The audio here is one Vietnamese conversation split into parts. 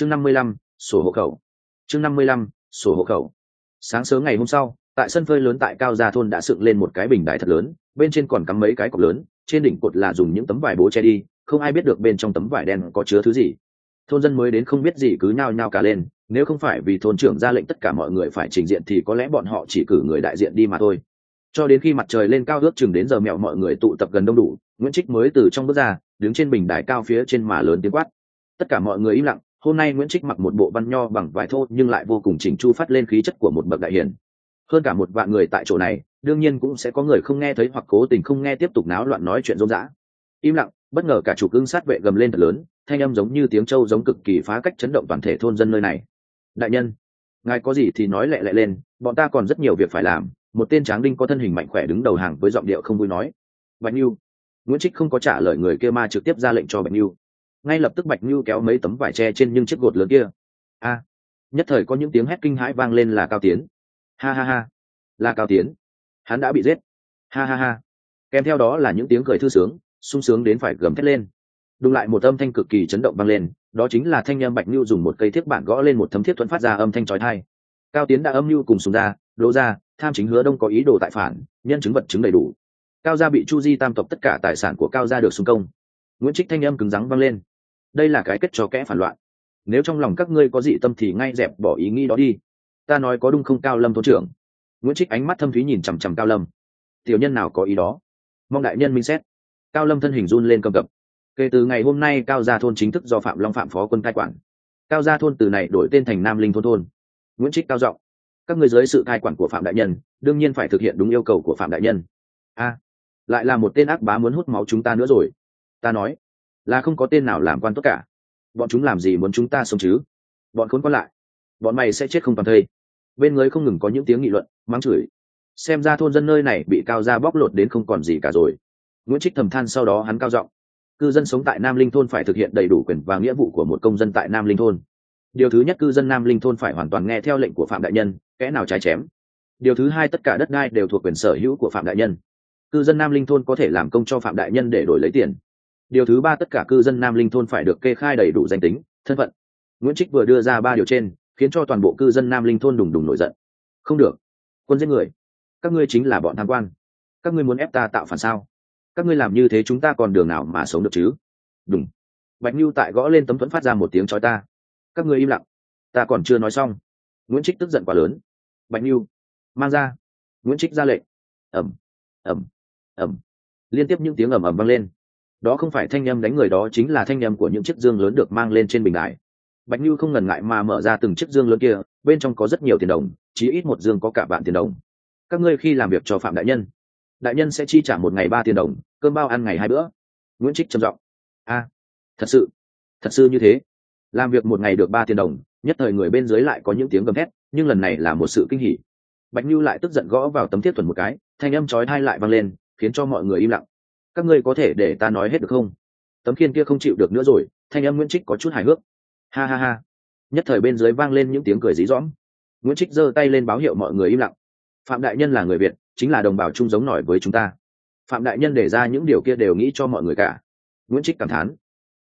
chương năm mươi lăm, sổ hộ khẩu. Chương năm mươi lăm, sổ hộ khẩu. Sáng sớm ngày hôm sau, tại sân phơi lớn tại cao gia thôn đã dựng lên một cái bình đài thật lớn, bên trên còn cắm mấy cái cọc lớn, trên đỉnh cột là dùng những tấm vải bố che đi, không ai biết được bên trong tấm vải đen có chứa thứ gì. Thôn dân mới đến không biết gì cứ nhao nhao cả lên, nếu không phải vì thôn trưởng ra lệnh tất cả mọi người phải trình diện thì có lẽ bọn họ chỉ cử người đại diện đi mà thôi. Cho đến khi mặt trời lên cao ước chừng đến giờ mẹo mọi người tụ tập gần đông đủ, nguyễn trích mới từ trong bước ra, đứng trên bình đài cao phía trên mà lớn tiếng quát. Tất cả mọi người im lặng hôm nay nguyễn trích mặc một bộ văn nho bằng vải thô nhưng lại vô cùng chỉnh chu phát lên khí chất của một bậc đại hiền hơn cả một vạn người tại chỗ này đương nhiên cũng sẽ có người không nghe thấy hoặc cố tình không nghe tiếp tục náo loạn nói chuyện rôm rã im lặng bất ngờ cả chủ cưng sát vệ gầm lên thật lớn thanh âm giống như tiếng trâu giống cực kỳ phá cách chấn động toàn thể thôn dân nơi này đại nhân ngài có gì thì nói lẹ lẹ lên bọn ta còn rất nhiều việc phải làm một tên tráng đinh có thân hình mạnh khỏe đứng đầu hàng với giọng điệu không vui nói bạch U, nguyễn trích không có trả lời người kia ma trực tiếp ra lệnh cho bạch U ngay lập tức bạch nhu kéo mấy tấm vải tre trên những chiếc gột lớn kia. A, nhất thời có những tiếng hét kinh hãi vang lên là cao tiến. Ha ha ha, là cao tiến. Hắn đã bị giết. Ha ha ha. Kèm theo đó là những tiếng cười thư sướng, sung sướng đến phải gầm thét lên. Đùng lại một âm thanh cực kỳ chấn động vang lên, đó chính là thanh â bạch nhu dùng một cây thiết bản gõ lên một thấm thiết thuẫn phát ra âm thanh trói thai cao tiến đã âm mưu cùng sùng ra đỗ ra tham chính hứa đông có ý đồ tại phản, nhân chứng vật chứng đầy đủ. Cao gia bị chu di tam tộc tất cả tài sản của cao gia được xung công. Nguyễn trích thanh âm cứng rắn vang lên đây là cái kết cho kẽ phản loạn. Nếu trong lòng các ngươi có dị tâm thì ngay dẹp bỏ ý nghĩ đó đi. Ta nói có đúng không, cao lâm thôn trưởng? Nguyễn trích ánh mắt thâm thúy nhìn chằm chằm cao lâm. Tiểu nhân nào có ý đó? Mong đại nhân minh xét. Cao lâm thân hình run lên cầm cập. Kể từ ngày hôm nay, cao gia thôn chính thức do phạm long phạm phó quân cai quản. Cao gia thôn từ này đổi tên thành nam linh thôn thôn. Nguyễn trích cao giọng. Các người dưới sự cai quản của phạm đại nhân, đương nhiên phải thực hiện đúng yêu cầu của phạm đại nhân. A, lại là một tên ác bá muốn hút máu chúng ta nữa rồi. Ta nói là không có tên nào làm quan tốt cả. Bọn chúng làm gì muốn chúng ta sống chứ? Bọn khốn còn lại. Bọn mày sẽ chết không toàn thây. Bên người không ngừng có những tiếng nghị luận, mắng chửi. Xem ra thôn dân nơi này bị cao gia bóc lột đến không còn gì cả rồi. Nguyễn trích thầm than sau đó hắn cao giọng. Cư dân sống tại nam linh thôn phải thực hiện đầy đủ quyền và nghĩa vụ của một công dân tại nam linh thôn. Điều thứ nhất cư dân nam linh thôn phải hoàn toàn nghe theo lệnh của phạm đại nhân kẽ nào trái chém. Điều thứ hai tất cả đất đai đều thuộc quyền sở hữu của phạm đại nhân. Cư dân nam linh thôn có thể làm công cho phạm đại nhân để đổi lấy tiền điều thứ ba tất cả cư dân nam linh thôn phải được kê khai đầy đủ danh tính, thân phận. Nguyễn trích vừa đưa ra ba điều trên, khiến cho toàn bộ cư dân nam linh thôn đùng đùng nổi giận. Không được. Quân giết người. Các ngươi chính là bọn tham quan. Các ngươi muốn ép ta tạo phản sao? Các ngươi làm như thế chúng ta còn đường nào mà sống được chứ? Đúng bạch mưu tại gõ lên tấm thuẫn phát ra một tiếng chói ta các ngươi im lặng. Ta còn chưa nói xong. Nguyễn trích tức giận quá lớn. Bạch mưu mang ra. Nguyễn trích ra lệnh. Ẩm ẩm ẩm liên tiếp những tiếng ẩm ẩm vang lên đó không phải thanh â m đánh người, đó chính là thanh â m của những chiếc dương lớn được mang lên trên bình đài. Bạch như không ngần ngại mà mở ra từng chiếc dương lớn kia, bên trong có rất nhiều tiền đồng, chí ít một dương có cả vạn tiền đồng. Các ngươi khi làm việc cho phạm đại nhân đại nhân sẽ chi trả một ngày ba tiền đồng, cơm bao ăn ngày hai bữa. Nguyễn trích trầm giọng. A, thật sự thật sự như thế. Làm việc một ngày được ba tiền đồng, nhất thời người bên dưới lại có những tiếng gầm thét, nhưng lần này là một sự kinh hỉ. Bạch như lại tức giận gõ vào tấm thiết thuần một cái, thanh âm chói thai lại vang lên, khiến cho mọi người im lặng các ngươi có thể để ta nói hết được không? Tấm khiên kia không chịu được nữa rồi, thanh âm nguyễn trích có chút hài hước. Ha ha ha. Nhất thời bên dưới vang lên những tiếng cười dí dõm nguyễn trích giơ tay lên báo hiệu mọi người im lặng. Phạm đại nhân là người việt, chính là đồng bào chung giống nổi với chúng ta. Phạm đại nhân để ra những điều kia đều nghĩ cho mọi người cả. Nguyễn trích cảm thán.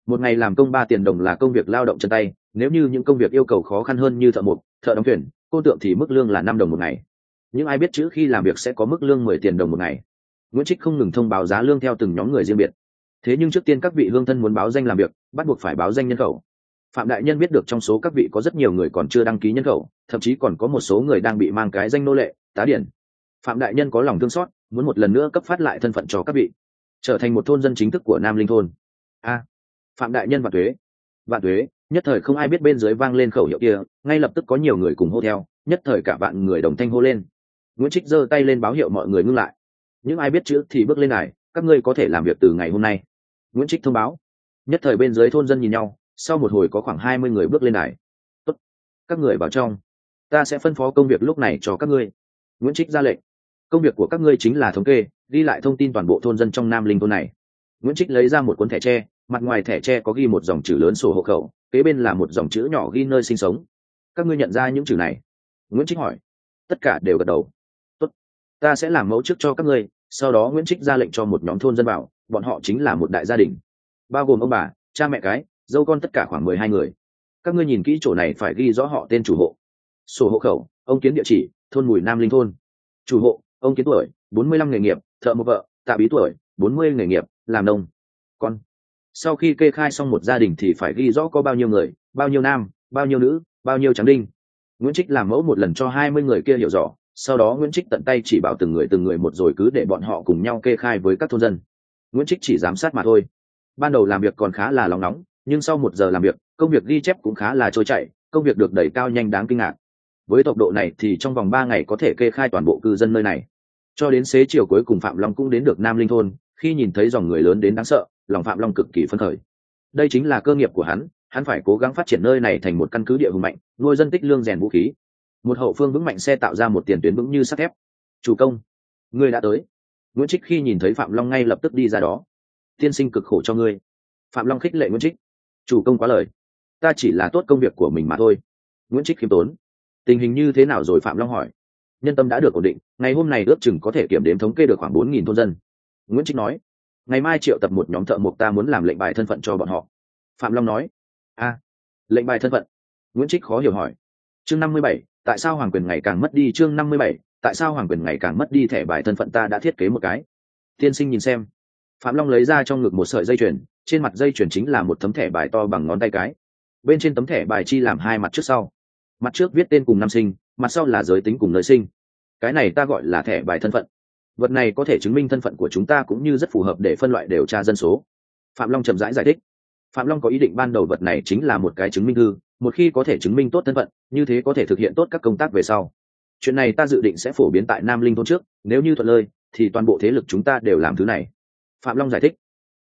Một ngày làm công ba tiền đồng là công việc lao động chân tay, nếu như những công việc yêu cầu khó khăn hơn như thợ mộc, thợ đóng thuyền, cô tượng thì mức lương là năm đồng một ngày. Những ai biết chữ khi làm việc sẽ có mức lương mười tiền đồng một ngày nguyễn trích không ngừng thông báo giá lương theo từng nhóm người riêng biệt. Thế nhưng trước tiên các vị hương thân muốn báo danh làm việc, bắt buộc phải báo danh nhân khẩu. Phạm đại nhân biết được trong số các vị có rất nhiều người còn chưa đăng ký nhân khẩu, thậm chí còn có một số người đang bị mang cái danh nô lệ, tá điển. Phạm đại nhân có lòng thương xót, muốn một lần nữa cấp phát lại thân phận cho các vị, trở thành một thôn dân chính thức của nam linh thôn. A. Phạm đại nhân vạn thuế vạn thuế nhất thời không ai biết bên dưới vang lên khẩu hiệu kia, ngay lập tức có nhiều người cùng hô theo, nhất thời cả vạn người đồng thanh hô lên. Nguyễn trích giơ tay lên báo hiệu mọi người ngưng lại những ai biết chữ thì bước lên này, các ngươi có thể làm việc từ ngày hôm nay. Nguyễn trích thông báo. Nhất thời bên dưới thôn dân nhìn nhau, sau một hồi có khoảng hai mươi người bước lên đài Tốt. các người vào trong. Ta sẽ phân phó công việc lúc này cho các ngươi. Nguyễn trích ra lệnh. Công việc của các ngươi chính là thống kê, ghi lại thông tin toàn bộ thôn dân trong nam linh thôn này. Nguyễn trích lấy ra một cuốn thẻ tre, mặt ngoài thẻ tre có ghi một dòng chữ lớn sổ hộ khẩu, kế bên là một dòng chữ nhỏ ghi nơi sinh sống. Các ngươi nhận ra những chữ này? Nguyễn trích hỏi. Tất cả đều gật đầu. Tốt. ta sẽ làm mẫu trước cho các ngươi sau đó nguyễn trích ra lệnh cho một nhóm thôn dân bảo bọn họ chính là một đại gia đình. Bao gồm ông bà, cha mẹ cái, dâu con tất cả khoảng mười hai người. Các ngươi nhìn kỹ chỗ này phải ghi rõ họ tên chủ hộ. Sổ hộ khẩu, ông kiến địa chỉ, thôn mùi nam linh thôn. Chủ hộ, ông kiến tuổi, bốn mươi lăm nghề nghiệp, thợ một vợ, tạ bí tuổi, bốn mươi nghề nghiệp, làm nông. Con. Sau khi kê khai xong một gia đình thì phải ghi rõ có bao nhiêu người, bao nhiêu nam, bao nhiêu nữ, bao nhiêu trắng đinh. Nguyễn trích làm mẫu một lần cho hai mươi người kia hiểu rõ sau đó nguyễn trích tận tay chỉ bảo từng người từng người một rồi cứ để bọn họ cùng nhau kê khai với các thôn dân. Nguyễn trích chỉ giám sát mà thôi. Ban đầu làm việc còn khá là lòng nóng, nhưng sau một giờ làm việc, công việc ghi chép cũng khá là trôi chảy, công việc được đẩy cao nhanh đáng kinh ngạc. Với tốc độ này thì trong vòng ba ngày có thể kê khai toàn bộ cư dân nơi này. Cho đến xế chiều cuối cùng phạm long cũng đến được nam linh thôn, khi nhìn thấy dòng người lớn đến đáng sợ, lòng phạm long cực kỳ phấn khởi. Đây chính là cơ nghiệp của hắn hắn phải cố gắng phát triển nơi này thành một căn cứ địa hùng mạnh, nuôi dân tích lương rèn vũ khí một hậu phương vững mạnh xe tạo ra một tiền tuyến vững như sắt thép. Chủ công, ngươi đã tới. Nguyễn trích khi nhìn thấy phạm long ngay lập tức đi ra đó. Tiên sinh cực khổ cho ngươi. Phạm long khích lệ nguyễn trích. Chủ công quá lời. Ta chỉ là tốt công việc của mình mà thôi. Nguyễn trích khiêm tốn. Tình hình như thế nào rồi phạm long hỏi. Nhân tâm đã được ổn định, ngày hôm này ước chừng có thể kiểm đếm thống kê được khoảng bốn nghìn thôn dân. Nguyễn trích nói, ngày mai triệu tập một nhóm thợ mộc ta muốn làm lệnh bài thân phận cho bọn họ. Phạm long nói, a, lệnh bài thân phận? Nguyễn trích khó hiểu hỏi. Chương năm mươi bảy tại sao hoàng quyền ngày càng mất đi chương năm mươi bảy tại sao hoàng quyền ngày càng mất đi thẻ bài thân phận ta đã thiết kế một cái. Tiên sinh nhìn xem. Phạm long lấy ra trong ngực một sợi dây chuyền trên mặt dây chuyền chính là một tấm thẻ bài to bằng ngón tay cái. Bên trên tấm thẻ bài chi làm hai mặt trước sau. Mặt trước viết tên cùng năm sinh mặt sau là giới tính cùng nơi sinh. Cái này ta gọi là thẻ bài thân phận. Vật này có thể chứng minh thân phận của chúng ta cũng như rất phù hợp để phân loại điều tra dân số. Phạm long chậm rãi giải, giải thích. Phạm long có ý định ban đầu vật này chính là một cái chứng minh thư một khi có thể chứng minh tốt thân phận như thế có thể thực hiện tốt các công tác về sau. Chuyện này ta dự định sẽ phổ biến tại nam linh thôn trước, nếu như thuận lợi thì toàn bộ thế lực chúng ta đều làm thứ này. Phạm long giải thích.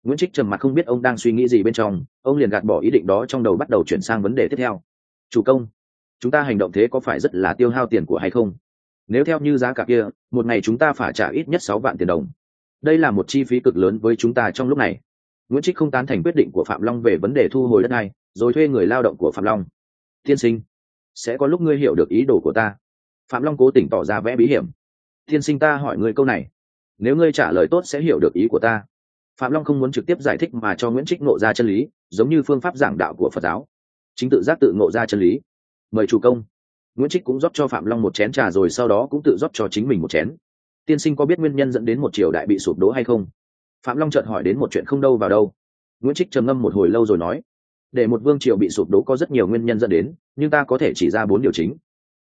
Nguyễn trích trầm mặc không biết ông đang suy nghĩ gì bên trong, ông liền gạt bỏ ý định đó trong đầu bắt đầu chuyển sang vấn đề tiếp theo. Chủ công, chúng ta hành động thế có phải rất là tiêu hao tiền của hay không? Nếu theo như giá cả kia, một ngày chúng ta phải trả ít nhất sáu vạn tiền đồng. Đây là một chi phí cực lớn với chúng ta trong lúc này. Nguyễn trích không tán thành quyết định của phạm long về vấn đề thu hồi đất này, rồi thuê người lao động của phạm long. Tiên sinh sẽ có lúc ngươi hiểu được ý đồ của ta. Phạm long cố tình tỏ ra vẽ bí hiểm. Tiên sinh ta hỏi ngươi câu này. Nếu ngươi trả lời tốt sẽ hiểu được ý của ta. Phạm long không muốn trực tiếp giải thích mà cho nguyễn trích ngộ ra chân lý, giống như phương pháp giảng đạo của phật giáo. Chính tự giác tự ngộ ra chân lý. Mời chủ công. Nguyễn trích cũng rót cho phạm long một chén trà rồi sau đó cũng tự rót cho chính mình một chén. Tiên sinh có biết nguyên nhân dẫn đến một triều đại bị sụp đổ hay không? Phạm long chợt hỏi đến một chuyện không đâu vào đâu. Nguyễn trích trầm ngâm một hồi lâu rồi nói để một vương triều bị sụp đổ có rất nhiều nguyên nhân dẫn đến, nhưng ta có thể chỉ ra bốn điều chính.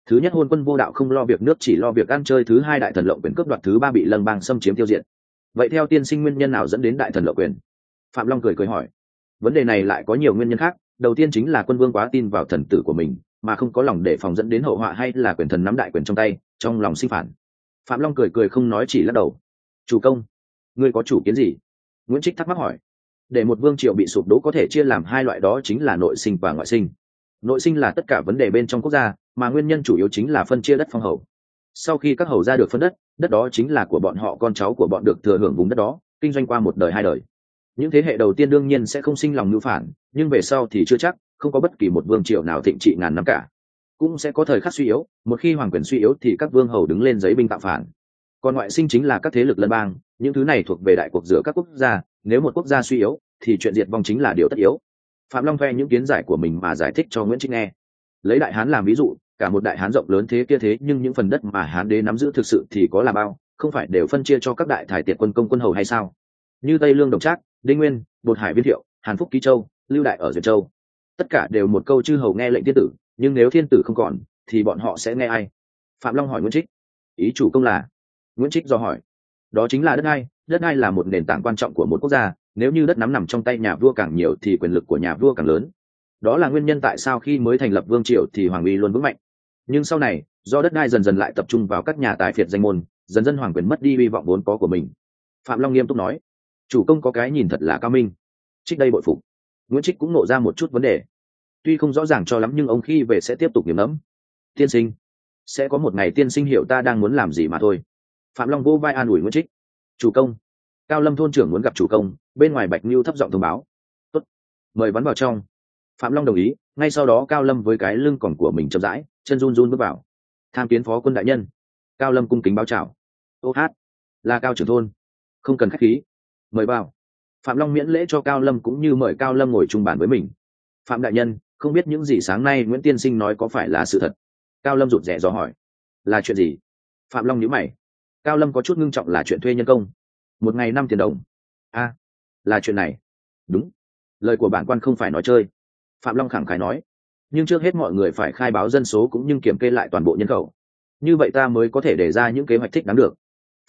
Thứ nhất, hôn quân vô đạo không lo việc nước, chỉ lo việc ăn chơi. Thứ hai, đại thần lộng quyền cướp đoạt. Thứ ba, bị lân bang xâm chiếm tiêu diệt. Vậy theo tiên sinh nguyên nhân nào dẫn đến đại thần lộng quyền? Phạm long cười cười hỏi. Vấn đề này lại có nhiều nguyên nhân khác. Đầu tiên chính là quân vương quá tin vào thần tử của mình, mà không có lòng để phòng dẫn đến hậu họa hay là quyền thần nắm đại quyền trong tay, trong lòng sinh phản. Phạm long cười cười không nói, chỉ lắc đầu. Chủ công, ngươi có chủ kiến gì? Nguyễn trích thắc mắc hỏi để một vương triều bị sụp đổ có thể chia làm hai loại đó chính là nội sinh và ngoại sinh. Nội sinh là tất cả vấn đề bên trong quốc gia, mà nguyên nhân chủ yếu chính là phân chia đất phong hầu. Sau khi các hầu ra được phân đất đất đó chính là của bọn họ, con cháu của bọn được thừa hưởng vùng đất đó, kinh doanh qua một đời hai đời. Những thế hệ đầu tiên đương nhiên sẽ không sinh lòng ngữ phản, nhưng về sau thì chưa chắc, không có bất kỳ một vương triều nào thịnh trị ngàn năm cả. Cũng sẽ có thời khắc suy yếu, một khi hoàng quyền suy yếu thì các vương hầu đứng lên giấy binh tạo phản. Còn ngoại sinh chính là các thế lực lân bang, những thứ này thuộc về đại cuộc giữa các quốc gia nếu một quốc gia suy yếu, thì chuyện diệt vong chính là điều tất yếu. Phạm long khoe những kiến giải của mình mà giải thích cho nguyễn trích nghe. Lấy đại hán làm ví dụ, cả một đại hán rộng lớn thế kia thế, nhưng những phần đất mà hán đế nắm giữ thực sự thì có là bao, không phải đều phân chia cho các đại thải tiệt quân công quân hầu hay sao? Như tây lương đồng trác, đinh nguyên, bột hải viên thiệu, hàn phúc ký châu, lưu đại ở duyệt châu. Tất cả đều một câu chư hầu nghe lệnh thiên tử, nhưng nếu thiên tử không còn, thì bọn họ sẽ nghe ai? Phạm long hỏi nguyễn trích. Ý chủ công là? Nguyễn trích do hỏi đó chính là đất đai đất đai là một nền tảng quan trọng của một quốc gia, nếu như đất nắm nằm trong tay nhà vua càng nhiều thì quyền lực của nhà vua càng lớn. Đó là nguyên nhân tại sao khi mới thành lập vương triều thì hoàng uy luôn vững mạnh. Nhưng sau này, do đất đai dần dần lại tập trung vào các nhà tài phiệt danh môn, dần dần hoàng quyền mất đi hy vọng vốn có của mình. Phạm long nghiêm túc nói, chủ công có cái nhìn thật là cao minh. Trích đây bội phục. Nguyễn trích cũng nộ ra một chút vấn đề. Tuy không rõ ràng cho lắm nhưng ông khi về sẽ tiếp tục nghiền ngẫm. Tiên sinh, sẽ có một ngày tiên sinh hiểu ta đang muốn làm gì mà thôi phạm long vô vai an ủi nguyễn trích. Chủ công, cao lâm thôn trưởng muốn gặp chủ công, bên ngoài bạch lưu thấp giọng thông báo. Tốt. mời bắn vào trong. Phạm long đồng ý, ngay sau đó cao lâm với cái lưng còn của mình chậm rãi, chân run run bước vào. Tham kiến phó quân đại nhân. Cao lâm cung kính báo chào. Ô hát, là cao trưởng thôn, không cần khách khí, mời vào. Phạm long miễn lễ cho cao lâm cũng như mời cao lâm ngồi chung bàn với mình. Phạm đại nhân, không biết những gì sáng nay nguyễn tiên sinh nói có phải là sự thật? Cao lâm rụt rè dò hỏi. Là chuyện gì? Phạm long nhíu mày cao lâm có chút ngưng trọng là chuyện thuê nhân công. Một ngày năm tiền đồng. A, là chuyện này. Đúng. Lời của bản quan không phải nói chơi. Phạm long khẳng khái nói. Nhưng trước hết mọi người phải khai báo dân số cũng như kiểm kê lại toàn bộ nhân khẩu. Như vậy ta mới có thể đề ra những kế hoạch thích đáng được.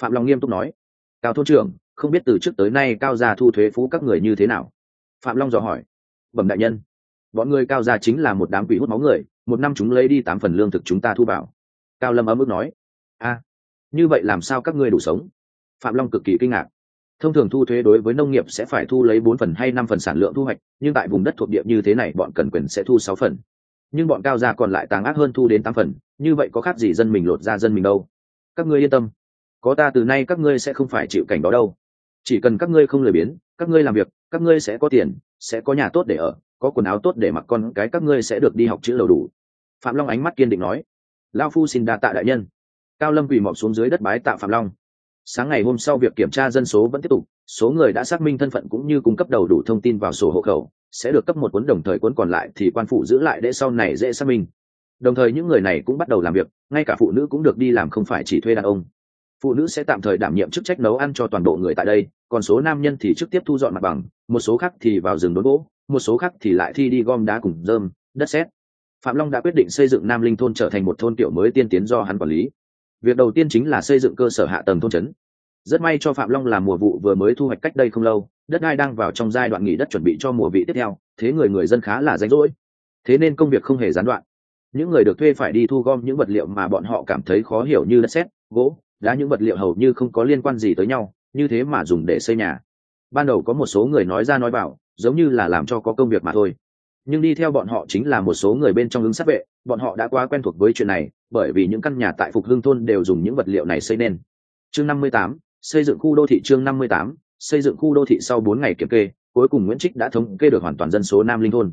Phạm long nghiêm túc nói. Cao thôn trưởng, không biết từ trước tới nay cao gia thu thuế phú các người như thế nào? Phạm long dò hỏi. Bẩm đại nhân, bọn người cao gia chính là một đám quỷ hút máu người, một năm chúng lấy đi tám phần lương thực chúng ta thu vào. Cao lâm ấm ức nói. A như vậy làm sao các ngươi đủ sống? Phạm long cực kỳ kinh ngạc. Thông thường thu thuế đối với nông nghiệp sẽ phải thu lấy bốn phần hay năm phần sản lượng thu hoạch, nhưng tại vùng đất thuộc địa như thế này bọn cần quyền sẽ thu sáu phần. Nhưng bọn cao gia còn lại tàng ác hơn thu đến tám phần, như vậy có khác gì dân mình lột ra dân mình đâu? Các ngươi yên tâm. Có ta từ nay các ngươi sẽ không phải chịu cảnh đó đâu. Chỉ cần các ngươi không lười biến các ngươi làm việc, các ngươi sẽ có tiền, sẽ có nhà tốt để ở, có quần áo tốt để mặc con cái các ngươi sẽ được đi học chữ lầu đủ. Phạm long ánh mắt kiên định nói lao phu xin đa tạ đại nhân cao lâm quỳ mọc xuống dưới đất bái tạ phạm long. Sáng ngày hôm sau việc kiểm tra dân số vẫn tiếp tục, số người đã xác minh thân phận cũng như cung cấp đầu đủ thông tin vào sổ hộ khẩu, sẽ được cấp một cuốn đồng thời cuốn còn lại thì quan phụ giữ lại để sau này dễ xác minh. Đồng thời những người này cũng bắt đầu làm việc, ngay cả phụ nữ cũng được đi làm không phải chỉ thuê đàn ông. Phụ nữ sẽ tạm thời đảm nhiệm chức trách nấu ăn cho toàn bộ người tại đây, còn số nam nhân thì trực tiếp thu dọn mặt bằng, một số khác thì vào rừng đốn gỗ, một số khác thì lại thi đi gom đá cùng dơm đất sét. Phạm long đã quyết định xây dựng nam linh thôn trở thành một thôn tiểu mới tiên tiến do hắn quản lý việc đầu tiên chính là xây dựng cơ sở hạ tầng thôn trấn. Rất may cho phạm long là mùa vụ vừa mới thu hoạch cách đây không lâu, đất đai đang vào trong giai đoạn nghỉ đất chuẩn bị cho mùa vị tiếp theo, thế người người dân khá là rảnh rỗi. Thế nên công việc không hề gián đoạn. Những người được thuê phải đi thu gom những vật liệu mà bọn họ cảm thấy khó hiểu như đất sét, gỗ, đá, những vật liệu hầu như không có liên quan gì tới nhau, như thế mà dùng để xây nhà. Ban đầu có một số người nói ra nói bảo, giống như là làm cho có công việc mà thôi nhưng đi theo bọn họ chính là một số người bên trong ứng sát vệ, bọn họ đã quá quen thuộc với chuyện này, bởi vì những căn nhà tại phục hưng thôn đều dùng những vật liệu này xây nên. Chương năm mươi tám, xây dựng khu đô thị chương năm mươi tám, xây dựng khu đô thị sau bốn ngày kiểm kê, cuối cùng nguyễn trích đã thống kê được hoàn toàn dân số nam linh thôn.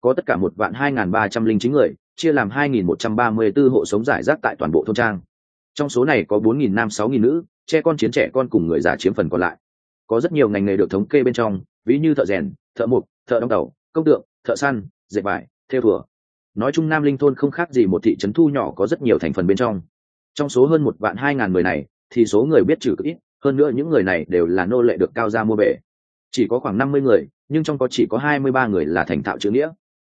Có tất cả một vạn hai n ba trăm linh chín người, chia làm hai nghìn một trăm ba mươi b ố hộ sống giải rác tại toàn bộ thôn trang. Trong số này có bốn nghìn nam sáu nghìn nữ, che con chiến trẻ con cùng người già chiếm phần còn lại. Có rất nhiều ngành nghề được thống kê bên trong, ví như thợ rèn, thợ mộc, thợ đóng tàu, công tượng thợ săn, dệt vải theo vừa. nói chung nam linh thôn không khác gì một thị trấn thu nhỏ có rất nhiều thành phần bên trong. Trong số hơn một vạn hai ngàn người này, thì số người biết trừ ít, hơn nữa những người này đều là nô lệ được cao ra mua bể. Chỉ có khoảng năm mươi người, nhưng trong có chỉ có hai mươi ba người là thành thạo chữ nghĩa.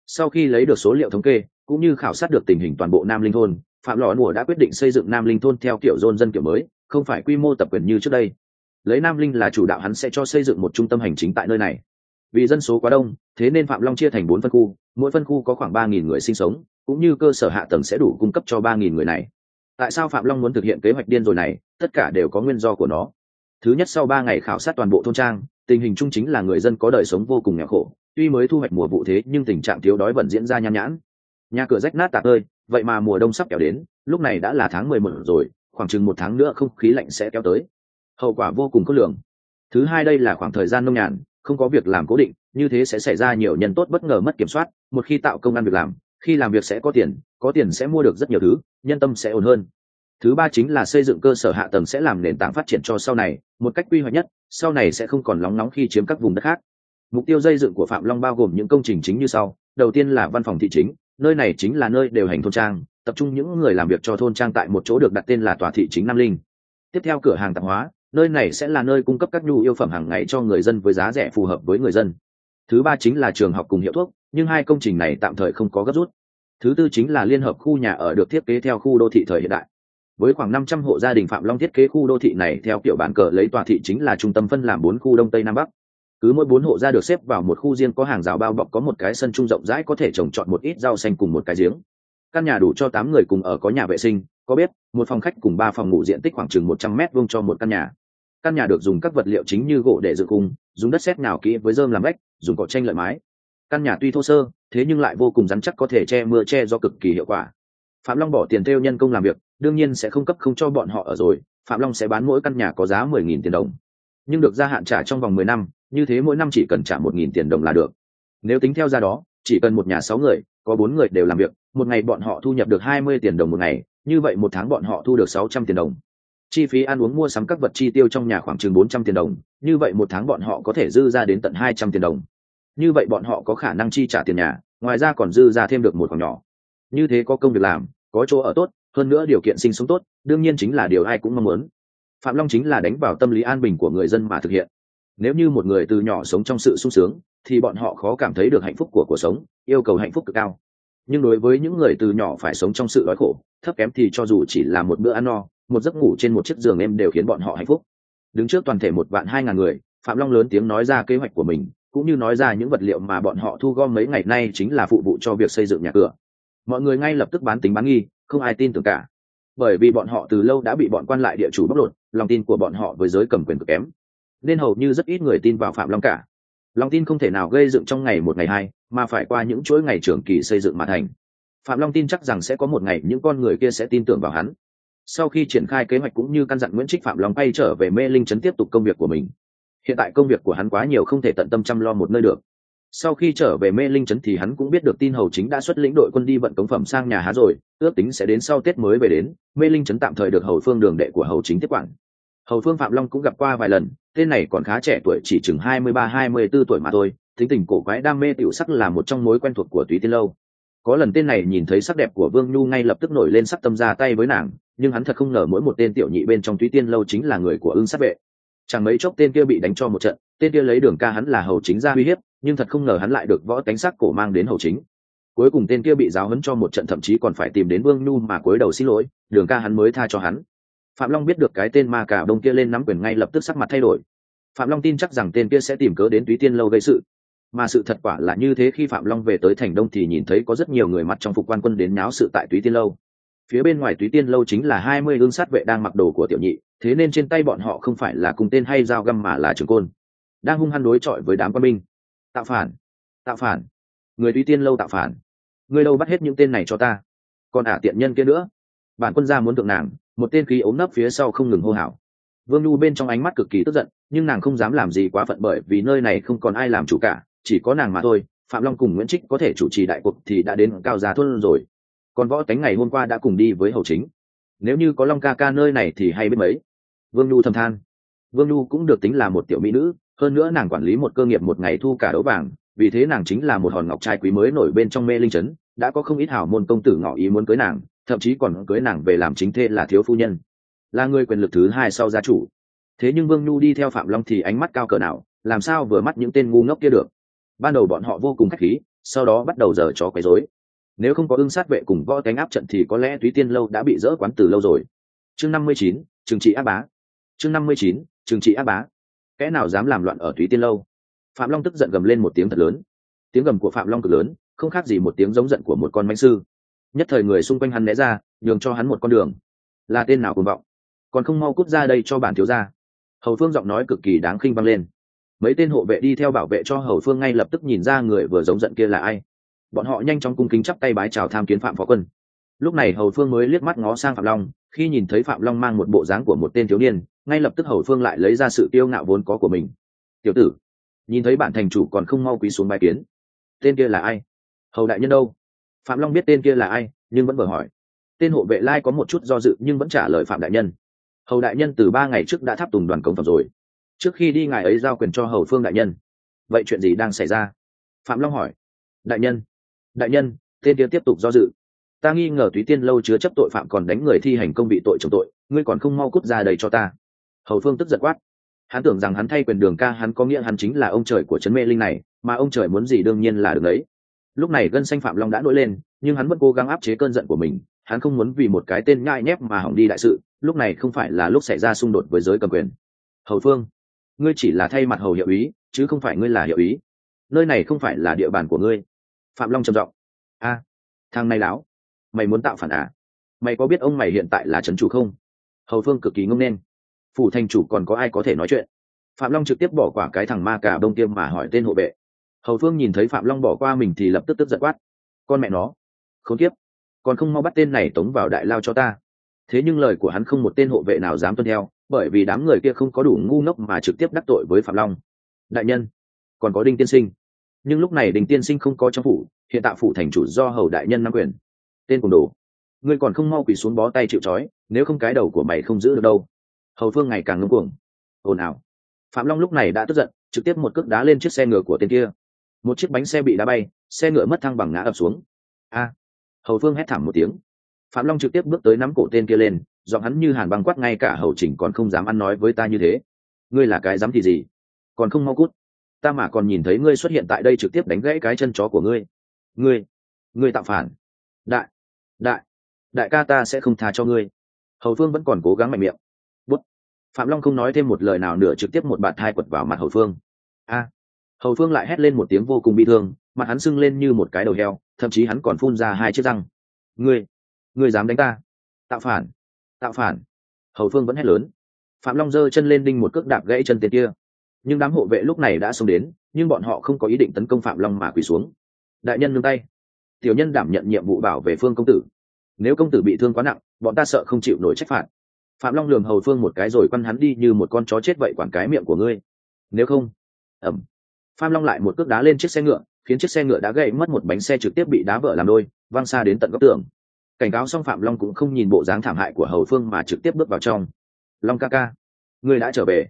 Sau khi lấy được số liệu thống kê, cũng như khảo sát được tình hình toàn bộ nam linh thôn, phạm lò mùa đã quyết định xây dựng nam linh thôn theo kiểu dôn dân kiểu mới, không phải quy mô tập quyền như trước đây. Lấy nam linh là chủ đạo hắn sẽ cho xây dựng một trung tâm hành chính tại nơi này vì dân số quá đông, thế nên phạm long chia thành bốn phân khu, mỗi phân khu có khoảng ba nghìn người sinh sống, cũng như cơ sở hạ tầng sẽ đủ cung cấp cho ba nghìn người này. Tại sao phạm long muốn thực hiện kế hoạch điên rồi này, tất cả đều có nguyên do của nó. Thứ nhất, sau ba ngày khảo sát toàn bộ thôn trang, tình hình chung chính là người dân có đời sống vô cùng nghèo khổ, tuy mới thu hoạch mùa vụ thế nhưng tình trạng thiếu đói vẫn diễn ra nhan nhãn. Nhà cửa rách nát tạc ơi vậy mà mùa đông sắp kéo đến, lúc này đã là tháng mười một rồi, khoảng chừng một tháng nữa không khí lạnh sẽ kéo tới. Hậu quả vô cùng khó lường thứ hai, đây là khoảng thời gian nông nhàn không có việc làm cố định, như thế sẽ xảy ra nhiều nhân tốt bất ngờ mất kiểm soát, một khi tạo công ăn việc làm, khi làm việc sẽ có tiền có tiền sẽ mua được rất nhiều thứ, nhân tâm sẽ ổn hơn. Thứ ba chính là xây dựng cơ sở hạ tầng sẽ làm nền tảng phát triển cho sau này, một cách quy hoạch nhất, sau này sẽ không còn lóng nóng khi chiếm các vùng đất khác. Mục tiêu xây dựng của phạm long bao gồm những công trình chính như sau. Đầu tiên là văn phòng thị chính, nơi này chính là nơi đều hành thôn trang, tập trung những người làm việc cho thôn trang tại một chỗ được đặt tên là tòa thị chính nam linh. Tiếp theo cửa hàng tạp hóa nơi này sẽ là nơi cung cấp các nhu yếu phẩm hàng ngày cho người dân với giá rẻ phù hợp với người dân. Thứ ba chính là trường học cùng hiệu thuốc, nhưng hai công trình này tạm thời không có gấp rút. Thứ tư chính là liên hợp khu nhà ở được thiết kế theo khu đô thị thời hiện đại. Với khoảng năm trăm hộ gia đình phạm long thiết kế khu đô thị này theo kiểu bản cờ lấy tòa thị chính là trung tâm phân làm bốn khu đông tây nam bắc. Cứ mỗi bốn hộ gia được xếp vào một khu riêng có hàng rào bao bọc có một cái sân trung rộng rãi có thể trồng trọt một ít rau xanh cùng một cái giếng. Căn nhà đủ cho tám người cùng ở có nhà vệ sinh, có bếp, một phòng khách cùng ba phòng ngủ diện tích khoảng chừng một trăm mét vuông cho một căn nhà căn nhà được dùng các vật liệu chính như gỗ để dựng cung dùng đất sét nào kỹ với dơm làm vách, dùng cỏ tranh lợi mái. Căn nhà tuy thô sơ, thế nhưng lại vô cùng rắn chắc có thể che mưa che do cực kỳ hiệu quả. Phạm long bỏ tiền theo nhân công làm việc, đương nhiên sẽ không cấp không cho bọn họ ở rồi, phạm long sẽ bán mỗi căn nhà có giá mười nghìn tiền đồng. Nhưng được gia hạn trả trong vòng mười năm, như thế mỗi năm chỉ cần trả một nghìn tiền đồng là được. Nếu tính theo ra đó, chỉ cần một nhà sáu người, có bốn người đều làm việc, một ngày bọn họ thu nhập được hai mươi tiền đồng một ngày, như vậy một tháng bọn họ thu được sáu trăm tiền đồng chi phí ăn uống mua sắm các vật chi tiêu trong nhà khoảng chừng bốn trăm tiền đồng, như vậy một tháng bọn họ có thể dư ra đến tận hai trăm tiền đồng. Như vậy bọn họ có khả năng chi trả tiền nhà, ngoài ra còn dư ra thêm được một khoản nhỏ. Như thế có công việc làm, có chỗ ở tốt, hơn nữa điều kiện sinh sống tốt, đương nhiên chính là điều ai cũng mong muốn. Phạm long chính là đánh vào tâm lý an bình của người dân mà thực hiện. Nếu như một người từ nhỏ sống trong sự sung sướng, thì bọn họ khó cảm thấy được hạnh phúc của cuộc sống, yêu cầu hạnh phúc cực cao. Nhưng đối với những người từ nhỏ phải sống trong sự đói khổ, thấp kém thì cho dù chỉ là một bữa ăn no một giấc ngủ trên một chiếc giường em đều khiến bọn họ hạnh phúc. Đứng trước toàn thể một vạn hai ngàn người, phạm long lớn tiếng nói ra kế hoạch của mình, cũng như nói ra những vật liệu mà bọn họ thu gom mấy ngày nay chính là phụ vụ cho việc xây dựng nhà cửa. Mọi người ngay lập tức bán tính bán nghi, không ai tin tưởng cả. Bởi vì bọn họ từ lâu đã bị bọn quan lại địa chủ bóc lột, lòng tin của bọn họ với giới cầm quyền cực kém. Nên hầu như rất ít người tin vào phạm long cả. Lòng tin không thể nào gây dựng trong ngày một ngày hai, mà phải qua những chuỗi ngày trường kỳ xây dựng mà thành. Phạm long tin chắc rằng sẽ có một ngày những con người kia sẽ tin tưởng vào hắn sau khi triển khai kế hoạch cũng như căn dặn nguyễn trích phạm long bay trở về mê linh trấn tiếp tục công việc của mình. Hiện tại công việc của hắn quá nhiều không thể tận tâm chăm lo một nơi được. Sau khi trở về mê linh trấn thì hắn cũng biết được tin hầu chính đã xuất lĩnh đội quân đi vận cống phẩm sang nhà há rồi, ước tính sẽ đến sau tết mới về đến. Mê linh trấn tạm thời được hầu phương đường đệ của hầu chính tiếp quản. Hầu phương phạm long cũng gặp qua vài lần, tên này còn khá trẻ tuổi, chỉ chừng hai mươi ba, hai mươi bốn tuổi mà thôi, tính tình cổ quái đam mê tiểu sắc là một trong mối quen thuộc của túy tiên lâu. Có lần tên này nhìn thấy sắc đẹp của vương nhu ngay lập tức nổi lên sắc tâm ra tay với nàng nhưng hắn thật không ngờ mỗi một tên tiểu nhị bên trong túy tiên lâu chính là người của ưng sát vệ. Chẳng mấy chốc tên kia bị đánh cho một trận, tên kia lấy đường ca hắn là hầu chính ra uy hiếp, nhưng thật không ngờ hắn lại được võ cánh sắc cổ mang đến hầu chính. Cuối cùng tên kia bị giáo hấn cho một trận, thậm chí còn phải tìm đến vương nhu mà cúi đầu xin lỗi, đường ca hắn mới tha cho hắn. Phạm long biết được cái tên ma cả đông kia lên nắm quyền ngay lập tức sắc mặt thay đổi. Phạm long tin chắc rằng tên kia sẽ tìm cớ đến túy tiên lâu gây sự. Mà sự thật quả là như thế khi phạm long về tới thành đông thì nhìn thấy có rất nhiều người mặt trong phục quan quân đến náo sự tại túy tiên lâu phía bên ngoài túy tiên lâu chính là hai mươi hương sát vệ đang mặc đồ của tiểu nhị, thế nên trên tay bọn họ không phải là cùng tên hay dao găm mà là trường côn. Đang hung hăng đối chọi với đám quân binh tạo phản. Tạo phản. Người túy tiên lâu tạo phản. Người đâu bắt hết những tên này cho ta? Còn ả tiện nhân kia nữa. Bản quân gia muốn tượng nàng, một tên khí ống nấp phía sau không ngừng hô hào. Vương nhu bên trong ánh mắt cực kỳ tức giận, nhưng nàng không dám làm gì quá phận bởi vì nơi này không còn ai làm chủ cả, chỉ có nàng mà thôi. Phạm long cùng nguyễn trích có thể chủ trì đại cuộc thì đã đến cao giá thôn rồi còn võ tánh ngày hôm qua đã cùng đi với hầu chính. Nếu như có long ca ca nơi này thì hay biết mấy. Vương nhu thầm than. Vương nhu cũng được tính là một tiểu mỹ nữ, hơn nữa nàng quản lý một cơ nghiệp một ngày thu cả đấu vàng, vì thế nàng chính là một hòn ngọc trai quý mới nổi bên trong mê linh trấn đã có không ít hảo môn công tử ngỏ ý muốn cưới nàng, thậm chí còn cưới nàng về làm chính thê là thiếu phu nhân. Là người quyền lực thứ hai sau gia chủ. Thế nhưng vương nhu đi theo phạm long thì ánh mắt cao cỡ nào, làm sao vừa mắt những tên ngu ngốc kia được? Ban đầu bọn họ vô cùng khách khí, sau đó bắt đầu giờ cho quấy rối nếu không có ưng sát vệ cùng võ cánh áp trận thì có lẽ túy tiên lâu đã bị dỡ quán từ lâu rồi. Chương năm mươi chín, trừng trị áp bá. Chương năm mươi chín, trừng trị áp bá. Kẻ nào dám làm loạn ở túy tiên lâu? Phạm long tức giận gầm lên một tiếng thật lớn. Tiếng gầm của phạm long cực lớn, không khác gì một tiếng giống giận của một con manh sư. Nhất thời người xung quanh hắn né ra, nhường cho hắn một con đường. Là tên nào cuồng vọng? Còn không mau cút ra đây cho bản thiếu gia. Hầu phương giọng nói cực kỳ đáng khinh vang lên. Mấy tên hộ vệ đi theo bảo vệ cho hầu phương ngay lập tức nhìn ra người vừa giống giận kia là ai bọn họ nhanh chóng cung kính chắp tay bái chào tham kiến phạm phó quân. Lúc này hầu phương mới liếc mắt ngó sang phạm long, khi nhìn thấy phạm long mang một bộ dáng của một tên thiếu niên, ngay lập tức hầu phương lại lấy ra sự tiêu ngạo vốn có của mình. Tiểu tử, nhìn thấy bản thành chủ còn không mau quý xuống bài kiến. Tên kia là ai? Hầu đại nhân đâu? Phạm long biết tên kia là ai, nhưng vẫn vừa hỏi. Tên hộ vệ lai có một chút do dự nhưng vẫn trả lời phạm đại nhân. Hầu đại nhân từ ba ngày trước đã tháp tùng đoàn công phẩm rồi. Trước khi đi ngài ấy giao quyền cho hầu phương đại nhân. Vậy chuyện gì đang xảy ra? Phạm long hỏi. Đại nhân đại nhân, tên kia tiếp tục do dự. Ta nghi ngờ túy tiên lâu chứa chấp tội phạm còn đánh người thi hành công bị tội chồng tội, ngươi còn không mau cút ra đầy cho ta. Hầu phương tức giật quát. Hắn tưởng rằng hắn thay quyền đường ca, hắn có nghĩa hắn chính là ông trời của trấn mê linh này, mà ông trời muốn gì đương nhiên là được đấy. Lúc này gân xanh phạm long đã nổi lên, nhưng hắn vẫn cố gắng áp chế cơn giận của mình, hắn không muốn vì một cái tên nhai nhép mà hỏng đi đại sự, lúc này không phải là lúc xảy ra xung đột với giới cầm quyền. Hầu phương, ngươi chỉ là thay mặt hầu hiệu ý, chứ không phải ngươi là hiệu ý. Nơi này không phải là địa bàn của ngươi phạm long trầm giọng, a, thằng này láo, mày muốn tạo phản à? Mày có biết ông mày hiện tại là trấn chủ không? Hầu phương cực kỳ ngông nên, phủ thành chủ còn có ai có thể nói chuyện? Phạm long trực tiếp bỏ quả cái thằng ma cả đông tiêm mà hỏi tên hộ vệ. Hầu phương nhìn thấy phạm long bỏ qua mình thì lập tức tức giật quát, con mẹ nó không tiếp còn không mau bắt tên này tống vào đại lao cho ta. Thế nhưng lời của hắn không một tên hộ vệ nào dám tuân theo, bởi vì đám người kia không có đủ ngu ngốc mà trực tiếp đắc tội với phạm long. Đại nhân, còn có đinh tiên sinh nhưng lúc này đình tiên sinh không có trong phủ, hiện tại phủ thành chủ do hầu đại nhân nắm quyền. Tên cùng đồ, ngươi còn không mau quỳ xuống bó tay chịu trói, nếu không cái đầu của mày không giữ được đâu. Hầu phương ngày càng ngưng cuồng. Ồn ào. Phạm long lúc này đã tức giận, trực tiếp một cước đá lên chiếc xe ngựa của tên kia. Một chiếc bánh xe bị đá bay, xe ngựa mất thăng bằng ngã ập xuống. A. Hầu phương hét thảm một tiếng. Phạm long trực tiếp bước tới nắm cổ tên kia lên, giọng hắn như hàn băng quát ngay cả hầu chỉnh còn không dám ăn nói với ta như thế. Ngươi là cái dám thì gì? Còn không mau cút ta mà còn nhìn thấy ngươi xuất hiện tại đây trực tiếp đánh gãy cái chân chó của ngươi. Ngươi ngươi tạo phản. Đại đại đại ca ta sẽ không tha cho ngươi. Hầu phương vẫn còn cố gắng mạnh miệng. Bút. Phạm long không nói thêm một lời nào nữa, trực tiếp một bạt thai quật vào mặt hầu phương. A. Hầu phương lại hét lên một tiếng vô cùng bị thương, mặt hắn sưng lên như một cái đầu heo, thậm chí hắn còn phun ra hai chiếc răng. Ngươi ngươi dám đánh ta? Tạo phản tạo phản. Hầu phương vẫn hét lớn. Phạm long giơ chân lên đinh một cước đạp gãy chân tiền kia nhưng đám hộ vệ lúc này đã xông đến, nhưng bọn họ không có ý định tấn công phạm long mà quỳ xuống. Đại nhân nương tay. Tiểu nhân đảm nhận nhiệm vụ bảo vệ phương công tử. Nếu công tử bị thương quá nặng, bọn ta sợ không chịu nổi trách phạt. Phạm long lường hầu phương một cái rồi quăn hắn đi như một con chó chết vậy quản cái miệng của ngươi. Nếu không ẩm phạm long lại một cước đá lên chiếc xe ngựa, khiến chiếc xe ngựa đã gãy mất một bánh xe trực tiếp bị đá vỡ làm đôi, văng xa đến tận góc tường. Cảnh cáo xong phạm long cũng không nhìn bộ dáng thảm hại của hầu phương mà trực tiếp bước vào trong. Long ca ca, ngươi đã trở về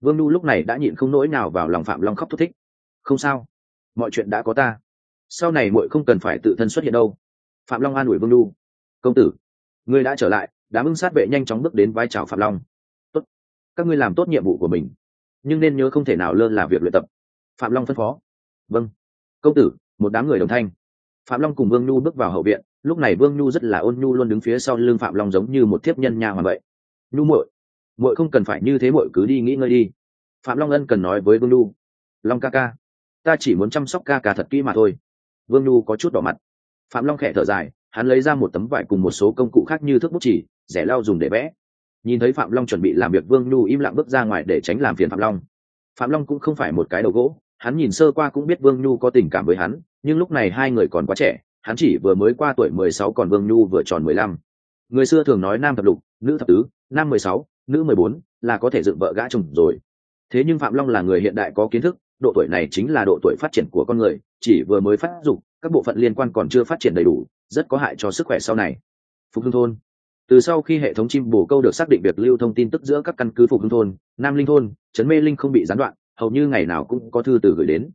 vương nhu lúc này đã nhịn không nỗi nào vào lòng phạm long khóc thút thích không sao. Mọi chuyện đã có ta. Sau này muội không cần phải tự thân xuất hiện đâu. Phạm long an ủi vương nhu. Công tử, ngươi đã trở lại, đám ưng sát vệ nhanh chóng bước đến vai trào phạm long. Tốt. Các ngươi làm tốt nhiệm vụ của mình. Nhưng nên nhớ không thể nào lơ là việc luyện tập. Phạm long phân phó. Vâng. Công tử, một đám người đồng thanh. Phạm long cùng vương nhu bước vào hậu viện. Lúc này vương nhu rất là ôn nhu luôn đứng phía sau lưng phạm long giống như một thiếp nhân nhà hoàng vậy. Nhu muội muội không cần phải như thế muội cứ đi nghĩ ngơi đi. Phạm long ân cần nói với vương lu long ca ca, ta chỉ muốn chăm sóc ca ca thật kỹ mà thôi. Vương lu có chút đỏ mặt. Phạm long khẽ thở dài, hắn lấy ra một tấm vải cùng một số công cụ khác như thước bút chỉ, rẻ lau dùng để vẽ. Nhìn thấy phạm long chuẩn bị làm việc, vương lu im lặng bước ra ngoài để tránh làm phiền phạm long. Phạm long cũng không phải một cái đầu gỗ, hắn nhìn sơ qua cũng biết vương nhu có tình cảm với hắn, nhưng lúc này hai người còn quá trẻ, hắn chỉ vừa mới qua tuổi mười sáu còn vương nhu vừa tròn mười lăm. Người xưa thường nói nam thập lục, nữ thập tứ, nam mười sáu nữ mười bốn, là có thể dựng vợ gã chồng rồi. Thế nhưng phạm long là người hiện đại có kiến thức, độ tuổi này chính là độ tuổi phát triển của con người, chỉ vừa mới phát dục, các bộ phận liên quan còn chưa phát triển đầy đủ, rất có hại cho sức khỏe sau này. Phục hưng thôn. Từ sau khi hệ thống chim bồ câu được xác định việc lưu thông tin tức giữa các căn cứ phục hưng thôn, nam linh thôn, trấn mê linh không bị gián đoạn, hầu như ngày nào cũng có thư từ gửi đến.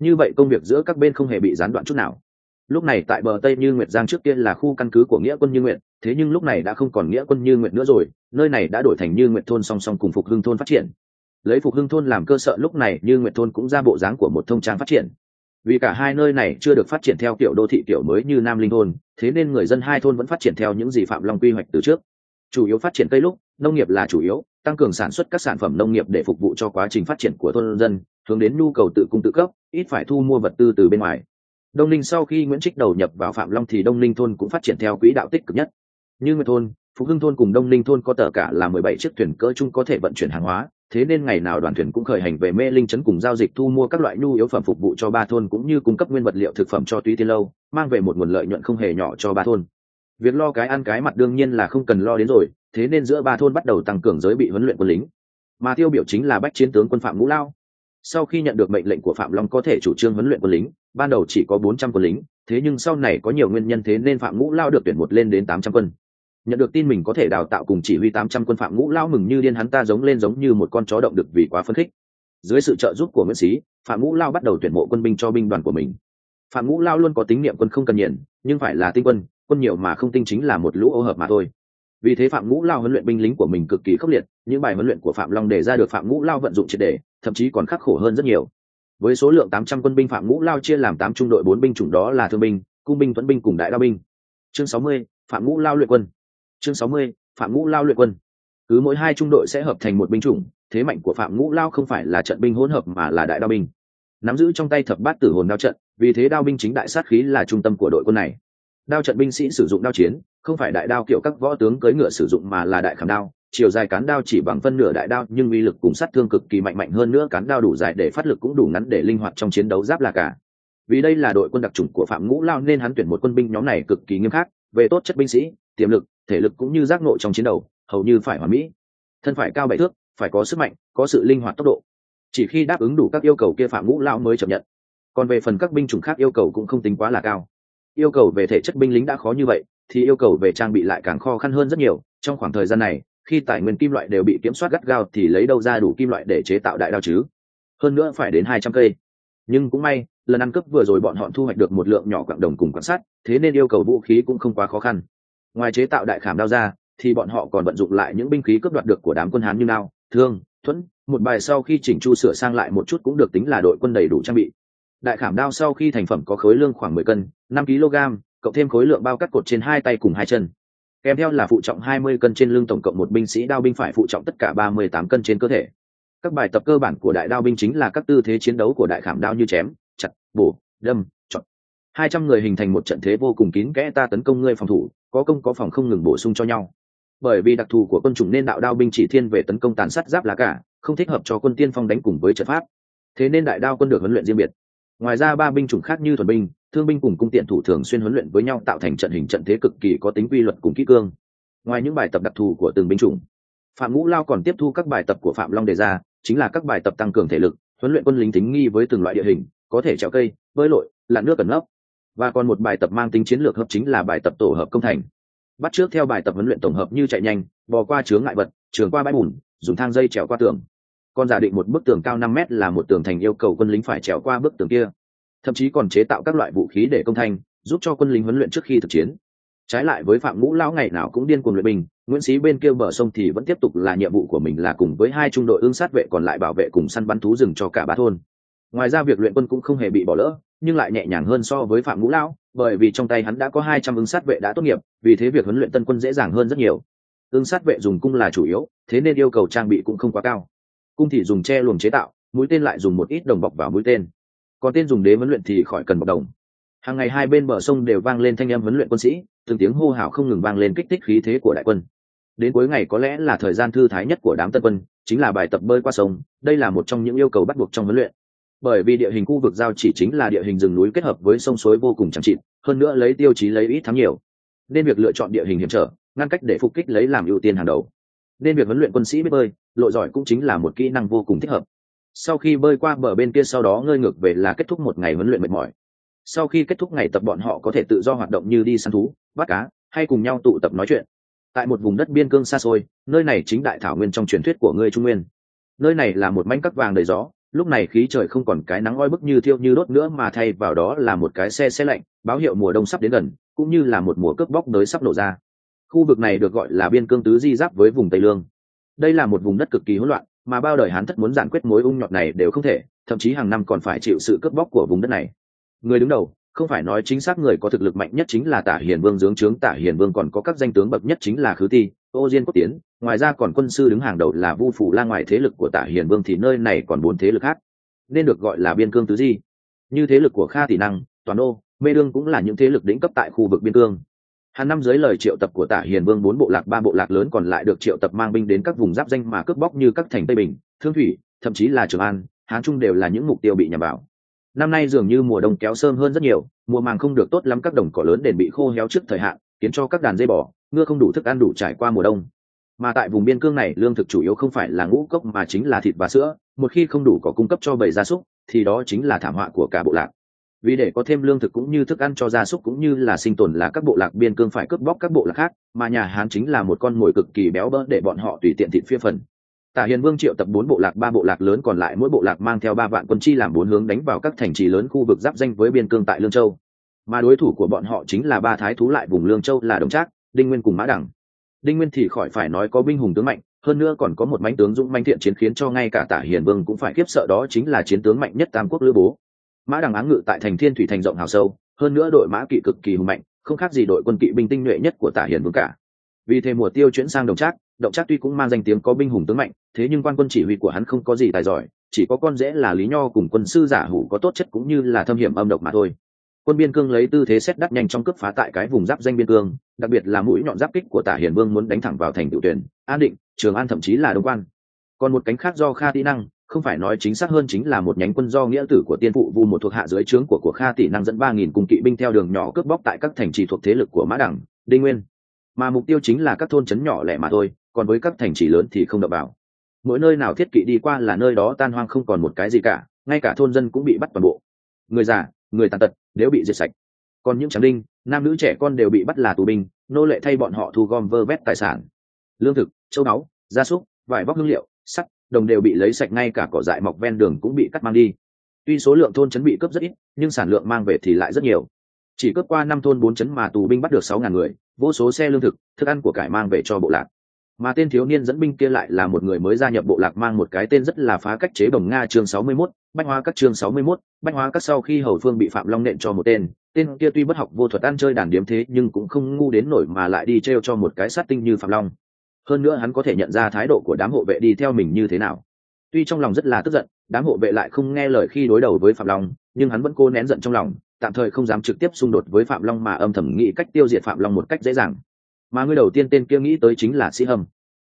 Như vậy công việc giữa các bên không hề bị gián đoạn chút nào. Lúc này tại bờ tây như nguyệt giang trước kia là khu căn cứ của nghĩa quân như nguyệt thế nhưng lúc này đã không còn nghĩa quân như nguyệt nữa rồi, nơi này đã đổi thành như nguyệt thôn song song cùng phục hưng thôn phát triển. Lấy phục hưng thôn làm cơ sở lúc này, như nguyệt thôn cũng ra bộ dáng của một thông trang phát triển. Vì cả hai nơi này chưa được phát triển theo kiểu đô thị kiểu mới như nam linh thôn, thế nên người dân hai thôn vẫn phát triển theo những gì phạm long quy hoạch từ trước. Chủ yếu phát triển cây lúc, nông nghiệp là chủ yếu, tăng cường sản xuất các sản phẩm nông nghiệp để phục vụ cho quá trình phát triển của thôn dân, hướng đến nhu cầu tự cung tự cấp, ít phải thu mua vật tư từ bên ngoài. Đông ninh sau khi nguyễn trích đầu nhập vào phạm long thì đông ninh thôn cũng phát triển theo quỹ đạo tích cực nhất như nguyệt thôn phú hưng thôn cùng đông ninh thôn có tờ cả là mười bảy chiếc thuyền cỡ chung có thể vận chuyển hàng hóa, thế nên ngày nào đoàn thuyền cũng khởi hành về mê linh trấn cùng giao dịch thu mua các loại nhu yếu phẩm phục vụ cho ba thôn cũng như cung cấp nguyên vật liệu thực phẩm cho túy tiên lâu, mang về một nguồn lợi nhuận không hề nhỏ cho ba thôn. Việc lo cái ăn cái mặt đương nhiên là không cần lo đến rồi, thế nên giữa ba thôn bắt đầu tăng cường giới bị huấn luyện quân lính. Mà tiêu biểu chính là bách chiến tướng quân phạm ngũ lao. Sau khi nhận được mệnh lệnh của phạm long có thể chủ trương huấn luyện quân lính, ban đầu chỉ có bốn trăm quân lính, thế nhưng sau này có nhiều nguyên nhân thế nên phạm ngũ lao được tuyển một lên đến tám trăm quân nhận được tin mình có thể đào tạo cùng chỉ huy tám trăm quân phạm ngũ lao mừng như điên hắn ta giống lên giống như một con chó động được vì quá phấn khích. Dưới sự trợ giúp của nguyễn sĩ phạm ngũ lao bắt đầu tuyển mộ quân binh cho binh đoàn của mình. Phạm ngũ lao luôn có tính niệm quân không cần nhiện, nhưng phải là tinh quân quân nhiều mà không tinh chính là một lũ ô hợp mà thôi. Vì thế phạm ngũ lao huấn luyện binh lính của mình cực kỳ khốc liệt, những bài huấn luyện của phạm long đề ra được phạm ngũ lao vận dụng triệt đề thậm chí còn khắc khổ hơn rất nhiều. Với số lượng tám trăm quân binh phạm ngũ lao chia làm tám trung đội bốn binh chủng đó là thương binh, cung binh thuẫn binh cùng đại đao binh. Chương sáu mươi, phạm ngũ lao luyện quân chương sáu mươi, phạm ngũ lao luyện quân. Cứ mỗi hai trung đội sẽ hợp thành một binh chủng, thế mạnh của phạm ngũ lao không phải là trận binh hỗn hợp mà là đại đao binh. Nắm giữ trong tay thập bát tử hồn đao trận, vì thế đao binh chính đại sát khí là trung tâm của đội quân này. Đao trận binh sĩ sử dụng đao chiến, không phải đại đao kiểu các võ tướng cưỡi ngựa sử dụng mà là đại khảm đao, chiều dài cán đao chỉ bằng phân nửa đại đao, nhưng uy lực cùng sát thương cực kỳ mạnh mạnh hơn nữa, cán đao đủ dài để phát lực cũng đủ ngắn để linh hoạt trong chiến đấu giáp là cả. Vì đây là đội quân đặc trùng của phạm ngũ lao nên hắn tuyển một quân binh nhóm này cực kỳ nghiêm khắc, về tốt chất binh sĩ, tiềm lực thể lực cũng như giác ngộ trong chiến đấu hầu như phải hoàn mỹ. Thân phải cao bảy thước, phải có sức mạnh, có sự linh hoạt tốc độ. Chỉ khi đáp ứng đủ các yêu cầu kia phạm ngũ lão mới chấp nhận. Còn về phần các binh chủng khác yêu cầu cũng không tính quá là cao. Yêu cầu về thể chất binh lính đã khó như vậy, thì yêu cầu về trang bị lại càng khó khăn hơn rất nhiều. Trong khoảng thời gian này, khi tài nguyên kim loại đều bị kiểm soát gắt gao thì lấy đâu ra đủ kim loại để chế tạo đại đao chứ? Hơn nữa phải đến hai trăm cây. Nhưng cũng may, lần ăn cướp vừa rồi bọn họ thu hoạch được một lượng nhỏ quặng đồng cùng quan sát thế nên yêu cầu vũ khí cũng không quá khó khăn ngoài chế tạo đại khảm đao ra, thì bọn họ còn vận dụng lại những binh khí cướp đoạt được của đám quân hán như đao thương, thuẫn. Một bài sau khi chỉnh chu sửa sang lại một chút cũng được tính là đội quân đầy đủ trang bị. Đại khảm đao sau khi thành phẩm có khối lương khoảng mười cân, năm kg, cộng thêm khối lượng bao cắt cột trên hai tay cùng hai chân. Kèm theo là phụ trọng hai mươi cân trên lưng tổng cộng một binh sĩ, đao binh phải phụ trọng tất cả ba mươi tám cân trên cơ thể. Các bài tập cơ bản của đại đao binh chính là các tư thế chiến đấu của đại khảm đao như chém, chặt, bổ, đâm hai trăm người hình thành một trận thế vô cùng kín kẽ ta tấn công ngươi phòng thủ, có công có phòng không ngừng bổ sung cho nhau. Bởi vì đặc thù của quân chủng nên đạo đao binh chỉ thiên về tấn công tàn sát giáp lá cả, không thích hợp cho quân tiên phong đánh cùng với trận pháp. Thế nên đại đao quân được huấn luyện riêng biệt. Ngoài ra ba binh chủng khác như thuần binh, thương binh cùng cung tiện thủ thường xuyên huấn luyện với nhau tạo thành trận hình trận thế cực kỳ có tính quy luật cùng kỹ cương. Ngoài những bài tập đặc thù của từng binh chủng, phạm ngũ lao còn tiếp thu các bài tập của phạm long đề ra, chính là các bài tập tăng cường thể lực, huấn luyện quân lính tính nghi với từng loại địa hình, có thể trèo cây, bơi lội, lặn nước cẩn nấp và còn một bài tập mang tính chiến lược hợp chính là bài tập tổ hợp công thành. Bắt trước theo bài tập huấn luyện tổng hợp như chạy nhanh, bò qua chướng ngại vật, trường qua bãi bùn, dùng thang dây trèo qua tường. Còn giả định một bức tường cao năm mét là một tường thành yêu cầu quân lính phải trèo qua bức tường kia. Thậm chí còn chế tạo các loại vũ khí để công thành, giúp cho quân lính huấn luyện trước khi thực chiến. Trái lại với phạm ngũ lão ngày nào cũng điên cuồng luyện binh, nguyễn sĩ bên kia bờ sông thì vẫn tiếp tục là nhiệm vụ của mình là cùng với hai trung đội ương sát vệ còn lại bảo vệ cùng săn bắn thú rừng cho cả ba thôn. Ngoài ra việc luyện quân cũng không hề bị bỏ lỡ nhưng lại nhẹ nhàng hơn so với phạm ngũ lão, bởi vì trong tay hắn đã có hai trăm ứng sát vệ đã tốt nghiệp, vì thế việc huấn luyện tân quân dễ dàng hơn rất nhiều. Ứng sát vệ dùng cung là chủ yếu, thế nên yêu cầu trang bị cũng không quá cao. Cung thì dùng che luồng chế tạo, mũi tên lại dùng một ít đồng bọc vào mũi tên. Còn tên dùng đế huấn luyện thì khỏi cần bọc đồng. Hàng ngày hai bên bờ sông đều vang lên thanh âm huấn luyện quân sĩ, từng tiếng hô hào không ngừng vang lên kích thích khí thế của đại quân. Đến cuối ngày có lẽ là thời gian thư thái nhất của đám tân quân, chính là bài tập bơi qua sông, đây là một trong những yêu cầu bắt buộc trong huấn luyện bởi vì địa hình khu vực giao chỉ chính là địa hình rừng núi kết hợp với sông suối vô cùng chẳng trị hơn nữa lấy tiêu chí lấy ít thắng nhiều. Nên việc lựa chọn địa hình hiểm trở, ngăn cách để phục kích lấy làm ưu tiên hàng đầu. Nên việc huấn luyện quân sĩ biết bơi lội giỏi cũng chính là một kỹ năng vô cùng thích hợp. Sau khi bơi qua bờ bên kia sau đó ngơi ngược về là kết thúc một ngày huấn luyện mệt mỏi. Sau khi kết thúc ngày tập bọn họ có thể tự do hoạt động như đi săn thú, bắt cá, hay cùng nhau tụ tập nói chuyện. Tại một vùng đất biên cương xa xôi, nơi này chính đại thảo nguyên trong truyền thuyết của ngươi trung nguyên. Nơi này là một mảnh cắt vàng đầy gió lúc này khí trời không còn cái nắng oi bức như thiêu như đốt nữa mà thay vào đó là một cái xe xe lạnh, báo hiệu mùa đông sắp đến gần, cũng như là một mùa cướp bóc tới sắp nổ ra. Khu vực này được gọi là biên cương tứ di giáp với vùng tây lương. Đây là một vùng đất cực kỳ hỗn loạn, mà bao đời hán thất muốn giải quyết mối ung nhọt này đều không thể, thậm chí hàng năm còn phải chịu sự cướp bóc của vùng đất này. Người đứng đầu không phải nói chính xác người có thực lực mạnh nhất chính là tả hiền vương dưỡng trướng, tả hiền vương còn có các danh tướng bậc nhất chính là khứ ti ô diên quốc tiến, ngoài ra còn quân sư đứng hàng đầu là vu phủ la ngoài thế lực của tả hiền vương thì nơi này còn bốn thế lực khác, nên được gọi là biên cương tứ di. Như thế lực của kha tỷ năng, toàn ô, mê đương cũng là những thế lực đỉnh cấp tại khu vực biên cương. Hàng năm dưới lời triệu tập của tả hiền vương, bốn bộ lạc, ba bộ lạc lớn còn lại được triệu tập mang binh đến các vùng giáp danh mà cướp bóc như các thành tây bình, thương thủy, thậm chí là trường an, hán trung đều là những mục tiêu bị nhằm vào năm nay dường như mùa đông kéo sơm hơn rất nhiều, mùa màng không được tốt lắm, các đồng cỏ lớn đền bị khô héo trước thời hạn, khiến cho các đàn dây bò mưa không đủ thức ăn đủ trải qua mùa đông. Mà tại vùng biên cương này, lương thực chủ yếu không phải là ngũ cốc mà chính là thịt và sữa, một khi không đủ có cung cấp cho bầy gia súc, thì đó chính là thảm họa của cả bộ lạc. Vì để có thêm lương thực cũng như thức ăn cho gia súc cũng như là sinh tồn là các bộ lạc biên cương phải cướp bóc các bộ lạc khác, mà nhà hán chính là một con mồi cực kỳ béo bỡ để bọn họ tùy tiện thịt phia phần tả hiền vương triệu tập bốn bộ lạc, ba bộ lạc lớn còn lại mỗi bộ lạc mang theo ba vạn quân chi làm bốn hướng đánh vào các thành trì lớn khu vực giáp danh với biên cương tại lương châu. Mà đối thủ của bọn họ chính là ba thái thú lại vùng lương châu là đồng trác, đinh nguyên cùng mã đẳng. Đinh nguyên thì khỏi phải nói có binh hùng tướng mạnh, hơn nữa còn có một mánh tướng dũng manh thiện chiến khiến cho ngay cả tả hiền vương cũng phải khiếp sợ đó chính là chiến tướng mạnh nhất tam quốc lữ bố. Mã đằng áng ngự tại thành thiên thủy thành rộng hào sâu, hơn nữa đội mã kỵ cực kỳ hùng mạnh, không khác gì đội quân kỵ binh tinh nhuệ nhất của tả hiền vương cả. Vì thế mùa tiêu chuyển sang đồng trác động trác tuy cũng mang danh tiếng có binh hùng tướng mạnh, thế nhưng quan quân chỉ huy của hắn không có gì tài giỏi, chỉ có con rễ là lý nho cùng quân sư giả hủ có tốt chất cũng như là thâm hiểm âm độc mà thôi. Quân biên cương lấy tư thế xét đắt nhanh trong cướp phá tại cái vùng giáp danh biên cương, đặc biệt là mũi nhọn giáp kích của tả hiền vương muốn đánh thẳng vào thành tự tuyển an định, trường an thậm chí là đông quan. Còn một cánh khác do kha tỷ năng, không phải nói chính xác hơn chính là một nhánh quân do nghĩa tử của tiên phụ vu một thuộc hạ dưới trướng của của kha tỷ năng dẫn ba nghìn cùng kỵ binh theo đường nhỏ cướp bóc tại các thành trì thuộc thế lực của mã đẳng, đinh nguyên. Mà mục tiêu chính là các thôn trấn nhỏ lẻ mà thôi còn với các thành trì lớn thì không đập vào. Mỗi nơi nào thiết kỵ đi qua là nơi đó tan hoang không còn một cái gì cả, ngay cả thôn dân cũng bị bắt toàn bộ. Người già, người tàn tật đều bị diệt sạch. Còn những tráng đinh, nam nữ trẻ con đều bị bắt là tù binh, nô lệ thay bọn họ thu gom vơ vét tài sản. Lương thực, châu báu, gia súc, vải vóc hương liệu, sắt, đồng đều bị lấy sạch ngay cả cỏ dại mọc ven đường cũng bị cắt mang đi. Tuy số lượng thôn chấn bị cướp rất ít, nhưng sản lượng mang về thì lại rất nhiều. Chỉ cướp qua năm thôn bốn chấn mà tù binh bắt được sáu ngàn người, vô số xe lương thực, thức ăn của cải mang về cho bộ lạc mà tên thiếu niên dẫn binh kia lại là một người mới gia nhập bộ lạc mang một cái tên rất là phá cách chế bồng nga chương sáu mươi 61, bách hóa các chương sáu mươi 61, bách hóa các sau khi hầu phương bị phạm long nện cho một tên. Tên kia tuy bất học vô thuật ăn chơi đàn điếm thế nhưng cũng không ngu đến nổi mà lại đi treo cho một cái sát tinh như phạm long. Hơn nữa hắn có thể nhận ra thái độ của đám hộ vệ đi theo mình như thế nào. Tuy trong lòng rất là tức giận đám hộ vệ lại không nghe lời khi đối đầu với phạm long nhưng hắn vẫn cố nén giận trong lòng tạm thời không dám trực tiếp xung đột với phạm long mà âm thầm nghĩ cách tiêu diệt phạm long một cách dễ dàng mà người đầu tiên tên kia nghĩ tới chính là sĩ hâm.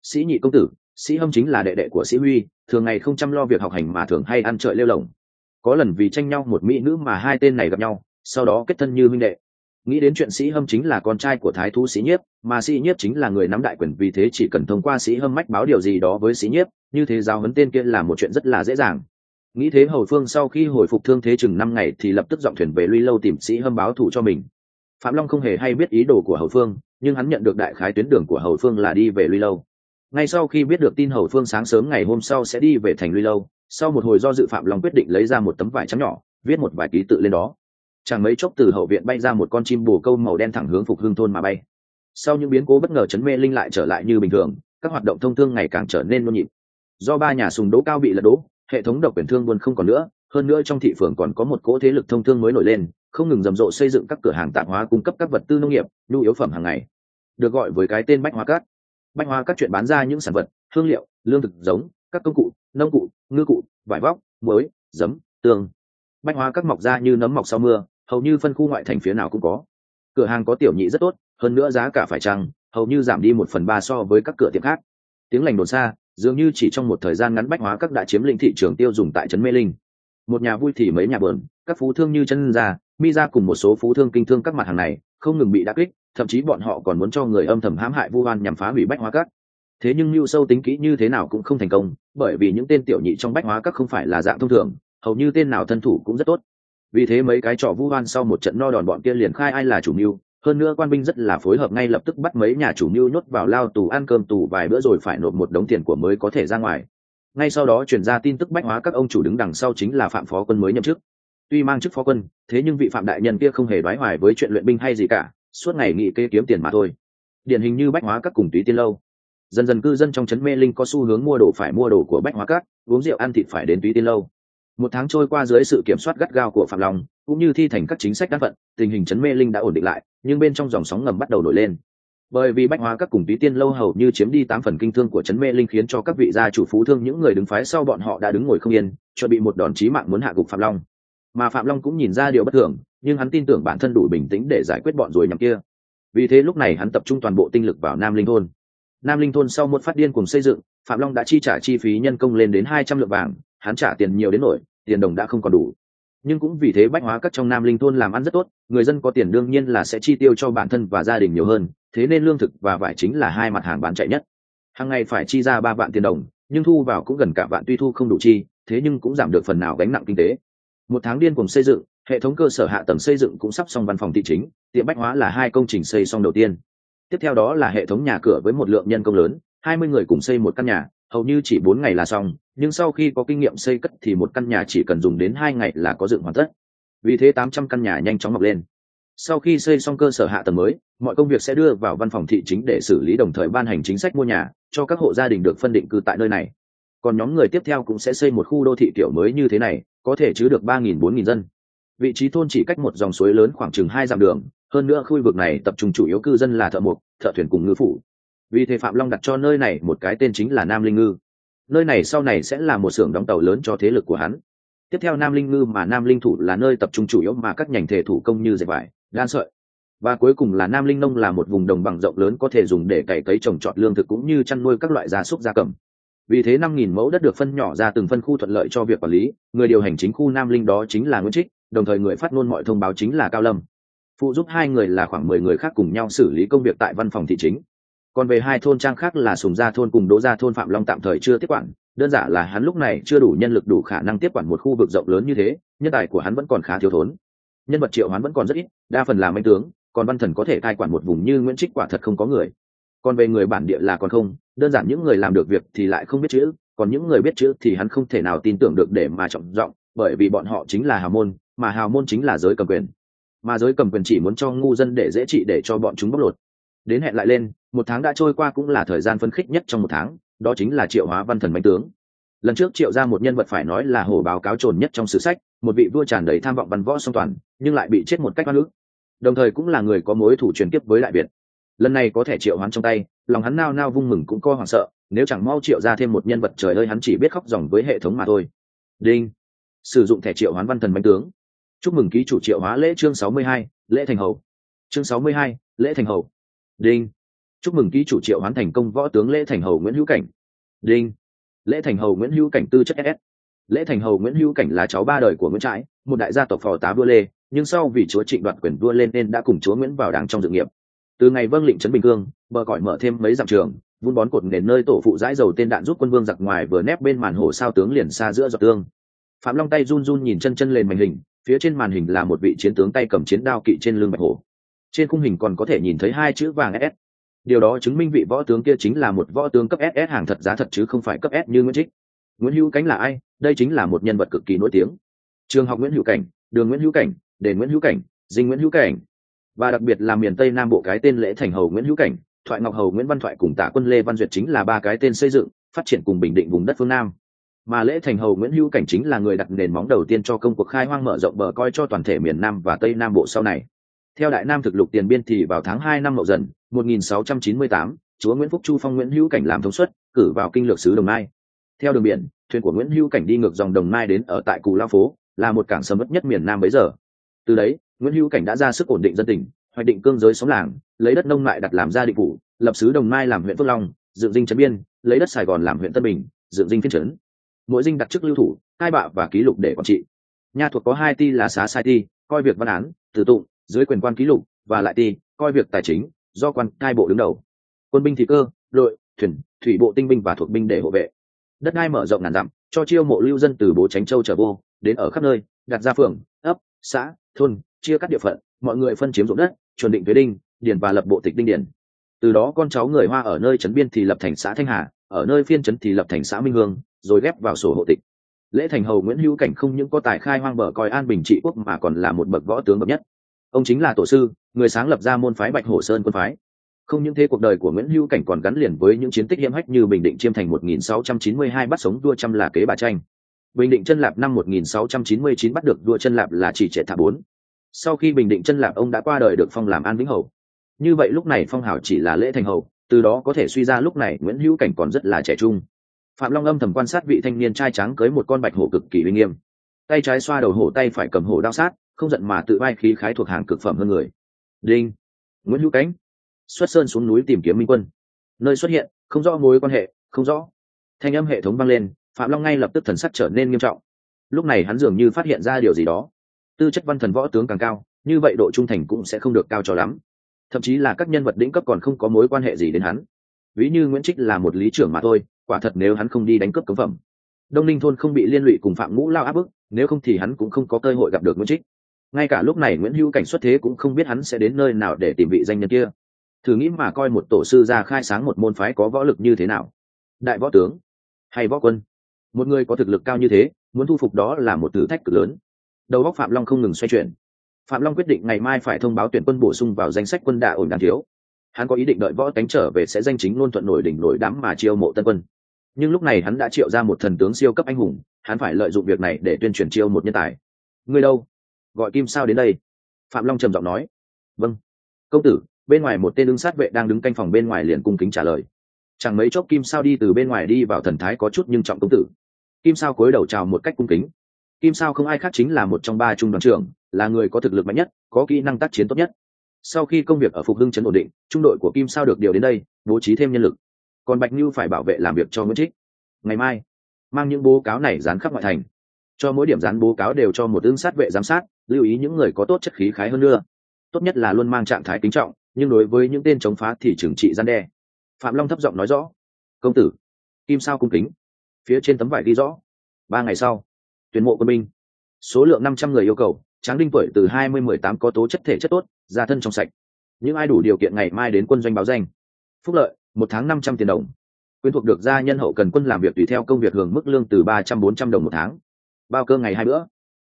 Sĩ nhị công tử, sĩ hâm chính là đệ đệ của sĩ huy, thường ngày không chăm lo việc học hành mà thường hay ăn trợi lêu lồng. Có lần vì tranh nhau một mỹ nữ mà hai tên này gặp nhau, sau đó kết thân như minh đệ. Nghĩ đến chuyện sĩ hâm chính là con trai của thái thú sĩ nhiếp, mà sĩ nhiếp chính là người nắm đại quyền vì thế chỉ cần thông qua sĩ hâm mách báo điều gì đó với sĩ nhiếp, như thế giao hấn tên kia là một chuyện rất là dễ dàng. Nghĩ thế hầu phương sau khi hồi phục thương thế chừng năm ngày thì lập tức dọn thuyền về luy lâu tìm sĩ hâm báo thù cho mình. Phạm long không hề hay biết ý đồ của hầu phương nhưng hắn nhận được đại khái tuyến đường của hầu phương là đi về lui lâu. Ngay sau khi biết được tin hầu phương sáng sớm ngày hôm sau sẽ đi về thành lui lâu, sau một hồi do dự phạm long quyết định lấy ra một tấm vải trắng nhỏ, viết một vài ký tự lên đó. Chẳng mấy chốc từ hậu viện bay ra một con chim bồ câu màu đen thẳng hướng phục hương thôn mà bay. Sau những biến cố bất ngờ chấn mê linh lại trở lại như bình thường, các hoạt động thông thương ngày càng trở nên nôn nhịp. Do ba nhà sùng đỗ cao bị lật đổ, hệ thống độc quyền thương buôn không còn nữa hơn nữa trong thị phường còn có một cỗ thế lực thông thương mới nổi lên, không ngừng rầm rộ xây dựng các cửa hàng tạp hóa cung cấp các vật tư nông nghiệp, nhu yếu phẩm hàng ngày. Được gọi với cái tên bách hóa cát. Bách hóa các chuyện bán ra những sản vật, hương liệu, lương thực giống, các công cụ, nông cụ, ngư cụ, vải vóc, muối, giấm, tương. Bách hóa các mọc ra như nấm mọc sau mưa, hầu như phân khu ngoại thành phía nào cũng có. Cửa hàng có tiểu nhị rất tốt, hơn nữa giá cả phải chăng, hầu như giảm đi một phần ba so với các cửa tiệm khác. Tiếng lành đồn xa, dường như chỉ trong một thời gian ngắn bách hóa các đã chiếm lĩnh thị trường tiêu dùng tại trấn mê linh một nhà vui thì mấy nhà bờn các phú thương như chân ra, mi ra cùng một số phú thương kinh thương các mặt hàng này không ngừng bị đắc kích thậm chí bọn họ còn muốn cho người âm thầm hãm hại vu hoan nhằm phá hủy bách hóa các. Thế nhưng mưu sâu tính kỹ như thế nào cũng không thành công bởi vì những tên tiểu nhị trong bách hóa các không phải là dạng thông thường hầu như tên nào thân thủ cũng rất tốt. Vì thế mấy cái trò vu hoan sau một trận no đòn bọn kia liền khai ai là chủ mưu hơn nữa quan binh rất là phối hợp ngay lập tức bắt mấy nhà chủ mưu nhốt vào lao tù ăn cơm tù vài bữa rồi phải nộp một đống tiền của mới có thể ra ngoài ngay sau đó chuyển ra tin tức bách hóa các ông chủ đứng đằng sau chính là phạm phó quân mới nhậm chức. Tuy mang chức phó quân, thế nhưng vị phạm đại nhân kia không hề đoái hoài với chuyện luyện binh hay gì cả, suốt ngày nghị kê kiếm tiền mà thôi. Điển hình như bách hóa các cùng túy tiên lâu. Dần dần cư dân trong trấn mê linh có xu hướng mua đồ phải mua đồ của bách hóa các, uống rượu ăn thịt phải đến túy tiên lâu. Một tháng trôi qua dưới sự kiểm soát gắt gao của phạm long, cũng như thi thành các chính sách đắc vận tình hình trấn mê linh đã ổn định lại, nhưng bên trong dòng sóng ngầm bắt đầu nổi lên bởi vì bách hóa các cùng tí tiên lâu hầu như chiếm đi tám phần kinh thương của chấn mê linh khiến cho các vị gia chủ phú thương những người đứng phái sau bọn họ đã đứng ngồi không yên, chuẩn bị một đòn chí mạng muốn hạ gục phạm long. Mà phạm long cũng nhìn ra điều bất thường, nhưng hắn tin tưởng bản thân đủ bình tĩnh để giải quyết bọn rồi nhằm kia. Vì thế lúc này hắn tập trung toàn bộ tinh lực vào nam linh thôn. Nam linh thôn sau một phát điên cùng xây dựng, phạm long đã chi trả chi phí nhân công lên đến hai trăm lượng vàng, hắn trả tiền nhiều đến nổi, tiền đồng đã không còn đủ nhưng cũng vì thế bách hóa các trong nam linh thôn làm ăn rất tốt, người dân có tiền đương nhiên là sẽ chi tiêu cho bản thân và gia đình nhiều hơn, thế nên lương thực và vải chính là hai mặt hàng bán chạy nhất. Hàng ngày phải chi ra ba vạn tiền đồng, nhưng thu vào cũng gần cả vạn tuy thu không đủ chi, thế nhưng cũng giảm được phần nào gánh nặng kinh tế. Một tháng điên cùng xây dựng, hệ thống cơ sở hạ tầng xây dựng cũng sắp xong văn phòng thị chính, tiệm bách hóa là hai công trình xây xong đầu tiên. Tiếp theo đó là hệ thống nhà cửa với một lượng nhân công lớn, hai mươi người cùng xây một căn nhà hầu như chỉ bốn ngày là xong, nhưng sau khi có kinh nghiệm xây cất thì một căn nhà chỉ cần dùng đến hai ngày là có dựng hoàn tất. Vì thế tám trăm căn nhà nhanh chóng mọc lên. Sau khi xây xong cơ sở hạ tầng mới, mọi công việc sẽ đưa vào văn phòng thị chính để xử lý đồng thời ban hành chính sách mua nhà, cho các hộ gia đình được phân định cư tại nơi này. Còn nhóm người tiếp theo cũng sẽ xây một khu đô thị kiểu mới như thế này, có thể chứa được ba nghìn bốn nghìn dân. Vị trí thôn chỉ cách một dòng suối lớn khoảng chừng hai dặm đường, hơn nữa khu vực này tập trung chủ yếu cư dân là thợ mộc, thợ thuyền cùng ngư phủ vì thế phạm long đặt cho nơi này một cái tên chính là nam linh ngư. Nơi này sau này sẽ là một xưởng đóng tàu lớn cho thế lực của hắn. Tiếp theo nam linh ngư mà nam linh thủ là nơi tập trung chủ yếu mà các nhành thể thủ công như dệt vải, đan sợi. Và cuối cùng là nam linh nông là một vùng đồng bằng rộng lớn có thể dùng để cày cấy trồng trọt lương thực cũng như chăn nuôi các loại gia súc gia cầm. Vì thế năm nghìn mẫu đất được phân nhỏ ra từng phân khu thuận lợi cho việc quản lý, người điều hành chính khu nam linh đó chính là nguyễn trích, đồng thời người phát ngôn mọi thông báo chính là cao lâm. Phụ giúp hai người là khoảng mười người khác cùng nhau xử lý công việc tại văn phòng thị chính còn về hai thôn trang khác là sùng gia thôn cùng đỗ gia thôn phạm long tạm thời chưa tiếp quản, đơn giản là hắn lúc này chưa đủ nhân lực đủ khả năng tiếp quản một khu vực rộng lớn như thế, nhân tài của hắn vẫn còn khá thiếu thốn. Nhân vật triệu hắn vẫn còn rất ít, đa phần là manh tướng, còn văn thần có thể cai quản một vùng như nguyễn trích quả thật không có người. Còn về người bản địa là còn không, đơn giản những người làm được việc thì lại không biết chữ, còn những người biết chữ thì hắn không thể nào tin tưởng được để mà trọng giọng, bởi vì bọn họ chính là hào môn, mà hào môn chính là giới cầm quyền. Mà giới cầm quyền chỉ muốn cho ngu dân để dễ trị để cho bọn chúng bóc lột đến hẹn lại lên, một tháng đã trôi qua cũng là thời gian phân khích nhất trong một tháng, đó chính là triệu hóa văn thần bánh tướng. Lần trước triệu ra một nhân vật phải nói là hổ báo cáo trồn nhất trong sử sách, một vị vua tràn đầy tham vọng văn võ song toàn, nhưng lại bị chết một cách oan ức. Đồng thời cũng là người có mối thủ truyền tiếp với đại việt lần này có thể triệu hoán trong tay, lòng hắn nao nao vung mừng cũng co hoảng sợ, nếu chẳng mau triệu ra thêm một nhân vật trời ơi hắn chỉ biết khóc dòng với hệ thống mà thôi. Đinh. Sử dụng thẻ triệu hoán văn thần bánh tướng. Chúc mừng ký chủ triệu hóa lễ chương sáu mươi hai, lễ thành hầu. Chương sáu mươi hai, lễ thành hầu đinh. Chúc mừng ký chủ triệu hoán thành công võ tướng lễ thành hầu nguyễn hữu cảnh. Đinh. Lễ thành hầu nguyễn hữu cảnh tư chất ss lễ thành hầu nguyễn hữu cảnh là cháu ba đời của nguyễn trãi, một đại gia tộc phò tá vua lê, nhưng sau vì chúa trịnh đoạt quyền vua lên nên đã cùng chúa nguyễn vào đảng trong dự nghiệp. Từ ngày vâng lịnh trấn bình cương, bờ cõi mở thêm mấy dặm trường, vun bón cột nền nơi tổ phụ dãi dầu tên đạn giúp quân vương giặc ngoài vừa nép bên màn hồ sao tướng liền xa giữa giọt tương. Phạm long tay run run nhìn chân chân lên màn hình, phía trên màn hình là một vị chiến tướng tay cầm chiến đao kỵ trên lưng bạch hổ trên khung hình còn có thể nhìn thấy hai chữ vàng ss điều đó chứng minh vị võ tướng kia chính là một võ tướng cấp ss hàng thật giá thật chứ không phải cấp s như nguyễn trích. Nguyễn hữu cánh là ai? Đây chính là một nhân vật cực kỳ nổi tiếng. Trường học nguyễn hữu cảnh, đường nguyễn hữu cảnh, đền nguyễn hữu cảnh, dinh nguyễn hữu cảnh. Và đặc biệt là miền tây nam bộ cái tên lễ thành hầu nguyễn hữu cảnh, thoại ngọc hầu nguyễn văn thoại cùng tả quân lê văn duyệt chính là ba cái tên xây dựng, phát triển cùng bình định vùng đất phương nam. Mà lễ thành hầu nguyễn hữu cảnh chính là người đặt nền móng đầu tiên cho công cuộc khai hoang mở rộng bờ coi cho toàn thể miền nam và tây nam bộ sau này theo đại nam thực lục tiền biên thì vào tháng hai năm mậu dần 1698, chúa nguyễn phúc chu phong nguyễn hữu cảnh làm thống suất cử vào kinh lược sứ đồng nai. Theo đường biển thuyền của nguyễn hữu cảnh đi ngược dòng đồng nai đến ở tại cù lao phố là một cảng sầm mất nhất miền nam bấy giờ. Từ đấy nguyễn hữu cảnh đã ra sức ổn định dân tình hoạch định cương giới sóng làng lấy đất nông lại đặt làm gia định phủ lập sứ đồng nai làm huyện phước long dựng dinh trấn biên lấy đất sài gòn làm huyện tân bình dựng dinh phiên trấn. Mỗi dinh đặt chức lưu thủ hai bạ và ký lục để quản trị. Nha thuộc có hai ti là xá sai ti coi việc văn án tử tụng dưới quyền quan ký lục và lại ti coi việc tài chính do quan cai bộ đứng đầu. Quân binh thì cơ, đội, thuyền, thủy bộ tinh binh và thuộc binh để hộ vệ. Đất đai mở rộng ngàn dặm, cho chiêu mộ lưu dân từ bố tránh châu trở vô, đến ở khắp nơi, đặt ra phường, ấp, xã, thôn, chia cắt địa phận, mọi người phân chiếm ruộng đất, chuẩn định thuế đinh, điền và lập bộ tịch đinh điền. Từ đó con cháu người hoa ở nơi trấn biên thì lập thành xã thanh hà, ở nơi phiên trấn thì lập thành xã minh hương, rồi ghép vào sổ hộ tịch. Lễ thành hầu nguyễn hữu cảnh không những có tài khai hoang bờ coi an bình trị quốc mà còn là một bậc võ tướng bậc nhất ông chính là tổ sư, người sáng lập ra môn phái bạch hổ sơn quân phái. Không những thế, cuộc đời của nguyễn hữu cảnh còn gắn liền với những chiến tích hiếm hách như bình định chiêm thành 1692 bắt sống đua trăm là kế bà tranh. Bình định chân lạp năm 1699 bắt được đua chân lạp là chỉ trẻ thả bốn. Sau khi bình định chân lạp, ông đã qua đời được phong làm an vĩnh hầu. Như vậy lúc này phong hào chỉ là lễ thành hầu, từ đó có thể suy ra lúc này nguyễn hữu cảnh còn rất là trẻ trung. Phạm long âm thầm quan sát vị thanh niên trai trắng cưới một con bạch hổ cực kỳ uy nghiêm. Tay trái xoa đầu hổ, tay phải cầm hổ đao sát không giận mà tự vai khí khái thuộc hàng cực phẩm hơn người. Đinh. Nguyễn hữu cánh. Xuất sơn xuống núi tìm kiếm minh quân. Nơi xuất hiện, không rõ mối quan hệ, không rõ. Thanh âm hệ thống vang lên, phạm long ngay lập tức thần sắc trở nên nghiêm trọng. Lúc này hắn dường như phát hiện ra điều gì đó. Tư chất văn thần võ tướng càng cao, như vậy độ trung thành cũng sẽ không được cao cho lắm. Thậm chí là các nhân vật đỉnh cấp còn không có mối quan hệ gì đến hắn. Ví như nguyễn trích là một lý trưởng mà thôi, quả thật nếu hắn không đi đánh cướp cấm phẩm. Đông ninh thôn không bị liên lụy cùng phạm ngũ lao áp bức, nếu không thì hắn cũng không có cơ hội gặp được nguyễn trích ngay cả lúc này nguyễn hữu cảnh xuất thế cũng không biết hắn sẽ đến nơi nào để tìm vị danh nhân kia. Thử nghĩ mà coi một tổ sư ra khai sáng một môn phái có võ lực như thế nào. Đại võ tướng hay võ quân? Một người có thực lực cao như thế, muốn thu phục đó là một thử thách cực lớn. Đầu góc phạm long không ngừng xoay chuyển. Phạm long quyết định ngày mai phải thông báo tuyển quân bổ sung vào danh sách quân đạ ổn đàn thiếu. Hắn có ý định đợi võ tánh trở về sẽ danh chính luôn thuận nổi đỉnh nổi đám mà chiêu mộ tân quân. Nhưng lúc này hắn đã triệu ra một thần tướng siêu cấp anh hùng, hắn phải lợi dụng việc này để tuyên truyền chiêu một nhân tài. Người đâu? Gọi kim sao đến đây. Phạm long trầm giọng nói. Vâng. Công tử, bên ngoài một tên ứng sát vệ đang đứng canh phòng bên ngoài liền cung kính trả lời. Chẳng mấy chốc kim sao đi từ bên ngoài đi vào thần thái có chút nhưng trọng công tử. Kim sao cối đầu chào một cách cung kính. Kim sao không ai khác chính là một trong ba trung đoàn trưởng, là người có thực lực mạnh nhất, có kỹ năng tác chiến tốt nhất. Sau khi công việc ở phục hưng trấn ổn định, trung đội của kim sao được điều đến đây, bố trí thêm nhân lực. Còn bạch như phải bảo vệ làm việc cho nguyễn trích. Ngày mai, mang những bố cáo này dán khắp ngoại thành. Cho mỗi điểm dán bố cáo đều cho một ứng sát vệ giám sát lưu ý những người có tốt chất khí khái hơn nữa. Tốt nhất là luôn mang trạng thái kính trọng, nhưng đối với những tên chống phá thì trừng trị gian đe. Phạm long thấp giọng nói rõ. Công tử, kim sao cung kính? Phía trên tấm vải ghi rõ. Ba ngày sau, tuyển mộ quân binh. Số lượng năm trăm người yêu cầu, tráng đinh tuổi từ hai mươi mười tám có tố chất thể chất tốt, gia thân trong sạch. Những ai đủ điều kiện ngày mai đến quân doanh báo danh. Phúc lợi, một tháng năm trăm tiền đồng. Quyến thuộc được gia nhân hậu cần quân làm việc tùy theo công việc hưởng mức lương từ ba trăm bốn trăm đồng một tháng. Bao cơ ngày hai bữa.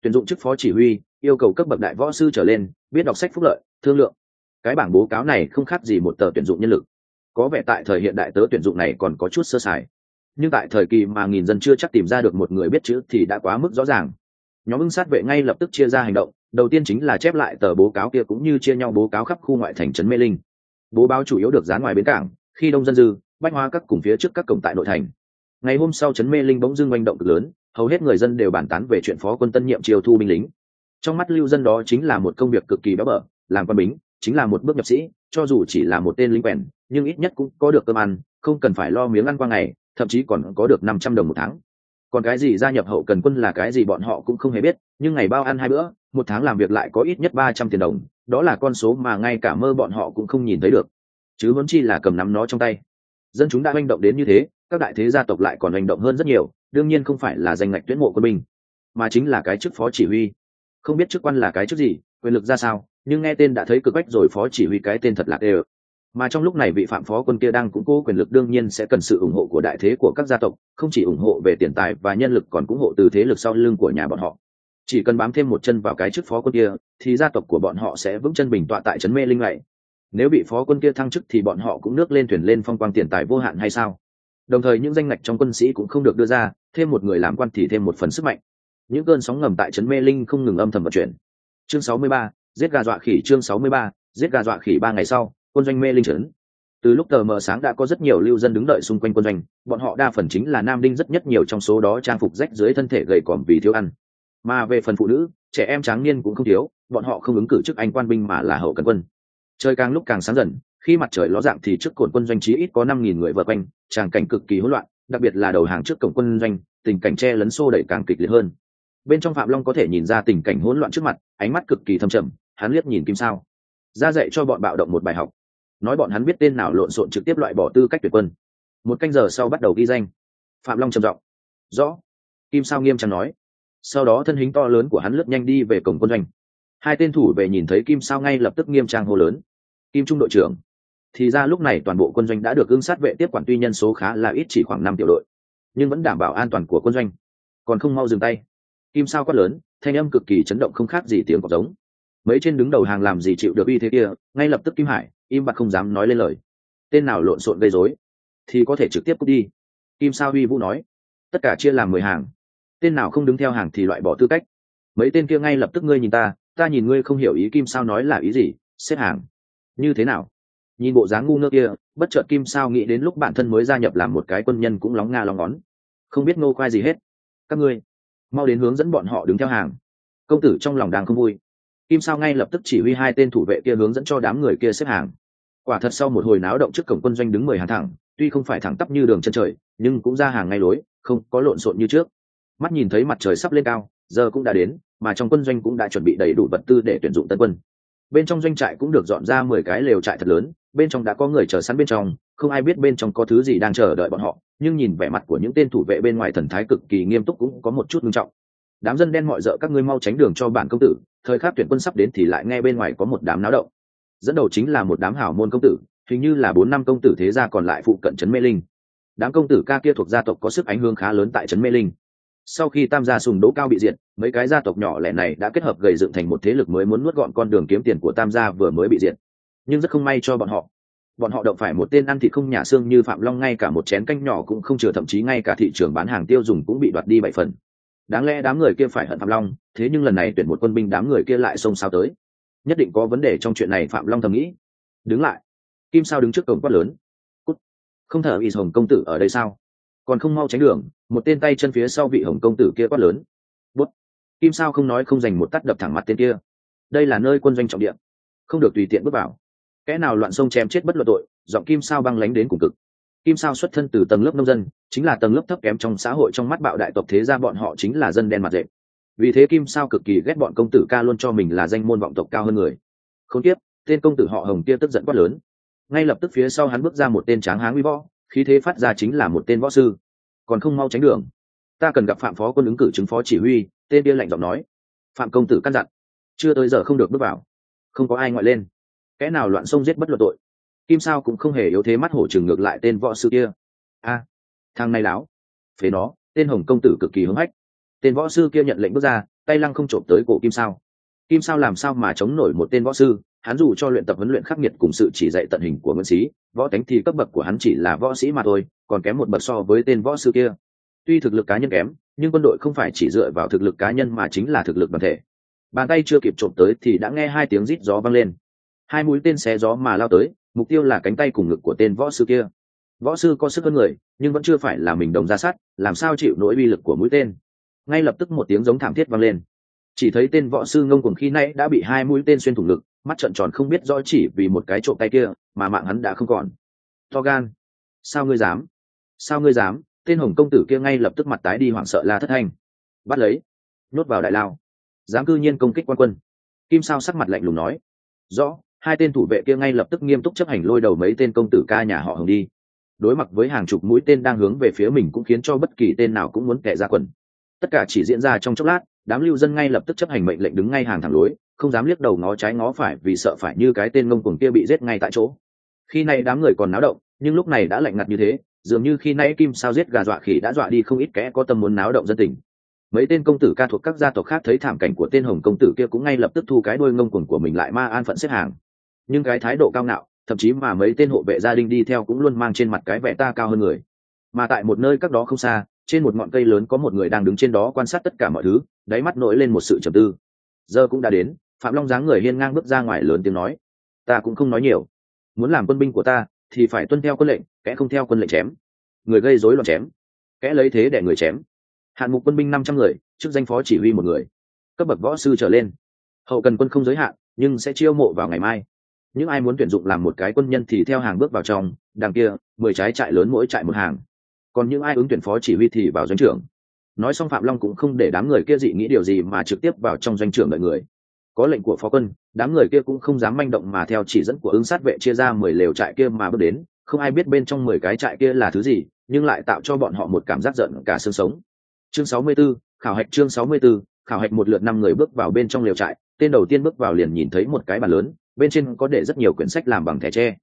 Tuyển dụng chức phó chỉ huy yêu cầu cấp bậc đại võ sư trở lên, biết đọc sách phúc lợi, thương lượng. Cái bảng bố cáo này không khác gì một tờ tuyển dụng nhân lực. Có vẻ tại thời hiện đại tớ tuyển dụng này còn có chút sơ sài. Nhưng tại thời kỳ mà nghìn dân chưa chắc tìm ra được một người biết chữ thì đã quá mức rõ ràng. Nhóm ưng sát vệ ngay lập tức chia ra hành động, đầu tiên chính là chép lại tờ bố cáo kia cũng như chia nhau bố cáo khắp khu ngoại thành trấn mê linh. Bố báo chủ yếu được dán ngoài bến cảng, khi đông dân dư, bách hoa các cùng phía trước các cổng tại nội thành. Ngày hôm sau trấn mê linh bỗng dưng manh động cực lớn, hầu hết người dân đều bàn tán về chuyện phó quân tân nhiệm triều thu binh lính trong mắt lưu dân đó chính là một công việc cực kỳ béo bở, làm quân bính, chính là một bước nhập sĩ, cho dù chỉ là một tên lính quèn, nhưng ít nhất cũng có được cơm ăn, không cần phải lo miếng ăn qua ngày, thậm chí còn có được năm trăm đồng một tháng. Còn cái gì gia nhập hậu cần quân là cái gì bọn họ cũng không hề biết, nhưng ngày bao ăn hai bữa, một tháng làm việc lại có ít nhất ba trăm tiền đồng, đó là con số mà ngay cả mơ bọn họ cũng không nhìn thấy được. Chứ muốn chi là cầm nắm nó trong tay. Dân chúng đã manh động đến như thế, các đại thế gia tộc lại còn hành động hơn rất nhiều, đương nhiên không phải là danh ngạch tuyển mộ quân binh, mà chính là cái chức phó chỉ huy không biết chức quan là cái chức gì, quyền lực ra sao, nhưng nghe tên đã thấy cực bách rồi, phó chỉ huy cái tên thật lạc đều mà trong lúc này vị phạm phó quân kia đang củng cố quyền lực đương nhiên sẽ cần sự ủng hộ của đại thế của các gia tộc, không chỉ ủng hộ về tiền tài và nhân lực còn ủng hộ từ thế lực sau lưng của nhà bọn họ. Chỉ cần bám thêm một chân vào cái chức phó quân kia, thì gia tộc của bọn họ sẽ vững chân bình tọa tại trấn mê linh lạy nếu bị phó quân kia thăng chức thì bọn họ cũng nước lên thuyền lên phong quang tiền tài vô hạn hay sao? Đồng thời những danh ngạch trong quân sĩ cũng không được đưa ra, thêm một người làm quan thì thêm một phần sức mạnh những cơn sóng ngầm tại trấn mê linh không ngừng âm thầm vận chuyển. Chương 63, giết gà dọa khỉ chương 63, giết gà dọa khỉ ba ngày sau quân doanh mê linh trấn. Từ lúc tờ mờ sáng đã có rất nhiều lưu dân đứng đợi xung quanh quân doanh bọn họ đa phần chính là nam đinh rất nhất nhiều trong số đó trang phục rách dưới thân thể gầy còm vì thiếu ăn. Mà về phần phụ nữ trẻ em tráng niên cũng không thiếu bọn họ không ứng cử chức anh quan binh mà là hậu cần quân. Trời càng lúc càng sáng dần khi mặt trời ló dạng thì trước cột quân doanh chí ít có năm nghìn người vượt quanh tràng cảnh cực kỳ hỗn loạn đặc biệt là đầu hàng trước cổng quân doanh tình cảnh che lấn xô đẩy càng kịch liệt hơn bên trong phạm long có thể nhìn ra tình cảnh hỗn loạn trước mặt, ánh mắt cực kỳ thâm trầm, hắn liếc nhìn kim sao. Ra dạy cho bọn bạo động một bài học. Nói bọn hắn biết tên nào lộn xộn trực tiếp loại bỏ tư cách tuyệt quân. Một canh giờ sau bắt đầu ghi danh. Phạm long trầm giọng. Rõ. Kim sao nghiêm trang nói. Sau đó thân hình to lớn của hắn lướt nhanh đi về cổng quân doanh. Hai tên thủ về nhìn thấy kim sao ngay lập tức nghiêm trang hô lớn. Kim trung đội trưởng. Thì ra lúc này toàn bộ quân doanh đã được ưng sát vệ tiếp quản tuy nhân số khá là ít chỉ khoảng năm tiểu đội, nhưng vẫn đảm bảo an toàn của quân doanh. Còn không mau dừng tay kim sao quát lớn, thanh âm cực kỳ chấn động không khác gì tiếng cọc giống. Mấy trên đứng đầu hàng làm gì chịu được uy thế kia, ngay lập tức kim hải, im bặt không dám nói lên lời. Tên nào lộn xộn gây rối, thì có thể trực tiếp cút đi. Kim sao huy vũ nói, tất cả chia làm mười hàng. Tên nào không đứng theo hàng thì loại bỏ tư cách. Mấy tên kia ngay lập tức ngươi nhìn ta ta nhìn ngươi không hiểu ý kim sao nói là ý gì, xếp hàng. Như thế nào? Nhìn bộ dáng ngu ngơ kia, bất chợt kim sao nghĩ đến lúc bản thân mới gia nhập làm một cái quân nhân cũng lóng nga lóng ngón. Không biết ngô khoai gì hết. Các ngươi mau đến hướng dẫn bọn họ đứng theo hàng. Công tử trong lòng đang không vui. Kim sao ngay lập tức chỉ huy hai tên thủ vệ kia hướng dẫn cho đám người kia xếp hàng. Quả thật sau một hồi náo động trước cổng quân doanh đứng mười hàng thẳng, tuy không phải thẳng tắp như đường chân trời, nhưng cũng ra hàng ngay lối, không có lộn xộn như trước. Mắt nhìn thấy mặt trời sắp lên cao, giờ cũng đã đến, mà trong quân doanh cũng đã chuẩn bị đầy đủ vật tư để tuyển dụng tân quân. Bên trong doanh trại cũng được dọn ra mười cái lều trại thật lớn, bên trong đã có người chờ sẵn bên trong, không ai biết bên trong có thứ gì đang chờ đợi bọn họ nhưng nhìn vẻ mặt của những tên thủ vệ bên ngoài thần thái cực kỳ nghiêm túc cũng có một chút nghiêm trọng. Đám dân đen mọi d các ngươi mau tránh đường cho bản công tử, thời khắc tuyển quân sắp đến thì lại nghe bên ngoài có một đám náo động. Dẫn đầu chính là một đám hảo môn công tử, hình như là bốn năm công tử thế gia còn lại phụ cận trấn mê linh. Đám công tử ca kia thuộc gia tộc có sức ảnh hưởng khá lớn tại trấn mê linh. Sau khi tam gia sùng đỗ cao bị diệt, mấy cái gia tộc nhỏ lẻ này đã kết hợp gầy dựng thành một thế lực mới muốn nuốt gọn con đường kiếm tiền của tam gia vừa mới bị diệt. Nhưng rất không may cho bọn họ bọn họ động phải một tên ăn thịt không nhà xương như phạm long ngay cả một chén canh nhỏ cũng không chừa, thậm chí ngay cả thị trường bán hàng tiêu dùng cũng bị đoạt đi bảy phần. Đáng lẽ đám người kia phải hận phạm long, thế nhưng lần này tuyển một quân binh đám người kia lại xông sao tới. Nhất định có vấn đề trong chuyện này, phạm long thầm nghĩ. Đứng lại. Kim sao đứng trước cổng quát lớn. Cút. không thở bị hồng công tử ở đây sao? Còn không mau tránh đường, một tên tay chân phía sau vị hồng công tử kia quát lớn. Bút. Kim sao không nói không dành một tắt đập thẳng mặt tên kia. Đây là nơi quân doanh trọng địa. Không được tùy tiện bước vào kẻ nào loạn sông chém chết bất luận tội, giọng kim sao băng lánh đến cùng cực. Kim sao xuất thân từ tầng lớp nông dân, chính là tầng lớp thấp kém trong xã hội trong mắt bạo đại tộc thế ra bọn họ chính là dân đen mặt dẹp vì thế kim sao cực kỳ ghét bọn công tử ca luôn cho mình là danh môn vọng tộc cao hơn người. Không tiếp tên công tử họ hồng kia tức giận quát lớn. Ngay lập tức phía sau hắn bước ra một tên tráng háng uy võ, khí thế phát ra chính là một tên võ sư. Còn không mau tránh đường. Ta cần gặp phạm phó quân ứng cử chứng phó chỉ huy, tên bia lạnh giọng nói. Phạm công tử căn dặn. Chưa tới giờ không được bước vào. Không có ai ngoại lên kẻ nào loạn sông giết bất luận tội? Kim sao cũng không hề yếu thế mắt hổ chừng ngược lại tên võ sư kia. A, thằng này láo. Phế nó, tên hồng công tử cực kỳ hứng hách. Tên võ sư kia nhận lệnh bước ra, tay lăng không trộm tới cổ kim sao. Kim sao làm sao mà chống nổi một tên võ sư? Hắn dù cho luyện tập huấn luyện khắc nghiệt cùng sự chỉ dạy tận hình của nguyễn sĩ võ tánh thì cấp bậc của hắn chỉ là võ sĩ mà thôi, còn kém một bậc so với tên võ sư kia. Tuy thực lực cá nhân kém, nhưng quân đội không phải chỉ dựa vào thực lực cá nhân mà chính là thực lực đoàn thể. Bàn tay chưa kịp trộm tới thì đã nghe hai tiếng rít gió vang lên hai mũi tên xé gió mà lao tới, mục tiêu là cánh tay cùng ngực của tên võ sư kia. Võ sư có sức hơn người, nhưng vẫn chưa phải là mình đồng ra sát, làm sao chịu nỗi uy lực của mũi tên? Ngay lập tức một tiếng giống thảm thiết vang lên. Chỉ thấy tên võ sư ngông cuồng khi nãy đã bị hai mũi tên xuyên thủng ngực, mắt trợn tròn không biết rõ chỉ vì một cái trộm tay kia mà mạng hắn đã không còn. To gan. Sao ngươi dám? Sao ngươi dám? Tên hồng công tử kia ngay lập tức mặt tái đi hoảng sợ la thất thanh. Bắt lấy. Nhốt vào đại lao. Dám cư nhiên công kích quan quân. Kim sao sắc mặt lạnh lùng nói. Rõ hai tên thủ vệ kia ngay lập tức nghiêm túc chấp hành lôi đầu mấy tên công tử ca nhà họ hồng đi. Đối mặt với hàng chục mũi tên đang hướng về phía mình cũng khiến cho bất kỳ tên nào cũng muốn kẻ ra quần. Tất cả chỉ diễn ra trong chốc lát, đám lưu dân ngay lập tức chấp hành mệnh lệnh đứng ngay hàng thẳng lối, không dám liếc đầu ngó trái ngó phải vì sợ phải như cái tên ngông cuồng kia bị giết ngay tại chỗ. Khi nay đám người còn náo động, nhưng lúc này đã lạnh ngặt như thế, dường như khi nãy kim sao giết gà dọa khỉ đã dọa đi không ít kẻ có tâm muốn náo động dân tình. Mấy tên công tử ca thuộc các gia tộc khác thấy thảm cảnh của tên hồng công tử kia cũng ngay lập tức thu cái đôi ngông cuồng của mình lại ma an phận xếp hàng nhưng cái thái độ cao ngạo, thậm chí mà mấy tên hộ vệ gia đình đi theo cũng luôn mang trên mặt cái vẻ ta cao hơn người. Mà tại một nơi các đó không xa, trên một ngọn cây lớn có một người đang đứng trên đó quan sát tất cả mọi thứ, đáy mắt nổi lên một sự trầm tư. Giờ cũng đã đến, phạm long dáng người hiên ngang bước ra ngoài lớn tiếng nói, ta cũng không nói nhiều. Muốn làm quân binh của ta, thì phải tuân theo quân lệnh, kẻ không theo quân lệnh chém. Người gây rối loạn chém, kẻ lấy thế để người chém. Hạn mục quân binh năm trăm người, chức danh phó chỉ huy một người. Cấp bậc võ sư trở lên. Hậu cần quân không giới hạn, nhưng sẽ chiêu mộ vào ngày mai những ai muốn tuyển dụng làm một cái quân nhân thì theo hàng bước vào trong đằng kia mười trái trại lớn mỗi trại một hàng. Còn những ai ứng tuyển phó chỉ huy thì vào doanh trưởng. Nói xong phạm long cũng không để đám người kia dị nghĩ điều gì mà trực tiếp vào trong doanh trưởng đợi người. Có lệnh của phó quân đám người kia cũng không dám manh động mà theo chỉ dẫn của ứng sát vệ chia ra mười lều trại kia mà bước đến. Không ai biết bên trong mười cái trại kia là thứ gì nhưng lại tạo cho bọn họ một cảm giác giận cả xương sống. Chương sáu mươi 64, khảo hạch chương sáu mươi 64, khảo hạch một lượt năm người bước vào bên trong lều trại. Tên đầu tiên bước vào liền nhìn thấy một cái bàn lớn bên trên có để rất nhiều quyển sách làm bằng thẻ tre.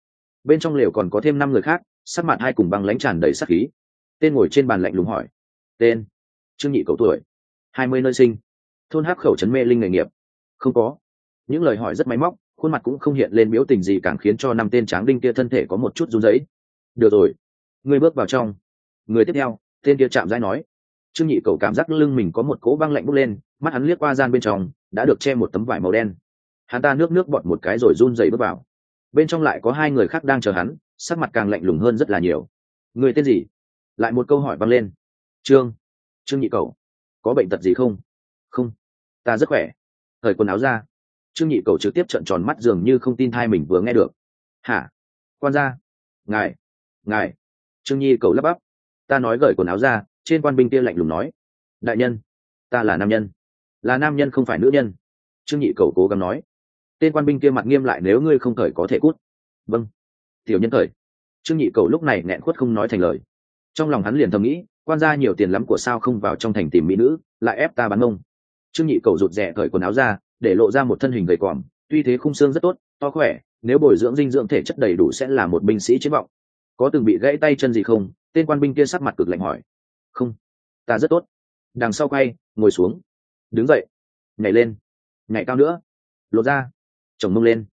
Bên trong lều còn có thêm năm người khác, sắc mặt hai cùng băng lãnh tràn đầy sắc khí. Tên ngồi trên bàn lạnh lùng hỏi, tên, trương nhị cầu tuổi, hai mươi nơi sinh, thôn hắc khẩu trấn mê linh nghề nghiệp. Không có. Những lời hỏi rất máy móc, khuôn mặt cũng không hiện lên biểu tình gì càng khiến cho năm tên tráng đinh kia thân thể có một chút run rẩy. Được rồi người bước vào trong. Người tiếp theo, tên kia chạm rãi nói. Trương nhị cầu cảm giác lưng mình có một cỗ băng lạnh bốc lên, mắt hắn liếc qua gian bên trong, đã được che một tấm vải màu đen hắn ta nước nước bọt một cái rồi run dày bước vào. Bên trong lại có hai người khác đang chờ hắn, sắc mặt càng lạnh lùng hơn rất là nhiều. Người tên gì? Lại một câu hỏi vang lên. Trương. Trương nhị cầu. Có bệnh tật gì không? Không. Ta rất khỏe. Thời quần áo ra. Trương nhị cầu trực tiếp trợn tròn mắt dường như không tin thai mình vừa nghe được. Hả? Quan ra ngài. Ngài. Trương nhi cầu lắp bắp. Ta nói gởi quần áo ra, trên quan binh kia lạnh lùng nói. Đại nhân. Ta là nam nhân. Là nam nhân không phải nữ nhân. Trương nhị cầu cố gắng nói tên quan binh kia mặt nghiêm lại nếu ngươi không thời có thể cút. Vâng. Tiểu nhân thời trương nhị cầu lúc này nghẹn khuất không nói thành lời. Trong lòng hắn liền thầm nghĩ, quan gia nhiều tiền lắm của sao không vào trong thành tìm mỹ nữ, lại ép ta bắn ông trương nhị cầu rụt rè cởi quần áo ra, để lộ ra một thân hình gầy còm tuy thế khung xương rất tốt, to khỏe, nếu bồi dưỡng dinh dưỡng thể chất đầy đủ sẽ là một binh sĩ chiến vọng. Có từng bị gãy tay chân gì không? Tên quan binh kia sắc mặt cực lạnh hỏi. Không. Ta rất tốt. Đằng sau quay, ngồi xuống. Đứng dậy. Nhảy lên. Nhảy cao nữa. Lột ra chồng mông lên.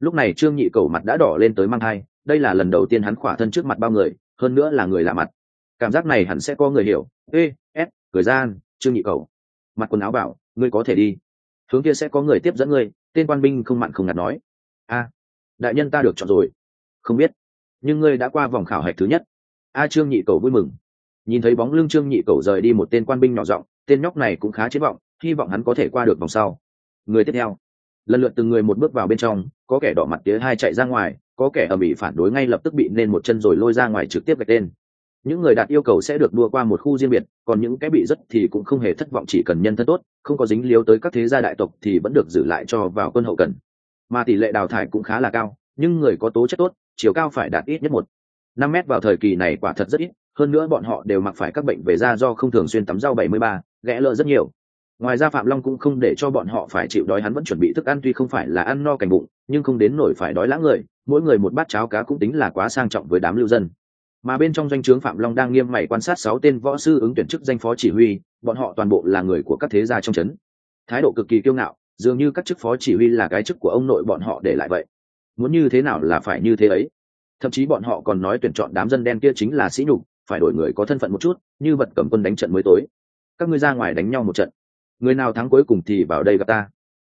Lúc này trương nhị cầu mặt đã đỏ lên tới mang thai, đây là lần đầu tiên hắn khỏa thân trước mặt bao người, hơn nữa là người lạ mặt. Cảm giác này hẳn sẽ có người hiểu. Ê ép cười gian, trương nhị cầu. Mặt quần áo bảo, ngươi có thể đi. Hướng kia sẽ có người tiếp dẫn ngươi, tên quan binh không mặn không ngặt nói. A, đại nhân ta được chọn rồi. Không biết. Nhưng ngươi đã qua vòng khảo hạch thứ nhất. A, trương nhị cầu vui mừng. Nhìn thấy bóng lưng trương nhị cầu rời đi một tên quan binh nhỏ giọng, tên nhóc này cũng khá chiến vọng, hy vọng hắn có thể qua được vòng sau. Người tiếp theo lần lượt từng người một bước vào bên trong, có kẻ đỏ mặt tía hai chạy ra ngoài, có kẻ ở bị phản đối ngay lập tức bị nên một chân rồi lôi ra ngoài trực tiếp gạch tên những người đạt yêu cầu sẽ được đua qua một khu riêng biệt, còn những cái bị rất thì cũng không hề thất vọng, chỉ cần nhân thân tốt, không có dính liếu tới các thế gia đại tộc thì vẫn được giữ lại cho vào quân hậu cần. Mà tỷ lệ đào thải cũng khá là cao, nhưng người có tố chất tốt, chiều cao phải đạt ít nhất một năm mét vào thời kỳ này quả thật rất ít, hơn nữa bọn họ đều mặc phải các bệnh về da do không thường xuyên tắm rau bảy mươi ba, ghẽ lợ rất nhiều ngoài ra phạm long cũng không để cho bọn họ phải chịu đói, hắn vẫn chuẩn bị thức ăn, tuy không phải là ăn no cành bụng, nhưng không đến nổi phải đói lãng người, mỗi người một bát cháo cá cũng tính là quá sang trọng với đám lưu dân. Mà bên trong doanh trướng phạm long đang nghiêm mày quan sát sáu tên võ sư ứng tuyển chức danh phó chỉ huy, bọn họ toàn bộ là người của các thế gia trong trấn. Thái độ cực kỳ kiêu ngạo, dường như các chức phó chỉ huy là cái chức của ông nội bọn họ để lại vậy. Muốn như thế nào là phải như thế ấy? Thậm chí bọn họ còn nói tuyển chọn đám dân đen kia chính là sĩ nhục, phải đổi người có thân phận một chút, như vật cầm quân đánh trận mới tối. Các ngươi ra ngoài đánh nhau một trận người nào thắng cuối cùng thì vào đây gặp ta.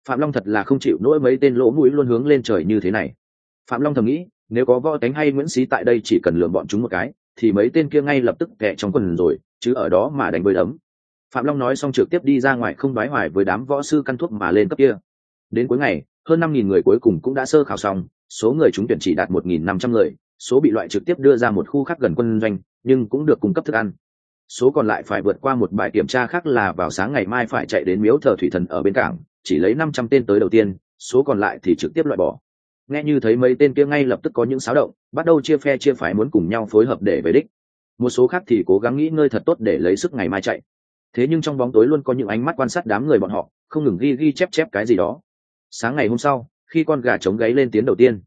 Phạm long thật là không chịu nỗi mấy tên lỗ mũi luôn hướng lên trời như thế này. Phạm long thầm nghĩ, nếu có võ tánh hay nguyễn sĩ tại đây chỉ cần lượm bọn chúng một cái, thì mấy tên kia ngay lập tức kẹ trong quần rồi, chứ ở đó mà đánh bơi đấm. Phạm long nói xong trực tiếp đi ra ngoài không đoái hoài với đám võ sư căn thuốc mà lên cấp kia. Đến cuối ngày, hơn năm nghìn người cuối cùng cũng đã sơ khảo xong, số người chúng tuyển chỉ đạt một nghìn năm trăm người, số bị loại trực tiếp đưa ra một khu khác gần quân doanh, nhưng cũng được cung cấp thức ăn số còn lại phải vượt qua một bài kiểm tra khác là vào sáng ngày mai phải chạy đến miếu thờ thủy thần ở bên cảng, chỉ lấy năm trăm tên tới đầu tiên, số còn lại thì trực tiếp loại bỏ. Nghe như thấy mấy tên kia ngay lập tức có những xáo động, bắt đầu chia phe chia phái muốn cùng nhau phối hợp để về đích. Một số khác thì cố gắng nghĩ ngơi thật tốt để lấy sức ngày mai chạy. Thế nhưng trong bóng tối luôn có những ánh mắt quan sát đám người bọn họ, không ngừng ghi ghi chép chép cái gì đó. Sáng ngày hôm sau, khi con gà trống gáy lên tiếng đầu tiên,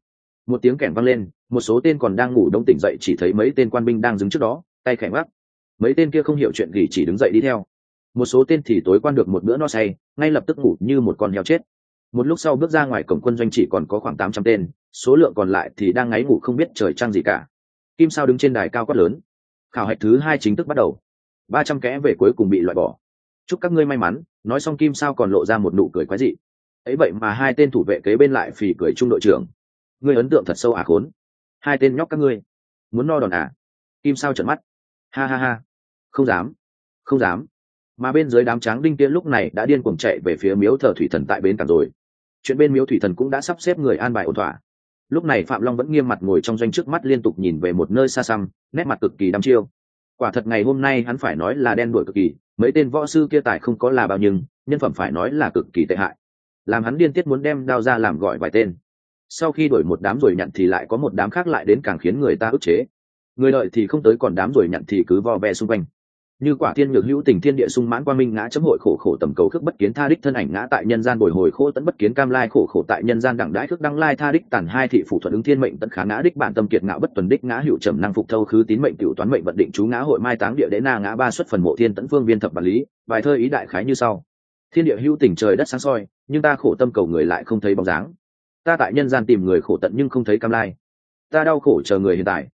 một tiếng kẻng vang lên, một số tên còn đang ngủ đông tỉnh dậy chỉ thấy mấy tên quan binh đang đứng trước đó, tay khảnh mắt mấy tên kia không hiểu chuyện gì chỉ đứng dậy đi theo. Một số tên thì tối quan được một bữa no say, ngay lập tức ngủ như một con heo chết. Một lúc sau bước ra ngoài cổng quân doanh chỉ còn có khoảng tám trăm tên, số lượng còn lại thì đang ngáy ngủ không biết trời trăng gì cả. Kim sao đứng trên đài cao quát lớn. Khảo hạch thứ hai chính thức bắt đầu. Ba trăm kẽ về cuối cùng bị loại bỏ. Chúc các ngươi may mắn, nói xong kim sao còn lộ ra một nụ cười quái dị. Ấy vậy mà hai tên thủ vệ kế bên lại phì cười trung đội trưởng. Ngươi ấn tượng thật sâu à khốn. Hai tên nhóc các ngươi. Muốn no đòn à? Kim sao trợn mắt. Ha ha ha không dám. Không dám. Mà bên dưới đám tráng đinh kia lúc này đã điên cuồng chạy về phía miếu thờ thủy thần tại bến cảng rồi. Chuyện bên miếu thủy thần cũng đã sắp xếp người an bài ổn thỏa. Lúc này phạm long vẫn nghiêm mặt ngồi trong doanh trước mắt liên tục nhìn về một nơi xa xăm, nét mặt cực kỳ đăm chiêu. Quả thật ngày hôm nay hắn phải nói là đen đuổi cực kỳ, mấy tên võ sư kia tài không có là bao nhưng nhân phẩm phải nói là cực kỳ tệ hại. Làm hắn điên tiết muốn đem đao ra làm gọi vài tên. Sau khi đổi một đám rồi nhận thì lại có một đám khác lại đến càng khiến người ta ức chế. Người đợi thì không tới còn đám rồi nhận thì cứ vo ve xung quanh như quả thiên nhược hữu tình thiên địa sung mãn quang minh ngã chấm hội khổ khổ tầm cầu khước bất kiến tha đích thân ảnh ngã tại nhân gian bồi hồi khô tẫn bất kiến cam lai khổ khổ tại nhân gian đẳng đãi khước đăng lai tha đích tàn hai thị phủ thuận ứng thiên mệnh tận khá ngã đích bản tâm kiệt ngã bất tuần đích ngã hữu trầm năng phục thâu khứ tín mệnh cửu toán mệnh vận định chú ngã hội mai táng địa đế na ngã ba xuất phần mộ thiên tẫn phương viên thập bản lý bài thơ ý đại khái như sau. Thiên địa hữu tình trời đất sáng soi, nhưng ta khổ tâm cầu người lại không thấy bóng dáng. Ta tại nhân gian tìm người khổ tận nhưng không thấy cam lai. Ta đau khổ chờ người hiện tại.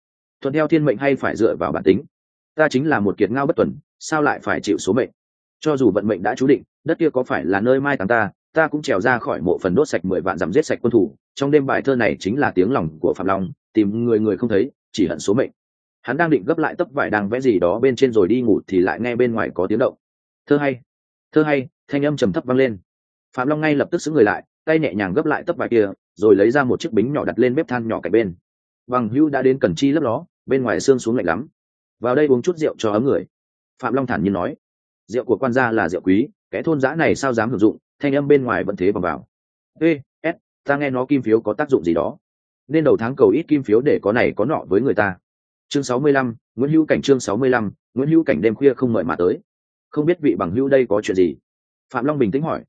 Thuận theo thiên mệnh hay phải dựa vào bản tính ta chính là một kiệt ngao bất tuần, sao lại phải chịu số mệnh? Cho dù vận mệnh đã chú định, đất kia có phải là nơi mai táng ta ta cũng trèo ra khỏi mộ phần đốt sạch mười vạn dặm giết sạch quân thủ. Trong đêm bài thơ này chính là tiếng lòng của phạm long, tìm người người không thấy, chỉ hận số mệnh. Hắn đang định gấp lại tấp vải đang vẽ gì đó bên trên rồi đi ngủ thì lại nghe bên ngoài có tiếng động. Thơ hay thơ hay, thanh âm trầm thấp vang lên. Phạm long ngay lập tức xứng người lại, tay nhẹ nhàng gấp lại tấp vải kia, rồi lấy ra một chiếc bính nhỏ đặt lên bếp than nhỏ cạnh bên. Bằng hữu đã đến cần chi lấp ló bên ngoài xương xuống lạnh lắm vào đây uống chút rượu cho ấm người. Phạm long thản nhiên nói. Rượu của quan gia là rượu quý, kẻ thôn giã này sao dám hưởng dụng, thanh âm bên ngoài vẫn thế vòng vào. Ê, s, ta nghe nó kim phiếu có tác dụng gì đó. Nên đầu tháng cầu ít kim phiếu để có này có nọ với người ta. Chương sáu mươi lăm, nguyễn hữu cảnh chương sáu mươi lăm, nguyễn hữu cảnh đêm khuya không mời mà tới. Không biết vị bằng hữu đây có chuyện gì? Phạm long bình tĩnh hỏi.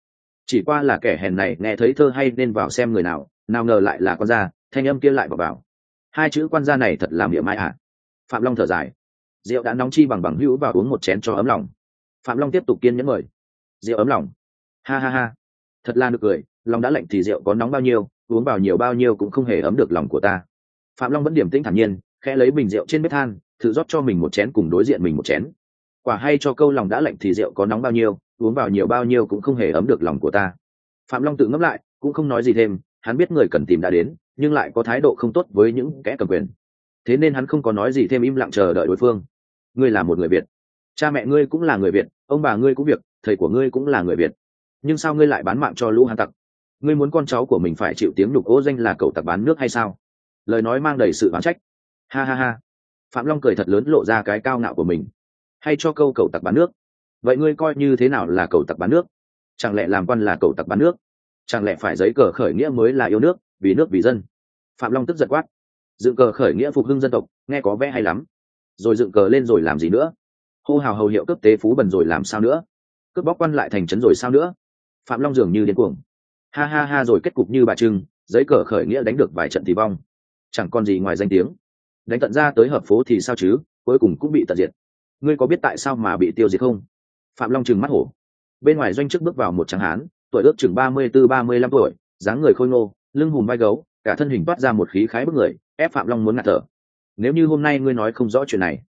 Chỉ qua là kẻ hèn này nghe thấy thơ hay nên vào xem người nào nào ngờ lại là con gia, thanh âm kia lại vào vào. Hai chữ quan gia này thật làm miệng mai ạ à. phạm long thở dài rượu đã nóng chi bằng bằng hữu và uống một chén cho ấm lòng. Phạm long tiếp tục kiên nhẫn mời. Rượu ấm lòng. Ha ha ha. Thật là được cười, lòng đã lạnh thì rượu có nóng bao nhiêu, uống vào nhiều bao nhiêu cũng không hề ấm được lòng của ta. Phạm long vẫn điểm tĩnh thản nhiên, khẽ lấy bình rượu trên bếp than, thử rót cho mình một chén cùng đối diện mình một chén. Quả hay cho câu lòng đã lạnh thì rượu có nóng bao nhiêu, uống vào nhiều bao nhiêu cũng không hề ấm được lòng của ta. Phạm long tự ngẫm lại, cũng không nói gì thêm, hắn biết người cần tìm đã đến, nhưng lại có thái độ không tốt với những kẻ cầm quyền thế nên hắn không có nói gì thêm im lặng chờ đợi đối phương. Ngươi là một người việt. Cha mẹ ngươi cũng là người việt, ông bà ngươi cũng việc, thầy của ngươi cũng là người việt. Nhưng sao ngươi lại bán mạng cho lũ hàn tặc? Ngươi muốn con cháu của mình phải chịu tiếng đục ô danh là cậu tặc bán nước hay sao? Lời nói mang đầy sự bán trách. Ha ha ha. Phạm long cười thật lớn lộ ra cái cao ngạo của mình. Hay cho câu cậu tặc bán nước. Vậy ngươi coi như thế nào là cậu tặc bán nước? Chẳng lẽ làm quan là cậu tặc bán nước? Chẳng lẽ phải giấy cờ khởi nghĩa mới là yêu nước, vì nước vì dân? Phạm long tức giật quát dựng cờ khởi nghĩa phục hưng dân tộc, nghe có vẻ hay lắm. Rồi dựng cờ lên rồi làm gì nữa? Hô hào hầu hiệu cấp tế phú bần rồi làm sao nữa? Cướp bóc quan lại thành trấn rồi sao nữa? Phạm long dường như điên cuồng. Ha ha ha rồi kết cục như bà trưng, giấy cờ khởi nghĩa đánh được vài trận thì vong. Chẳng còn gì ngoài danh tiếng. Đánh tận ra tới hợp phố thì sao chứ? Cuối cùng cũng bị tận diệt. Ngươi có biết tại sao mà bị tiêu diệt không? Phạm long trừng mắt hổ. Bên ngoài doanh chức bước vào một tráng hán, tuổi ước chừng ba mươi tư ba mươi lăm tuổi, dáng người khôi ngô, lưng hùm vai gấu, cả thân hình toát ra một khí khái bức người ép phạm long muốn ngạt thở. Nếu như hôm nay ngươi nói không rõ chuyện này,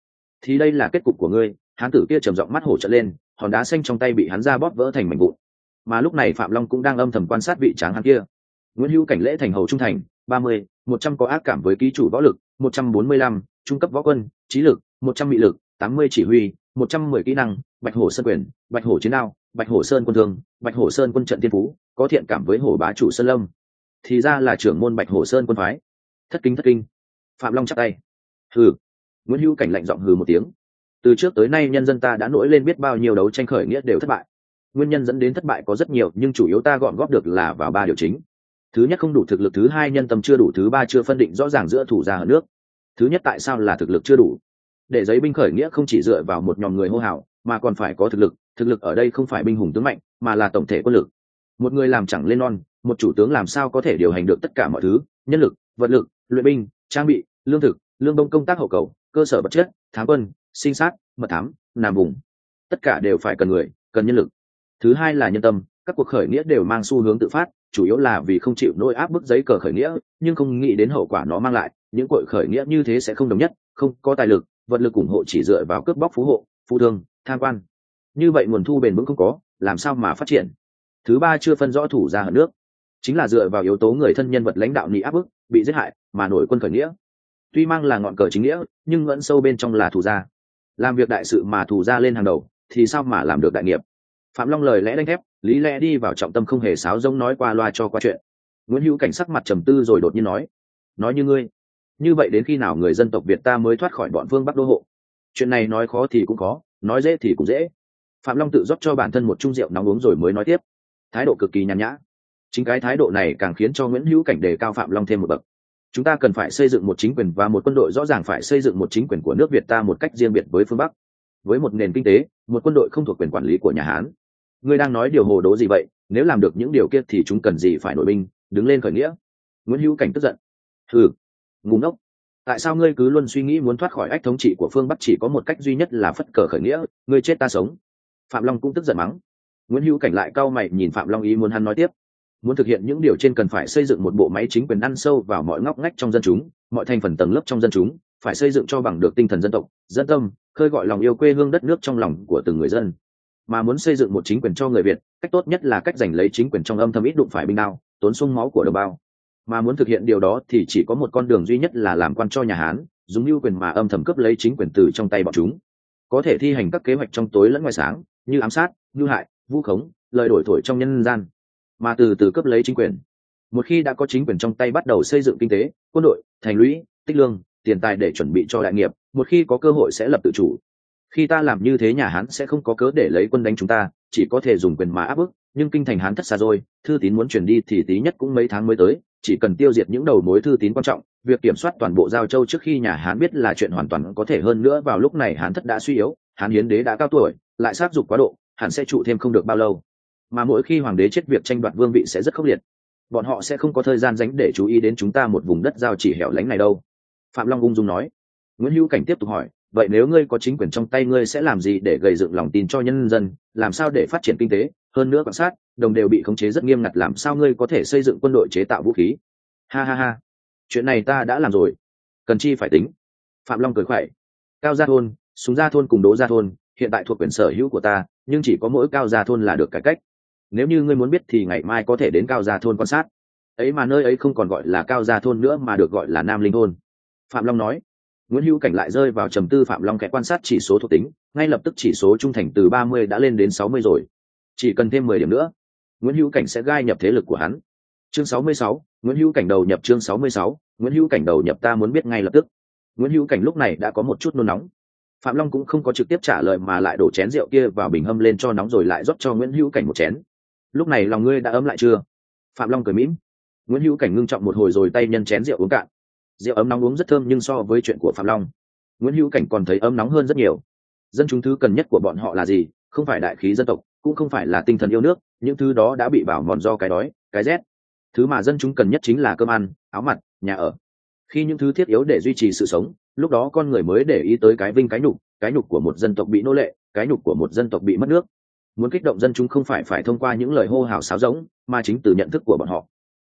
thì đây là kết cục của ngươi. Hán tử kia trầm giọng mắt hổ trở lên, hòn đá xanh trong tay bị hắn ra bóp vỡ thành mảnh vụn. Mà lúc này phạm long cũng đang âm thầm quan sát vị tráng hắn kia. Nguyễn hữu cảnh lễ thành hầu trung thành, ba mươi, một trăm có ác cảm với ký chủ võ lực, một trăm bốn mươi lăm, trung cấp võ quân, trí lực, một trăm mị lực, tám mươi chỉ huy, một trăm mười kỹ năng, bạch hổ sơn quyền, bạch hổ chiến đao, bạch hổ sơn quân thương, bạch hổ sơn quân trận tiên phú, có thiện cảm với hổ bá chủ sơn lâm. Thì ra là trưởng môn bạch hổ sơn quân phái thất kinh thất kinh. Phạm long chắc tay. Hừ. Nguyễn hữu cảnh lạnh giọng hừ một tiếng. Từ trước tới nay nhân dân ta đã nổi lên biết bao nhiêu đấu tranh khởi nghĩa đều thất bại. Nguyên nhân dẫn đến thất bại có rất nhiều, nhưng chủ yếu ta gọn góp được là vào ba điều chính. Thứ nhất không đủ thực lực, thứ hai nhân tâm chưa đủ, thứ ba chưa phân định rõ ràng giữa thủ gia ở nước. Thứ nhất tại sao là thực lực chưa đủ? Để giấy binh khởi nghĩa không chỉ dựa vào một nhóm người hô hào, mà còn phải có thực lực. Thực lực ở đây không phải binh hùng tướng mạnh, mà là tổng thể quân lực. Một người làm chẳng lên non, một chủ tướng làm sao có thể điều hành được tất cả mọi thứ? Nhân lực, vật lực luyện binh, trang bị, lương thực, lương đông công tác hậu cầu, cơ sở vật chất, thám quân, sinh sát, mật thám nằm vùng. Tất cả đều phải cần người, cần nhân lực. Thứ hai là nhân tâm, các cuộc khởi nghĩa đều mang xu hướng tự phát, chủ yếu là vì không chịu nỗi áp bức giấy cờ khởi nghĩa, nhưng không nghĩ đến hậu quả nó mang lại, những cuộc khởi nghĩa như thế sẽ không đồng nhất, không có tài lực, vật lực ủng hộ chỉ dựa vào cướp bóc phú hộ phụ thương, tham quan. Như vậy nguồn thu bền vững không có, làm sao mà phát triển? Thứ ba chưa phân rõ thủ ra ở nước. Chính là dựa vào yếu tố người thân nhân vật lãnh đạo nị áp bức bị giết hại, mà nổi quân khởi nghĩa. Tuy mang là ngọn cờ chính nghĩa, nhưng vẫn sâu bên trong là thủ gia. Làm việc đại sự mà thủ gia lên hàng đầu, thì sao mà làm được đại nghiệp? Phạm long lời lẽ đánh thép, lý lẽ đi vào trọng tâm không hề sáo rông nói qua loa cho qua chuyện. Nguyễn hữu cảnh sắc mặt trầm tư rồi đột nhiên nói nói như ngươi, như vậy đến khi nào người dân tộc việt ta mới thoát khỏi bọn phương bắc đô hộ? Chuyện này nói khó thì cũng khó, nói dễ thì cũng dễ. Phạm long tự rót cho bản thân một chung rượu nóng uống rồi mới nói tiếp, thái độ cực kỳ nhàn nhã chính cái thái độ này càng khiến cho nguyễn hữu cảnh đề cao phạm long thêm một bậc. Chúng ta cần phải xây dựng một chính quyền và một quân đội, rõ ràng phải xây dựng một chính quyền của nước việt ta một cách riêng biệt với phương bắc. Với một nền kinh tế, một quân đội không thuộc quyền quản lý của nhà hán. Ngươi đang nói điều hồ đố gì vậy? Nếu làm được những điều kia thì chúng cần gì phải nội binh? Đứng lên khởi nghĩa. Nguyễn hữu cảnh tức giận. Ừ ngủ ngốc. Tại sao ngươi cứ luôn suy nghĩ muốn thoát khỏi ách thống trị của phương bắc chỉ có một cách duy nhất là phất cờ khởi nghĩa? Ngươi chết ta sống. Phạm long cũng tức giận mắng. Nguyễn hữu cảnh lại cau mày nhìn phạm long ý muốn hắn nói tiếp muốn thực hiện những điều trên cần phải xây dựng một bộ máy chính quyền ăn sâu vào mọi ngóc ngách trong dân chúng, mọi thành phần tầng lớp trong dân chúng, phải xây dựng cho bằng được tinh thần dân tộc, dân tâm, khơi gọi lòng yêu quê hương đất nước trong lòng của từng người dân. Mà muốn xây dựng một chính quyền cho người việt, cách tốt nhất là cách giành lấy chính quyền trong âm thầm ít đụng phải binh đao, tốn sung máu của đồng bào. Mà muốn thực hiện điều đó thì chỉ có một con đường duy nhất là làm quan cho nhà hán, dùng mưu quyền mà âm thầm cướp lấy chính quyền từ trong tay bọn chúng. Có thể thi hành các kế hoạch trong tối lẫn ngoài sáng, như ám sát ngư hại, vu khống, lời đổi thổi trong nhân gian mà từ từ cấp lấy chính quyền. Một khi đã có chính quyền trong tay bắt đầu xây dựng kinh tế, quân đội, thành lũy, tích lương, tiền tài để chuẩn bị cho đại nghiệp, một khi có cơ hội sẽ lập tự chủ. Khi ta làm như thế nhà hán sẽ không có cớ để lấy quân đánh chúng ta, chỉ có thể dùng quyền mà áp bức, nhưng kinh thành hán thất xa rồi, thư tín muốn chuyển đi thì tí nhất cũng mấy tháng mới tới, chỉ cần tiêu diệt những đầu mối thư tín quan trọng, việc kiểm soát toàn bộ giao châu trước khi nhà hán biết là chuyện hoàn toàn có thể hơn nữa vào lúc này hán thất đã suy yếu, hán hiến đế đã cao tuổi, lại sát dục quá độ, hẳn sẽ trụ thêm không được bao lâu mà mỗi khi hoàng đế chết việc tranh đoạt vương vị sẽ rất khốc liệt. Bọn họ sẽ không có thời gian dánh để chú ý đến chúng ta một vùng đất giao chỉ hẻo lánh này đâu. Phạm long ung dung nói. Nguyễn hữu cảnh tiếp tục hỏi, vậy nếu ngươi có chính quyền trong tay ngươi sẽ làm gì để gây dựng lòng tin cho nhân dân? Làm sao để phát triển kinh tế? Hơn nữa quan sát, đồng đều bị khống chế rất nghiêm ngặt, làm sao ngươi có thể xây dựng quân đội chế tạo vũ khí? Ha ha ha, chuyện này ta đã làm rồi. Cần chi phải tính. Phạm long cười khỏe cao gia thôn, súng gia thôn cùng đố gia thôn, hiện tại thuộc quyền sở hữu của ta, nhưng chỉ có mỗi cao gia thôn là được cải cách nếu như ngươi muốn biết thì ngày mai có thể đến cao gia thôn quan sát. Ấy mà nơi ấy không còn gọi là cao gia thôn nữa mà được gọi là nam linh thôn. Phạm long nói. Nguyễn hữu cảnh lại rơi vào trầm tư phạm long kẻ quan sát chỉ số thuộc tính, ngay lập tức chỉ số trung thành từ ba mươi đã lên đến sáu mươi rồi. Chỉ cần thêm mười điểm nữa, nguyễn hữu cảnh sẽ gai nhập thế lực của hắn. Chương sáu mươi sáu, nguyễn hữu cảnh đầu nhập chương sáu mươi sáu, nguyễn hữu cảnh đầu nhập ta muốn biết ngay lập tức. Nguyễn hữu cảnh lúc này đã có một chút nôn nóng. Phạm long cũng không có trực tiếp trả lời mà lại đổ chén rượu kia vào bình hâm lên cho nóng rồi lại rót cho nguyễn hữu cảnh một chén lúc này lòng ngươi đã ấm lại chưa? Phạm long cười mỉm. Nguyễn hữu cảnh ngưng trọng một hồi rồi tay nhân chén rượu uống cạn. Rượu ấm nóng uống rất thơm nhưng so với chuyện của phạm long, nguyễn hữu cảnh còn thấy ấm nóng hơn rất nhiều. Dân chúng thứ cần nhất của bọn họ là gì? Không phải đại khí dân tộc, cũng không phải là tinh thần yêu nước, những thứ đó đã bị bảo mòn do cái đói, cái rét. Thứ mà dân chúng cần nhất chính là cơm ăn, áo mặt, nhà ở. Khi những thứ thiết yếu để duy trì sự sống, lúc đó con người mới để ý tới cái vinh cái nhục cái nhục của một dân tộc bị nô lệ, cái nhục của một dân tộc bị mất nước muốn kích động dân chúng không phải phải thông qua những lời hô hào sáo rỗng, mà chính từ nhận thức của bọn họ.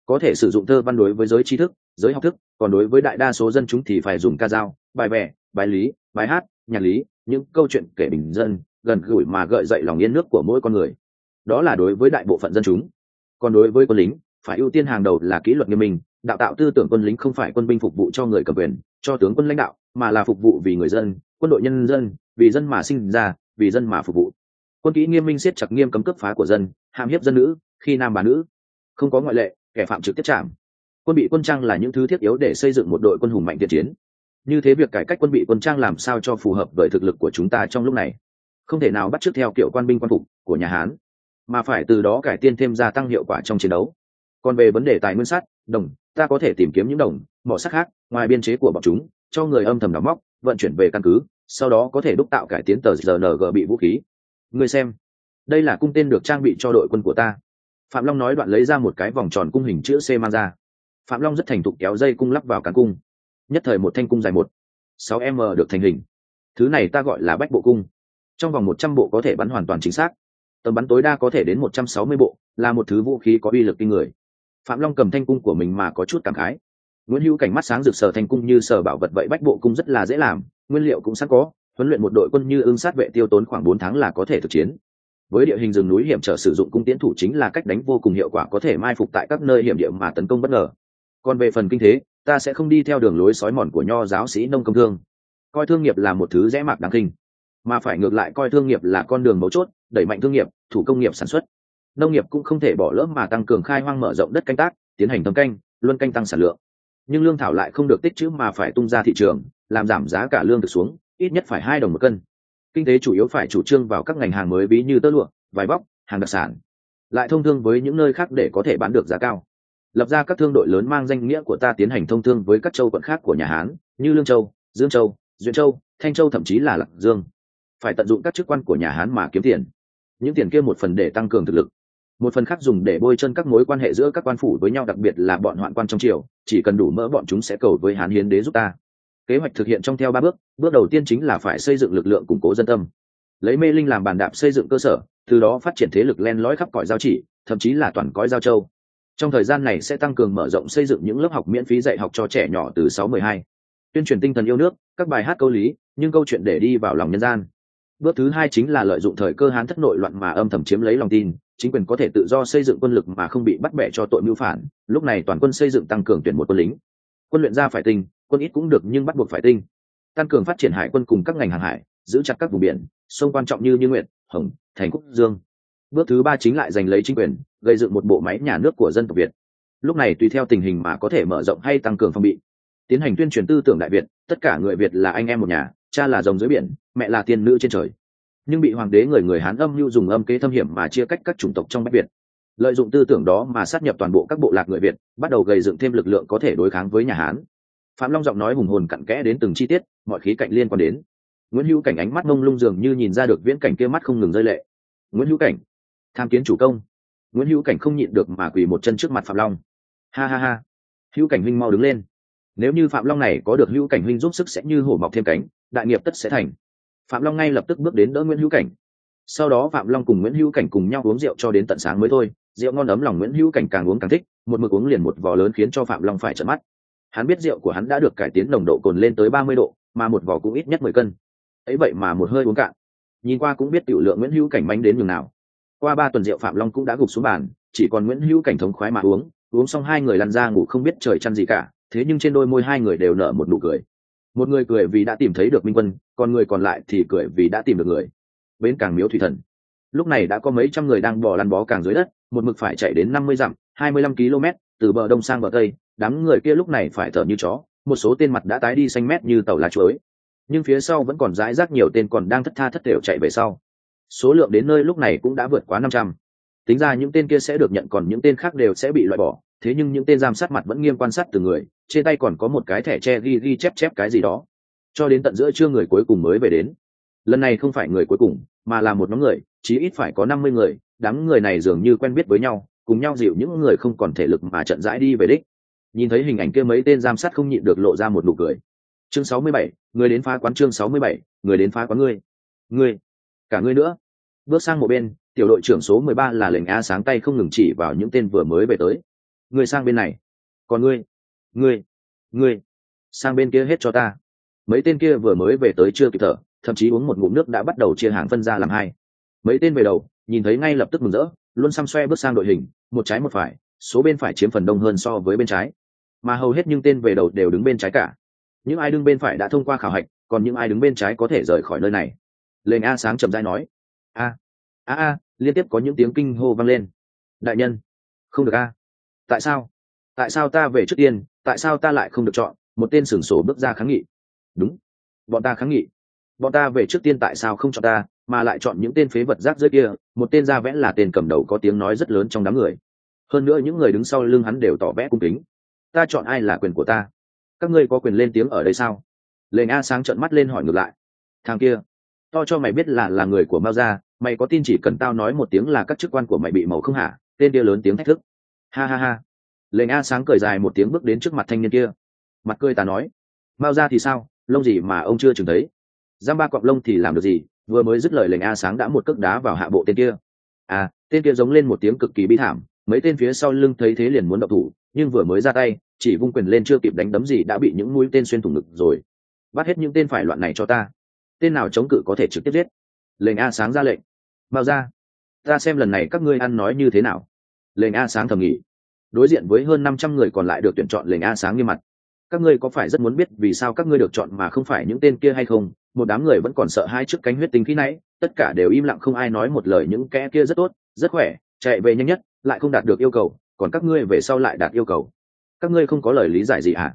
Có thể sử dụng thơ văn đối với giới tri thức, giới học thức, còn đối với đại đa số dân chúng thì phải dùng ca dao, bài vẽ bài lý, bài hát, nhạc lý, những câu chuyện kể bình dân, gần gũi mà gợi dậy lòng yên nước của mỗi con người. Đó là đối với đại bộ phận dân chúng. Còn đối với quân lính, phải ưu tiên hàng đầu là kỷ luật nghiêm minh, đạo tạo tư tưởng quân lính không phải quân binh phục vụ cho người cầm quyền, cho tướng quân lãnh đạo, mà là phục vụ vì người dân, quân đội nhân dân, vì dân mà sinh ra, vì dân mà phục vụ quân kỹ nghiêm minh siết chặt nghiêm cấm cướp phá của dân hàm hiếp dân nữ, khi nam bà nữ. Không có ngoại lệ, kẻ phạm trực tiếp chạm. Quân bị quân trang là những thứ thiết yếu để xây dựng một đội quân hùng mạnh thiện chiến. Như thế việc cải cách quân bị quân trang làm sao cho phù hợp với thực lực của chúng ta trong lúc này? Không thể nào bắt chước theo kiểu quan binh quan phục của nhà hán, mà phải từ đó cải tiến thêm gia tăng hiệu quả trong chiến đấu. Còn về vấn đề tài nguyên sắt đồng, ta có thể tìm kiếm những đồng, mỏ sắt khác ngoài biên chế của bọn chúng, cho người âm thầm đóng móc, vận chuyển về căn cứ, sau đó có thể đúc tạo cải tiến tờ rng bị vũ khí. Ngươi xem. Đây là cung tên được trang bị cho đội quân của ta. Phạm long nói đoạn lấy ra một cái vòng tròn cung hình chữ c mang ra. Phạm long rất thành thục kéo dây cung lắp vào cán cung. Nhất thời một thanh cung dài một. Sáu m được thành hình. Thứ này ta gọi là bách bộ cung. Trong vòng một trăm bộ có thể bắn hoàn toàn chính xác. Tầm bắn tối đa có thể đến một trăm sáu mươi bộ, là một thứ vũ khí có uy lực kinh người. Phạm long cầm thanh cung của mình mà có chút cảm khái. Nguyễn hữu cảnh mắt sáng rực sở thanh cung như sở bảo vật vậy bách bộ cung rất là dễ làm, nguyên liệu cũng sẵn có huấn luyện một đội quân như ưng sát vệ tiêu tốn khoảng bốn tháng là có thể thực chiến. Với địa hình rừng núi hiểm trở sử dụng cung tiến thủ chính là cách đánh vô cùng hiệu quả có thể mai phục tại các nơi hiểm địa mà tấn công bất ngờ. Còn về phần kinh thế, ta sẽ không đi theo đường lối sói mòn của nho giáo sĩ nông công thương. Coi thương nghiệp là một thứ rẽ mạc đáng kinh, mà phải ngược lại coi thương nghiệp là con đường mấu chốt, đẩy mạnh thương nghiệp, thủ công nghiệp sản xuất. Nông nghiệp cũng không thể bỏ lỡ mà tăng cường khai hoang mở rộng đất canh tác, tiến hành thâm canh, luân canh tăng sản lượng. Nhưng lương thảo lại không được tích chữ mà phải tung ra thị trường, làm giảm giá cả lương thực xuống ít nhất phải hai đồng một cân. Kinh tế chủ yếu phải chủ trương vào các ngành hàng mới, ví như tơ lụa, vải bóc hàng đặc sản. Lại thông thương với những nơi khác để có thể bán được giá cao. Lập ra các thương đội lớn mang danh nghĩa của ta tiến hành thông thương với các châu quận khác của nhà hán, như lương châu, dương châu duyên châu, thanh châu, thậm chí là lạc dương. Phải tận dụng các chức quan của nhà hán mà kiếm tiền. Những tiền kia một phần để tăng cường thực lực. Một phần khác dùng để bôi chân các mối quan hệ giữa các quan phủ với nhau, đặc biệt là bọn hoạn quan trong triều. Chỉ cần đủ mỡ, bọn chúng sẽ cầu với hán hiến đế giúp ta kế hoạch thực hiện trong theo ba bước bước đầu tiên chính là phải xây dựng lực lượng củng cố dân tâm. Lấy mê linh làm bàn đạp xây dựng cơ sở, từ đó phát triển thế lực len lói khắp cõi giao chỉ, thậm chí là toàn cõi giao châu. Trong thời gian này sẽ tăng cường mở rộng xây dựng những lớp học miễn phí dạy học cho trẻ nhỏ từ sáu mười hai. Tuyên truyền tinh thần yêu nước, các bài hát câu lý, nhưng câu chuyện để đi vào lòng nhân gian. Bước thứ hai chính là lợi dụng thời cơ hán thất nội loạn mà âm thầm chiếm lấy lòng tin, chính quyền có thể tự do xây dựng quân lực mà không bị bắt bẻ cho tội mưu phản. Lúc này toàn quân xây dựng tăng cường tuyển một quân lính. Quân luyện ra phải tinh quân ít cũng được nhưng bắt buộc phải tinh. Tăng cường phát triển hải quân cùng các ngành hàng hải, giữ chặt các vùng biển, sông quan trọng như như nguyện hồng, thành quốc dương. Bước thứ ba chính lại giành lấy chính quyền, gây dựng một bộ máy nhà nước của dân tộc việt. Lúc này tùy theo tình hình mà có thể mở rộng hay tăng cường phong bị. Tiến hành tuyên truyền tư tưởng đại việt, tất cả người việt là anh em một nhà, cha là rồng dưới biển, mẹ là tiên nữ trên trời. Nhưng bị hoàng đế người người hán âm mưu dùng âm kế thâm hiểm mà chia cách các chủng tộc trong bách việt. Lợi dụng tư tưởng đó mà sát nhập toàn bộ các bộ lạc người việt, bắt đầu gây dựng thêm lực lượng có thể đối kháng với nhà hán phạm long giọng nói hùng hồn cặn kẽ đến từng chi tiết, mọi khí cạnh liên quan đến. Nguyễn hữu cảnh ánh mắt mông lung dường như nhìn ra được viễn cảnh kia mắt không ngừng rơi lệ. Nguyễn hữu cảnh, tham kiến chủ công. Nguyễn hữu cảnh không nhịn được mà quỳ một chân trước mặt phạm long. Ha ha ha. Hữu cảnh huynh mau đứng lên. Nếu như phạm long này có được hữu cảnh huynh giúp sức sẽ như hổ mọc thêm cánh, đại nghiệp tất sẽ thành. Phạm long ngay lập tức bước đến đỡ nguyễn hữu cảnh. Sau đó phạm long cùng nguyễn hữu cảnh cùng nhau uống rượu cho đến tận sáng mới thôi. Rượu ngon ấm lòng nguyễn hữu cảnh càng uống càng thích, một mực uống liền một vò lớn khiến cho phạm long phải trợn mắt hắn biết rượu của hắn đã được cải tiến nồng độ cồn lên tới ba mươi độ, mà một vò cũng ít nhất mười cân. Ấy vậy mà một hơi uống cạn. Nhìn qua cũng biết tiểu lượng nguyễn hữu cảnh manh đến nhường nào. Qua ba tuần rượu phạm long cũng đã gục xuống bàn, chỉ còn nguyễn hữu cảnh thống khoái mà uống. Uống xong hai người lăn ra ngủ không biết trời chăn gì cả, thế nhưng trên đôi môi hai người đều nở một nụ cười. Một người cười vì đã tìm thấy được minh quân, còn người còn lại thì cười vì đã tìm được người. Bến càng miếu thủy thần. Lúc này đã có mấy trăm người đang bò lăn bó càng dưới đất, một mực phải chạy đến năm mươi dặm, hai mươi lăm km từ bờ đông sang bờ tây đám người kia lúc này phải thở như chó, một số tên mặt đã tái đi xanh mét như tàu lá chuối. Nhưng phía sau vẫn còn rãi rác nhiều tên còn đang thất tha thất đều chạy về sau. Số lượng đến nơi lúc này cũng đã vượt quá năm trăm. Tính ra những tên kia sẽ được nhận, còn những tên khác đều sẽ bị loại bỏ. Thế nhưng những tên giam sát mặt vẫn nghiêm quan sát từ người, trên tay còn có một cái thẻ tre ghi ghi chép chép cái gì đó. Cho đến tận giữa trưa người cuối cùng mới về đến. Lần này không phải người cuối cùng, mà là một nhóm người, chí ít phải có năm mươi người. Đám người này dường như quen biết với nhau, cùng nhau dịu những người không còn thể lực mà trận rãi đi về đích nhìn thấy hình ảnh kia mấy tên giam sát không nhịn được lộ ra một nụ cười. Chương sáu mươi bảy, người đến phá quán chương sáu mươi bảy, người đến phá quán ngươi. Ngươi, cả ngươi nữa. Bước sang một bên, tiểu đội trưởng số mười ba là lệnh a sáng tay không ngừng chỉ vào những tên vừa mới về tới. Ngươi sang bên này. Còn ngươi ngươi ngươi, sang bên kia hết cho ta. Mấy tên kia vừa mới về tới chưa kịp thở, thậm chí uống một ngụm nước đã bắt đầu chia hàng phân ra làm hai. Mấy tên về đầu, nhìn thấy ngay lập tức mừng rỡ, luôn xăm xoe bước sang đội hình, một trái một phải, số bên phải chiếm phần đông hơn so với bên trái mà hầu hết những tên về đầu đều đứng bên trái cả. Những ai đứng bên phải đã thông qua khảo hạch, còn những ai đứng bên trái có thể rời khỏi nơi này. Lên a sáng chậm dai nói. A a a, liên tiếp có những tiếng kinh hô vang lên. Đại nhân, không được a. Tại sao? Tại sao ta về trước tiên, tại sao ta lại không được chọn? Một tên sửng sổ bước ra kháng nghị. Đúng. Bọn ta kháng nghị. Bọn ta về trước tiên tại sao không chọn ta, mà lại chọn những tên phế vật rác rưởi kia? Một tên ra vẽ là tên cầm đầu có tiếng nói rất lớn trong đám người. Hơn nữa những người đứng sau lưng hắn đều tỏ vẽ cung kính ta chọn ai là quyền của ta? Các ngươi có quyền lên tiếng ở đây sao? Lệnh a sáng trợn mắt lên hỏi ngược lại. Thằng kia, to cho mày biết là là người của mao gia, mày có tin chỉ cần tao nói một tiếng là các chức quan của mày bị màu không hả? Tên kia lớn tiếng thách thức. Ha ha ha. Lệnh a sáng cười dài một tiếng bước đến trước mặt thanh niên kia. Mặt cười ta nói, mao gia thì sao? Lông gì mà ông chưa chừng thấy? Giam ba cọp lông thì làm được gì? Vừa mới dứt lời lệnh a sáng đã một cước đá vào hạ bộ tên kia. À tên kia giống lên một tiếng cực kỳ bi thảm, mấy tên phía sau lưng thấy thế liền muốn động thủ, nhưng vừa mới ra tay chỉ vung quyền lên chưa kịp đánh đấm gì đã bị những mũi tên xuyên thủng ngực rồi. Bắt hết những tên phải loạn này cho ta. Tên nào chống cự có thể trực tiếp giết. Lệnh a sáng ra lệnh. Bao ra. Ta xem lần này các ngươi ăn nói như thế nào. Lệnh a sáng thầm nghĩ. Đối diện với hơn năm trăm người còn lại được tuyển chọn lệnh a sáng như mặt. Các ngươi có phải rất muốn biết vì sao các ngươi được chọn mà không phải những tên kia hay không? Một đám người vẫn còn sợ hai trước cánh huyết tính khi nãy. Tất cả đều im lặng không ai nói một lời những kẻ kia rất tốt, rất khỏe, chạy về nhanh nhất, lại không đạt được yêu cầu. Còn các ngươi về sau lại đạt yêu cầu các ngươi không có lời lý giải gì hả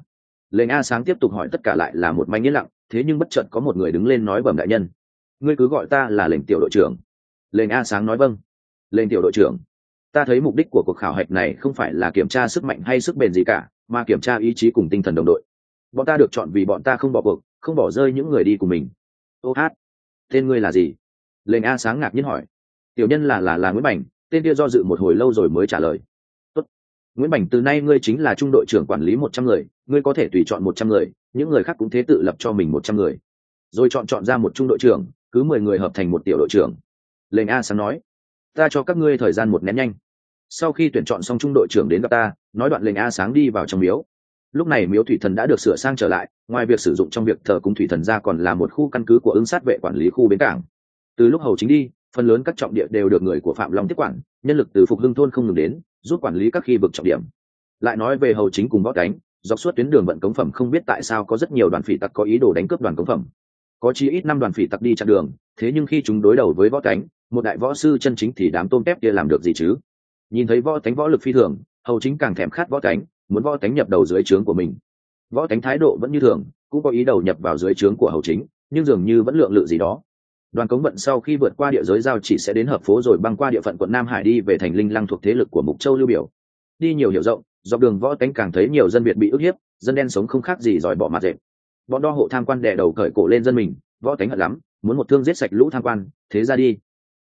lệnh a sáng tiếp tục hỏi tất cả lại là một manh yên lặng, thế nhưng bất chợt có một người đứng lên nói bẩm đại nhân. Ngươi cứ gọi ta là lệnh tiểu đội trưởng. Lệnh a sáng nói vâng. Lệnh tiểu đội trưởng, ta thấy mục đích của cuộc khảo hạch này không phải là kiểm tra sức mạnh hay sức bền gì cả, mà kiểm tra ý chí cùng tinh thần đồng đội. Bọn ta được chọn vì bọn ta không bỏ cuộc, không bỏ rơi những người đi cùng mình. Ô hát, tên ngươi là gì? Lệnh a sáng ngạc nhiên hỏi. Tiểu nhân là là là nguyễn bảnh, tên kia do dự một hồi lâu rồi mới trả lời nguyễn bảnh, từ nay ngươi chính là trung đội trưởng quản lý một trăm người, ngươi có thể tùy chọn một trăm người, những người khác cũng thế tự lập cho mình một trăm người. Rồi chọn chọn ra một trung đội trưởng, cứ mười người hợp thành một tiểu đội trưởng. Lệnh a sáng nói, ta cho các ngươi thời gian một nén nhanh. Sau khi tuyển chọn xong trung đội trưởng đến gặp ta, nói đoạn lệnh a sáng đi vào trong miếu. Lúc này miếu thủy thần đã được sửa sang trở lại, ngoài việc sử dụng trong việc thờ cúng thủy thần ra còn là một khu căn cứ của ứng sát vệ quản lý khu bến cảng. Từ lúc hầu chính đi, phần lớn các trọng địa đều được người của phạm long tiếp quản, nhân lực từ phục hưng thôn không ngừng đến giúp quản lý các khi vực trọng điểm. Lại nói về hầu chính cùng võ cánh, dọc suốt tuyến đường vận cống phẩm không biết tại sao có rất nhiều đoàn phỉ tặc có ý đồ đánh cướp đoàn cống phẩm. Có chí ít năm đoàn phỉ tặc đi chặn đường, thế nhưng khi chúng đối đầu với võ cánh, một đại võ sư chân chính thì đám tôm tép kia làm được gì chứ? Nhìn thấy võ cánh võ lực phi thường, hầu chính càng thèm khát võ cánh, muốn võ cánh nhập đầu dưới trướng của mình. Võ cánh thái độ vẫn như thường, cũng có ý đầu nhập vào dưới trướng của hầu chính, nhưng dường như vẫn lượng lự gì đó đoàn cống vận sau khi vượt qua địa giới giao chỉ sẽ đến hợp phố rồi băng qua địa phận quận nam hải đi về thành linh lăng thuộc thế lực của mục châu lưu biểu. Đi nhiều hiểu rộng, dọc đường võ cánh càng thấy nhiều dân việt bị ức hiếp, dân đen sống không khác gì giỏi bỏ mặt dệt. Bọn đo hộ tham quan đè đầu cởi cổ lên dân mình, võ cánh hận lắm, muốn một thương giết sạch lũ tham quan, thế ra đi.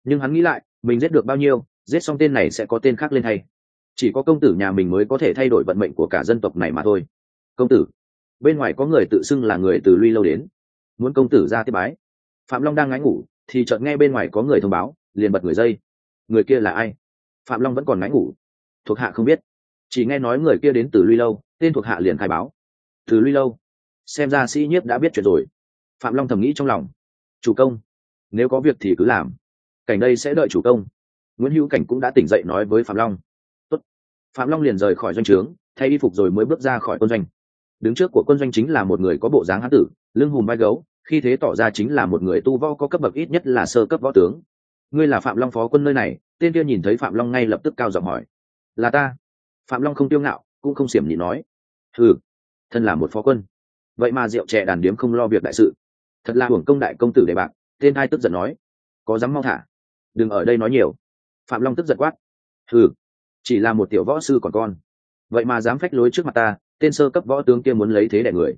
Nhưng hắn nghĩ lại, mình giết được bao nhiêu, giết xong tên này sẽ có tên khác lên thay. Chỉ có công tử nhà mình mới có thể thay đổi vận mệnh của cả dân tộc này mà thôi. Công tử, bên ngoài có người tự xưng là người từ luy lâu đến. Muốn công tử ra tiếp bái phạm long đang ngáy ngủ, thì chợt nghe bên ngoài có người thông báo, liền bật người dây. Người kia là ai? Phạm long vẫn còn ngáy ngủ. Thuộc hạ không biết. Chỉ nghe nói người kia đến từ luy lâu, tên thuộc hạ liền khai báo. Từ luy lâu? Xem ra sĩ nhiếp đã biết chuyện rồi. Phạm long thầm nghĩ trong lòng. Chủ công, nếu có việc thì cứ làm. Cảnh đây sẽ đợi chủ công. Nguyễn hữu cảnh cũng đã tỉnh dậy nói với phạm long. Tốt. phạm long liền rời khỏi doanh trướng, thay y phục rồi mới bước ra khỏi quân doanh. Đứng trước của quân doanh chính là một người có bộ dáng hán tử, lưng hùm vai gấu khi thế tỏ ra chính là một người tu võ có cấp bậc ít nhất là sơ cấp võ tướng. Ngươi là phạm long phó quân nơi này, tên kia nhìn thấy phạm long ngay lập tức cao giọng hỏi. Là ta. Phạm long không tiêu ngạo, cũng không xiểm nhị nói. Ừ thân là một phó quân. Vậy mà rượu trẻ đàn điếm không lo việc đại sự. Thật là hưởng công đại công tử đề bạc, tên hai tức giận nói. Có dám mau thả. Đừng ở đây nói nhiều. Phạm long tức giận quát. Ừ chỉ là một tiểu võ sư còn con. Vậy mà dám phách lối trước mặt ta, tên sơ cấp võ tướng kia muốn lấy thế đẻ người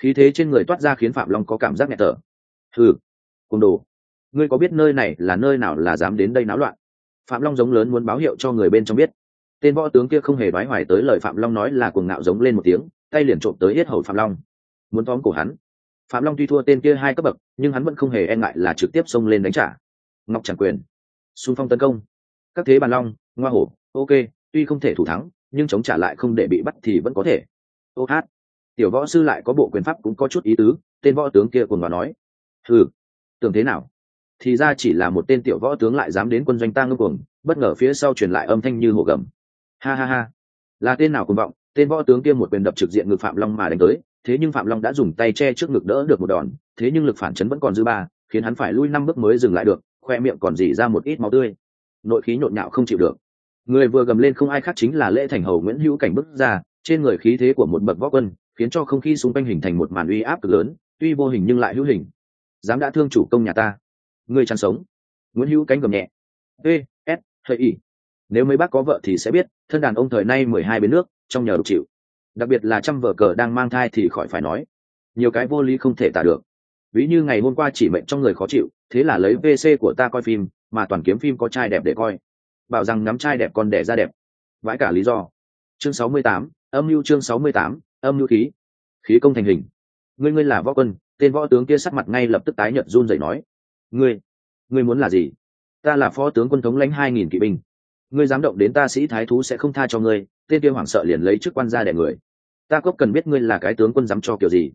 khí thế trên người toát ra khiến phạm long có cảm giác nhẹ thở. Hừ, côn đồ ngươi có biết nơi này là nơi nào là dám đến đây náo loạn? Phạm long giống lớn muốn báo hiệu cho người bên trong biết. Tên võ tướng kia không hề đoái hoài tới lời phạm long nói là cuồng ngạo giống lên một tiếng tay liền trộm tới hết hầu phạm long. Muốn tóm cổ hắn. Phạm long tuy thua tên kia hai cấp bậc nhưng hắn vẫn không hề e ngại là trực tiếp xông lên đánh trả. Ngọc chẳng quyền xung phong tấn công. Các thế bàn long ngoa hổ ok tuy không thể thủ thắng nhưng chống trả lại không để bị bắt thì vẫn có thể. Ô hát tiểu võ sư lại có bộ quyền pháp cũng có chút ý tứ, tên võ tướng kia cùng vào nói. Ừ tưởng thế nào? Thì ra chỉ là một tên tiểu võ tướng lại dám đến quân doanh ta ngưng cuồng, bất ngờ phía sau truyền lại âm thanh như hồ gầm. Ha ha ha. Là tên nào cùng vọng, tên võ tướng kia một quyền đập trực diện ngực phạm long mà đánh tới, thế nhưng phạm long đã dùng tay che trước ngực đỡ được một đòn, thế nhưng lực phản chấn vẫn còn dư ba, khiến hắn phải lui năm bước mới dừng lại được, khoe miệng còn dỉ ra một ít máu tươi. Nội khí nhộn nhạo không chịu được. Người vừa gầm lên không ai khác chính là lễ thành hầu nguyễn hữu cảnh bước ra, trên người khí thế của một bậc võ quân khiến cho không khí xung quanh hình thành một màn uy áp cực lớn, tuy vô hình nhưng lại hữu hình. Dám đã thương chủ công nhà ta. Người chăn sống. Nguyễn hữu cánh gầm nhẹ. Ê s hơi y. nếu mấy bác có vợ thì sẽ biết, thân đàn ông thời nay mười hai bên nước, trong nhờ độc chịu. Đặc biệt là trăm vợ cờ đang mang thai thì khỏi phải nói. Nhiều cái vô lý không thể tả được. Ví như ngày hôm qua chỉ mệnh trong người khó chịu, thế là lấy vc của ta coi phim, mà toàn kiếm phim có trai đẹp để coi. Bảo rằng ngắm trai đẹp còn đẻ ra đẹp. Vãi cả lý do. Chương sáu mươi tám, âm mưu chương sáu mươi tám âm nhu khí. Khí công thành hình. Ngươi ngươi là võ quân, tên võ tướng kia sắc mặt ngay lập tức tái nhợt run rẩy nói. Ngươi ngươi muốn là gì? Ta là phó tướng quân thống lãnh hai nghìn kỵ binh. Ngươi dám động đến ta sĩ thái thú sẽ không tha cho ngươi, tên kia hoảng sợ liền lấy chức quan ra đẻ người. Ta cốc cần biết ngươi là cái tướng quân dám cho kiểu gì.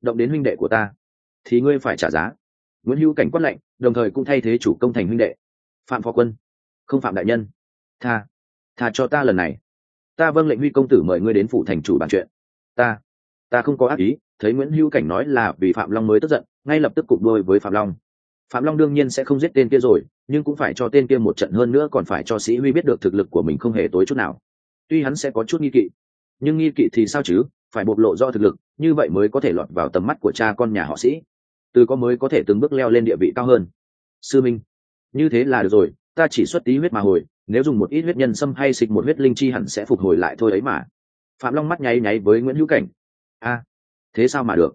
Động đến huynh đệ của ta, thì ngươi phải trả giá. Nguyễn hữu cảnh quát lệnh đồng thời cũng thay thế chủ công thành huynh đệ. Phạm phó quân, không phạm đại nhân. Tha tha cho ta lần này. Ta vâng lệnh huy công tử mời ngươi đến phủ thành chủ bàn chuyện ta ta không có ác ý, thấy nguyễn hữu cảnh nói là vì phạm long mới tức giận, ngay lập tức cục đôi với phạm long. Phạm long đương nhiên sẽ không giết tên kia rồi, nhưng cũng phải cho tên kia một trận hơn nữa còn phải cho sĩ huy biết được thực lực của mình không hề tối chút nào. Tuy hắn sẽ có chút nghi kỵ, nhưng nghi kỵ thì sao chứ, phải bộc lộ do thực lực, như vậy mới có thể lọt vào tầm mắt của cha con nhà họ sĩ. Từ có mới có thể từng bước leo lên địa vị cao hơn. Sư minh, như thế là được rồi, ta chỉ xuất tí huyết mà hồi, nếu dùng một ít huyết nhân xâm hay xịt một huyết linh chi hẳn sẽ phục hồi lại thôi ấy mà phạm long mắt nháy nháy với nguyễn hữu cảnh. A, thế sao mà được?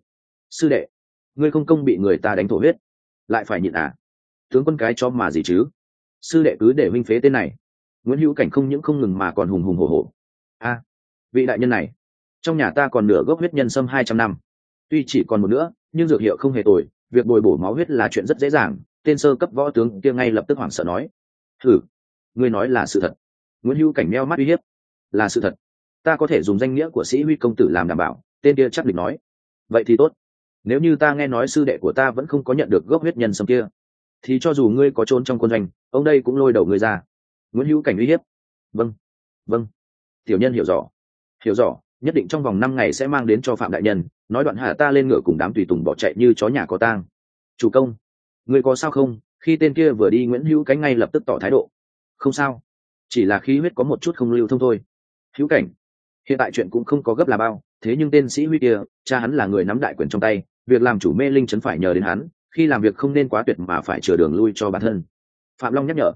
Sư đệ, ngươi không công bị người ta đánh thổ huyết, lại phải nhịn à? Tướng quân cái cho mà gì chứ? Sư đệ cứ để huynh phế tên này. Nguyễn hữu cảnh không những không ngừng mà còn hùng hùng hổ hổ. A, vị đại nhân này, trong nhà ta còn nửa gốc huyết nhân sâm hai trăm năm. Tuy chỉ còn một nữa nhưng dược hiệu không hề tồi, việc bồi bổ máu huyết là chuyện rất dễ dàng. Tên sơ cấp võ tướng kia ngay lập tức hoảng sợ nói. Thử, ngươi nói là sự thật. Nguyễn hữu cảnh meo mắt uy hiếp. Là sự thật ta có thể dùng danh nghĩa của sĩ huy công tử làm đảm bảo, tên kia chắc định nói. Vậy thì tốt. Nếu như ta nghe nói sư đệ của ta vẫn không có nhận được gốc huyết nhân sâm kia, thì cho dù ngươi có trốn trong quân doanh, ông đây cũng lôi đầu ngươi ra. Nguyễn hữu cảnh uy hiếp. Vâng vâng. Tiểu nhân hiểu rõ. Hiểu rõ, nhất định trong vòng năm ngày sẽ mang đến cho phạm đại nhân, nói đoạn hạ ta lên ngựa cùng đám tùy tùng bỏ chạy như chó nhà có tang. Chủ công, ngươi có sao không? Khi tên kia vừa đi, nguyễn hữu cánh ngay lập tức tỏ thái độ. Không sao, chỉ là khí huyết có một chút không lưu thông thôi. Hữu cảnh hiện tại chuyện cũng không có gấp là bao, thế nhưng tên sĩ huy kia, cha hắn là người nắm đại quyền trong tay, việc làm chủ mê linh chấn phải nhờ đến hắn, khi làm việc không nên quá tuyệt mà phải chừa đường lui cho bản thân. Phạm long nhắc nhở,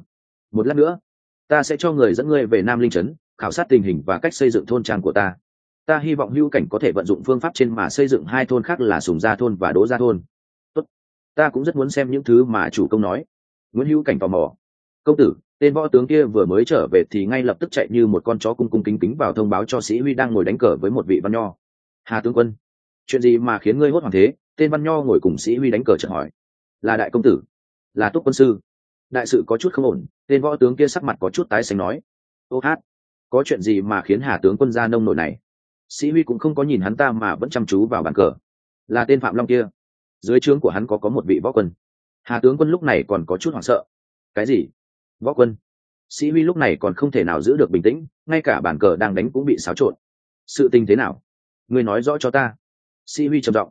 một lát nữa, ta sẽ cho người dẫn ngươi về nam linh trấn khảo sát tình hình và cách xây dựng thôn trang của ta. Ta hy vọng hữu cảnh có thể vận dụng phương pháp trên mà xây dựng hai thôn khác là sùng gia thôn và đỗ gia thôn. Tốt. ta cũng rất muốn xem những thứ mà chủ công nói. Nguyễn hữu cảnh tò mò, công tử tên võ tướng kia vừa mới trở về thì ngay lập tức chạy như một con chó cung cung kính kính vào thông báo cho sĩ huy đang ngồi đánh cờ với một vị văn nho. Hà tướng quân, chuyện gì mà khiến ngươi hốt hoảng thế? Tên văn nho ngồi cùng sĩ huy đánh cờ chợt hỏi. Là đại công tử, là túc quân sư. Đại sự có chút không ổn, tên võ tướng kia sắc mặt có chút tái xanh nói. Ô hát, có chuyện gì mà khiến hà tướng quân ra nông nổi này? Sĩ huy cũng không có nhìn hắn ta mà vẫn chăm chú vào bàn cờ. Là tên phạm long kia. Dưới trướng của hắn có có một vị võ quân. Hà tướng quân lúc này còn có chút hoảng sợ. Cái gì? Võ quân. Sĩ huy lúc này còn không thể nào giữ được bình tĩnh, ngay cả bản cờ đang đánh cũng bị xáo trộn. Sự tình thế nào? Ngươi nói rõ cho ta. Sĩ huy trầm giọng.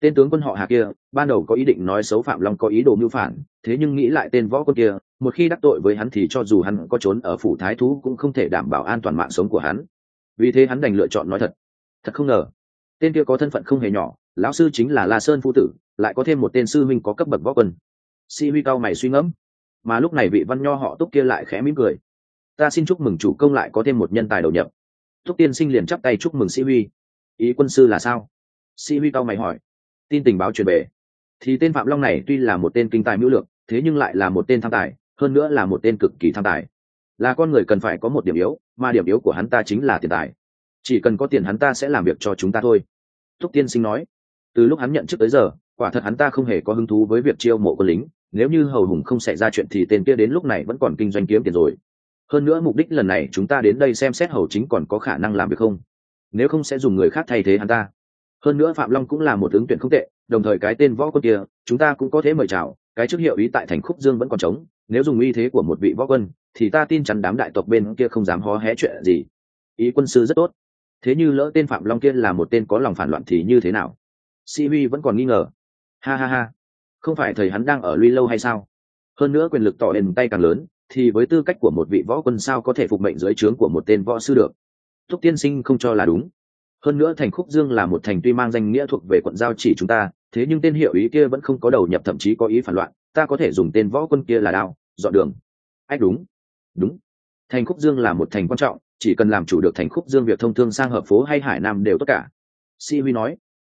Tên tướng quân họ hà kia, ban đầu có ý định nói xấu phạm long có ý đồ mưu phản, thế nhưng nghĩ lại tên võ quân kia, một khi đắc tội với hắn thì cho dù hắn có trốn ở phủ thái thú cũng không thể đảm bảo an toàn mạng sống của hắn. Vì thế hắn đành lựa chọn nói thật. Thật không ngờ, tên kia có thân phận không hề nhỏ, lão sư chính là la sơn phu tử, lại có thêm một tên sư minh có cấp bậc võ quân. Sĩ huy cao mày suy ngẫm mà lúc này vị văn nho họ túc kia lại khẽ mỉm cười. Ta xin chúc mừng chủ công lại có thêm một nhân tài đầu nhập. Túc tiên sinh liền chắp tay chúc mừng sĩ huy. Ý quân sư là sao? Sĩ huy cao mày hỏi. Tin tình báo truyền về. Thì tên phạm long này tuy là một tên kinh tài mưu lược, thế nhưng lại là một tên tham tài, hơn nữa là một tên cực kỳ tham tài. Là con người cần phải có một điểm yếu, mà điểm yếu của hắn ta chính là tiền tài. Chỉ cần có tiền hắn ta sẽ làm việc cho chúng ta thôi. Thúc tiên sinh nói. Từ lúc hắn nhận chức tới giờ, quả thật hắn ta không hề có hứng thú với việc chiêu mộ quân lính nếu như hầu hùng không xảy ra chuyện thì tên kia đến lúc này vẫn còn kinh doanh kiếm tiền rồi. Hơn nữa mục đích lần này chúng ta đến đây xem xét hầu chính còn có khả năng làm việc không? Nếu không sẽ dùng người khác thay thế hắn ta. Hơn nữa phạm long cũng là một ứng tuyển không tệ, đồng thời cái tên võ quân kia, chúng ta cũng có thể mời chào, cái chức hiệu ý tại thành khúc dương vẫn còn trống, nếu dùng uy thế của một vị võ quân, thì ta tin chắn đám đại tộc bên kia không dám hó hé chuyện gì. Ý quân sư rất tốt. Thế như lỡ tên phạm long kia là một tên có lòng phản loạn thì như thế nào? Sĩ huy vẫn còn nghi ngờ. Ha ha ha không phải thầy hắn đang ở lui lâu hay sao? Hơn nữa quyền lực tỏ đền tay càng lớn, thì với tư cách của một vị võ quân sao có thể phục mệnh dưới trướng của một tên võ sư được? Thúc tiên sinh không cho là đúng. Hơn nữa thành khúc dương là một thành tuy mang danh nghĩa thuộc về quận giao chỉ chúng ta, thế nhưng tên hiệu ý kia vẫn không có đầu nhập thậm chí có ý phản loạn, ta có thể dùng tên võ quân kia là đao, dọn đường. Ách đúng. Đúng. Thành khúc dương là một thành quan trọng, chỉ cần làm chủ được thành khúc dương việc thông thương sang hợp phố hay hải nam đều tất cả. Si huy nói.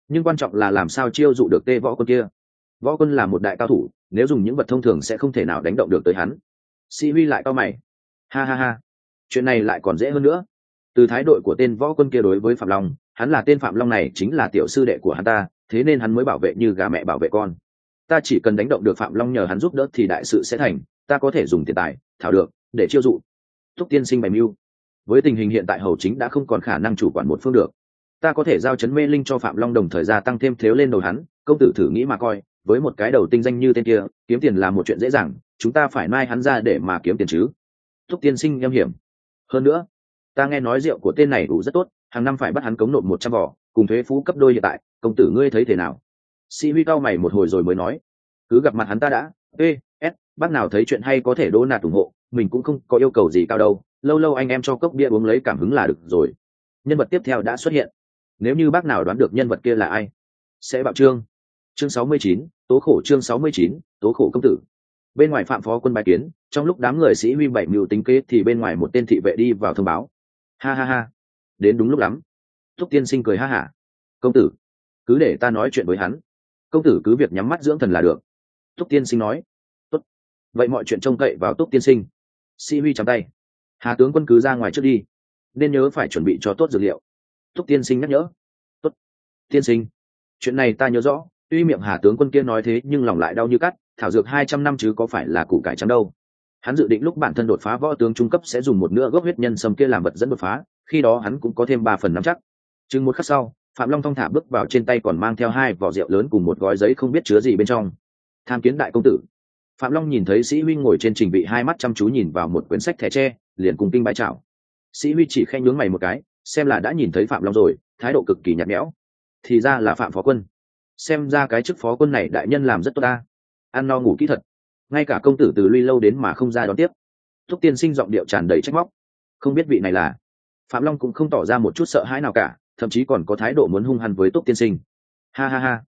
Nhưng quan trọng là làm sao chiêu dụ được tê võ quân kia? Võ quân là một đại cao thủ, nếu dùng những vật thông thường sẽ không thể nào đánh động được tới hắn. Si huy lại cao mày. Ha ha ha. Chuyện này lại còn dễ hơn nữa. Từ thái độ của tên võ quân kia đối với phạm long, hắn là tên phạm long này chính là tiểu sư đệ của hắn ta, thế nên hắn mới bảo vệ như gà mẹ bảo vệ con. Ta chỉ cần đánh động được phạm long nhờ hắn giúp đỡ thì đại sự sẽ thành, ta có thể dùng tiền tài, thảo được, để chiêu dụ. Thúc tiên sinh bày mưu. Với tình hình hiện tại hầu chính đã không còn khả năng chủ quản một phương được. Ta có thể giao chấn mê linh cho phạm long đồng thời gia tăng thêm thiếu lên đầu hắn, công tử thử nghĩ mà coi với một cái đầu tinh danh như tên kia, kiếm tiền là một chuyện dễ dàng, chúng ta phải mai hắn ra để mà kiếm tiền chứ. Thúc tiên sinh nhâm hiểm. Hơn nữa, ta nghe nói rượu của tên này đủ rất tốt, hàng năm phải bắt hắn cống nộp một trăm vỏ, cùng thuế phú cấp đôi hiện tại, công tử ngươi thấy thế nào? Sĩ huy cao mày một hồi rồi mới nói. Cứ gặp mặt hắn ta đã. Ê s, bác nào thấy chuyện hay có thể đỗ nạt ủng hộ, mình cũng không có yêu cầu gì cao đâu. Lâu lâu anh em cho cốc bia uống lấy cảm hứng là được rồi. Nhân vật tiếp theo đã xuất hiện. Nếu như bác nào đoán được nhân vật kia là ai? Sẽ bạo trương. Chương sáu mươi chín tố khổ chương sáu mươi chín, tố khổ công tử. Bên ngoài phạm phó quân bài kiến, trong lúc đám người sĩ huy bảy mưu tính kế thì bên ngoài một tên thị vệ đi vào thông báo. Ha ha ha. Đến đúng lúc lắm. Thúc tiên sinh cười ha hả. Công tử, cứ để ta nói chuyện với hắn. Công tử cứ việc nhắm mắt dưỡng thần là được. Thúc tiên sinh nói. Tốt. vậy mọi chuyện trông cậy vào túc tiên sinh. Sĩ huy chắm tay. Hà tướng quân cứ ra ngoài trước đi. Nên nhớ phải chuẩn bị cho tốt dược liệu. Thúc tiên sinh nhắc nhở. Tốt. tiên sinh, chuyện này ta nhớ rõ tuy miệng hà tướng quân kia nói thế, nhưng lòng lại đau như cắt, thảo dược hai trăm năm chứ có phải là củ cải trắng đâu. Hắn dự định lúc bản thân đột phá võ tướng trung cấp sẽ dùng một nửa gốc huyết nhân sâm kia làm vật dẫn đột phá, khi đó hắn cũng có thêm ba phần năm chắc. Chừng một khắc sau, phạm long thong thả bước vào trên tay còn mang theo hai vỏ rượu lớn cùng một gói giấy không biết chứa gì bên trong. Tham kiến đại công tử. Phạm long nhìn thấy sĩ huy ngồi trên trình vị hai mắt chăm chú nhìn vào một quyển sách thẻ tre, liền cùng kinh bãi chào. Sĩ huy chỉ khen nhướng mày một cái, xem là đã nhìn thấy phạm long rồi, thái độ cực kỳ nhạt nhẽo. Thì ra là phạm phó quân xem ra cái chức phó quân này đại nhân làm rất tốt ta. Ăn no ngủ kỹ thật. Ngay cả công tử từ lui lâu đến mà không ra đón tiếp. Thúc tiên sinh giọng điệu tràn đầy trách móc. Không biết vị này là. Phạm long cũng không tỏ ra một chút sợ hãi nào cả, thậm chí còn có thái độ muốn hung hăng với túc tiên sinh. Ha ha ha.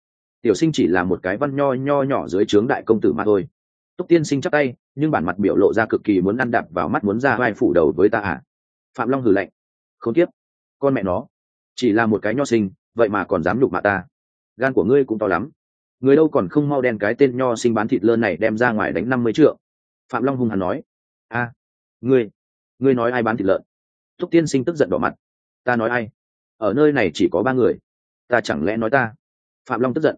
Tiểu sinh chỉ là một cái văn nho nho nhỏ dưới trướng đại công tử mà thôi. Túc tiên sinh chắc tay, nhưng bản mặt biểu lộ ra cực kỳ muốn ăn đạp vào mắt muốn ra vai phủ đầu với ta à. Phạm long hừ lạnh. Không tiếp. Con mẹ nó. Chỉ là một cái nho sinh, vậy mà còn dám nhục mạ ta gan của ngươi cũng to lắm. Người đâu còn không mau đen cái tên nho sinh bán thịt lợn này đem ra ngoài đánh năm mươi triệu. Phạm long hung hăng nói. A, ngươi ngươi nói ai bán thịt lợn? Thúc tiên sinh tức giận đỏ mặt. Ta nói ai? Ở nơi này chỉ có ba người. Ta chẳng lẽ nói ta? Phạm long tức giận.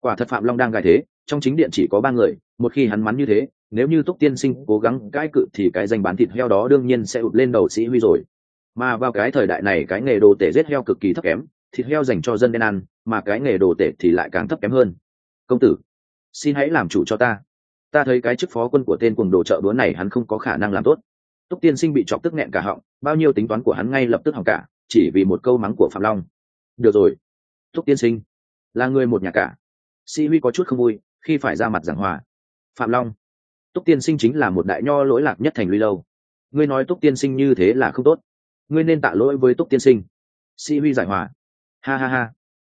Quả thật phạm long đang gài thế, trong chính điện chỉ có ba người, một khi hắn mắn như thế, nếu như túc tiên sinh cố gắng cãi cự thì cái danh bán thịt heo đó đương nhiên sẽ ụt lên đầu sĩ huy rồi. Mà vào cái thời đại này cái nghề đồ tể giết heo cực kỳ thấp kém thịt heo dành cho dân đen ăn, mà cái nghề đồ tể thì lại càng thấp kém hơn. Công tử, xin hãy làm chủ cho ta. Ta thấy cái chức phó quân của tên cùng đồ chợ bữa này hắn không có khả năng làm tốt. Túc tiên sinh bị chọc tức nghẹn cả họng, bao nhiêu tính toán của hắn ngay lập tức hỏng cả, chỉ vì một câu mắng của phạm long. Được rồi. Túc tiên sinh, là người một nhà cả. Sĩ huy có chút không vui, khi phải ra mặt giảng hòa. Phạm long, túc tiên sinh chính là một đại nho lỗi lạc nhất thành lũy lâu. Ngươi nói túc tiên sinh như thế là không tốt. Ngươi nên tạ lỗi với túc tiên sinh. Sĩ huy giải hòa ha ha ha.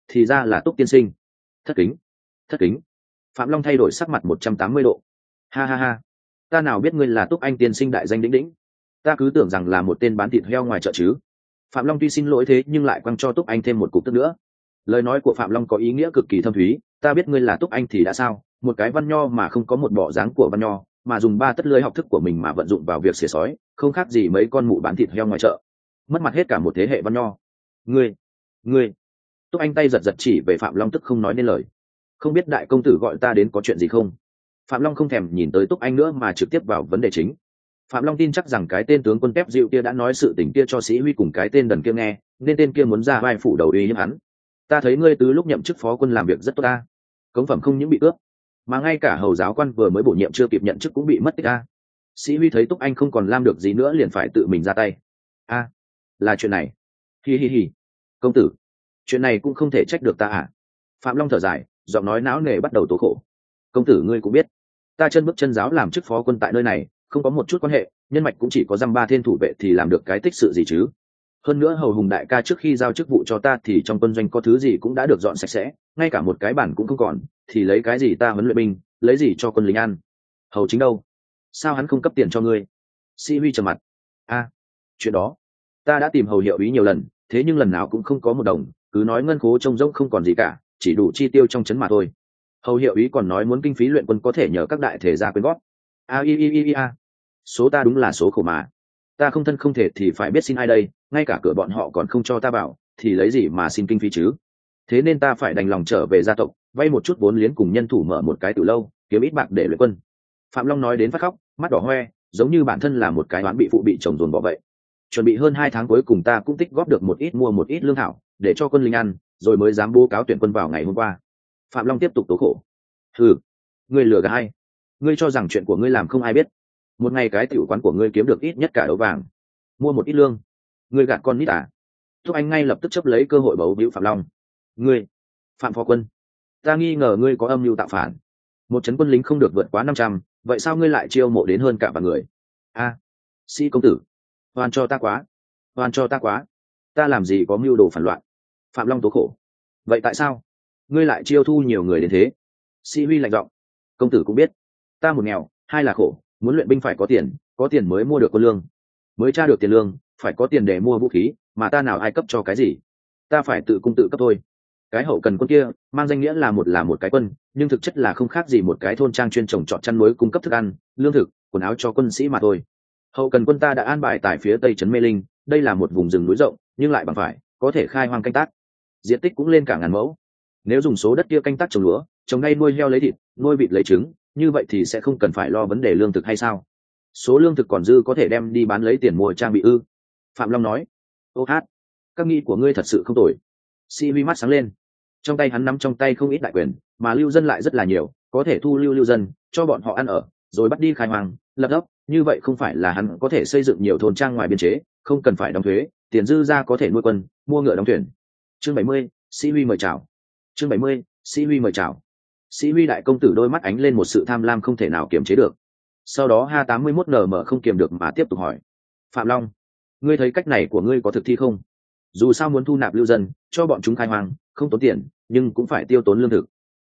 Thì ra là túc tiên sinh. Thất kính. Thất kính. Phạm long thay đổi sắc mặt một trăm tám mươi độ. Ha ha ha. Ta nào biết ngươi là túc anh tiên sinh đại danh đĩnh đĩnh ta cứ tưởng rằng là một tên bán thịt heo ngoài chợ chứ. Phạm long tuy xin lỗi thế nhưng lại quăng cho túc anh thêm một cục tức nữa. Lời nói của phạm long có ý nghĩa cực kỳ thâm thúy. Ta biết ngươi là túc anh thì đã sao? Một cái văn nho mà không có một bỏ dáng của văn nho, mà dùng ba tất lưới học thức của mình mà vận dụng vào việc xỉa sói, không khác gì mấy con mụ bán thịt heo ngoài chợ. Mất mặt hết cả một thế hệ văn nho. Ngươi ngươi. Túc anh tay giật giật chỉ về phạm long tức không nói nên lời. Không biết đại công tử gọi ta đến có chuyện gì không? Phạm long không thèm nhìn tới túc anh nữa mà trực tiếp vào vấn đề chính. Phạm long tin chắc rằng cái tên tướng quân tép dịu kia đã nói sự tình kia cho sĩ huy cùng cái tên đần kia nghe, nên tên kia muốn ra vai phủ đầu uy hiếp hắn. Ta thấy ngươi từ lúc nhậm chức phó quân làm việc rất tốt ta. Cống phẩm không những bị cướp mà ngay cả hầu giáo quan vừa mới bổ nhiệm chưa kịp nhận chức cũng bị mất tích ta. Sĩ huy thấy túc anh không còn làm được gì nữa liền phải tự mình ra tay. A, là chuyện này. Hi hi hi công tử, chuyện này cũng không thể trách được ta à phạm long thở dài, giọng nói não nề bắt đầu tố khổ. Công tử ngươi cũng biết, ta chân bước chân giáo làm chức phó quân tại nơi này, không có một chút quan hệ, nhân mạch cũng chỉ có dăm ba thiên thủ vệ thì làm được cái tích sự gì chứ? Hơn nữa hầu hùng đại ca trước khi giao chức vụ cho ta thì trong quân doanh có thứ gì cũng đã được dọn sạch sẽ, ngay cả một cái bản cũng không còn, thì lấy cái gì ta huấn luyện binh, lấy gì cho quân lính ăn? Hầu chính đâu? Sao hắn không cấp tiền cho ngươi? Sĩ huy trầm mặt. A, chuyện đó, ta đã tìm hầu hiệu ý nhiều lần thế nhưng lần nào cũng không có một đồng, cứ nói ngân khố trông rỗng không còn gì cả, chỉ đủ chi tiêu trong chấn mà thôi. Hầu hiệu ý còn nói muốn kinh phí luyện quân có thể nhờ các đại thể gia quyên góp. A, i i i a. Số ta đúng là số khổ mà. Ta không thân không thể thì phải biết xin ai đây, ngay cả cửa bọn họ còn không cho ta bảo, thì lấy gì mà xin kinh phí chứ? Thế nên ta phải đành lòng trở về gia tộc, vay một chút vốn liếng cùng nhân thủ mở một cái từ lâu, kiếm ít bạc để luyện quân. Phạm long nói đến phát khóc, mắt đỏ hoe, giống như bản thân là một cái đoán bị phụ bị chồng dồn bỏ vậy chuẩn bị hơn hai tháng cuối cùng ta cũng tích góp được một ít mua một ít lương thảo, để cho quân linh ăn, rồi mới dám bố cáo tuyển quân vào ngày hôm qua. Phạm long tiếp tục tố khổ. Ừ ngươi lừa gai hay ngươi cho rằng chuyện của ngươi làm không ai biết. Một ngày cái tiểu quán của ngươi kiếm được ít nhất cả đấu vàng, mua một ít lương. Ngươi gạt con nít à? Thúc anh ngay lập tức chấp lấy cơ hội bấu víu phạm long. Ngươi, phạm phó quân, ta nghi ngờ ngươi có âm mưu tạo phản. Một trấn quân lính không được vượt quá năm trăm, vậy sao ngươi lại chiêu mộ đến hơn cả vạn người? A, sĩ công tử oan cho ta quá. Oan cho ta quá. Ta làm gì có mưu đồ phản loạn? Phạm long tố khổ. Vậy tại sao? Ngươi lại chiêu thu nhiều người đến thế? Sĩ huy lạnh giọng. Công tử cũng biết. Ta một nghèo, hai là khổ, muốn luyện binh phải có tiền có tiền mới mua được quân lương. Mới tra được tiền lương, phải có tiền để mua vũ khí, mà ta nào ai cấp cho cái gì? Ta phải tự cung tự cấp thôi. Cái hậu cần quân kia, mang danh nghĩa là một là một cái quân, nhưng thực chất là không khác gì một cái thôn trang chuyên trồng trọt chăn nuôi cung cấp thức ăn, lương thực, quần áo cho quân sĩ mà thôi hậu cần quân ta đã an bài tại phía tây trấn mê linh, đây là một vùng rừng núi rộng, nhưng lại bằng phải, có thể khai hoang canh tác. Diện tích cũng lên cả ngàn mẫu. Nếu dùng số đất kia canh tác trồng lúa, trồng ngay nuôi heo lấy thịt, nuôi vịt lấy trứng, như vậy thì sẽ không cần phải lo vấn đề lương thực hay sao? Số lương thực còn dư có thể đem đi bán lấy tiền mua trang bị ư? Phạm long nói. Ô hát, các nghĩ của ngươi thật sự không tồi. Si vi mắt sáng lên. Trong tay hắn nắm trong tay không ít đại quyền, mà lưu dân lại rất là nhiều, có thể thu lưu lưu dân, cho bọn họ ăn ở, rồi bắt đi khai hoang, lập đốc như vậy không phải là hắn có thể xây dựng nhiều thôn trang ngoài biên chế, không cần phải đóng thuế, tiền dư ra có thể nuôi quân, mua ngựa đóng thuyền. Chương bảy mươi, sĩ huy mời chào. Chương bảy mươi, sĩ huy mời chào. Sĩ huy đại công tử đôi mắt ánh lên một sự tham lam không thể nào kiềm chế được. Sau đó ha tám mươi mốt nm không kiềm được mà tiếp tục hỏi. Phạm long, ngươi thấy cách này của ngươi có thực thi không? Dù sao muốn thu nạp lưu dân, cho bọn chúng khai hoang, không tốn tiền, nhưng cũng phải tiêu tốn lương thực.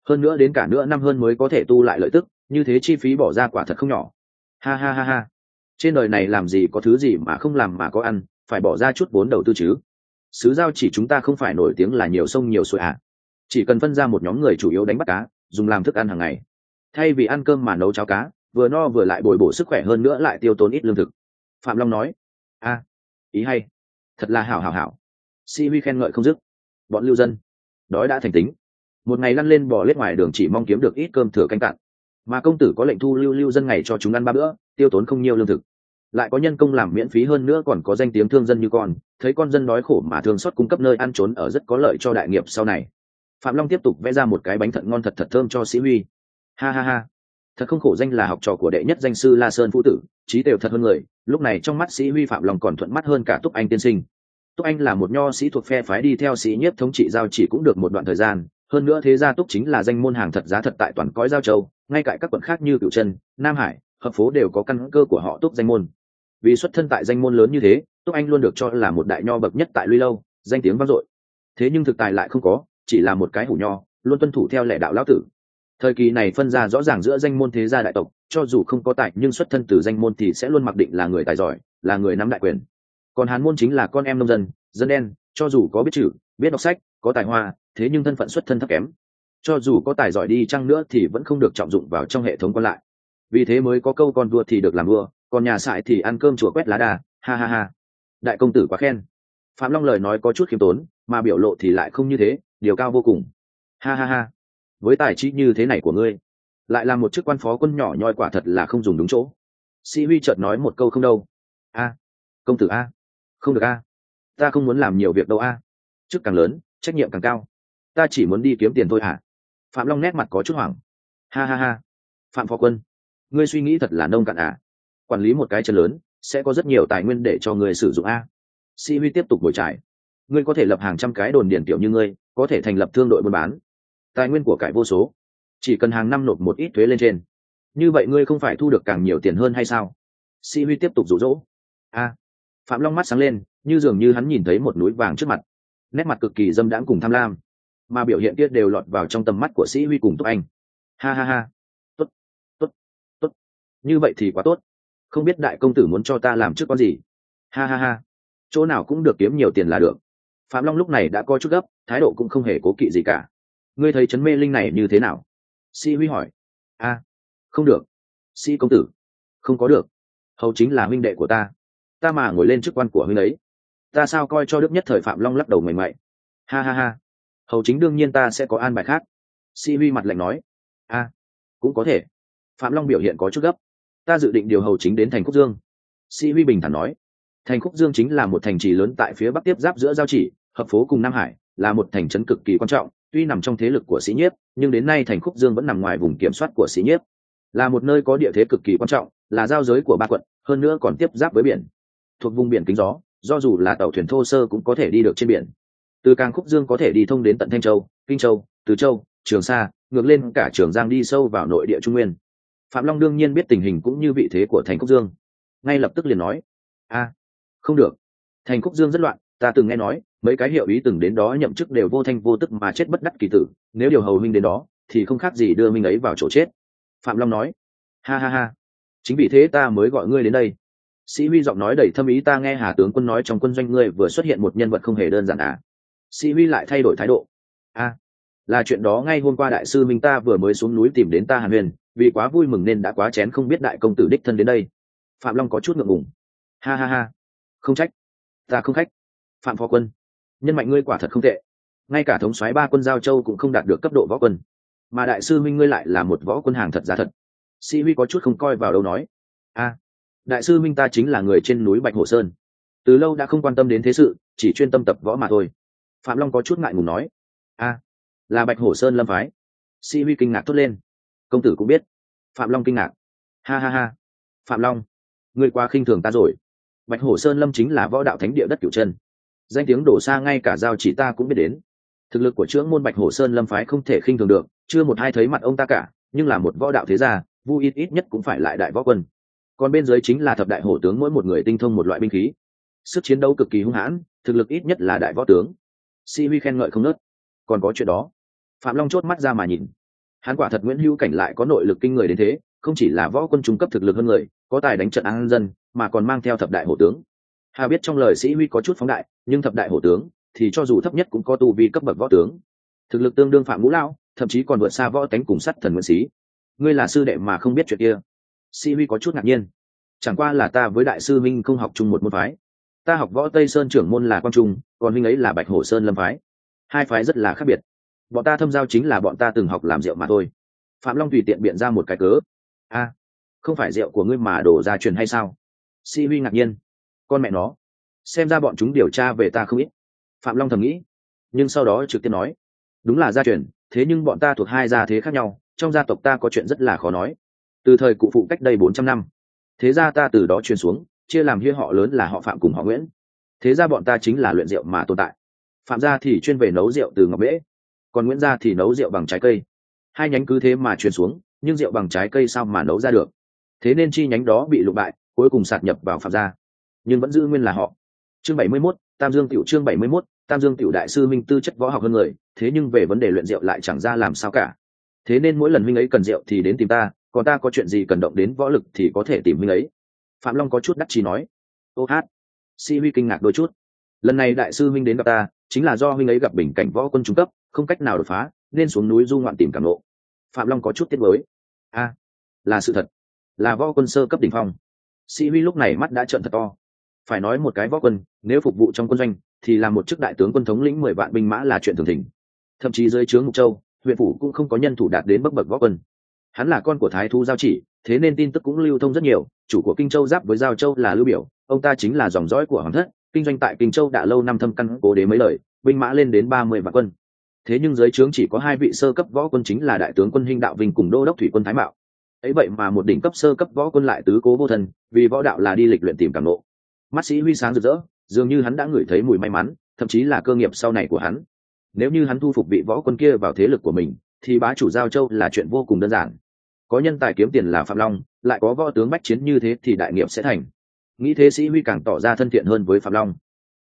Hơn nữa đến cả nữa năm hơn mới có thể tu lại lợi tức, như thế chi phí bỏ ra quả thật không nhỏ ha ha ha ha. Trên đời này làm gì có thứ gì mà không làm mà có ăn, phải bỏ ra chút vốn đầu tư chứ. Sứ giao chỉ chúng ta không phải nổi tiếng là nhiều sông nhiều suối à. chỉ cần phân ra một nhóm người chủ yếu đánh bắt cá, dùng làm thức ăn hàng ngày. Thay vì ăn cơm mà nấu cháo cá, vừa no vừa lại bồi bổ sức khỏe hơn nữa lại tiêu tốn ít lương thực. Phạm long nói, a, ý hay. Thật là hảo hảo hảo. Si huy khen ngợi không dứt. Bọn lưu dân, đói đã thành tính. Một ngày lăn lên bò lết ngoài đường chỉ mong kiếm được ít cơm thừa canh cạn mà công tử có lệnh thu lưu lưu dân ngày cho chúng ăn ba bữa, tiêu tốn không nhiều lương thực. Lại có nhân công làm miễn phí hơn nữa còn có danh tiếng thương dân như con, thấy con dân đói khổ mà thương xót cung cấp nơi ăn trốn ở rất có lợi cho đại nghiệp sau này. Phạm long tiếp tục vẽ ra một cái bánh thận ngon thật thật thơm cho sĩ huy. Ha ha ha. Thật không khổ danh là học trò của đệ nhất danh sư la sơn phụ tử, trí đều thật hơn người, lúc này trong mắt sĩ huy phạm long còn thuận mắt hơn cả túc anh tiên sinh. Túc anh là một nho sĩ thuộc phe phái đi theo sĩ nhất thống trị giao chỉ cũng được một đoạn thời gian hơn nữa thế gia túc chính là danh môn hàng thật giá thật tại toàn cõi giao châu, ngay cả các quận khác như cửu trân, nam hải, hợp phố đều có căn cơ của họ túc danh môn. Vì xuất thân tại danh môn lớn như thế, túc anh luôn được cho là một đại nho bậc nhất tại luy lâu, danh tiếng vang dội. Thế nhưng thực tài lại không có, chỉ là một cái hủ nho, luôn tuân thủ theo lệ đạo lão tử. Thời kỳ này phân ra rõ ràng giữa danh môn thế gia đại tộc, cho dù không có tài nhưng xuất thân từ danh môn thì sẽ luôn mặc định là người tài giỏi, là người nắm đại quyền. Còn hán môn chính là con em nông dân dân đen, cho dù có biết chữ, biết đọc sách có tài hoa, thế nhưng thân phận xuất thân thấp kém. Cho dù có tài giỏi đi chăng nữa thì vẫn không được trọng dụng vào trong hệ thống còn lại. Vì thế mới có câu con vua thì được làm vua, còn nhà sại thì ăn cơm chùa quét lá đà ha ha ha. Đại công tử quá khen. Phạm long lời nói có chút khiêm tốn, mà biểu lộ thì lại không như thế, điều cao vô cùng. Ha ha ha. Với tài trí như thế này của ngươi, lại là một chức quan phó quân nhỏ nhoi quả thật là không dùng đúng chỗ. Sĩ huy chợt nói một câu không đâu. A. Công tử a. Không được a. Ta không muốn làm nhiều việc đâu a. Chức càng lớn trách nhiệm càng cao. Ta chỉ muốn đi kiếm tiền thôi hả? Phạm long nét mặt có chút hoảng. Ha ha ha. Phạm phó quân, ngươi suy nghĩ thật là nông cạn à? Quản lý một cái chân lớn, sẽ có rất nhiều tài nguyên để cho người sử dụng a. Sĩ huy tiếp tục bồi trải. Ngươi có thể lập hàng trăm cái đồn điển tiểu như ngươi, có thể thành lập thương đội buôn bán. Tài nguyên của cải vô số. Chỉ cần hàng năm nộp một ít thuế lên trên. Như vậy ngươi không phải thu được càng nhiều tiền hơn hay sao? Sĩ huy tiếp tục rụ rỗ. A. Phạm long mắt sáng lên, như dường như hắn nhìn thấy một núi vàng trước mặt nét mặt cực kỳ dâm đãng cùng tham lam. Mà biểu hiện kia đều lọt vào trong tầm mắt của sĩ huy cùng túc anh. Ha ha ha. Tốt tốt tốt. Như vậy thì quá tốt. Không biết đại công tử muốn cho ta làm trước con gì? Ha ha ha. Chỗ nào cũng được kiếm nhiều tiền là được. Phạm long lúc này đã có chút gấp, thái độ cũng không hề cố kỵ gì cả. Ngươi thấy chấn mê linh này như thế nào? Sĩ huy hỏi. A, không được. Sĩ công tử, không có được. Hầu chính là huynh đệ của ta. Ta mà ngồi lên chức quan của huynh ấy ta sao coi cho đức nhất thời phạm long lắc đầu mềm mại. Ha ha ha. Hầu chính đương nhiên ta sẽ có an bài khác. Sĩ huy mặt lạnh nói. A cũng có thể. Phạm long biểu hiện có chút gấp. Ta dự định điều hầu chính đến thành khúc dương. Sĩ huy bình thản nói. Thành khúc dương chính là một thành trì lớn tại phía bắc tiếp giáp giữa giao chỉ, hợp phố cùng nam hải, là một thành trấn cực kỳ quan trọng, tuy nằm trong thế lực của sĩ nhiếp, nhưng đến nay thành khúc dương vẫn nằm ngoài vùng kiểm soát của sĩ nhiếp. Là một nơi có địa thế cực kỳ quan trọng, là giao giới của ba quận, hơn nữa còn tiếp giáp với biển, thuộc vùng biển kính gió do dù là tàu thuyền thô sơ cũng có thể đi được trên biển. Từ càng khúc dương có thể đi thông đến tận thanh châu, kinh châu, từ châu, trường sa, ngược lên cả trường giang đi sâu vào nội địa trung nguyên. Phạm long đương nhiên biết tình hình cũng như vị thế của thành khúc dương. Ngay lập tức liền nói, a, không được. Thành khúc dương rất loạn, ta từng nghe nói, mấy cái hiệu ý từng đến đó nhậm chức đều vô thanh vô tức mà chết bất đắc kỳ tử, nếu điều hầu minh đến đó, thì không khác gì đưa minh ấy vào chỗ chết. Phạm long nói, ha ha ha, chính vì thế ta mới gọi ngươi đến đây sĩ huy giọng nói đầy thâm ý, ta nghe hà tướng quân nói trong quân doanh ngươi vừa xuất hiện một nhân vật không hề đơn giản à? Sĩ huy lại thay đổi thái độ. A, là chuyện đó, ngay hôm qua đại sư minh ta vừa mới xuống núi tìm đến ta hàn huyền, vì quá vui mừng nên đã quá chén không biết đại công tử đích thân đến đây. Phạm long có chút ngượng ngùng. Ha ha ha, không trách, ta không khách, phạm phó quân, nhân mạnh ngươi quả thật không tệ. Ngay cả thống soái ba quân giao châu cũng không đạt được cấp độ võ quân, mà đại sư minh ngươi lại là một võ quân hàng thật giá thật. Sĩ huy có chút không coi vào đâu nói. A đại sư minh ta chính là người trên núi bạch hồ sơn. Từ lâu đã không quan tâm đến thế sự, chỉ chuyên tâm tập võ mà thôi. Phạm long có chút ngại ngùng nói, a, là bạch hổ sơn lâm phái. Sĩ huy kinh ngạc thốt lên, công tử cũng biết. Phạm long kinh ngạc, ha ha ha, phạm long, ngươi qua khinh thường ta rồi. Bạch hổ sơn lâm chính là võ đạo thánh địa đất cửu chân. Danh tiếng đổ xa ngay cả giao chỉ ta cũng biết đến. Thực lực của trưởng môn bạch hổ sơn lâm phái không thể khinh thường được, chưa một hai thấy mặt ông ta cả, nhưng là một võ đạo thế gia, vu ít ít nhất cũng phải lại đại võ quân còn bên dưới chính là thập đại hổ tướng mỗi một người tinh thông một loại binh khí. Sức chiến đấu cực kỳ hung hãn, thực lực ít nhất là đại võ tướng. Si huy khen ngợi không nớt. Còn có chuyện đó. Phạm long chốt mắt ra mà nhìn. Hắn quả thật nguyễn hữu cảnh lại có nội lực kinh người đến thế, không chỉ là võ quân trung cấp thực lực hơn người, có tài đánh trận an dân, mà còn mang theo thập đại hổ tướng. Hà biết trong lời sĩ huy có chút phóng đại, nhưng thập đại hổ tướng thì cho dù thấp nhất cũng có tu vi cấp bậc võ tướng. Thực lực tương đương phạm ngũ lão, thậm chí còn vượt xa võ tánh cùng sắt thần nguyễn sĩ ngươi là sư đệ mà không biết chuyện kia sĩ huy có chút ngạc nhiên. Chẳng qua là ta với đại sư minh không học chung một môn phái. Ta học võ tây sơn trưởng môn là quang trung, còn minh ấy là bạch hổ sơn lâm phái. Hai phái rất là khác biệt. Bọn ta thâm giao chính là bọn ta từng học làm rượu mà thôi. Phạm long tùy tiện biện ra một cái cớ. A, không phải rượu của ngươi mà đổ ra truyền hay sao? Sĩ huy ngạc nhiên. Con mẹ nó. Xem ra bọn chúng điều tra về ta không ít. Phạm long thầm nghĩ. Nhưng sau đó trực tiếp nói. Đúng là gia truyền, thế nhưng bọn ta thuộc hai gia thế khác nhau, trong gia tộc ta có chuyện rất là khó nói từ thời cụ phụ cách đây bốn trăm năm thế ra ta từ đó truyền xuống chia làm hia họ lớn là họ phạm cùng họ nguyễn. Thế ra bọn ta chính là luyện rượu mà tồn tại. Phạm gia thì chuyên về nấu rượu từ ngọc bễ còn nguyễn gia thì nấu rượu bằng trái cây. Hai nhánh cứ thế mà truyền xuống nhưng rượu bằng trái cây sao mà nấu ra được? Thế nên chi nhánh đó bị lụ bại cuối cùng sạt nhập vào phạm gia. Nhưng vẫn giữ nguyên là họ. Chương bảy mươi 71, tam dương tiểu chương bảy mươi 71, tam dương tiểu đại sư minh tư chất võ học hơn người thế nhưng về vấn đề luyện rượu lại chẳng ra làm sao cả. Thế nên mỗi lần minh ấy cần rượu thì đến tìm ta còn ta có chuyện gì cần động đến võ lực thì có thể tìm minh ấy. Phạm long có chút đắc chí nói. Ô hát. Si huy kinh ngạc đôi chút. Lần này đại sư minh đến gặp ta, chính là do huynh ấy gặp bình cảnh võ quân trung cấp, không cách nào đột phá, nên xuống núi du ngoạn tìm cảm lộ phạm long có chút tiết mới a, là sự thật. Là võ quân sơ cấp đỉnh phong. Sĩ huy lúc này mắt đã trợn thật to. Phải nói một cái võ quân, nếu phục vụ trong quân doanh, thì là một chức đại tướng quân thống lĩnh mười vạn binh mã là chuyện thường tình thậm chí dưới trướng mục châu, huyện phủ cũng không có nhân thủ đạt đến bậc bậc võ quân hắn là con của thái thu giao chỉ, thế nên tin tức cũng lưu thông rất nhiều. Chủ của kinh châu giáp với giao châu là lưu biểu, ông ta chính là dòng dõi của hoàng thất, kinh doanh tại kinh châu đã lâu năm thâm căn, cố đế mấy lời, binh mã lên đến ba mươi vạn quân. Thế nhưng dưới trướng chỉ có hai vị sơ cấp võ quân chính là đại tướng quân hinh đạo vinh cùng đô đốc thủy quân thái mạo. Ấy vậy mà một đỉnh cấp sơ cấp võ quân lại tứ cố vô thần vì võ đạo là đi lịch luyện tìm cảm lộ mắt sĩ huy sáng rực rỡ, dường như hắn đã ngửi thấy mùi may mắn, thậm chí là cơ nghiệp sau này của hắn. Nếu như hắn thu phục vị võ quân kia vào thế lực của mình, thì bá chủ giao châu là chuyện vô cùng đơn giản có nhân tài kiếm tiền là phạm long, lại có võ tướng bách chiến như thế thì đại nghiệp sẽ thành. Nghĩ thế sĩ huy càng tỏ ra thân thiện hơn với phạm long.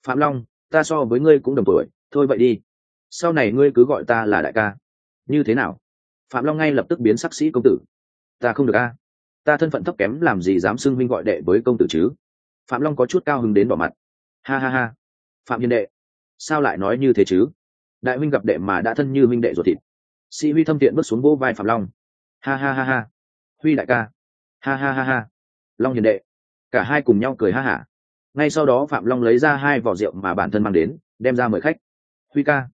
Phạm long, ta so với ngươi cũng đồng tuổi, thôi vậy đi. Sau này ngươi cứ gọi ta là đại ca. Như thế nào? Phạm long ngay lập tức biến sắc sĩ công tử. Ta không được a. Ta thân phận thấp kém, làm gì dám xưng huynh gọi đệ với công tử chứ? Phạm long có chút cao hứng đến bỏ mặt. Ha ha ha. Phạm hiền đệ, sao lại nói như thế chứ? Đại huynh gặp đệ mà đã thân như huynh đệ ruột thịt. Sĩ huy thâm thiện bước xuống vỗ vai phạm long ha ha ha ha. Huy đại ca. Ha ha ha ha. Long hiền đệ. Cả hai cùng nhau cười ha hả. Ngay sau đó phạm long lấy ra hai vỏ rượu mà bản thân mang đến, đem ra mời khách. Huy ca.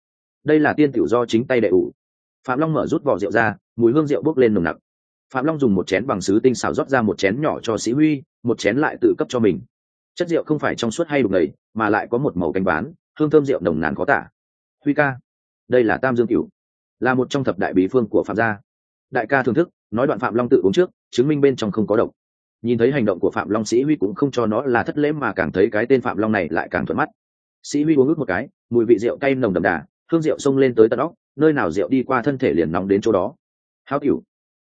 Đây là tiên tiểu do chính tay đệ ủ. Phạm long mở rút vỏ rượu ra, mùi hương rượu bốc lên nồng nặc. Phạm long dùng một chén bằng sứ tinh xào rót ra một chén nhỏ cho sĩ huy, một chén lại tự cấp cho mình. Chất rượu không phải trong suốt hay đục ngầy, mà lại có một màu canh bán hương thơm rượu nồng nàn khó tả. Huy ca. Đây là tam dương cửu. Là một trong thập đại bí phương của phạm gia đại ca thưởng thức, nói đoạn phạm long tự uống trước, chứng minh bên trong không có độc. Nhìn thấy hành động của phạm long, sĩ huy cũng không cho nó là thất lễ mà càng thấy cái tên phạm long này lại càng thuận mắt. Sĩ huy uống ướt một cái, mùi vị rượu cay nồng đậm đà, hương rượu xông lên tới tận óc, nơi nào rượu đi qua thân thể liền nóng đến chỗ đó. Háo cửu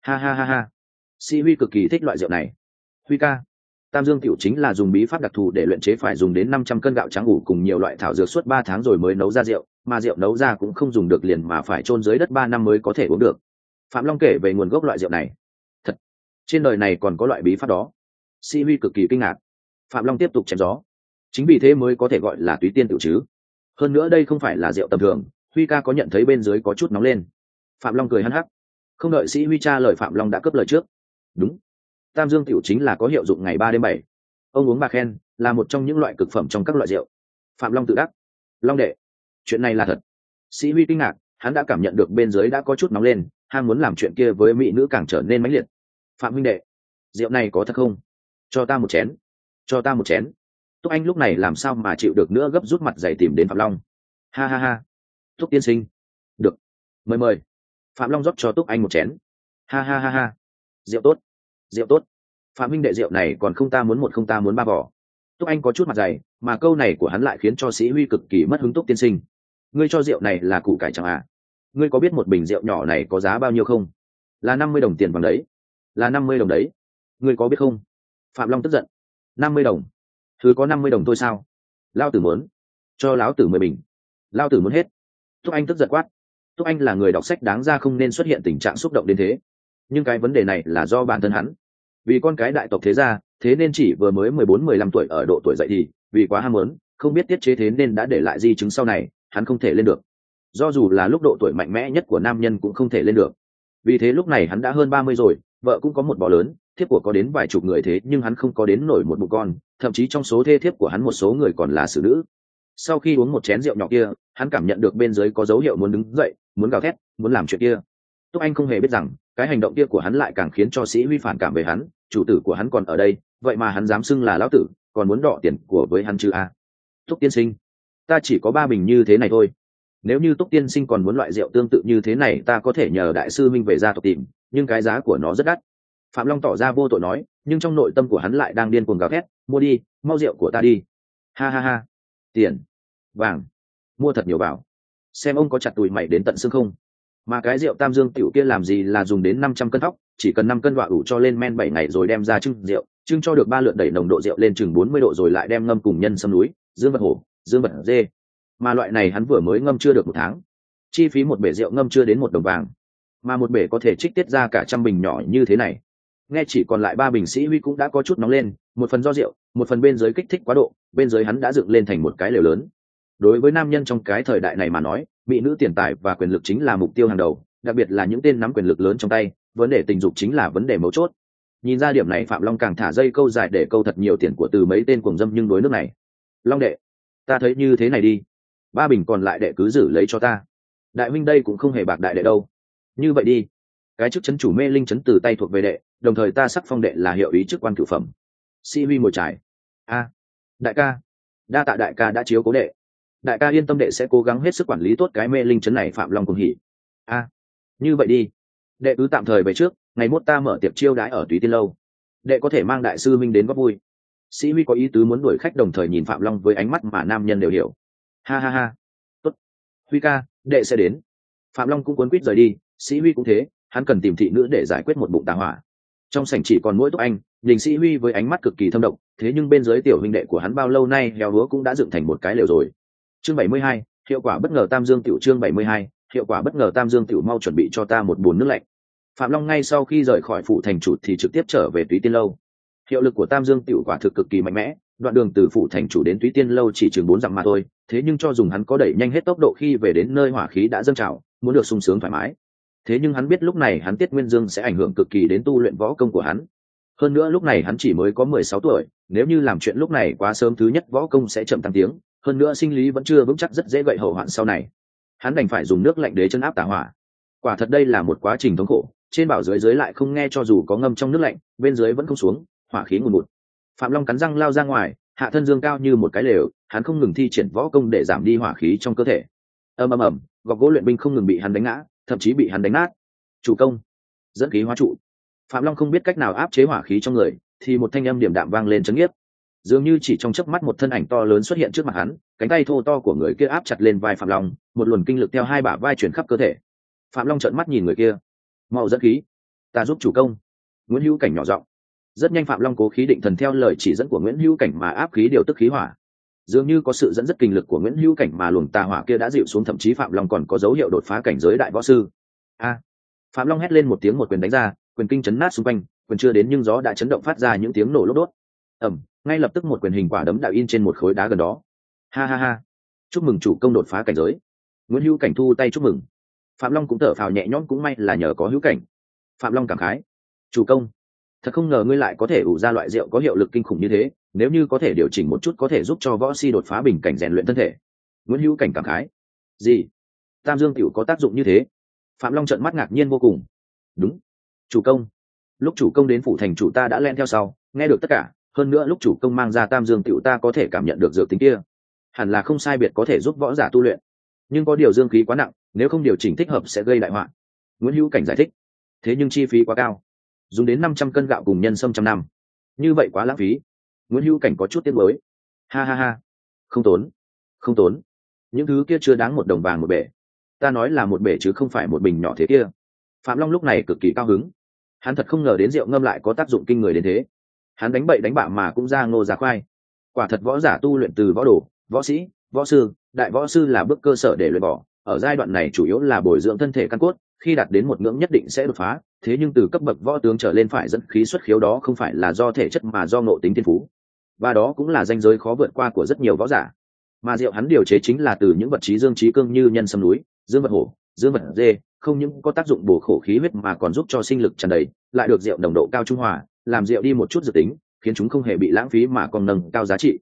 ha ha ha ha. Sĩ huy cực kỳ thích loại rượu này. Huy ca. Tam dương cửu chính là dùng bí pháp đặc thù để luyện chế phải dùng đến năm trăm cân gạo trắng ủ cùng nhiều loại thảo dược suốt ba tháng rồi mới nấu ra rượu, mà rượu nấu ra cũng không dùng được liền mà phải chôn dưới đất ba năm mới có thể uống được phạm long kể về nguồn gốc loại rượu này. Thật, trên đời này còn có loại bí pháp đó. Sĩ huy cực kỳ kinh ngạc. Phạm long tiếp tục chém gió. Chính vì thế mới có thể gọi là túy tiên tự chứ. Hơn nữa đây không phải là rượu tầm thường, huy ca có nhận thấy bên dưới có chút nóng lên. Phạm long cười hắc hắc. Không đợi sĩ huy cha lời phạm long đã cướp lời trước. Đúng. Tam dương tiểu chính là có hiệu dụng ngày ba đêm bảy. Ông uống bà khen, là một trong những loại cực phẩm trong các loại rượu. Phạm long tự đắc. Long đệ, chuyện này là thật. Sĩ huy kinh ngạc, hắn đã cảm nhận được bên dưới đã có chút nóng lên ham muốn làm chuyện kia với mỹ nữ càng trở nên mãnh liệt. Phạm huynh đệ, rượu này có thật không? Cho ta một chén, cho ta một chén. Túc anh lúc này làm sao mà chịu được nữa gấp rút mặt dày tìm đến phạm long. Ha ha ha. Túc tiên sinh. Được. Mời mời. Phạm long rót cho túc anh một chén. Ha ha ha ha. Rượu tốt. Rượu tốt. Phạm minh đệ rượu này còn không ta muốn một không ta muốn ba vỏ túc anh có chút mặt dày, mà câu này của hắn lại khiến cho sĩ huy cực kỳ mất hứng túc tiên sinh. Ngươi cho rượu này là củ cải chẳng à? Ngươi có biết một bình rượu nhỏ này có giá bao nhiêu không? Là năm mươi đồng tiền bằng đấy. Là năm mươi đồng đấy. Ngươi có biết không? Phạm long tức giận. năm mươi đồng. Thứ có năm mươi đồng thôi sao? Lao tử muốn. Cho lão tử mười bình. Lao tử muốn hết. Túc anh tức giận quát. Túc anh là người đọc sách đáng ra không nên xuất hiện tình trạng xúc động đến thế. Nhưng cái vấn đề này là do bản thân hắn. Vì con cái đại tộc thế ra thế nên chỉ vừa mới mười bốn, mười lăm tuổi ở độ tuổi dậy thì, vì quá ham muốn, không biết tiết chế thế nên đã để lại di chứng sau này, hắn không thể lên được do dù là lúc độ tuổi mạnh mẽ nhất của nam nhân cũng không thể lên được. Vì thế lúc này hắn đã hơn ba mươi rồi, vợ cũng có một bò lớn, thiếp của có đến vài chục người thế nhưng hắn không có đến nổi một bụng con, thậm chí trong số thê thiếp của hắn một số người còn là xử nữ. Sau khi uống một chén rượu nhỏ kia, hắn cảm nhận được bên dưới có dấu hiệu muốn đứng dậy, muốn gào thét, muốn làm chuyện kia. Túc anh không hề biết rằng, cái hành động kia của hắn lại càng khiến cho sĩ huy phản cảm về hắn, chủ tử của hắn còn ở đây, vậy mà hắn dám xưng là lão tử, còn muốn đọ tiền của với hắn chứ a. À. túc tiên sinh, ta chỉ có ba bình như thế này thôi nếu như túc tiên sinh còn muốn loại rượu tương tự như thế này, ta có thể nhờ đại sư minh về gia tộc tìm, nhưng cái giá của nó rất đắt. Phạm long tỏ ra vô tội nói, nhưng trong nội tâm của hắn lại đang điên cuồng gào thét, mua đi, mau rượu của ta đi. Ha ha ha. Tiền. Vàng. Mua thật nhiều vào. Xem ông có chặt tùi mày đến tận xương không. Mà cái rượu tam dương tiểu kia làm gì là dùng đến năm trăm cân thóc, chỉ cần năm cân đọa ủ cho lên men bảy ngày rồi đem ra trưng rượu, trưng cho được ba lượn đẩy nồng độ rượu lên chừng bốn mươi độ rồi lại đem ngâm cùng nhân sâm núi, dương vật hổ, dương vật dê mà loại này hắn vừa mới ngâm chưa được một tháng. Chi phí một bể rượu ngâm chưa đến một đồng vàng, mà một bể có thể trích tiết ra cả trăm bình nhỏ như thế này. Nghe chỉ còn lại ba bình sĩ huy cũng đã có chút nóng lên, một phần do rượu, một phần bên dưới kích thích quá độ, bên dưới hắn đã dựng lên thành một cái lều lớn. Đối với nam nhân trong cái thời đại này mà nói, mỹ nữ tiền tài và quyền lực chính là mục tiêu hàng đầu, đặc biệt là những tên nắm quyền lực lớn trong tay, vấn đề tình dục chính là vấn đề mấu chốt. Nhìn ra điểm này, phạm long càng thả dây câu dài để câu thật nhiều tiền của từ mấy tên cuồng dâm nhưng đối nước này. Long đệ, ta thấy như thế này đi ba bình còn lại đệ cứ giữ lấy cho ta. Đại huynh đây cũng không hề bạc đại đệ đâu. Như vậy đi. Cái chức chấn chủ mê linh chấn từ tay thuộc về đệ, đồng thời ta sắc phong đệ là hiệu ý chức quan cửu phẩm. Sĩ huy một trải. A. Đại ca. Đa tạ đại ca đã chiếu cố đệ. Đại ca yên tâm đệ sẽ cố gắng hết sức quản lý tốt cái mê linh chấn này phạm long cùng hỉ. A. Như vậy đi. Đệ cứ tạm thời về trước, ngày mốt ta mở tiệc chiêu đãi ở túy tiên lâu. Đệ có thể mang đại sư minh đến góp vui. Sĩ huy có ý tứ muốn đuổi khách đồng thời nhìn phạm long với ánh mắt mà nam nhân đều hiểu ha ha ha. Tốt. Huy ca, đệ sẽ đến. Phạm long cũng cuốn quýt rời đi, sĩ huy cũng thế, hắn cần tìm thị nữ để giải quyết một bụng tà hỏa. Trong sảnh chỉ còn mỗi túc anh, đình sĩ huy với ánh mắt cực kỳ thâm độc, thế nhưng bên dưới tiểu huynh đệ của hắn bao lâu nay heo hứa cũng đã dựng thành một cái lều rồi. Chương bảy mươi hai, hiệu quả bất ngờ tam dương tiểu chương bảy mươi hai, hiệu quả bất ngờ tam dương tiểu mau chuẩn bị cho ta một bồn nước lạnh. Phạm long ngay sau khi rời khỏi phủ thành chủ thì trực tiếp trở về túy tiên lâu hiệu lực của tam dương tiểu quả thực cực kỳ mạnh mẽ, đoạn đường từ phủ thành chủ đến túy tiên lâu chỉ chừng bốn dặm mà thôi, thế nhưng cho dùng hắn có đẩy nhanh hết tốc độ khi về đến nơi hỏa khí đã dâng trào, muốn được sung sướng thoải mái. Thế nhưng hắn biết lúc này hắn tiết nguyên dương sẽ ảnh hưởng cực kỳ đến tu luyện võ công của hắn. Hơn nữa lúc này hắn chỉ mới có mười sáu tuổi, nếu như làm chuyện lúc này quá sớm thứ nhất võ công sẽ chậm tăng tiếng, hơn nữa sinh lý vẫn chưa vững chắc rất dễ gậy hậu hoạn sau này. Hắn đành phải dùng nước lạnh đế chân áp tả hỏa. Quả thật đây là một quá trình thống khổ, trên bảo dưới dưới lại không nghe cho dù có ngâm trong nước lạnh, bên dưới vẫn không xuống hỏa khí ngùn ngụt. Phạm long cắn răng lao ra ngoài, hạ thân dương cao như một cái lều, hắn không ngừng thi triển võ công để giảm đi hỏa khí trong cơ thể. Ầm ầm ầm gọc gỗ luyện binh không ngừng bị hắn đánh ngã, thậm chí bị hắn đánh nát. Chủ công, dẫn khí hóa trụ. Phạm long không biết cách nào áp chế hỏa khí trong người, thì một thanh âm điểm đạm vang lên chấn nhiếp. Dường như chỉ trong chớp mắt một thân ảnh to lớn xuất hiện trước mặt hắn, cánh tay thô to của người kia áp chặt lên vai phạm long, một luồng kinh lực theo hai bả vai chuyển khắp cơ thể. Phạm long trợn mắt nhìn người kia. Mau dẫn khí, ta giúp chủ công. Nguyễn hữu cảnh nhỏ giọng rất nhanh phạm long cố khí định thần theo lời chỉ dẫn của nguyễn hữu cảnh mà áp khí điều tức khí hỏa. Dường như có sự dẫn dắt kinh lực của nguyễn hữu cảnh mà luồng tà hỏa kia đã dịu xuống, thậm chí phạm long còn có dấu hiệu đột phá cảnh giới đại võ sư. A! Phạm long hét lên một tiếng một quyền đánh ra, quyền kinh chấn nát xung quanh, quyền chưa đến nhưng gió đã chấn động phát ra những tiếng nổ lốc đốt. Ẩm! Ngay lập tức một quyền hình quả đấm đạo in trên một khối đá gần đó. Ha ha ha! Chúc mừng chủ công đột phá cảnh giới. Nguyễn hữu cảnh thu tay chúc mừng. Phạm long cũng thở phào nhẹ nhõm cũng may là nhờ có hữu cảnh. Phạm long cảm khái. Chủ công thật không ngờ ngươi lại có thể ủ ra loại rượu có hiệu lực kinh khủng như thế, nếu như có thể điều chỉnh một chút có thể giúp cho võ si đột phá bình cảnh rèn luyện thân thể. Nguyễn hữu cảnh cảm khái. Gì? Tam dương tiểu có tác dụng như thế? Phạm long trợn mắt ngạc nhiên vô cùng. Đúng. Chủ công. Lúc chủ công đến phủ thành chủ ta đã len theo sau, nghe được tất cả, hơn nữa lúc chủ công mang ra tam dương tiểu ta có thể cảm nhận được dược tính kia. Hẳn là không sai biệt có thể giúp võ giả tu luyện. Nhưng có điều dương khí quá nặng, nếu không điều chỉnh thích hợp sẽ gây đại họa. Nguyễn hữu cảnh giải thích. Thế nhưng chi phí quá cao dùng đến năm trăm cân gạo cùng nhân sâm trăm năm. Như vậy quá lãng phí. Nguyễn hữu cảnh có chút tiếc mới ha ha ha. Không tốn. Không tốn. Những thứ kia chưa đáng một đồng vàng một bể. Ta nói là một bể chứ không phải một bình nhỏ thế kia. Phạm long lúc này cực kỳ cao hứng. Hắn thật không ngờ đến rượu ngâm lại có tác dụng kinh người đến thế. Hắn đánh bậy đánh bạ mà cũng ra ngô ra khoai. Quả thật võ giả tu luyện từ võ đồ, võ sĩ, võ sư, đại võ sư là bước cơ sở để luyện bỏ. Ở giai đoạn này chủ yếu là bồi dưỡng thân thể căn cốt khi đạt đến một ngưỡng nhất định sẽ đột phá, thế nhưng từ cấp bậc võ tướng trở lên phải dẫn khí xuất khiếu đó không phải là do thể chất mà do ngộ tính thiên phú. Và đó cũng là danh giới khó vượt qua của rất nhiều võ giả. Mà rượu hắn điều chế chính là từ những vật trí dương trí cương như nhân sâm núi, dương vật hổ, dương vật dê, không những có tác dụng bổ khổ khí huyết mà còn giúp cho sinh lực tràn đầy, lại được rượu nồng độ cao trung hòa, làm rượu đi một chút dự tính, khiến chúng không hề bị lãng phí mà còn nâng cao giá trị.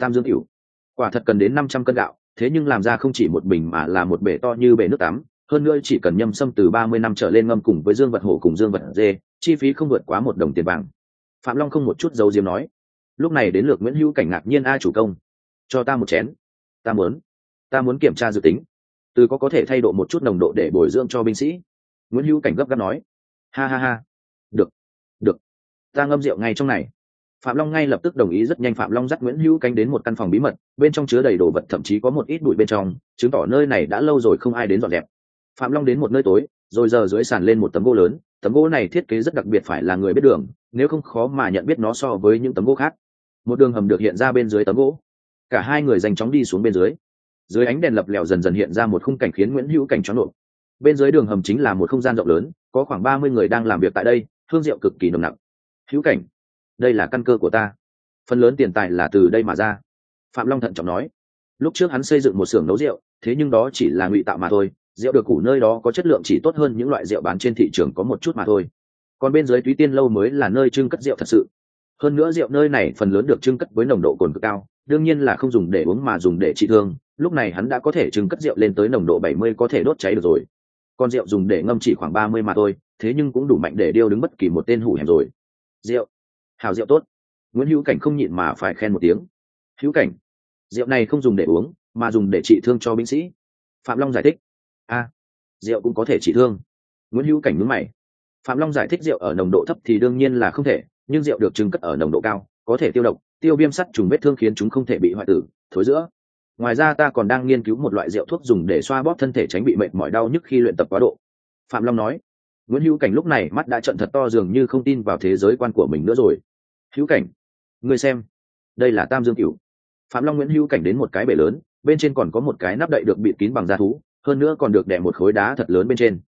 Tam dương cửu. Quả thật cần đến năm trăm cân gạo, thế nhưng làm ra không chỉ một bình mà là một bể to như bể nước tắm hơn nữa chỉ cần nhâm sâm từ ba mươi năm trở lên ngâm cùng với dương vật hổ cùng dương vật dê, chi phí không vượt quá một đồng tiền vàng phạm long không một chút dấu diếm nói, lúc này đến lượt nguyễn hữu cảnh ngạc nhiên a chủ công, cho ta một chén, ta muốn ta muốn kiểm tra dự tính. Từ có có thể thay đổi một chút nồng độ để bồi dưỡng cho binh sĩ. Nguyễn hữu cảnh gấp gáp nói, ha ha ha, được được, ta ngâm rượu ngay trong này. Phạm long ngay lập tức đồng ý rất nhanh phạm long dắt nguyễn hữu cánh đến một căn phòng bí mật, bên trong chứa đầy đồ vật thậm chí có một ít bụi bên trong, chứng tỏ nơi này đã lâu rồi không ai đến dọn dẹp phạm long đến một nơi tối, rồi giờ dưới sàn lên một tấm gỗ lớn. Tấm gỗ này thiết kế rất đặc biệt phải là người biết đường, nếu không khó mà nhận biết nó so với những tấm gỗ khác. Một đường hầm được hiện ra bên dưới tấm gỗ. Cả hai người nhanh chóng đi xuống bên dưới. Dưới ánh đèn lập lèo dần dần hiện ra một khung cảnh khiến nguyễn hữu cảnh choáng nộp bên dưới đường hầm chính là một không gian rộng lớn, có khoảng ba mươi người đang làm việc tại đây, hương rượu cực kỳ nồng nặc. Hữu cảnh, đây là căn cơ của ta. Phần lớn tiền tài là từ đây mà ra. Phạm long thận trọng nói. Lúc trước hắn xây dựng một xưởng nấu rượu, thế nhưng đó chỉ là ngụy tạo mà thôi rượu được củ nơi đó có chất lượng chỉ tốt hơn những loại rượu bán trên thị trường có một chút mà thôi. Còn bên dưới túy tiên lâu mới là nơi trưng cất rượu thật sự. Hơn nữa rượu nơi này phần lớn được trưng cất với nồng độ cồn cực cao, đương nhiên là không dùng để uống mà dùng để trị thương, lúc này hắn đã có thể trưng cất rượu lên tới nồng độ bảy mươi có thể đốt cháy được rồi. Còn rượu dùng để ngâm chỉ khoảng ba mươi mà thôi, thế nhưng cũng đủ mạnh để điêu đứng bất kỳ một tên hủ hẻm rồi. Rượu. Hào rượu tốt. Nguyễn hữu cảnh không nhịn mà phải khen một tiếng. Hữu cảnh. Rượu này không dùng để uống, mà dùng để trị thương cho binh sĩ. Phạm long giải thích a, rượu cũng có thể trị thương. Nguyễn hữu cảnh nhớ mày. Phạm long giải thích rượu ở nồng độ thấp thì đương nhiên là không thể, nhưng rượu được trưng cất ở nồng độ cao, có thể tiêu độc, tiêu viêm sắt trùng vết thương khiến chúng không thể bị hoại tử, thối giữa. Ngoài ra ta còn đang nghiên cứu một loại rượu thuốc dùng để xoa bóp thân thể tránh bị mệt mỏi đau nhức khi luyện tập quá độ. Phạm long nói. Nguyễn hữu cảnh lúc này mắt đã trận thật to dường như không tin vào thế giới quan của mình nữa rồi. Hữu cảnh, ngươi xem. Đây là tam dương cửu. Phạm long nguyễn hữu cảnh đến một cái bể lớn, bên trên còn có một cái nắp đậy được bịt kín bằng da thú hơn nữa còn được đẻ một khối đá thật lớn bên trên.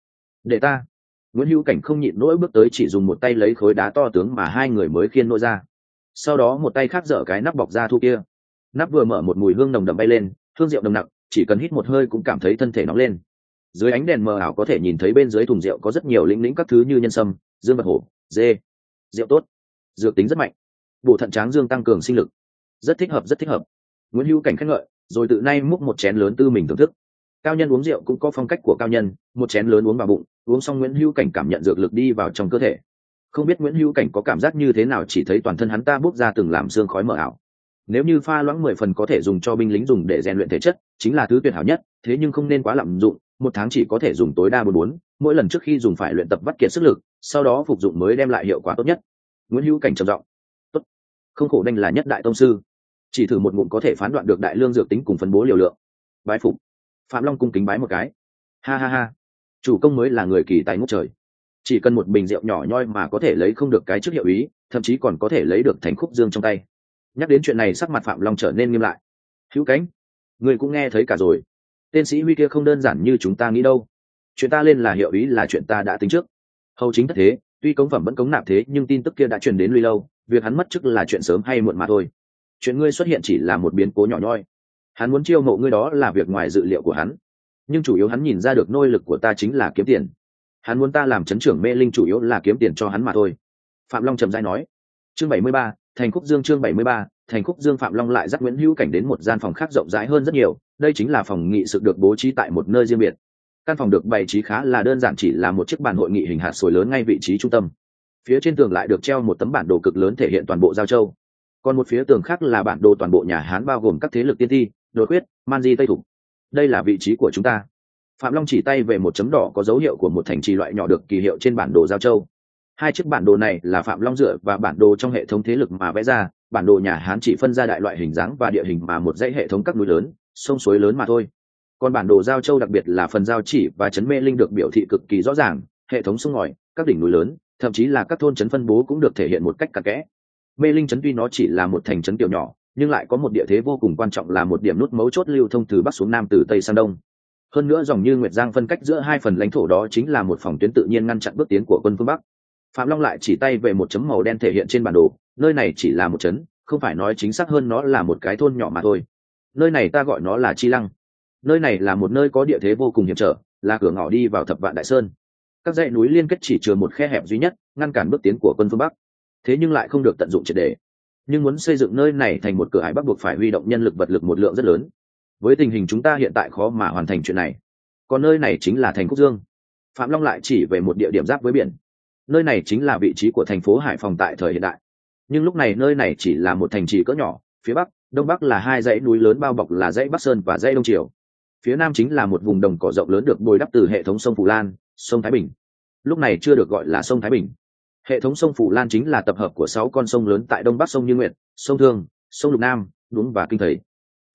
Để ta. Nguyễn hữu cảnh không nhịn nỗi bước tới chỉ dùng một tay lấy khối đá to tướng mà hai người mới khiên nỗi ra. Sau đó một tay khác dở cái nắp bọc da thu kia. Nắp vừa mở một mùi hương nồng đậm bay lên, hương rượu nồng nặc, chỉ cần hít một hơi cũng cảm thấy thân thể nóng lên. Dưới ánh đèn mờ ảo có thể nhìn thấy bên dưới thùng rượu có rất nhiều lĩnh lĩnh các thứ như nhân sâm, dương vật hổ, dê. Rượu tốt. Dược tính rất mạnh. Bổ thận tráng dương tăng cường sinh lực. Rất thích hợp, rất thích hợp. Nguyễn hữu cảnh khen ngợi, rồi tự nay múc một chén lớn tư mình thưởng thức cao nhân uống rượu cũng có phong cách của cao nhân, một chén lớn uống vào bụng, uống xong nguyễn hữu cảnh cảm nhận dược lực đi vào trong cơ thể. Không biết nguyễn hữu cảnh có cảm giác như thế nào chỉ thấy toàn thân hắn ta bốc ra từng làm xương khói mờ ảo. Nếu như pha loãng mười phần có thể dùng cho binh lính dùng để rèn luyện thể chất, chính là thứ tuyệt hảo nhất, thế nhưng không nên quá lạm dụng, một tháng chỉ có thể dùng tối đa bốn bốn, mỗi lần trước khi dùng phải luyện tập vắt kiệt sức lực, sau đó phục dụng mới đem lại hiệu quả tốt nhất. Nguyễn hữu cảnh trầm giọng, tốt, không khổ đanh là nhất đại tông sư, chỉ thử một ngụm có thể phán đoạn được đại lương dược tính cùng phân bố liều lượng. Bái phục phạm long cung kính bái một cái. Ha ha ha. Chủ công mới là người kỳ tài ngút trời. Chỉ cần một bình rượu nhỏ nhoi mà có thể lấy không được cái trước hiệu ý, thậm chí còn có thể lấy được thành khúc dương trong tay. Nhắc đến chuyện này sắc mặt phạm long trở nên nghiêm lại. Hữu cánh, người cũng nghe thấy cả rồi. Tên sĩ huy kia không đơn giản như chúng ta nghĩ đâu. Chuyện ta lên là hiệu ý là chuyện ta đã tính trước. Hầu chính thất thế, tuy cống phẩm vẫn cống nạp thế, nhưng tin tức kia đã truyền đến lui lâu, việc hắn mất chức là chuyện sớm hay muộn mà thôi. Chuyện ngươi xuất hiện chỉ là một biến cố nhỏ nhoi hắn muốn chiêu mộ ngươi đó là việc ngoài dự liệu của hắn. Nhưng chủ yếu hắn nhìn ra được nôi lực của ta chính là kiếm tiền. Hắn muốn ta làm chấn trưởng mê linh chủ yếu là kiếm tiền cho hắn mà thôi. Phạm long trầm dai nói. Chương bảy mươi ba, thành khúc dương chương bảy mươi ba, thành khúc dương phạm long lại dắt nguyễn hữu cảnh đến một gian phòng khác rộng rãi hơn rất nhiều. Đây chính là phòng nghị sự được bố trí tại một nơi riêng biệt. Căn phòng được bày trí khá là đơn giản chỉ là một chiếc bàn hội nghị hình hạt sồi lớn ngay vị trí trung tâm. Phía trên tường lại được treo một tấm bản đồ cực lớn thể hiện toàn bộ giao châu. Còn một phía tường khác là bản đồ toàn bộ nhà hán bao gồm các thế lực tiên thi đột quyết, man di tây thủ. đây là vị trí của chúng ta. Phạm long chỉ tay về một chấm đỏ có dấu hiệu của một thành trì loại nhỏ được kỳ hiệu trên bản đồ giao châu. Hai chiếc bản đồ này là phạm long dựa và bản đồ trong hệ thống thế lực mà vẽ ra, bản đồ nhà hán chỉ phân ra đại loại hình dáng và địa hình mà một dãy hệ thống các núi lớn, sông suối lớn mà thôi. Còn bản đồ giao châu đặc biệt là phần giao chỉ và chấn mê linh được biểu thị cực kỳ rõ ràng, hệ thống sông ngòi, các đỉnh núi lớn, thậm chí là các thôn chấn phân bố cũng được thể hiện một cách cặn kẽ. Mê linh chấn tuy nó chỉ là một thành chấn tiểu nhỏ nhưng lại có một địa thế vô cùng quan trọng là một điểm nút mấu chốt lưu thông từ bắc xuống nam từ tây sang đông. Hơn nữa dòng như nguyệt giang phân cách giữa hai phần lãnh thổ đó chính là một phòng tuyến tự nhiên ngăn chặn bước tiến của quân phương bắc. Phạm long lại chỉ tay về một chấm màu đen thể hiện trên bản đồ nơi này chỉ là một trấn, không phải nói chính xác hơn nó là một cái thôn nhỏ mà thôi. Nơi này ta gọi nó là chi lăng. Nơi này là một nơi có địa thế vô cùng hiểm trở là cửa ngõ đi vào thập vạn đại sơn. Các dãy núi liên kết chỉ chừa một khe hẹp duy nhất ngăn cản bước tiến của quân phương bắc. Thế nhưng lại không được tận dụng triệt đề nhưng muốn xây dựng nơi này thành một cửa hải bắt buộc phải huy động nhân lực vật lực một lượng rất lớn. Với tình hình chúng ta hiện tại khó mà hoàn thành chuyện này. Còn nơi này chính là thành quốc dương. Phạm long lại chỉ về một địa điểm giáp với biển. Nơi này chính là vị trí của thành phố hải phòng tại thời hiện đại. Nhưng lúc này nơi này chỉ là một thành trì cỡ nhỏ, phía bắc, đông bắc là hai dãy núi lớn bao bọc là dãy bắc sơn và dãy đông triều. Phía nam chính là một vùng đồng cỏ rộng lớn được bồi đắp từ hệ thống sông phù lan, sông thái bình. Lúc này chưa được gọi là sông thái bình hệ thống sông phủ lan chính là tập hợp của sáu con sông lớn tại đông bắc sông như nguyệt, sông thương, sông lục nam, đúng và kinh thầy.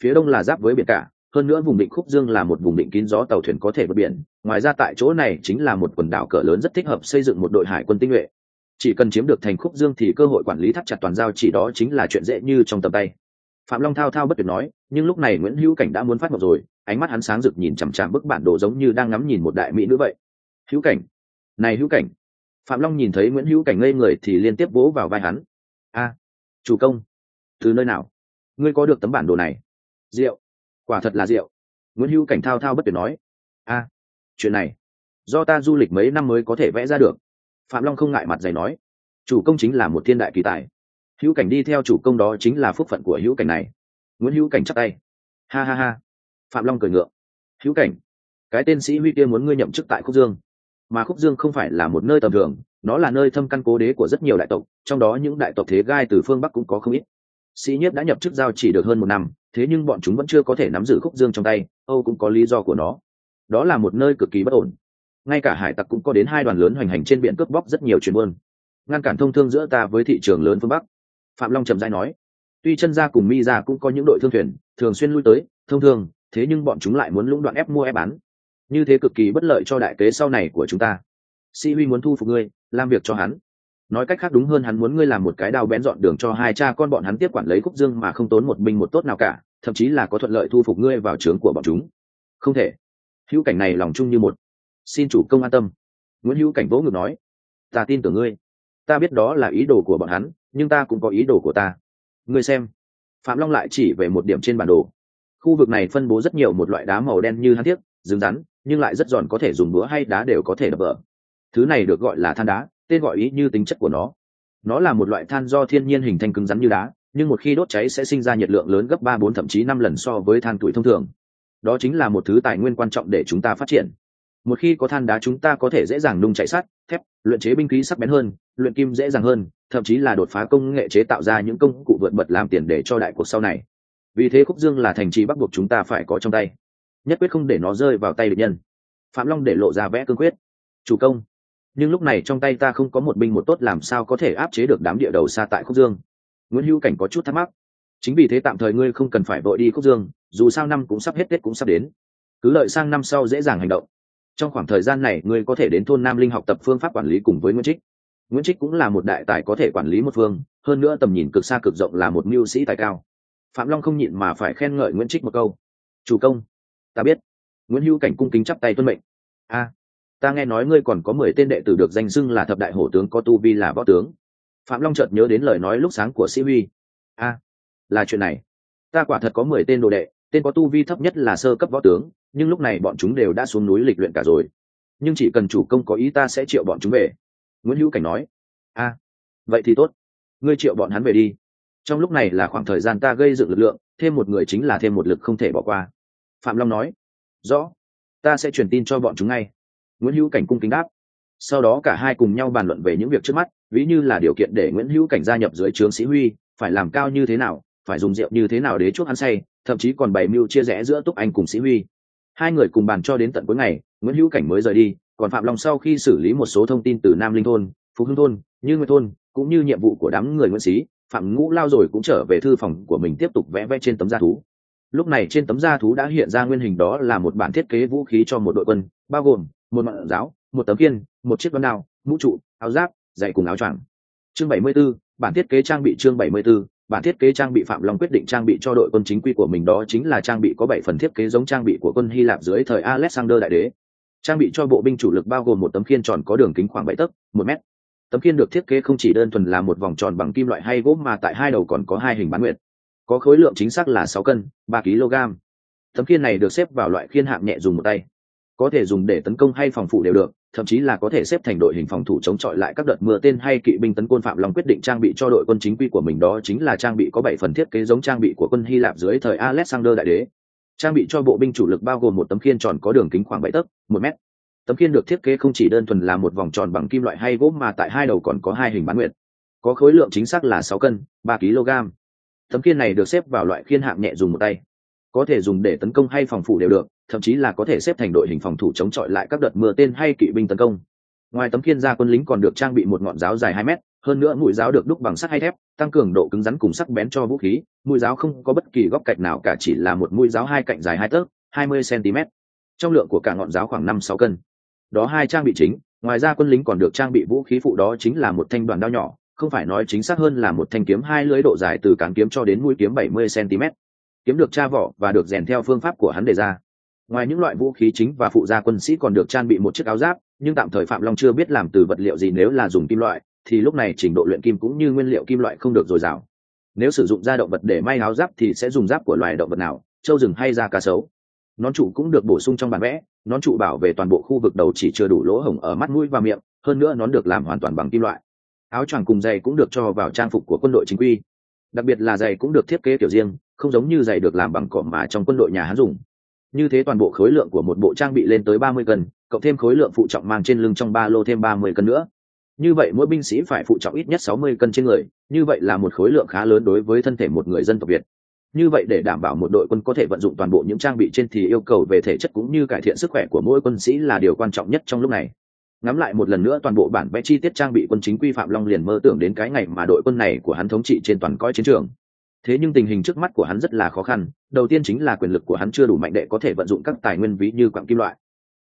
Phía đông là giáp với biển cả, hơn nữa vùng định khúc dương là một vùng định kín gió tàu thuyền có thể vượt biển. Ngoài ra tại chỗ này chính là một quần đảo cỡ lớn rất thích hợp xây dựng một đội hải quân tinh nhuệ. Chỉ cần chiếm được thành khúc dương thì cơ hội quản lý thắt chặt toàn giao chỉ đó chính là chuyện dễ như trong tầm tay. Phạm long thao thao bất tuyệt nói, nhưng lúc này nguyễn hữu cảnh đã muốn phát ngọc rồi, ánh mắt hắn sáng rực nhìn chằm chằm bức bản đồ giống như đang ngắm nhìn một đại mỹ nữ vậy. Hữu cảnh, này hữu cảnh phạm long nhìn thấy nguyễn hữu cảnh ngây người thì liên tiếp vỗ vào vai hắn. A, chủ công, từ nơi nào? Ngươi có được tấm bản đồ này? Rượu. Quả thật là rượu. Nguyễn hữu cảnh thao thao bất tuyệt nói. A, chuyện này, do ta du lịch mấy năm mới có thể vẽ ra được. Phạm long không ngại mặt dày nói. Chủ công chính là một thiên đại kỳ tài. Hữu cảnh đi theo chủ công đó chính là phúc phận của hữu cảnh này. Nguyễn hữu cảnh chắc tay. Ha ha ha. Phạm long cười ngượng. Hữu cảnh, cái tên sĩ huy kia muốn ngươi nhậm chức tại khúc dương mà khúc dương không phải là một nơi tầm thường, nó là nơi thâm căn cố đế của rất nhiều đại tộc, trong đó những đại tộc thế gai từ phương bắc cũng có không ít. Sĩ nhiếp đã nhập chức giao chỉ được hơn một năm, thế nhưng bọn chúng vẫn chưa có thể nắm giữ khúc dương trong tay, âu cũng có lý do của nó. Đó là một nơi cực kỳ bất ổn. Ngay cả hải tặc cũng có đến hai đoàn lớn hoành hành trên biển cướp bóc rất nhiều chuyến buôn. Ngăn cản thông thương giữa ta với thị trường lớn phương bắc. Phạm long trầm dai nói, tuy chân gia cùng mi gia cũng có những đội thương thuyền, thường xuyên lui tới, thông thương, thế nhưng bọn chúng lại muốn lũng đoạn ép mua ép bán như thế cực kỳ bất lợi cho đại kế sau này của chúng ta. Sĩ huy muốn thu phục ngươi, làm việc cho hắn. Nói cách khác đúng hơn hắn muốn ngươi làm một cái đào bén dọn đường cho hai cha con bọn hắn tiếp quản lấy khúc dương mà không tốn một binh một tốt nào cả, thậm chí là có thuận lợi thu phục ngươi vào trướng của bọn chúng. Không thể. Hữu cảnh này lòng chung như một. Xin chủ công an tâm. Nguyễn hữu cảnh vỗ ngực nói, ta tin tưởng ngươi. Ta biết đó là ý đồ của bọn hắn, nhưng ta cũng có ý đồ của ta. Ngươi xem. Phạm long lại chỉ về một điểm trên bản đồ. Khu vực này phân bố rất nhiều một loại đá màu đen như hắn thiết, rừng rắn nhưng lại rất giòn có thể dùng búa hay đá đều có thể đập vỡ. Thứ này được gọi là than đá, tên gọi ý như tính chất của nó. Nó là một loại than do thiên nhiên hình thành cứng rắn như đá, nhưng một khi đốt cháy sẽ sinh ra nhiệt lượng lớn gấp ba bốn thậm chí năm lần so với than tuổi thông thường. Đó chính là một thứ tài nguyên quan trọng để chúng ta phát triển. Một khi có than đá chúng ta có thể dễ dàng nung chạy sắt, thép, luyện chế binh khí sắc bén hơn, luyện kim dễ dàng hơn, thậm chí là đột phá công nghệ chế tạo ra những công cụ vượt bật làm tiền để cho đại cuộc sau này. Vì thế khúc dương là thành trì bắt buộc chúng ta phải có trong tay nhất quyết không để nó rơi vào tay địch nhân. Phạm long để lộ ra vẽ cương quyết. Chủ công, nhưng lúc này trong tay ta không có một binh một tốt, làm sao có thể áp chế được đám địa đầu xa tại khúc dương? Nguyễn hữu cảnh có chút thắc mắc. Chính vì thế tạm thời ngươi không cần phải vội đi khúc dương, dù sao năm cũng sắp hết, tết cũng sắp đến. Cứ lợi sang năm sau dễ dàng hành động. Trong khoảng thời gian này, ngươi có thể đến thôn nam linh học tập phương pháp quản lý cùng với nguyễn trích. Nguyễn trích cũng là một đại tài có thể quản lý một phương, hơn nữa tầm nhìn cực xa cực rộng là một mưu sĩ tài cao. Phạm long không nhịn mà phải khen ngợi nguyễn trích một câu. Chủ công ta biết. Nguyễn hữu cảnh cung kính chắp tay tuân mệnh. A, ta nghe nói ngươi còn có mười tên đệ tử được danh xưng là thập đại hổ tướng có tu vi là võ tướng. Phạm long chợt nhớ đến lời nói lúc sáng của sĩ huy. A, là chuyện này. Ta quả thật có mười tên đồ đệ, tên có tu vi thấp nhất là sơ cấp võ tướng, nhưng lúc này bọn chúng đều đã xuống núi lịch luyện cả rồi. Nhưng chỉ cần chủ công có ý ta sẽ triệu bọn chúng về. Nguyễn hữu cảnh nói. A, vậy thì tốt. Ngươi triệu bọn hắn về đi. Trong lúc này là khoảng thời gian ta gây dựng lực lượng, thêm một người chính là thêm một lực không thể bỏ qua phạm long nói, rõ, ta sẽ truyền tin cho bọn chúng ngay. Nguyễn hữu cảnh cung kính đáp. Sau đó cả hai cùng nhau bàn luận về những việc trước mắt, ví như là điều kiện để nguyễn hữu cảnh gia nhập dưới trướng sĩ huy, phải làm cao như thế nào, phải dùng rượu như thế nào để chuốc ăn say, thậm chí còn bày mưu chia rẽ giữa túc anh cùng sĩ huy. Hai người cùng bàn cho đến tận cuối ngày, nguyễn hữu cảnh mới rời đi, còn phạm long sau khi xử lý một số thông tin từ nam linh thôn phú hưng thôn, như nguyệt thôn, cũng như nhiệm vụ của đám người nguyễn sĩ, phạm ngũ lao rồi cũng trở về thư phòng của mình tiếp tục vẽ vẽ trên tấm da thú lúc này trên tấm da thú đã hiện ra nguyên hình đó là một bản thiết kế vũ khí cho một đội quân bao gồm một mạng giáo một tấm kiên một chiếc băng đao mũ trụ áo giáp dạy cùng áo choàng. Chương 74, bản thiết kế trang bị chương 74, bản thiết kế trang bị phạm long quyết định trang bị cho đội quân chính quy của mình đó chính là trang bị có bảy phần thiết kế giống trang bị của quân hy lạp dưới thời alexander đại đế. Trang bị cho bộ binh chủ lực bao gồm một tấm khiên tròn có đường kính khoảng bảy tấc một mét. Tấm khiên được thiết kế không chỉ đơn thuần là một vòng tròn bằng kim loại hay gỗ mà tại hai đầu còn có hai hình bán nguyệt có khối lượng chính xác là sáu cân, ba kg. Tấm khiên này được xếp vào loại khiên hạng nhẹ dùng một tay. Có thể dùng để tấn công hay phòng thủ đều được, thậm chí là có thể xếp thành đội hình phòng thủ chống chọi lại các đợt mưa tên hay kỵ binh tấn quân phạm lòng quyết định trang bị cho đội quân chính quy của mình đó chính là trang bị có bảy phần thiết kế giống trang bị của quân hy lạp dưới thời alexander đại đế. Trang bị cho bộ binh chủ lực bao gồm một tấm khiên tròn có đường kính khoảng bảy tấc, một mét. Tấm khiên được thiết kế không chỉ đơn thuần là một vòng tròn bằng kim loại hay gỗ mà tại hai đầu còn có hai hình bán nguyệt. Có khối lượng chính xác là sáu cân, ba kg tấm khiên này được xếp vào loại khiên hạng nhẹ dùng một tay. Có thể dùng để tấn công hay phòng thủ đều được, thậm chí là có thể xếp thành đội hình phòng thủ chống chọi lại các đợt mưa tên hay kỵ binh tấn công. Ngoài tấm khiên ra quân lính còn được trang bị một ngọn giáo dài hai mét, hơn nữa mũi giáo được đúc bằng sắt hay thép, tăng cường độ cứng rắn cùng sắc bén cho vũ khí. Mũi giáo không có bất kỳ góc cạnh nào cả, chỉ là một mũi giáo hai cạnh dài hai tấc, hai mươi cm trong lượng của cả ngọn giáo khoảng năm sáu cân. Đó hai trang bị chính, ngoài ra quân lính còn được trang bị vũ khí phụ đó chính là một thanh đoàn đao nhỏ không phải nói chính xác hơn là một thanh kiếm hai lưỡi độ dài từ cán kiếm cho đến mũi kiếm bảy mươi cm. Kiếm được tra vỏ và được rèn theo phương pháp của hắn đề ra. Ngoài những loại vũ khí chính và phụ gia quân sĩ còn được trang bị một chiếc áo giáp, nhưng tạm thời phạm long chưa biết làm từ vật liệu gì nếu là dùng kim loại, thì lúc này trình độ luyện kim cũng như nguyên liệu kim loại không được dồi dào. Nếu sử dụng da động vật để may áo giáp thì sẽ dùng giáp của loài động vật nào, châu rừng hay da cá sấu. Nón trụ cũng được bổ sung trong bản vẽ, nón trụ bảo vệ toàn bộ khu vực đầu chỉ chưa đủ lỗ hổng ở mắt mũi và miệng, hơn nữa nón được làm hoàn toàn bằng kim loại áo choàng cùng giày cũng được cho vào trang phục của quân đội chính quy. Đặc biệt là giày cũng được thiết kế kiểu riêng, không giống như giày được làm bằng cỏ mà trong quân đội nhà hán dùng. Như thế toàn bộ khối lượng của một bộ trang bị lên tới ba mươi cân, cộng thêm khối lượng phụ trọng mang trên lưng trong ba lô thêm ba mươi cân nữa. Như vậy mỗi binh sĩ phải phụ trọng ít nhất sáu mươi cân trên người, như vậy là một khối lượng khá lớn đối với thân thể một người dân tộc việt. Như vậy để đảm bảo một đội quân có thể vận dụng toàn bộ những trang bị trên thì yêu cầu về thể chất cũng như cải thiện sức khỏe của mỗi quân sĩ là điều quan trọng nhất trong lúc này ngắm lại một lần nữa toàn bộ bản vẽ chi tiết trang bị quân chính quy phạm long liền mơ tưởng đến cái ngày mà đội quân này của hắn thống trị trên toàn cõi chiến trường. Thế nhưng tình hình trước mắt của hắn rất là khó khăn, đầu tiên chính là quyền lực của hắn chưa đủ mạnh đệ có thể vận dụng các tài nguyên ví như quặng kim loại.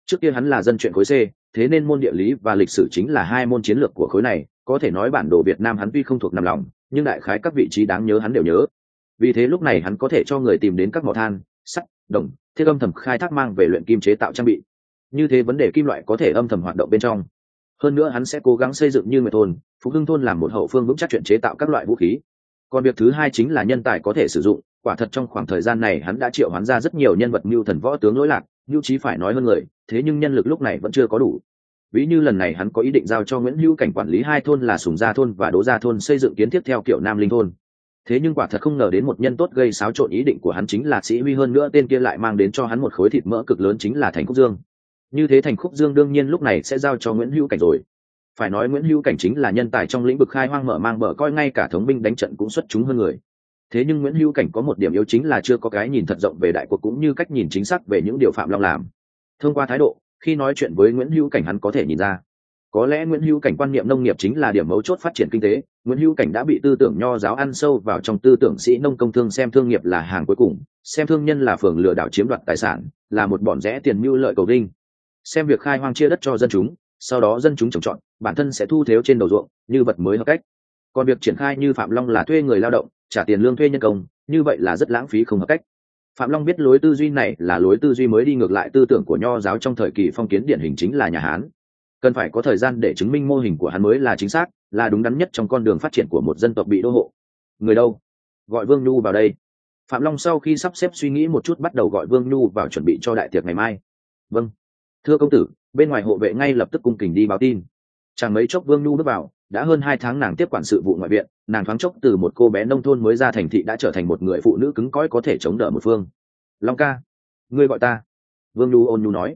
Trước kia hắn là dân chuyện khối c, thế nên môn địa lý và lịch sử chính là hai môn chiến lược của khối này, có thể nói bản đồ việt nam hắn tuy không thuộc nằm lòng, nhưng đại khái các vị trí đáng nhớ hắn đều nhớ. Vì thế lúc này hắn có thể cho người tìm đến các mỏ than, sắt, đồng, thiết âm thầm khai thác mang về luyện kim chế tạo trang bị như thế vấn đề kim loại có thể âm thầm hoạt động bên trong. Hơn nữa hắn sẽ cố gắng xây dựng như người thôn phú hưng thôn làm một hậu phương vững chắc chuyện chế tạo các loại vũ khí. Còn việc thứ hai chính là nhân tài có thể sử dụng, quả thật trong khoảng thời gian này hắn đã triệu hoán ra rất nhiều nhân vật mưu thần võ tướng lỗi lạc mưu trí phải nói hơn người, thế nhưng nhân lực lúc này vẫn chưa có đủ. Ví như lần này hắn có ý định giao cho nguyễn hữu cảnh quản lý hai thôn là sùng gia thôn và đỗ gia thôn xây dựng kiến thiết theo kiểu nam linh thôn. Thế nhưng quả thật không ngờ đến một nhân tốt gây xáo trộn ý định của hắn chính là sĩ huy hơn nữa tên kia lại mang đến cho hắn một khối thịt mỡ cực lớn chính là thành quốc dương như thế thành khúc dương đương nhiên lúc này sẽ giao cho nguyễn hữu cảnh rồi. Phải nói nguyễn hữu cảnh chính là nhân tài trong lĩnh vực khai hoang mở mang bờ coi ngay cả thống binh đánh trận cũng xuất chúng hơn người. Thế nhưng nguyễn hữu cảnh có một điểm yếu chính là chưa có cái nhìn thật rộng về đại cuộc cũng như cách nhìn chính xác về những điều phạm long làm. Thông qua thái độ, khi nói chuyện với nguyễn hữu cảnh hắn có thể nhìn ra. Có lẽ nguyễn hữu cảnh quan niệm nông nghiệp chính là điểm mấu chốt phát triển kinh tế. Nguyễn hữu cảnh đã bị tư tưởng nho giáo ăn sâu vào trong tư tưởng sĩ nông công thương xem thương nghiệp là hàng cuối cùng, xem thương nhân là phường lừa đảo chiếm đoạt tài sản, là một bọn rẽ tiền mưu lợi cầu đinh xem việc khai hoang chia đất cho dân chúng, sau đó dân chúng trồng trọt, bản thân sẽ thu thiếu trên đầu ruộng, như vật mới hợp cách. Còn việc triển khai như phạm long là thuê người lao động, trả tiền lương thuê nhân công, như vậy là rất lãng phí không hợp cách. Phạm long biết lối tư duy này là lối tư duy mới đi ngược lại tư tưởng của nho giáo trong thời kỳ phong kiến điển hình chính là nhà hán. Cần phải có thời gian để chứng minh mô hình của hắn mới là chính xác, là đúng đắn nhất trong con đường phát triển của một dân tộc bị đô hộ. Người đâu? Gọi vương nhu vào đây. Phạm long sau khi sắp xếp suy nghĩ một chút bắt đầu gọi vương nhu vào chuẩn bị cho đại tiệc ngày mai. Vâng thưa công tử, bên ngoài hộ vệ ngay lập tức cung kình đi báo tin. Chẳng mấy chốc vương nhu bước vào, đã hơn hai tháng nàng tiếp quản sự vụ ngoại viện, nàng thoáng chốc từ một cô bé nông thôn mới ra thành thị đã trở thành một người phụ nữ cứng cõi có thể chống đỡ một phương. Long ca, ngươi gọi ta. Vương nhu ôn nhu nói.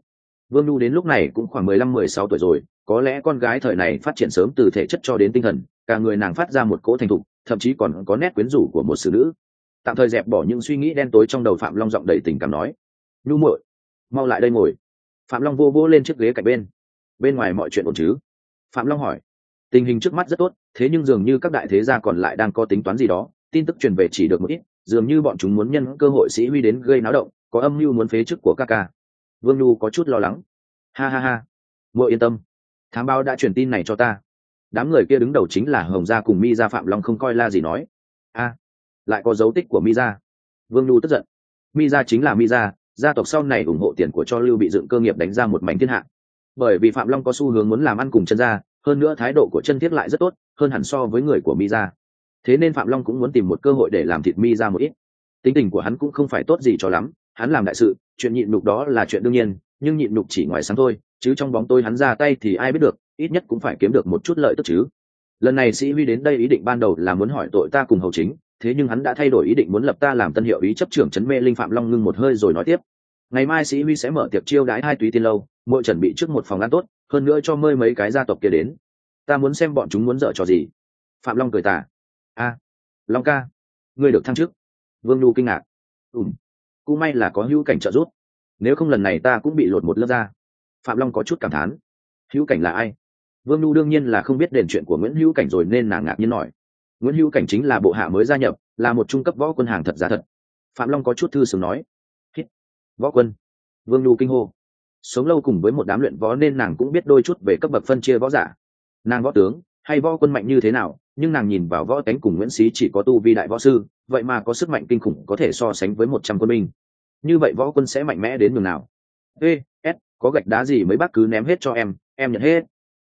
Vương nhu đến lúc này cũng khoảng mười lăm, mười sáu tuổi rồi, có lẽ con gái thời này phát triển sớm từ thể chất cho đến tinh thần, cả người nàng phát ra một cỗ thành thục, thậm chí còn có nét quyến rũ của một xử nữ. Tạm thời dẹp bỏ những suy nghĩ đen tối trong đầu phạm long giọng đầy tình cảm nói. Nhu muội, mau lại đây ngồi phạm long vô vô lên chiếc ghế cạnh bên. Bên ngoài mọi chuyện ổn chứ? Phạm long hỏi. Tình hình trước mắt rất tốt, thế nhưng dường như các đại thế gia còn lại đang có tính toán gì đó, tin tức truyền về chỉ được một ít, dường như bọn chúng muốn nhân cơ hội sĩ huy đến gây náo động, có âm mưu muốn phế chức của ca ca. Vương nhu có chút lo lắng. Ha ha ha. Mỗi yên tâm. Thám báo đã truyền tin này cho ta. Đám người kia đứng đầu chính là hồng gia cùng mi gia phạm long không coi la gì nói. A, lại có dấu tích của mi gia. Vương nhu tức giận. Mi gia chính là mi gia gia tộc sau này ủng hộ tiền của cho lưu bị dựng cơ nghiệp đánh ra một mảnh thiên hạ. Bởi vì phạm long có xu hướng muốn làm ăn cùng chân gia, hơn nữa thái độ của chân thiết lại rất tốt, hơn hẳn so với người của mi gia. Thế nên phạm long cũng muốn tìm một cơ hội để làm thịt mi ra một ít. Tính tình của hắn cũng không phải tốt gì cho lắm, hắn làm đại sự, chuyện nhịn nhục đó là chuyện đương nhiên, nhưng nhịn nhục chỉ ngoài sáng thôi, chứ trong bóng tôi hắn ra tay thì ai biết được, ít nhất cũng phải kiếm được một chút lợi tức chứ. Lần này sĩ huy đến đây ý định ban đầu là muốn hỏi tội ta cùng hầu chính thế nhưng hắn đã thay đổi ý định muốn lập ta làm tân hiệu ý chấp trưởng trấn mê linh phạm long ngưng một hơi rồi nói tiếp. Ngày mai sĩ huy sẽ mở tiệc chiêu đãi hai túy tiên lâu mỗi chuẩn bị trước một phòng ăn tốt, hơn nữa cho mơi mấy cái gia tộc kia đến. Ta muốn xem bọn chúng muốn dở trò gì. Phạm long cười tả a, long ca, ngươi được thăng chức. Vương lu kinh ngạc. Ùm cũng may là có hữu cảnh trợ giúp. Nếu không lần này ta cũng bị lột một lớp ra phạm long có chút cảm thán. Hữu cảnh là ai? Vương lu đương nhiên là không biết đền chuyện của nguyễn hữu cảnh rồi nên nàng ngạc nhiên nổi nguyễn hữu cảnh chính là bộ hạ mới gia nhập, là một trung cấp võ quân hàng thật giá thật. Phạm long có chút thư sướng nói, hít, võ quân. Vương lu kinh hô. Sống lâu cùng với một đám luyện võ nên nàng cũng biết đôi chút về cấp bậc phân chia võ giả. Nàng võ tướng, hay võ quân mạnh như thế nào, nhưng nàng nhìn vào võ cánh cùng nguyễn xí chỉ có tu vi đại võ sư, vậy mà có sức mạnh kinh khủng có thể so sánh với một trăm quân binh. Như vậy võ quân sẽ mạnh mẽ đến nhường nào? Ê s, có gạch đá gì mấy bác cứ ném hết cho em em nhận hết.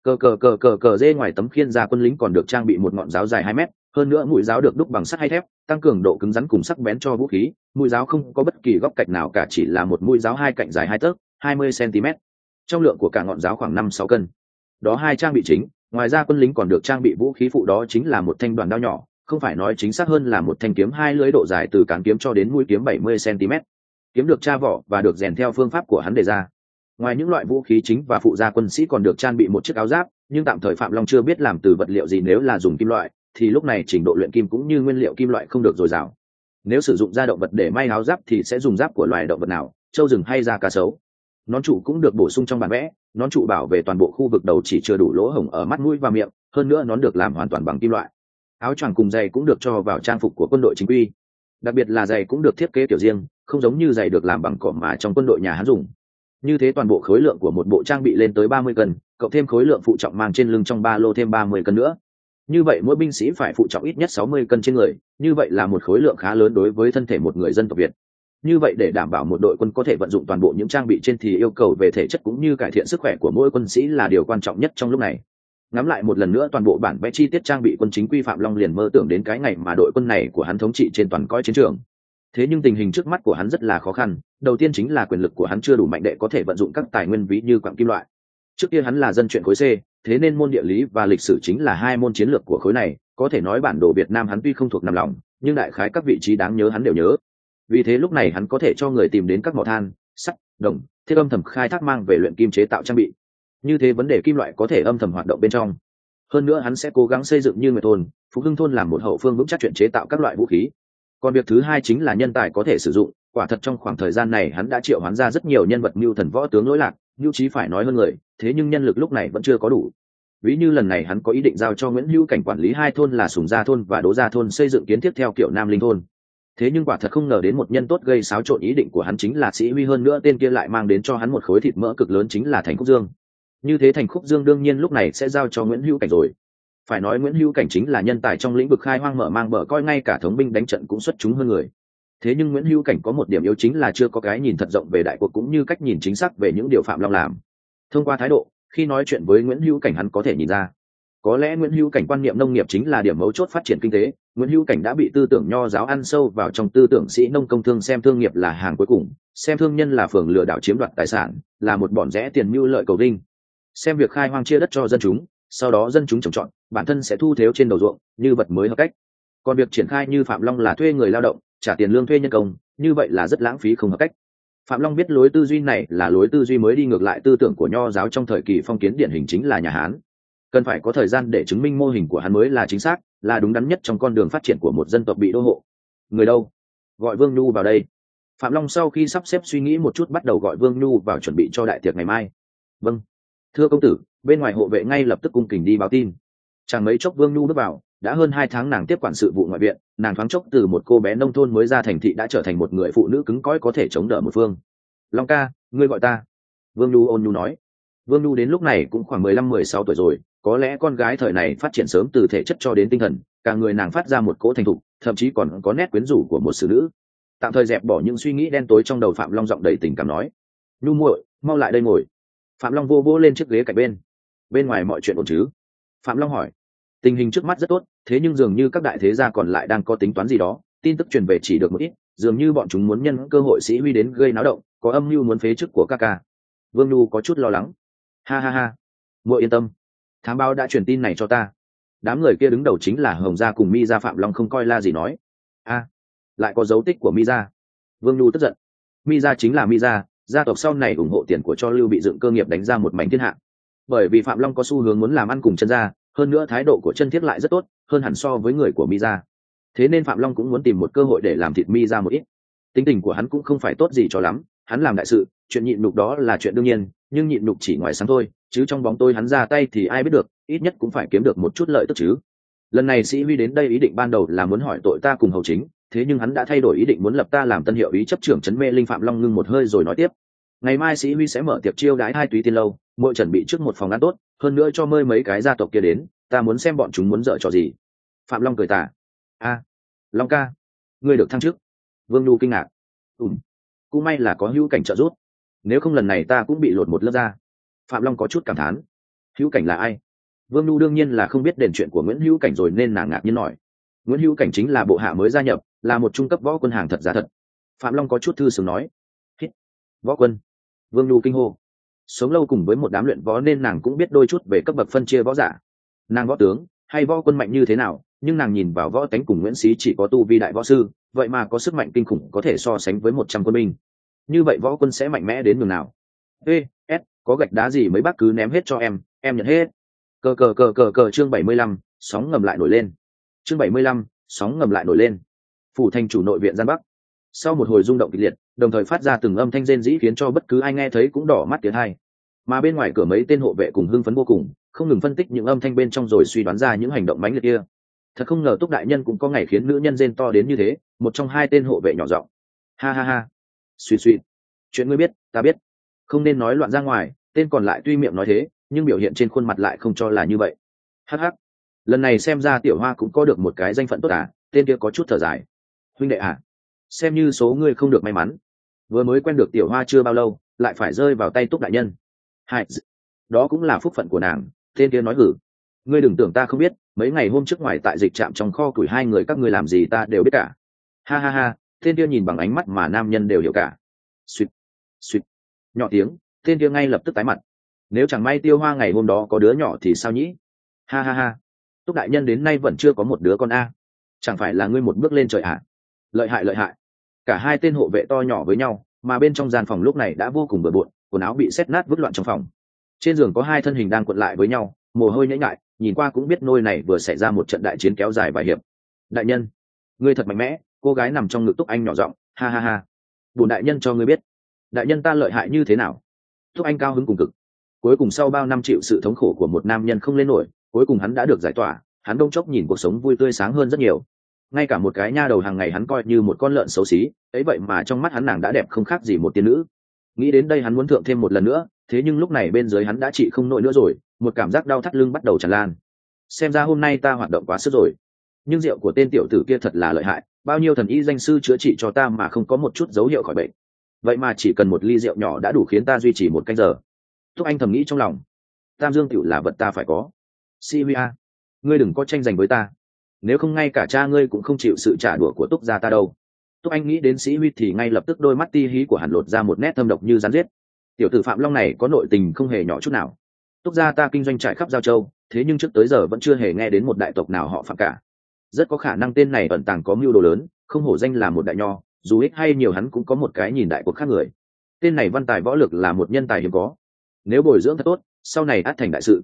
Cờ cờ cờ cờ cờ dê ngoài tấm khiên ra quân lính còn được trang bị một ngọn giáo dài hai mét hơn nữa mũi giáo được đúc bằng sắt hay thép, tăng cường độ cứng rắn cùng sắc bén cho vũ khí, mũi giáo không có bất kỳ góc cạnh nào cả, chỉ là một mũi giáo hai cạnh dài hai tấc, hai mươi cm trong lượng của cả ngọn giáo khoảng năm sáu cân. Đó hai trang bị chính, ngoài ra quân lính còn được trang bị vũ khí phụ đó chính là một thanh đoàn đao nhỏ, không phải nói chính xác hơn là một thanh kiếm hai lưỡi độ dài từ cán kiếm cho đến mũi kiếm bảy mươi cm kiếm được tra vỏ và được rèn theo phương pháp của hắn đề ra. Ngoài những loại vũ khí chính và phụ gia quân sĩ còn được trang bị một chiếc áo giáp, nhưng tạm thời phạm long chưa biết làm từ vật liệu gì nếu là dùng kim loại thì lúc này trình độ luyện kim cũng như nguyên liệu kim loại không được dồi dào. Nếu sử dụng da động vật để may áo giáp thì sẽ dùng giáp của loài động vật nào, trâu rừng hay da cá sấu. Nón trụ cũng được bổ sung trong bản vẽ, nón trụ bảo vệ toàn bộ khu vực đầu chỉ chưa đủ lỗ hổng ở mắt mũi và miệng, hơn nữa nón được làm hoàn toàn bằng kim loại. Áo choàng cùng giày cũng được cho vào trang phục của quân đội chính quy. Đặc biệt là giày cũng được thiết kế kiểu riêng, không giống như giày được làm bằng cỏ mà trong quân đội nhà Hán dùng. Như thế toàn bộ khối lượng của một bộ trang bị lên tới ba mươi cân, cộng thêm khối lượng phụ trọng mang trên lưng trong ba lô thêm ba mươi cân nữa như vậy mỗi binh sĩ phải phụ trọng ít nhất sáu mươi cân trên người, như vậy là một khối lượng khá lớn đối với thân thể một người dân tộc việt. Như vậy để đảm bảo một đội quân có thể vận dụng toàn bộ những trang bị trên thì yêu cầu về thể chất cũng như cải thiện sức khỏe của mỗi quân sĩ là điều quan trọng nhất trong lúc này. Ngắm lại một lần nữa toàn bộ bản vẽ chi tiết trang bị quân chính quy phạm long liền mơ tưởng đến cái ngày mà đội quân này của hắn thống trị trên toàn cõi chiến trường. Thế nhưng tình hình trước mắt của hắn rất là khó khăn, đầu tiên chính là quyền lực của hắn chưa đủ mạnh đệ có thể vận dụng các tài nguyên ví như quặng kim loại. Trước kia hắn là dân chuyện khối c thế nên môn địa lý và lịch sử chính là hai môn chiến lược của khối này, có thể nói bản đồ việt nam hắn tuy không thuộc nằm lòng, nhưng đại khái các vị trí đáng nhớ hắn đều nhớ. Vì thế lúc này hắn có thể cho người tìm đến các mỏ than, sắt, đồng, thiết âm thầm khai thác mang về luyện kim chế tạo trang bị. Như thế vấn đề kim loại có thể âm thầm hoạt động bên trong. Hơn nữa hắn sẽ cố gắng xây dựng như người thôn phú hưng thôn làm một hậu phương vững chắc chuyện chế tạo các loại vũ khí. Còn việc thứ hai chính là nhân tài có thể sử dụng, quả thật trong khoảng thời gian này hắn đã triệu hoán ra rất nhiều nhân vật mưu thần võ tướng lỗi lạc mưu trí phải nói hơn người thế nhưng nhân lực lúc này vẫn chưa có đủ. Ví như lần này hắn có ý định giao cho nguyễn hữu cảnh quản lý hai thôn là sùng gia thôn và đỗ gia thôn xây dựng kiến thiết theo kiểu nam linh thôn. Thế nhưng quả thật không ngờ đến một nhân tốt gây xáo trộn ý định của hắn chính là sĩ huy hơn nữa tên kia lại mang đến cho hắn một khối thịt mỡ cực lớn chính là thành khúc dương. Như thế thành khúc dương đương nhiên lúc này sẽ giao cho nguyễn hữu cảnh rồi. Phải nói nguyễn hữu cảnh chính là nhân tài trong lĩnh vực khai hoang mở mang bờ coi ngay cả thống binh đánh trận cũng xuất chúng hơn người. Thế nhưng nguyễn hữu cảnh có một điểm yếu chính là chưa có cái nhìn thật rộng về đại cuộc cũng như cách nhìn chính xác về những điều phạm long làm thông qua thái độ, khi nói chuyện với nguyễn hữu cảnh hắn có thể nhìn ra. Có lẽ nguyễn hữu cảnh quan niệm nông nghiệp chính là điểm mấu chốt phát triển kinh tế. Nguyễn hữu cảnh đã bị tư tưởng nho giáo ăn sâu vào trong tư tưởng sĩ nông công thương xem thương nghiệp là hàng cuối cùng, xem thương nhân là phường lừa đảo chiếm đoạt tài sản, là một bọn rẽ tiền mưu lợi cầu đinh. Xem việc khai hoang chia đất cho dân chúng, sau đó dân chúng trồng trọt, bản thân sẽ thu thiếu trên đầu ruộng, như vật mới hợp cách. Còn việc triển khai như phạm long là thuê người lao động, trả tiền lương thuê nhân công, như vậy là rất lãng phí không hợp cách phạm long biết lối tư duy này là lối tư duy mới đi ngược lại tư tưởng của nho giáo trong thời kỳ phong kiến điển hình chính là nhà hán. Cần phải có thời gian để chứng minh mô hình của hắn mới là chính xác, là đúng đắn nhất trong con đường phát triển của một dân tộc bị đô hộ. Người đâu? Gọi vương nhu vào đây. Phạm long sau khi sắp xếp suy nghĩ một chút bắt đầu gọi vương nhu vào chuẩn bị cho đại tiệc ngày mai. Vâng. Thưa công tử, bên ngoài hộ vệ ngay lập tức cung kình đi báo tin. Chẳng mấy chốc vương nhu bước vào đã hơn hai tháng nàng tiếp quản sự vụ ngoại viện, nàng thoáng chốc từ một cô bé nông thôn mới ra thành thị đã trở thành một người phụ nữ cứng cõi có thể chống đỡ một phương. Long ca, ngươi gọi ta. Vương nhu ôn nhu nói. Vương nhu đến lúc này cũng khoảng mười lăm, mười sáu tuổi rồi, có lẽ con gái thời này phát triển sớm từ thể chất cho đến tinh thần, cả người nàng phát ra một cỗ thành thục, thậm chí còn có nét quyến rũ của một xử nữ. Tạm thời dẹp bỏ những suy nghĩ đen tối trong đầu phạm long giọng đầy tình cảm nói. Nhu muội, mau lại đây ngồi. Phạm long vô vô lên chiếc ghế cạnh bên. Bên ngoài mọi chuyện ổn chứ? Phạm long hỏi. Tình hình trước mắt rất tốt thế nhưng dường như các đại thế gia còn lại đang có tính toán gì đó, tin tức truyền về chỉ được một ít, dường như bọn chúng muốn nhân cơ hội sĩ huy đến gây náo động, có âm mưu muốn phế chức của ca ca. Vương nhu có chút lo lắng. Ha ha ha. Muội yên tâm. Thám báo đã truyền tin này cho ta. Đám người kia đứng đầu chính là hồng gia cùng mi gia phạm long không coi la gì nói. A, lại có dấu tích của mi gia. Vương nhu tức giận. Mi gia chính là mi gia gia tộc sau này ủng hộ tiền của cho lưu bị dựng cơ nghiệp đánh ra một mảnh thiên hạ. Bởi vì phạm long có xu hướng muốn làm ăn cùng chân gia hơn nữa thái độ của chân thiết lại rất tốt, hơn hẳn so với người của mi ra thế nên phạm long cũng muốn tìm một cơ hội để làm thịt mi ra một ít. Tính tình của hắn cũng không phải tốt gì cho lắm, hắn làm đại sự, chuyện nhịn nhục đó là chuyện đương nhiên, nhưng nhịn nhục chỉ ngoài sáng thôi, chứ trong bóng tôi hắn ra tay thì ai biết được, ít nhất cũng phải kiếm được một chút lợi tức chứ. Lần này sĩ huy đến đây ý định ban đầu là muốn hỏi tội ta cùng hầu chính, thế nhưng hắn đã thay đổi ý định muốn lập ta làm tân hiệu ý chấp trưởng trấn mê linh phạm long ngưng một hơi rồi nói tiếp. Ngày mai sĩ huy sẽ mở tiệc chiêu đái hai túy tiên lâu mỗi chuẩn bị trước một phòng ăn tốt, hơn nữa cho mơi mấy cái gia tộc kia đến, ta muốn xem bọn chúng muốn dở trò gì. Phạm long cười tả a, long ca, ngươi được thăng chức. Vương nhu kinh ngạc. Ùm cũng may là có hữu cảnh trợ giúp. Nếu không lần này ta cũng bị lột một lớp ra phạm long có chút cảm thán. Hữu cảnh là ai? Vương nhu đương nhiên là không biết đền chuyện của nguyễn hữu cảnh rồi nên nàng ngạc nhiên hỏi. Nguyễn hữu cảnh chính là bộ hạ mới gia nhập, là một trung cấp võ quân hàng thật giá thật. Phạm long có chút thư sướng nói. Hít. võ quân. Vương nhu kinh hô sống lâu cùng với một đám luyện võ nên nàng cũng biết đôi chút về cấp bậc phân chia võ giả. Nàng võ tướng, hay võ quân mạnh như thế nào, nhưng nàng nhìn vào võ tánh cùng nguyễn xí chỉ có tu vi đại võ sư, vậy mà có sức mạnh kinh khủng có thể so sánh với một trăm quân binh. Như vậy võ quân sẽ mạnh mẽ đến đường nào? Ê, s, có gạch đá gì mấy bác cứ ném hết cho em em nhận hết. Cờ cờ cờ cờ cờ chương bảy mươi lăm, sóng ngầm lại nổi lên. Chương bảy mươi lăm, sóng ngầm lại nổi lên. Phủ thành chủ nội viện gian bắc sau một hồi rung động kịch liệt, đồng thời phát ra từng âm thanh rên dĩ khiến cho bất cứ ai nghe thấy cũng đỏ mắt tiến hai. Mà bên ngoài cửa mấy tên hộ vệ cùng hưng phấn vô cùng, không ngừng phân tích những âm thanh bên trong rồi suy đoán ra những hành động mãnh liệt kia. Thật không ngờ túc đại nhân cũng có ngày khiến nữ nhân rên to đến như thế, một trong hai tên hộ vệ nhỏ giọng. Ha ha ha. Suy suy. Chuyện ngươi biết, ta biết. Không nên nói loạn ra ngoài, tên còn lại tuy miệng nói thế, nhưng biểu hiện trên khuôn mặt lại không cho là như vậy. Hh lần này xem ra tiểu hoa cũng có được một cái danh phận tốt à tên kia có chút thở dài. Huynh đệ à xem như số ngươi không được may mắn. Vừa mới quen được tiểu hoa chưa bao lâu, lại phải rơi vào tay túc đại nhân. Hai đó cũng là phúc phận của nàng, tên kia nói gử. Ngươi đừng tưởng ta không biết, mấy ngày hôm trước ngoài tại dịch trạm trong kho củi hai người các ngươi làm gì ta đều biết cả. Ha ha ha, tên kia nhìn bằng ánh mắt mà nam nhân đều hiểu cả. Suýt suýt, nhỏ tiếng, tên kia ngay lập tức tái mặt. Nếu chẳng may tiêu hoa ngày hôm đó có đứa nhỏ thì sao nhỉ? Ha ha ha, túc đại nhân đến nay vẫn chưa có một đứa con a. Chẳng phải là ngươi một bước lên trời ạ à? lợi hại lợi hại cả hai tên hộ vệ to nhỏ với nhau, mà bên trong gian phòng lúc này đã vô cùng bừa bộn, quần áo bị xét nát vứt loạn trong phòng. Trên giường có hai thân hình đang cuộn lại với nhau, mồ hôi nhễ ngại nhìn qua cũng biết nôi này vừa xảy ra một trận đại chiến kéo dài vài hiệp. Đại nhân, ngươi thật mạnh mẽ, cô gái nằm trong ngực túc anh nhỏ giọng, ha ha ha. Bùn đại nhân cho ngươi biết, đại nhân ta lợi hại như thế nào? Túc anh cao hứng cùng cực. Cuối cùng sau bao năm chịu sự thống khổ của một nam nhân không lên nổi, cuối cùng hắn đã được giải tỏa, hắn đông chốc nhìn cuộc sống vui tươi sáng hơn rất nhiều ngay cả một cái nha đầu hàng ngày hắn coi như một con lợn xấu xí, ấy vậy mà trong mắt hắn nàng đã đẹp không khác gì một tiên nữ. Nghĩ đến đây hắn muốn thượng thêm một lần nữa, thế nhưng lúc này bên dưới hắn đã trị không nổi nữa rồi, một cảm giác đau thắt lưng bắt đầu tràn lan. Xem ra hôm nay ta hoạt động quá sức rồi. Nhưng rượu của tên tiểu tử kia thật là lợi hại, bao nhiêu thần y danh sư chữa trị cho ta mà không có một chút dấu hiệu khỏi bệnh. Vậy mà chỉ cần một ly rượu nhỏ đã đủ khiến ta duy trì một canh giờ. Thúc anh thầm nghĩ trong lòng. Tam dương tiểu là vật ta phải có. Si huy a, ngươi đừng có tranh giành với ta nếu không ngay cả cha ngươi cũng không chịu sự trả đũa của túc gia ta đâu. Túc anh nghĩ đến sĩ huy thì ngay lập tức đôi mắt ti hí của hắn lột ra một nét thâm độc như rắn giết. Tiểu tử phạm long này có nội tình không hề nhỏ chút nào. Túc gia ta kinh doanh trải khắp giao châu, thế nhưng trước tới giờ vẫn chưa hề nghe đến một đại tộc nào họ phạm cả. Rất có khả năng tên này ẩn tàng có mưu đồ lớn, không hổ danh là một đại nho, dù ít hay nhiều hắn cũng có một cái nhìn đại cuộc khác người. Tên này văn tài võ lực là một nhân tài hiếm có. Nếu bồi dưỡng thật tốt, sau này át thành đại sự.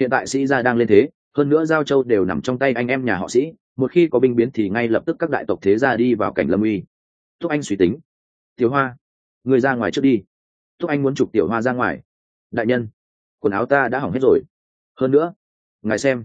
Hiện tại sĩ gia đang lên thế hơn nữa giao châu đều nằm trong tay anh em nhà họ sĩ, một khi có binh biến thì ngay lập tức các đại tộc thế gia đi vào cảnh lâm uy. Thúc anh suy tính. Tiểu hoa, người ra ngoài trước đi. Thúc anh muốn chụp tiểu hoa ra ngoài. Đại nhân, quần áo ta đã hỏng hết rồi. Hơn nữa, ngài xem,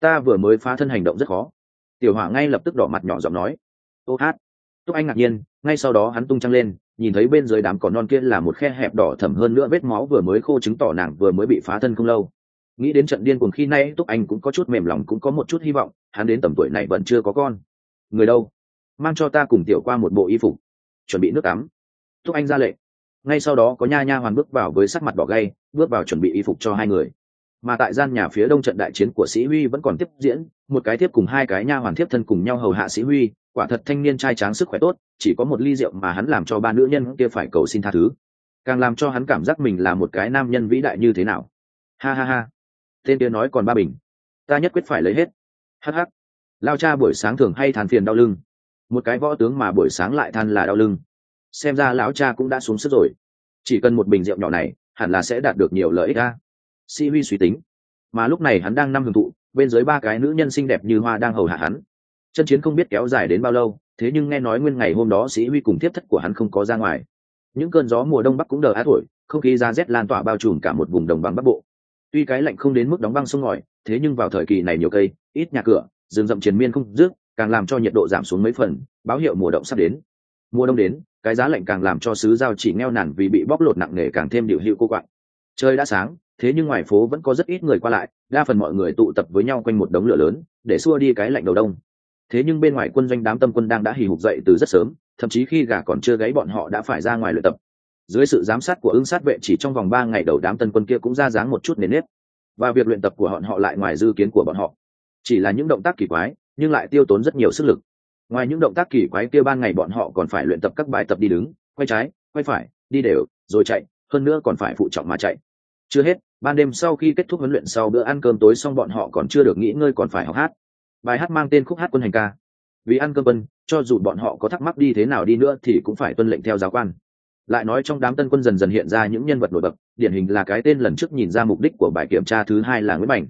ta vừa mới phá thân hành động rất khó. Tiểu hỏa ngay lập tức đỏ mặt nhỏ giọng nói. Ô hát. Túc anh ngạc nhiên, ngay sau đó hắn tung trăng lên, nhìn thấy bên dưới đám cỏ non kia là một khe hẹp đỏ thẳm hơn nữa vết máu vừa mới khô chứng tỏ nàng vừa mới bị phá thân không lâu nghĩ đến trận điên cuồng khi nay, túc anh cũng có chút mềm lòng, cũng có một chút hy vọng, hắn đến tầm tuổi này vẫn chưa có con. Người đâu? Mang cho ta cùng tiểu qua một bộ y phục. Chuẩn bị nước tắm. Túc anh ra lệnh. Ngay sau đó có nha nha hoàn bước vào với sắc mặt đỏ gay, bước vào chuẩn bị y phục cho hai người. Mà tại gian nhà phía đông trận đại chiến của sĩ huy vẫn còn tiếp diễn, một cái tiếp cùng hai cái nha hoàn thiếp thân cùng nhau hầu hạ sĩ huy, quả thật thanh niên trai tráng sức khỏe tốt, chỉ có một ly rượu mà hắn làm cho ba nữ nhân kia phải cầu xin tha thứ. Càng làm cho hắn cảm giác mình là một cái nam nhân vĩ đại như thế nào. Ha ha ha tên kia nói còn ba bình. Ta nhất quyết phải lấy hết. Hh lao cha buổi sáng thường hay than phiền đau lưng. Một cái võ tướng mà buổi sáng lại than là đau lưng. Xem ra lão cha cũng đã xuống sức rồi. Chỉ cần một bình rượu nhỏ này, hẳn là sẽ đạt được nhiều lợi ích ra si huy suy tính. Mà lúc này hắn đang năm hưởng thụ, bên dưới ba cái nữ nhân xinh đẹp như hoa đang hầu hạ hắn. Chân chiến không biết kéo dài đến bao lâu, thế nhưng nghe nói nguyên ngày hôm đó sĩ huy cùng tiếp thất của hắn không có ra ngoài. Những cơn gió mùa đông bắc cũng đờ á thổi không khí ra rét lan tỏa bao trùm cả một vùng đồng bằng bắc bộ tuy cái lạnh không đến mức đóng băng sông ngòi, thế nhưng vào thời kỳ này nhiều cây, ít nhà cửa, rừng rậm triền miên không dứt, càng làm cho nhiệt độ giảm xuống mấy phần, báo hiệu mùa động sắp đến. Mùa đông đến, cái giá lạnh càng làm cho sứ giao chỉ neo nản vì bị bóc lột nặng nề càng thêm điều hiệu cô quạng. Trời đã sáng, thế nhưng ngoài phố vẫn có rất ít người qua lại, đa phần mọi người tụ tập với nhau quanh một đống lửa lớn, để xua đi cái lạnh đầu đông. Thế nhưng bên ngoài quân doanh đám tâm quân đang đã hì hục dậy từ rất sớm, thậm chí khi gà còn chưa gáy bọn họ đã phải ra ngoài luyện tập dưới sự giám sát của ứng sát vệ chỉ trong vòng ba ngày đầu đám tân quân kia cũng ra dáng một chút nền nếp. Và việc luyện tập của bọn họ lại ngoài dư kiến của bọn họ. Chỉ là những động tác kỳ quái, nhưng lại tiêu tốn rất nhiều sức lực. Ngoài những động tác kỳ quái kia ban ngày bọn họ còn phải luyện tập các bài tập đi đứng, quay trái, quay phải, đi đều, rồi chạy, hơn nữa còn phải phụ trọng mà chạy. Chưa hết, ban đêm sau khi kết thúc huấn luyện sau bữa ăn cơm tối xong bọn họ còn chưa được nghỉ ngơi còn phải học hát. Bài hát mang tên khúc hát quân hành ca. Vì ăn cơm quân, cho dù bọn họ có thắc mắc đi thế nào đi nữa thì cũng phải tuân lệnh theo giáo quan lại nói trong đám tân quân dần dần hiện ra những nhân vật nổi bật, điển hình là cái tên lần trước nhìn ra mục đích của bài kiểm tra thứ hai là nguyễn bành.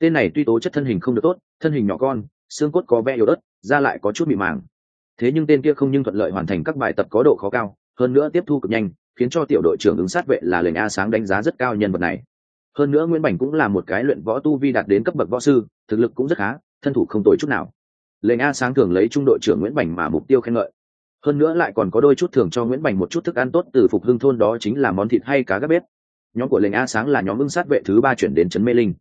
Tên này tuy tố chất thân hình không được tốt, thân hình nhỏ con, xương cốt có vẻ yếu ớt, da lại có chút bị màng. Thế nhưng tên kia không nhưng thuận lợi hoàn thành các bài tập có độ khó cao, hơn nữa tiếp thu cực nhanh, khiến cho tiểu đội trưởng ứng sát vệ là lệnh a sáng đánh giá rất cao nhân vật này. Hơn nữa nguyễn bành cũng là một cái luyện võ tu vi đạt đến cấp bậc võ sư, thực lực cũng rất khá, thân thủ không tồi chút nào. Lệnh a sáng thường lấy trung đội trưởng nguyễn bành mà mục tiêu khen ngợi hơn nữa lại còn có đôi chút thường cho nguyễn bành một chút thức ăn tốt từ phục hưng thôn đó chính là món thịt hay cá gác bếp. Nhóm của lệnh a sáng là nhóm ưng sát vệ thứ ba chuyển đến trấn mê linh.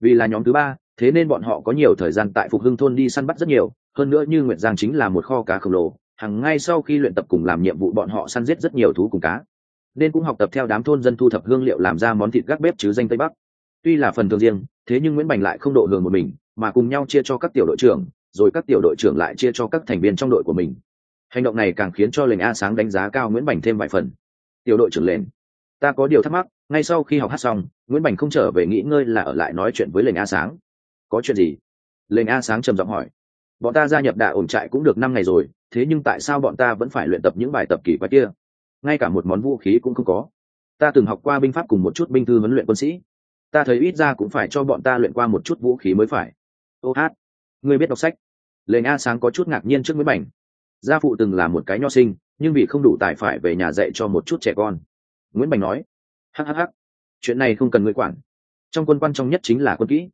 Vì là nhóm thứ ba, thế nên bọn họ có nhiều thời gian tại phục hưng thôn đi săn bắt rất nhiều, hơn nữa như nguyệt giang chính là một kho cá khổng lồ, hằng ngay sau khi luyện tập cùng làm nhiệm vụ bọn họ săn giết rất nhiều thú cùng cá. Nên cũng học tập theo đám thôn dân thu thập hương liệu làm ra món thịt gác bếp chứ danh tây bắc. Tuy là phần thường riêng, thế nhưng nguyễn bành lại không độ hưởng một mình, mà cùng nhau chia cho các tiểu đội trưởng, rồi các tiểu đội trưởng lại chia cho các thành viên trong đội của mình hành động này càng khiến cho lệnh a sáng đánh giá cao nguyễn bành thêm vài phần. Tiểu đội trưởng lệnh, ta có điều thắc mắc, ngay sau khi học hát xong, nguyễn bành không trở về nghỉ ngơi là ở lại nói chuyện với lệnh a sáng. Có chuyện gì? Lệnh a sáng trầm giọng hỏi. Bọn ta gia nhập đạ ổn trại cũng được năm ngày rồi, thế nhưng tại sao bọn ta vẫn phải luyện tập những bài tập kỳ quái kia? Ngay cả một món vũ khí cũng không có. Ta từng học qua binh pháp cùng một chút binh thư huấn luyện quân sĩ. Ta thấy ít ra cũng phải cho bọn ta luyện qua một chút vũ khí mới phải. Ô hát, ngươi biết đọc sách? Lệnh a sáng có chút ngạc nhiên trước nguyễn bành gia phụ từng là một cái nho sinh, nhưng vì không đủ tài phải về nhà dạy cho một chút trẻ con. Nguyễn bành nói hhh chuyện này không cần ngươi quản. Trong quân quan trọng nhất chính là quân kỹ.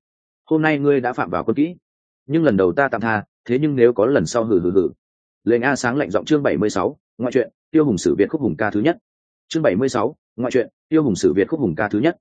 Hôm nay ngươi đã phạm vào quân kỹ, nhưng lần đầu ta tạm tha, thế nhưng nếu có lần sau hử hử hử lệnh a sáng lệnh giọng chương bảy mươi sáu, ngoại truyện, tiêu hùng sử việt khúc hùng ca thứ nhất. Chương bảy mươi sáu, ngoại truyện, tiêu hùng sử việt khúc hùng ca thứ nhất.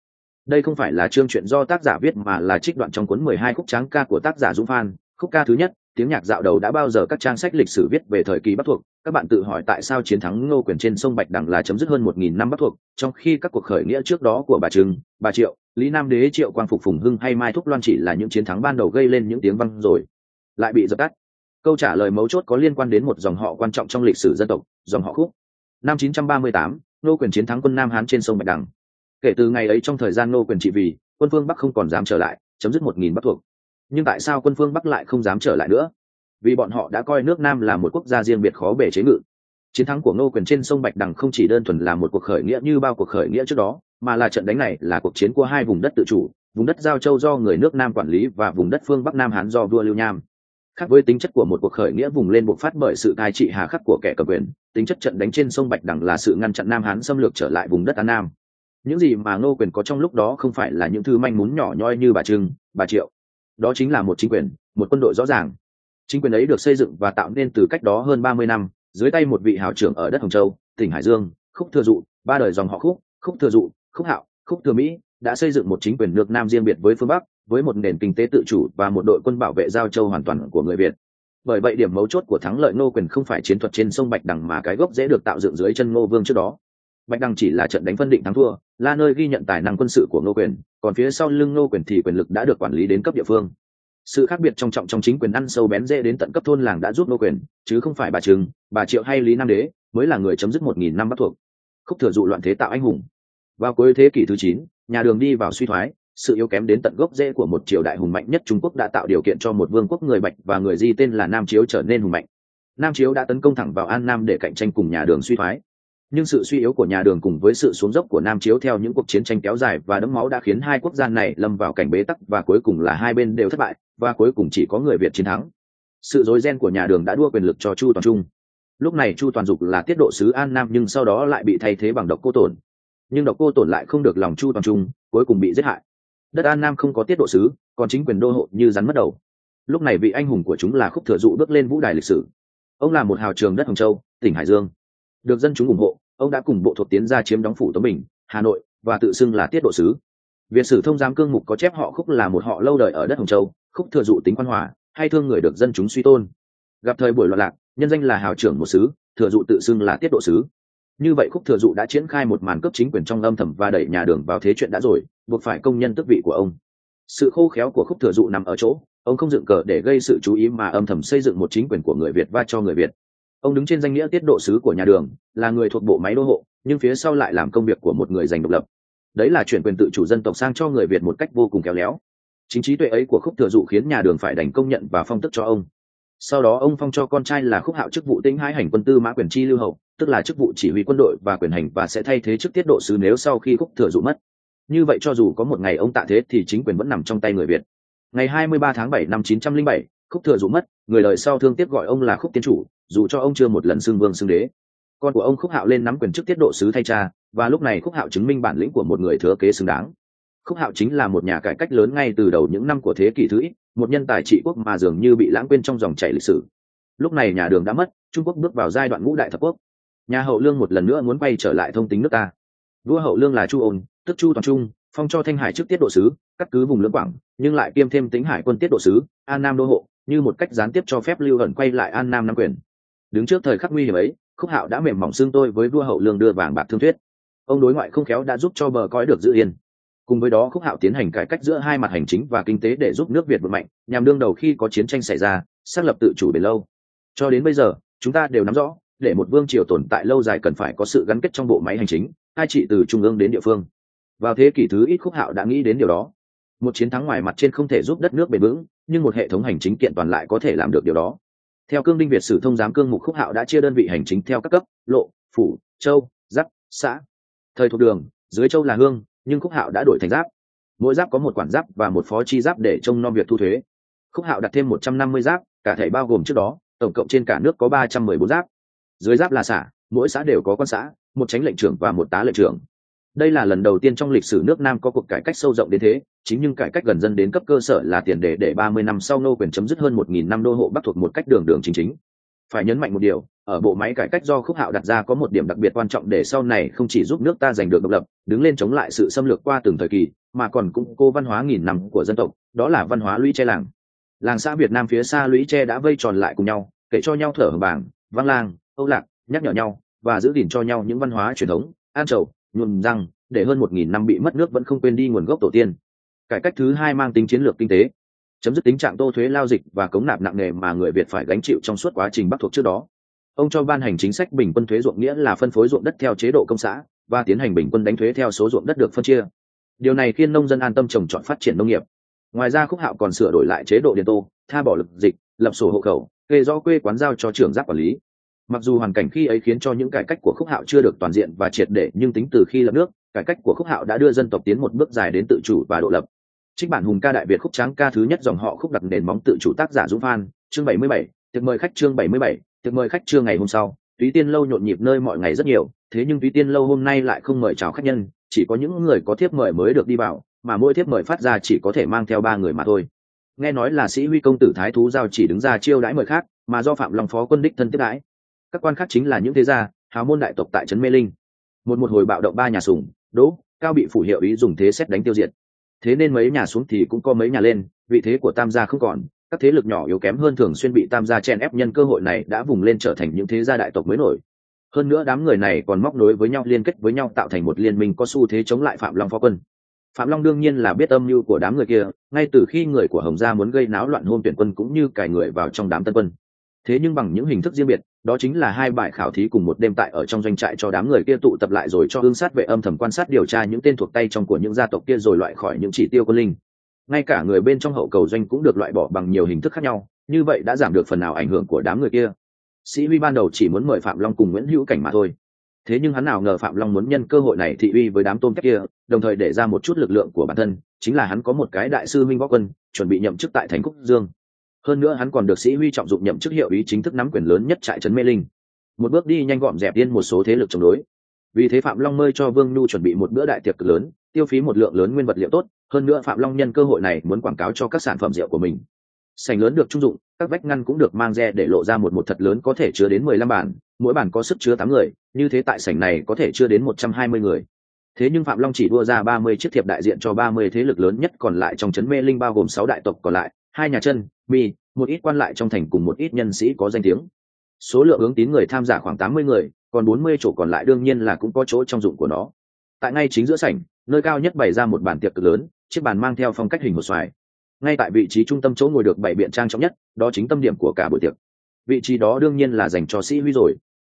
Đây không phải là chương chuyện do tác giả viết mà là trích đoạn trong cuốn mười hai khúc tráng ca của tác giả dũng phan, khúc ca thứ nhất tiếng nhạc dạo đầu đã bao giờ các trang sách lịch sử viết về thời kỳ bắc thuộc? Các bạn tự hỏi tại sao chiến thắng ngô quyền trên sông bạch đằng là chấm dứt hơn một nghìn năm bắc thuộc trong khi các cuộc khởi nghĩa trước đó của bà trưng bà triệu lý nam đế triệu quang phục phùng hưng hay mai thúc loan chỉ là những chiến thắng ban đầu gây lên những tiếng văn rồi lại bị dập tắt. Câu trả lời mấu chốt có liên quan đến một dòng họ quan trọng trong lịch sử dân tộc dòng họ khúc. Năm 938, nô quyền chiến thắng quân nam hán trên sông bạch đằng. Kể từ ngày ấy trong thời gian nô quyền trị vì quân phương bắc không còn dám trở lại chấm dứt một nghìn bắc thuộc nhưng tại sao quân phương bắc lại không dám trở lại nữa? Vì bọn họ đã coi nước nam là một quốc gia riêng biệt khó bể chế ngự. Chiến thắng của ngô quyền trên sông bạch đằng không chỉ đơn thuần là một cuộc khởi nghĩa như bao cuộc khởi nghĩa trước đó, mà là trận đánh này là cuộc chiến của hai vùng đất tự chủ, vùng đất giao châu do người nước nam quản lý và vùng đất phương bắc nam hán do vua lưu nham. Khác với tính chất của một cuộc khởi nghĩa vùng lên bộc phát bởi sự cai trị hà khắc của kẻ cầm quyền, tính chất trận đánh trên sông bạch đằng là sự ngăn chặn nam hán xâm lược trở lại vùng đất an nam. Những gì mà ngô quyền có trong lúc đó không phải là những thứ manh mún nhỏ nhoi như bà trưng, bà triệu đó chính là một chính quyền, một quân đội rõ ràng. Chính quyền ấy được xây dựng và tạo nên từ cách đó hơn ba mươi năm, dưới tay một vị hào trưởng ở đất hồng châu, tỉnh hải dương, khúc thừa dụ, ba đời dòng họ khúc khúc thừa dụ, khúc hạo, khúc thừa mỹ, đã xây dựng một chính quyền nước nam riêng biệt với phương bắc, với một nền kinh tế tự chủ và một đội quân bảo vệ giao châu hoàn toàn của người việt. Bởi vậy điểm mấu chốt của thắng lợi ngô quyền không phải chiến thuật trên sông bạch đằng mà cái gốc dễ được tạo dựng dưới chân ngô vương trước đó. Bạch đằng chỉ là trận đánh phân định thắng thua là nơi ghi nhận tài năng quân sự của ngô quyền, còn phía sau lưng ngô quyền thì quyền lực đã được quản lý đến cấp địa phương. Sự khác biệt trong trọng trong chính quyền ăn sâu bén dễ đến tận cấp thôn làng đã giúp ngô quyền, chứ không phải bà trừng, bà triệu hay lý nam đế, mới là người chấm dứt một nghìn năm bắt thuộc. Khúc thừa dụ loạn thế tạo anh hùng. Vào cuối thế kỷ thứ chín, nhà đường đi vào suy thoái, sự yếu kém đến tận gốc rễ của một triều đại hùng mạnh nhất trung quốc đã tạo điều kiện cho một vương quốc người bạch và người di tên là nam chiếu trở nên hùng mạnh. Nam chiếu đã tấn công thẳng vào an nam để cạnh tranh cùng nhà đường suy thoái nhưng sự suy yếu của nhà đường cùng với sự xuống dốc của nam chiếu theo những cuộc chiến tranh kéo dài và đẫm máu đã khiến hai quốc gia này lâm vào cảnh bế tắc và cuối cùng là hai bên đều thất bại, và cuối cùng chỉ có người việt chiến thắng. Sự dối ren của nhà đường đã đua quyền lực cho chu toàn trung. Lúc này chu toàn dục là tiết độ sứ an nam nhưng sau đó lại bị thay thế bằng độc cô tổn. Nhưng độc cô tổn lại không được lòng chu toàn trung, cuối cùng bị giết hại. Đất an nam không có tiết độ sứ, còn chính quyền đô hộ như rắn mất đầu. Lúc này vị anh hùng của chúng là khúc thừa dụ bước lên vũ đài lịch sử. Ông là một hào trường đất hồng châu, tỉnh hải dương được dân chúng ủng hộ, ông đã cùng bộ thuộc tiến ra chiếm đóng phủ tống bình, hà nội, và tự xưng là tiết độ sứ. Việt sử thông giám cương mục có chép họ khúc là một họ lâu đời ở đất hồng châu, khúc thừa dụ tính quan hòa, hay thương người được dân chúng suy tôn. Gặp thời buổi loạn lạc, nhân danh là hào trưởng một sứ, thừa dụ tự xưng là tiết độ sứ. Như vậy khúc thừa dụ đã triển khai một màn cấp chính quyền trong âm thầm và đẩy nhà đường vào thế chuyện đã rồi, buộc phải công nhân tước vị của ông. Sự khô khéo của khúc thừa dụ nằm ở chỗ, ông không dựng cờ để gây sự chú ý mà âm thầm xây dựng một chính quyền của người việt và cho người việt ông đứng trên danh nghĩa tiết độ sứ của nhà đường là người thuộc bộ máy đô hộ nhưng phía sau lại làm công việc của một người giành độc lập. Đấy là chuyển quyền tự chủ dân tộc sang cho người việt một cách vô cùng khéo léo. Chính trí tuệ ấy của khúc thừa dụ khiến nhà đường phải đành công nhận và phong tức cho ông. Sau đó ông phong cho con trai là khúc hạo chức vụ tĩnh hai hành quân tư mã quyền chi lưu hậu tức là chức vụ chỉ huy quân đội và quyền hành và sẽ thay thế chức tiết độ sứ nếu sau khi khúc thừa dụ mất. Như vậy cho dù có một ngày ông tạ thế thì chính quyền vẫn nằm trong tay người việt. Ngày 23 tháng 7 năm 907, khúc thừa dụ mất, người đời sau thương tiếc gọi ông là khúc tiến chủ, dù cho ông chưa một lần xưng vương xưng đế. Con của ông khúc hạo lên nắm quyền chức tiết độ sứ thay cha, và lúc này khúc hạo chứng minh bản lĩnh của một người thừa kế xứng đáng. Khúc hạo chính là một nhà cải cách lớn ngay từ đầu những năm của thế kỷ thứ ít, một nhân tài trị quốc mà dường như bị lãng quên trong dòng chảy lịch sử. Lúc này nhà đường đã mất, trung quốc bước vào giai đoạn ngũ đại thập quốc. Nhà hậu lương một lần nữa muốn quay trở lại thông tính nước ta. Vua hậu lương là chu ôn, tức chu toàn trung phong cho thanh hải trước tiết độ sứ, cắt cứ vùng lưỡng quảng, nhưng lại kiêm thêm tính hải quân tiết độ sứ, an nam đô hộ, như một cách gián tiếp cho phép lưu hận quay lại an nam nam quyền. Đứng trước thời khắc nguy hiểm ấy, khúc hạo đã mềm mỏng xương tôi với vua hậu lương đưa vàng bạc thương thuyết. Ông đối ngoại không khéo đã giúp cho bờ cõi được giữ yên. Cùng với đó, khúc hạo tiến hành cải cách giữa hai mặt hành chính và kinh tế để giúp nước việt vượt mạnh, nhằm đương đầu khi có chiến tranh xảy ra, xác lập tự chủ bền lâu. Cho đến bây giờ, chúng ta đều nắm rõ, để một vương triều tồn tại lâu dài cần phải có sự gắn kết trong bộ máy hành chính, hai trị từ trung ương đến địa phương vào thế kỷ thứ ít khúc hạo đã nghĩ đến điều đó. Một chiến thắng ngoài mặt trên không thể giúp đất nước bền vững, nhưng một hệ thống hành chính kiện toàn lại có thể làm được điều đó. Theo cương đinh việt sử thông giám cương mục khúc hạo đã chia đơn vị hành chính theo các cấp, lộ, phủ, châu, giáp, xã. Thời thuộc đường, dưới châu là hương, nhưng khúc hạo đã đổi thành giáp. Mỗi giáp có một quản giáp và một phó chi giáp để trông nom việc thu thuế. Khúc hạo đặt thêm một trăm năm mươi giáp, cả thể bao gồm trước đó, tổng cộng trên cả nước có ba trăm mười bốn giáp. Dưới giáp là xã, mỗi xã đều có con xã, một tránh lệnh trưởng và một tá lệnh trưởng đây là lần đầu tiên trong lịch sử nước nam có cuộc cải cách sâu rộng đến thế, chính nhưng cải cách gần dân đến cấp cơ sở là tiền đề để ba mươi năm sau nô quyền chấm dứt hơn một nghìn năm đô hộ bắc thuộc một cách đường đường chính chính. Phải nhấn mạnh một điều, ở bộ máy cải cách do khúc hạo đặt ra có một điểm đặc biệt quan trọng để sau này không chỉ giúp nước ta giành được độc lập, đứng lên chống lại sự xâm lược qua từng thời kỳ, mà còn củng cố văn hóa nghìn năm của dân tộc, đó là văn hóa lũy tre làng. Làng xã việt nam phía xa lũy tre đã vây tròn lại cùng nhau, kể cho nhau thở hồng bảng văn lang, âu lạc, nhắc nhở nhau, và giữ gìn cho nhau những văn hóa truyền thống, an trầu nhuộm răng, để hơn một nghìn năm bị mất nước vẫn không quên đi nguồn gốc tổ tiên. Cải cách thứ hai mang tính chiến lược kinh tế. Chấm dứt tình trạng tô thuế lao dịch và cống nạp nặng nề mà người việt phải gánh chịu trong suốt quá trình bắc thuộc trước đó. Ông cho ban hành chính sách bình quân thuế ruộng nghĩa là phân phối ruộng đất theo chế độ công xã và tiến hành bình quân đánh thuế theo số ruộng đất được phân chia. Điều này khiến nông dân an tâm trồng trọt phát triển nông nghiệp. Ngoài ra khúc hạo còn sửa đổi lại chế độ điện tô, tha bỏ lực dịch, lập sổ hộ khẩu, kê rõ quê quán giao cho trưởng giáp quản lý mặc dù hoàn cảnh khi ấy khiến cho những cải cách của khúc hạo chưa được toàn diện và triệt để, nhưng tính từ khi lập nước, cải cách của khúc hạo đã đưa dân tộc tiến một bước dài đến tự chủ và độ lập. Trích bản hùng ca đại việt khúc tráng ca thứ nhất dòng họ khúc đặt nền móng tự chủ tác giả dũng phan, chương bảy mươi bảy, tiệc mời khách chương bảy mươi bảy, tiệc mời khách trưa ngày hôm sau. Túy tiên lâu nhộn nhịp nơi mọi ngày rất nhiều, thế nhưng túy tiên lâu hôm nay lại không mời chào khách nhân, chỉ có những người có thiếp mời mới được đi vào, mà mỗi thiếp mời phát ra chỉ có thể mang theo ba người mà thôi. Nghe nói là sĩ huy công tử thái thú giao chỉ đứng ra chiêu đãi mời khác, mà do phạm long phó quân đích thân tiếp đãi các quan khác chính là những thế gia, hào môn đại tộc tại trấn mê linh. Một một hồi bạo động ba nhà sùng, đỗ, cao bị phủ hiệu ý dùng thế xét đánh tiêu diệt. Thế nên mấy nhà xuống thì cũng có mấy nhà lên, vị thế của tam gia không còn, các thế lực nhỏ yếu kém hơn thường xuyên bị tam gia chen ép nhân cơ hội này đã vùng lên trở thành những thế gia đại tộc mới nổi. Hơn nữa đám người này còn móc nối với nhau liên kết với nhau tạo thành một liên minh có xu thế chống lại phạm long phó quân. Phạm long đương nhiên là biết âm mưu của đám người kia, ngay từ khi người của hồng gia muốn gây náo loạn hôn tuyển quân cũng như cài người vào trong đám tân quân. Thế nhưng bằng những hình thức riêng biệt đó chính là hai bài khảo thí cùng một đêm tại ở trong doanh trại cho đám người kia tụ tập lại rồi cho hương sát vệ âm thầm quan sát điều tra những tên thuộc tay trong của những gia tộc kia rồi loại khỏi những chỉ tiêu quân linh. Ngay cả người bên trong hậu cầu doanh cũng được loại bỏ bằng nhiều hình thức khác nhau, như vậy đã giảm được phần nào ảnh hưởng của đám người kia. Sĩ huy ban đầu chỉ muốn mời phạm long cùng nguyễn hữu cảnh mà thôi. Thế nhưng hắn nào ngờ phạm long muốn nhân cơ hội này thị uy với đám tôm kép kia, đồng thời để ra một chút lực lượng của bản thân, chính là hắn có một cái đại sư minh võ quân, chuẩn bị nhậm chức tại thành cúc dương hơn nữa hắn còn được sĩ huy trọng dụng nhậm chức hiệu ý chính thức nắm quyền lớn nhất trại trấn mê linh. Một bước đi nhanh gọn dẹp yên một số thế lực chống đối. Vì thế phạm long mơi cho vương nhu chuẩn bị một bữa đại tiệc cực lớn, tiêu phí một lượng lớn nguyên vật liệu tốt, hơn nữa phạm long nhân cơ hội này muốn quảng cáo cho các sản phẩm rượu của mình. Sành lớn được trung dụng, các vách ngăn cũng được mang re để lộ ra một một thật lớn có thể chứa đến mười lăm bản, mỗi bản có sức chứa tám người, như thế tại sảnh này có thể chứa đến một trăm hai mươi người. Thế nhưng phạm long chỉ đua ra ba mươi chiếc thiệp đại diện cho ba mươi thế lực lớn nhất còn lại trong trấn mê linh bao gồm sáu đại tộc còn lại hai nhà chân, mi, một ít quan lại trong thành cùng một ít nhân sĩ có danh tiếng. Số lượng ứng tín người tham gia khoảng tám mươi người, còn bốn mươi chỗ còn lại đương nhiên là cũng có chỗ trong dụng của nó. Tại ngay chính giữa sảnh, nơi cao nhất bày ra một bàn tiệc cực lớn, chiếc bàn mang theo phong cách hình một xoài. Ngay tại vị trí trung tâm chỗ ngồi được bảy biện trang trọng nhất, đó chính tâm điểm của cả buổi tiệc. Vị trí đó đương nhiên là dành cho sĩ huy rồi.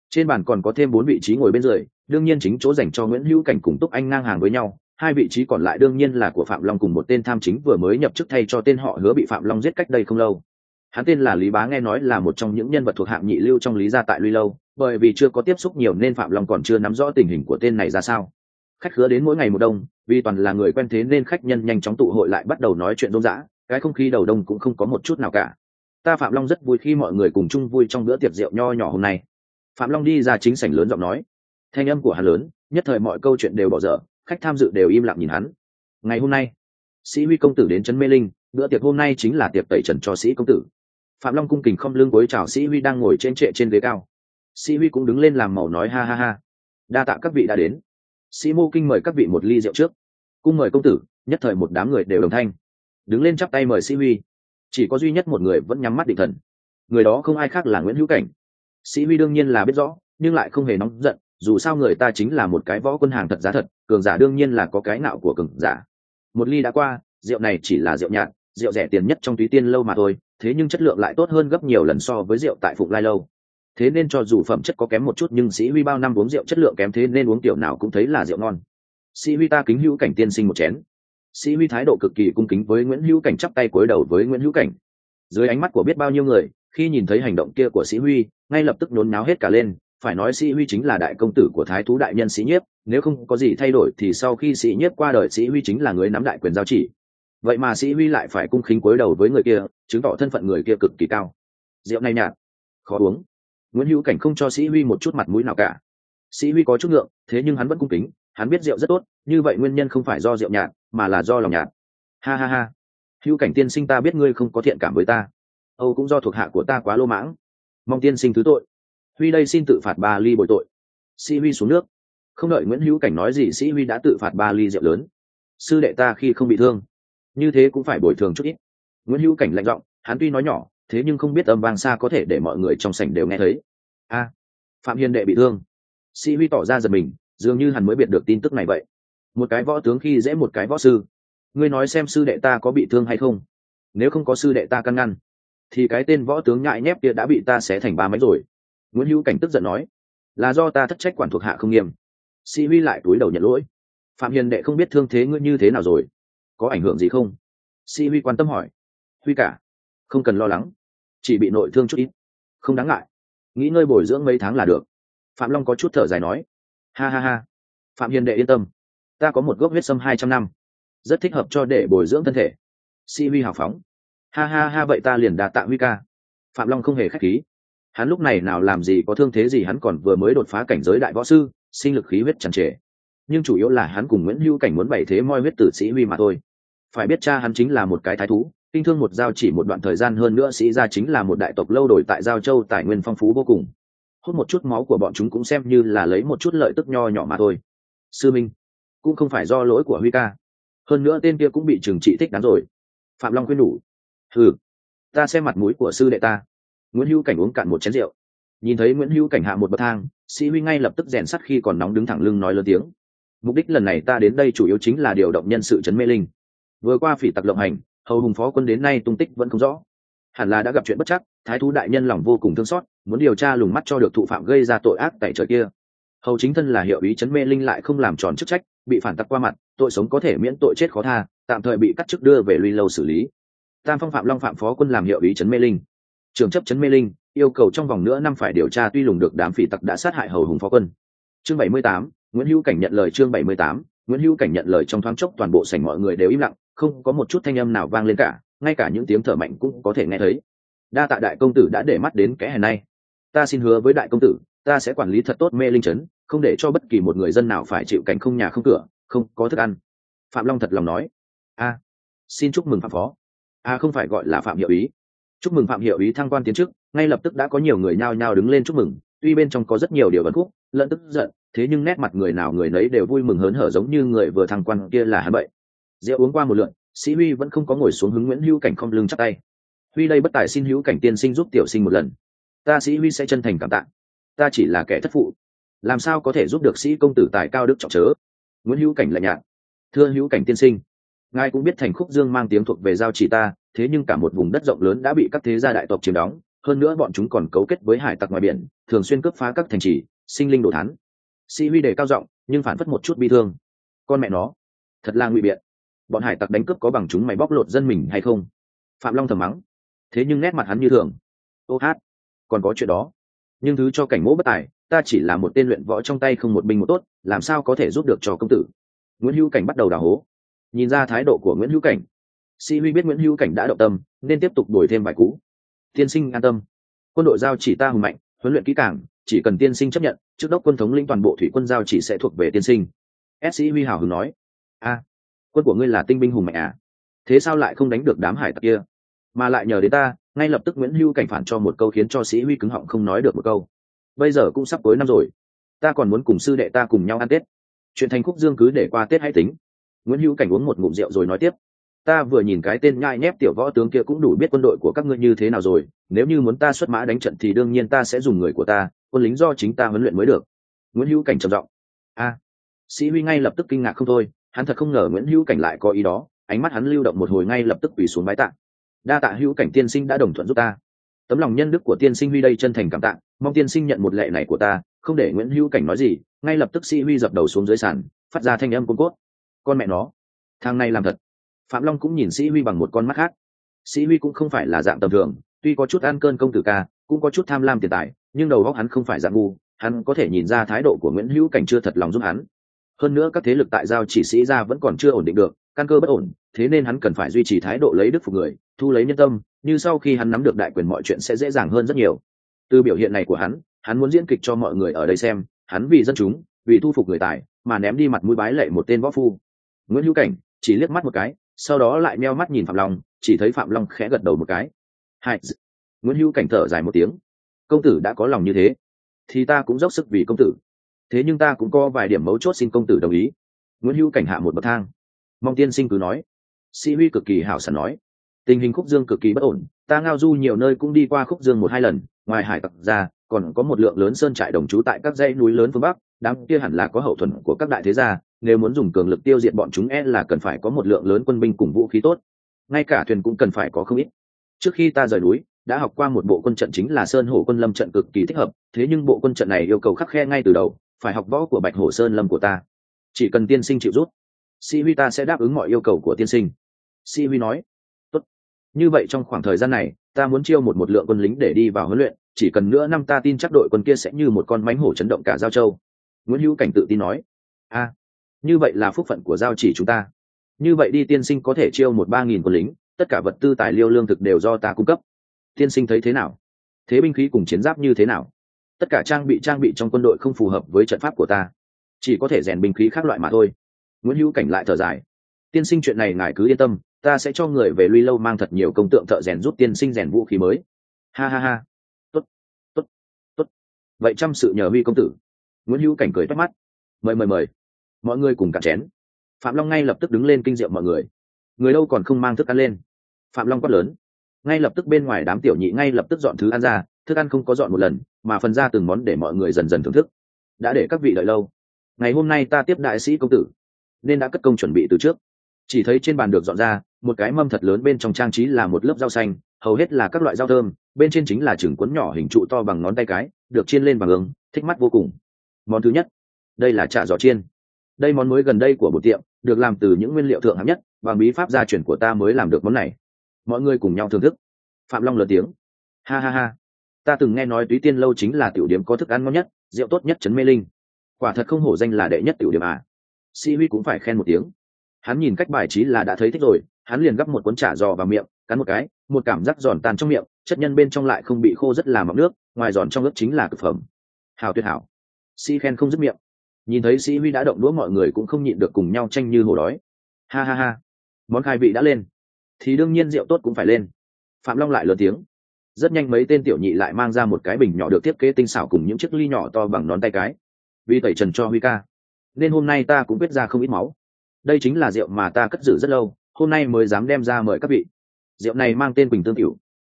Trên bàn còn có thêm bốn vị trí ngồi bên dưới, đương nhiên chính chỗ dành cho nguyễn hữu cảnh cùng túc anh ngang hàng với nhau hai vị trí còn lại đương nhiên là của phạm long cùng một tên tham chính vừa mới nhập chức thay cho tên họ hứa bị phạm long giết cách đây không lâu. Hắn tên là lý bá nghe nói là một trong những nhân vật thuộc hạng nhị lưu trong lý gia tại luy lâu, bởi vì chưa có tiếp xúc nhiều nên phạm long còn chưa nắm rõ tình hình của tên này ra sao. Khách khứa đến mỗi ngày một đông, vì toàn là người quen thế nên khách nhân nhanh chóng tụ hội lại bắt đầu nói chuyện rôm rã, cái không khí đầu đông cũng không có một chút nào cả. Ta phạm long rất vui khi mọi người cùng chung vui trong bữa tiệc rượu nho nhỏ hôm nay. Phạm long đi ra chính sảnh lớn giọng nói. Thanh âm của hắn lớn, nhất thời mọi câu chuyện đều bỏ dở khách tham dự đều im lặng nhìn hắn. Ngày hôm nay, sĩ huy công tử đến trấn mê linh, bữa tiệc hôm nay chính là tiệc tẩy trần cho sĩ công tử. Phạm long cung kình không lưng cối chào sĩ huy đang ngồi trên trệ trên ghế cao. Sĩ huy cũng đứng lên làm màu nói ha ha ha. Đa tạ các vị đã đến. Sĩ mô kinh mời các vị một ly rượu trước. Cung mời công tử, nhất thời một đám người đều đồng thanh. Đứng lên chắp tay mời sĩ huy chỉ có duy nhất một người vẫn nhắm mắt định thần. Người đó không ai khác là nguyễn hữu cảnh. Sĩ huy đương nhiên là biết rõ, nhưng lại không hề nóng giận dù sao người ta chính là một cái võ quân hàng thật giá thật, cường giả đương nhiên là có cái nạo của cường giả. Một ly đã qua, rượu này chỉ là rượu nhạt, rượu rẻ tiền nhất trong túy tiên lâu mà thôi, thế nhưng chất lượng lại tốt hơn gấp nhiều lần so với rượu tại phụng lai lâu. Thế nên cho dù phẩm chất có kém một chút nhưng sĩ huy bao năm uống rượu chất lượng kém thế nên uống kiểu nào cũng thấy là rượu ngon. Sĩ huy ta kính hữu cảnh tiên sinh một chén. Sĩ huy thái độ cực kỳ cung kính với nguyễn hữu cảnh chắp tay cúi đầu với nguyễn hữu cảnh. Dưới ánh mắt của biết bao nhiêu người, khi nhìn thấy hành động kia của sĩ huy, ngay lập tức nôn náo hết cả lên phải nói sĩ huy chính là đại công tử của thái thú đại nhân sĩ nhiếp, nếu không có gì thay đổi thì sau khi sĩ nhiếp qua đời sĩ huy chính là người nắm đại quyền giao chỉ. Vậy mà sĩ huy lại phải cung khính cúi đầu với người kia, chứng tỏ thân phận người kia cực kỳ cao. Rượu này nhạt, khó uống. Nguyễn hữu cảnh không cho sĩ huy một chút mặt mũi nào cả. Sĩ huy có chút ngượng, thế nhưng hắn vẫn cung kính, hắn biết rượu rất tốt, như vậy nguyên nhân không phải do rượu nhạt, mà là do lòng nhạt. Ha ha ha. Hữu cảnh tiên sinh ta biết ngươi không có thiện cảm với ta. Âu cũng do thuộc hạ của ta quá lô mãng. Mong tiên sinh thứ tội huy đây xin tự phạt ba ly bồi tội. Sĩ huy xuống nước. Không đợi nguyễn hữu cảnh nói gì, sĩ huy đã tự phạt ba ly rượu lớn. Sư đệ ta khi không bị thương, như thế cũng phải bồi thường chút ít. Nguyễn hữu cảnh lạnh giọng, hắn tuy nói nhỏ, thế nhưng không biết âm vang xa có thể để mọi người trong sảnh đều nghe thấy. A, phạm hiền đệ bị thương. Sĩ huy tỏ ra giật mình, dường như hắn mới biết được tin tức này vậy. Một cái võ tướng khi dễ một cái võ sư. Ngươi nói xem sư đệ ta có bị thương hay không? Nếu không có sư đệ ta căn ngăn, thì cái tên võ tướng nhại nhép kia đã bị ta xé thành ba máy rồi nguyễn hữu cảnh tức giận nói, là do ta thất trách quản thuộc hạ không nghiêm. Sĩ huy lại túi đầu nhận lỗi, phạm hiền đệ không biết thương thế ngươi như thế nào rồi, có ảnh hưởng gì không? Sĩ huy quan tâm hỏi, huy cả, không cần lo lắng, chỉ bị nội thương chút ít, không đáng ngại nghĩ ngơi bồi dưỡng mấy tháng là được. Phạm long có chút thở dài nói, ha ha ha, phạm hiền đệ yên tâm, ta có một gốc huyết sâm hai trăm năm, rất thích hợp cho để bồi dưỡng thân thể. Si huy hào phóng, ha ha ha, vậy ta liền đà tạ huy ca. Phạm long không hề k h á c h khí hắn lúc này nào làm gì có thương thế gì hắn còn vừa mới đột phá cảnh giới đại võ sư, sinh lực khí huyết tràn trề. Nhưng chủ yếu là hắn cùng nguyễn hữu cảnh muốn bày thế moi huyết tử sĩ huy mà thôi. Phải biết cha hắn chính là một cái thái thú, kinh thương một giao chỉ một đoạn thời gian hơn nữa sĩ gia chính là một đại tộc lâu đổi tại giao châu tài nguyên phong phú vô cùng. Hút một chút máu của bọn chúng cũng xem như là lấy một chút lợi tức nho nhỏ mà thôi. Sư minh, cũng không phải do lỗi của huy ca. Hơn nữa tên kia cũng bị trừng trị thích đáng rồi. Phạm long khuyên đủ. Ừ ta xem mặt mũi của sư đệ ta nguyễn hữu cảnh uống cạn một chén rượu nhìn thấy nguyễn hữu cảnh hạ một bậc thang sĩ huy ngay lập tức rèn sắt khi còn nóng đứng thẳng lưng nói lớn tiếng mục đích lần này ta đến đây chủ yếu chính là điều động nhân sự chấn mê linh vừa qua phỉ tặc lộng hành hầu hùng phó quân đến nay tung tích vẫn không rõ hẳn là đã gặp chuyện bất chắc thái thú đại nhân lòng vô cùng thương xót muốn điều tra lùng mắt cho được thụ phạm gây ra tội ác tại trời kia hầu chính thân là hiệu ý chấn mê linh lại không làm tròn chức trách bị phản tặc qua mặt tội sống có thể miễn tội chết khó tha tạm thời bị cắt chức đưa về lui lâu xử lý tam phong phạm long phạm phó quân làm hiệu ý chấn mê linh trường chấp chấn mê linh, yêu cầu trong vòng nữa năm phải điều tra tuy lùng được đám phỉ tặc đã sát hại hầu hùng phó quân. Chương bảy mươi tám, nguyễn hữu cảnh nhận lời chương bảy mươi tám, nguyễn hữu cảnh nhận lời trong thoáng chốc toàn bộ sảnh mọi người đều im lặng, không có một chút thanh âm nào vang lên cả, ngay cả những tiếng thở mạnh cũng có thể nghe thấy. Đa tạ đại công tử đã để mắt đến kẻ hèn này. Ta xin hứa với đại công tử, ta sẽ quản lý thật tốt mê linh trấn, không để cho bất kỳ một người dân nào phải chịu cảnh không nhà không cửa, không có thức ăn. Phạm long thật lòng nói. A, xin chúc mừng phạm phó. A không phải gọi là phạm hiệu ý chúc mừng phạm hiệu ý thăng quan tiến chức, ngay lập tức đã có nhiều người nhao nhao đứng lên chúc mừng, tuy bên trong có rất nhiều điều bẩn khúc, lẫn tức giận, thế nhưng nét mặt người nào người nấy đều vui mừng hớn hở giống như người vừa thăng quan kia là hắn vậy. Rượu uống qua một lượn, sĩ huy vẫn không có ngồi xuống hứng nguyễn hữu cảnh không lưng chắc tay. Huy đây bất tài xin hữu cảnh tiên sinh giúp tiểu sinh một lần. Ta sĩ huy sẽ chân thành cảm tạ. Ta chỉ là kẻ thất phụ. Làm sao có thể giúp được sĩ công tử tài cao đức trọng chớ? Nguyễn hữu cảnh lạnh nhạt. Thưa hữu cảnh tiên sinh ngài cũng biết thành khúc dương mang tiếng thuộc về giao chỉ ta, thế nhưng cả một vùng đất rộng lớn đã bị các thế gia đại tộc chiếm đóng, hơn nữa bọn chúng còn cấu kết với hải tặc ngoài biển, thường xuyên cướp phá các thành trì, sinh linh đồ thán. Sĩ huy đề cao giọng, nhưng phản phất một chút bi thương. Con mẹ nó, thật là ngụy biện. Bọn hải tặc đánh cướp có bằng chúng mày bóc lột dân mình hay không? Phạm long thầm mắng. Thế nhưng nét mặt hắn như thường. Ô hát, còn có chuyện đó. Nhưng thứ cho cảnh mỗ bất tài, ta chỉ là một tên luyện võ trong tay không một binh một tốt, làm sao có thể giúp được cho công tử? Nguyễn hữu cảnh bắt đầu đào hố nhìn ra thái độ của nguyễn hữu cảnh sĩ huy biết nguyễn hữu cảnh đã động tâm, nên tiếp tục đổi thêm bài cũ. tiên sinh an tâm. Quân đội giao chỉ ta hùng mạnh, huấn luyện kỹ càng, chỉ cần tiên sinh chấp nhận, trước đốc quân thống lĩnh toàn bộ thủy quân giao chỉ sẽ thuộc về tiên sinh. S sĩ huy hào hứng nói. A, quân của ngươi là tinh binh hùng mạnh à? Thế sao lại không đánh được đám hải tặc kia? Mà lại nhờ đến ta, ngay lập tức nguyễn hưu cảnh phản cho một câu khiến cho sĩ huy cứng họng không nói được một câu. Bây giờ cũng sắp cuối năm rồi. Ta còn muốn cùng sư đệ ta cùng nhau ăn tết. Chuyện thành khúc dương cứ để qua tết hãy tính nguyễn hữu cảnh uống một ngụm rượu rồi nói tiếp, ta vừa nhìn cái tên nhai nhép tiểu võ tướng kia cũng đủ biết quân đội của các ngươi như thế nào rồi, nếu như muốn ta xuất mã đánh trận thì đương nhiên ta sẽ dùng người của ta, quân lính do chính ta huấn luyện mới được. Nguyễn hữu cảnh trầm giọng, a, sĩ huy ngay lập tức kinh ngạc không thôi, hắn thật không ngờ nguyễn hữu cảnh lại có ý đó, ánh mắt hắn lưu động một hồi ngay lập tức quỳ xuống bái tạ. Đa tạ hữu cảnh tiên sinh đã đồng thuận giúp ta. Tấm lòng nhân đức của tiên sinh huy đây chân thành cảm tạ, mong tiên sinh nhận một lệ này của ta, không để nguyễn hữu cảnh nói gì. Ngay lập tức sĩ huy dập đầu xuống dưới sàn, phát ra thanh âm côn cốt con mẹ nó. Thằng này làm thật. Phạm long cũng nhìn sĩ huy bằng một con mắt khác. Sĩ huy cũng không phải là dạng tầm thường, tuy có chút ăn cơn công tử ca, cũng có chút tham lam tiền tài, nhưng đầu óc hắn không phải dạng ngu, hắn có thể nhìn ra thái độ của nguyễn hữu cảnh chưa thật lòng giúp hắn. Hơn nữa các thế lực tại giao chỉ sĩ ra vẫn còn chưa ổn định được, căn cơ bất ổn, thế nên hắn cần phải duy trì thái độ lấy đức phục người, thu lấy nhân tâm, như sau khi hắn nắm được đại quyền mọi chuyện sẽ dễ dàng hơn rất nhiều. Từ biểu hiện này của hắn hắn muốn diễn kịch cho mọi người ở đây xem, hắn vì dân chúng, vì thu phục người tài, mà ném đi mặt mũi bái lệ một tên võ phu nguyễn hữu cảnh chỉ liếc mắt một cái, sau đó lại meo mắt nhìn phạm long, chỉ thấy phạm long khẽ gật đầu một cái. Hai nguyễn hữu cảnh thở dài một tiếng. Công tử đã có lòng như thế, thì ta cũng dốc sức vì công tử. Thế nhưng ta cũng có vài điểm mấu chốt xin công tử đồng ý. Nguyễn hữu cảnh hạ một bậc thang. Mong tiên sinh cứ nói. Sĩ huy cực kỳ hảo sẵn nói. Tình hình khúc dương cực kỳ bất ổn, ta ngao du nhiều nơi cũng đi qua khúc dương một hai lần, ngoài hải tặc ra, còn có một lượng lớn sơn trại đồng trú tại các dãy núi lớn phương bắc, đám kia hẳn là có hậu thuẫn của các đại thế gia nếu muốn dùng cường lực tiêu diệt bọn chúng e là cần phải có một lượng lớn quân binh cùng vũ khí tốt. Ngay cả thuyền cũng cần phải có không ít. Trước khi ta rời núi, đã học qua một bộ quân trận chính là sơn hổ quân lâm trận cực kỳ thích hợp, thế nhưng bộ quân trận này yêu cầu khắc khe ngay từ đầu, phải học võ của bạch hổ sơn lâm của ta. Chỉ cần tiên sinh chịu rút, si huy ta sẽ đáp ứng mọi yêu cầu của tiên sinh. Si huy nói. Tốt. như vậy trong khoảng thời gian này, ta muốn chiêu một một lượng quân lính để đi vào huấn luyện, chỉ cần nữa năm ta tin chắc đội quân kia sẽ như một con mánh hổ chấn động cả giao châu. Nguyễn hữu cảnh tự tin nói. A như vậy là phúc phận của giao chỉ chúng ta. Như vậy đi tiên sinh có thể chiêu một ba nghìn quân lính, tất cả vật tư tài liêu lương thực đều do ta cung cấp. Tiên sinh thấy thế nào? Thế binh khí cùng chiến giáp như thế nào? Tất cả trang bị trang bị trong quân đội không phù hợp với trận pháp của ta. Chỉ có thể rèn binh khí khác loại mà thôi. Nguyễn hữu cảnh lại thở dài. Tiên sinh chuyện này ngài cứ yên tâm, ta sẽ cho người về luy lâu mang thật nhiều công tượng thợ rèn giúp tiên sinh rèn vũ khí mới. Ha ha ha. Tốt tốt tốt. Vậy chăm sự nhờ huy công tử. Nguyễn hữu cảnh cười toát mắt. Mời mời mời mọi người cùng cạn chén. Phạm long ngay lập tức đứng lên kinh diệu mọi người. Người đâu còn không mang thức ăn lên? Phạm long quát lớn. Ngay lập tức bên ngoài đám tiểu nhị ngay lập tức dọn thứ ăn ra, thức ăn không có dọn một lần, mà phần ra từng món để mọi người dần dần thưởng thức. Đã để các vị đợi lâu. Ngày hôm nay ta tiếp đại sĩ công tử, nên đã cất công chuẩn bị từ trước. Chỉ thấy trên bàn được dọn ra, một cái mâm thật lớn bên trong trang trí là một lớp rau xanh, hầu hết là các loại rau thơm, bên trên chính là trứng cuốn nhỏ hình trụ to bằng ngón tay cái, được chiên lên bằng ứng thích mắt vô cùng. Món thứ nhất, đây là chả giò chiên đây món mới gần đây của một tiệm, được làm từ những nguyên liệu thượng hạng nhất, và bí pháp gia truyền của ta mới làm được món này. Mọi người cùng nhau thưởng thức. Phạm long lớn tiếng. Ha ha ha. Ta từng nghe nói túy tiên lâu chính là tiểu điểm có thức ăn ngon nhất, rượu tốt nhất trấn mê linh. Quả thật không hổ danh là đệ nhất tiểu điểm à. Si huy cũng phải khen một tiếng. Hắn nhìn cách bài trí là đã thấy thích rồi, hắn liền gắp một cuốn chả giò vào miệng, cắn một cái, một cảm giác giòn tan trong miệng, chất nhân bên trong lại không bị khô rất là mọng nước, ngoài giòn trong ướp chính là thực phẩm. Hào tuyệt hảo. Si khen không dứt miệng nhìn thấy sĩ huy đã động đũa mọi người cũng không nhịn được cùng nhau tranh như hổ đói. Ha ha ha. Món khai vị đã lên. Thì đương nhiên rượu tốt cũng phải lên. Phạm long lại lớn tiếng. Rất nhanh mấy tên tiểu nhị lại mang ra một cái bình nhỏ được thiết kế tinh xảo cùng những chiếc ly nhỏ to bằng nón tay cái. Vì tẩy trần cho huy ca. Nên hôm nay ta cũng biết ra không ít máu. Đây chính là rượu mà ta cất giữ rất lâu, hôm nay mới dám đem ra mời các vị. Rượu này mang tên quỳnh tương cửu.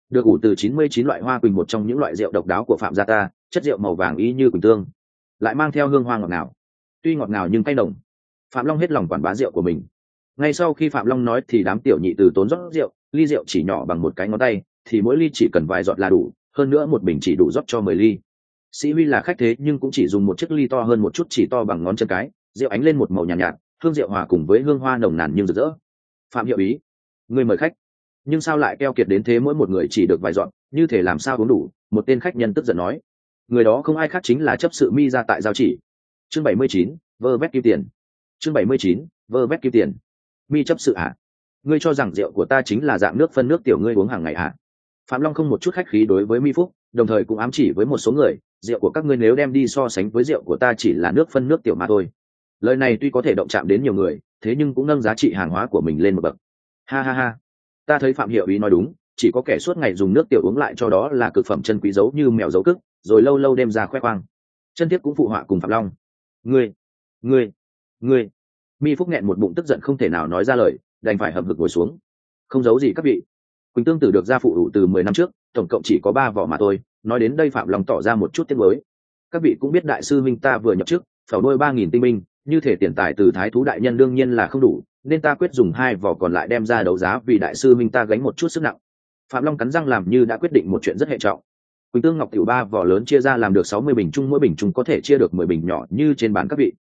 Được ủ từ chín mươi chín loại hoa quỳnh một trong những loại rượu độc đáo của phạm gia ta, chất rượu màu vàng y như quỳnh tương. Lại mang theo hương hoa ngọt ngào tuy ngọt ngào nhưng cay nồng. Phạm long hết lòng quản bá rượu của mình. Ngay sau khi phạm long nói thì đám tiểu nhị từ tốn rót rượu ly rượu chỉ nhỏ bằng một cái ngón tay thì mỗi ly chỉ cần vài giọt là đủ hơn nữa một bình chỉ đủ rót cho mười ly. Sĩ huy là khách thế nhưng cũng chỉ dùng một chiếc ly to hơn một chút chỉ to bằng ngón chân cái rượu ánh lên một màu nhàn nhạt, nhạt hương rượu hòa cùng với hương hoa nồng nàn nhưng rực rỡ. Phạm hiệu ý người mời khách. Nhưng sao lại keo kiệt đến thế mỗi một người chỉ được vài dọn như thể làm sao uống đủ một tên khách nhân tức giận nói. Người đó không ai khác chính là chấp sự mi ra tại giao chỉ chương bảy mươi chín, vơ vét kim tiền. Chương bảy mươi chín, vơ vét kim tiền. Mi chấp sự ạ. À? ngươi cho rằng rượu của ta chính là dạng nước phân nước tiểu ngươi uống hàng ngày ạ. À? phạm long không một chút khách khí đối với mi phúc, đồng thời cũng ám chỉ với một số người, rượu của các ngươi nếu đem đi so sánh với rượu của ta chỉ là nước phân nước tiểu mà thôi. Lời này tuy có thể động chạm đến nhiều người, thế nhưng cũng nâng giá trị hàng hóa của mình lên một bậc. Ha ha ha. Ta thấy phạm hiệu ý nói đúng, chỉ có kẻ suốt ngày dùng nước tiểu uống lại cho đó là cực phẩm chân quý dấu như mèo dấu cức, rồi lâu lâu đem ra khoe khoang. Chân tiếp cũng phụ họa cùng phạm long ngươi ngươi ngươi. Mi phúc nghẹn một bụng tức giận không thể nào nói ra lời, đành phải hợp lực ngồi xuống. Không giấu gì các vị. Quỳnh tương tử được gia phụ đủ từ mười năm trước, tổng cộng chỉ có ba vỏ mà thôi, nói đến đây phạm long tỏ ra một chút tiếc mới các vị cũng biết đại sư minh ta vừa nhập chức, phẩu đôi ba nghìn tinh minh như thể tiền tài từ thái thú đại nhân đương nhiên là không đủ, nên ta quyết dùng hai vỏ còn lại đem ra đấu giá vì đại sư minh ta gánh một chút sức nặng. Phạm long cắn răng làm như đã quyết định một chuyện rất hệ trọng quỳnh tương ngọc tiểu ba vỏ lớn chia ra làm được sáu mươi bình chung, mỗi bình chung có thể chia được mười bình nhỏ như trên bán các vị.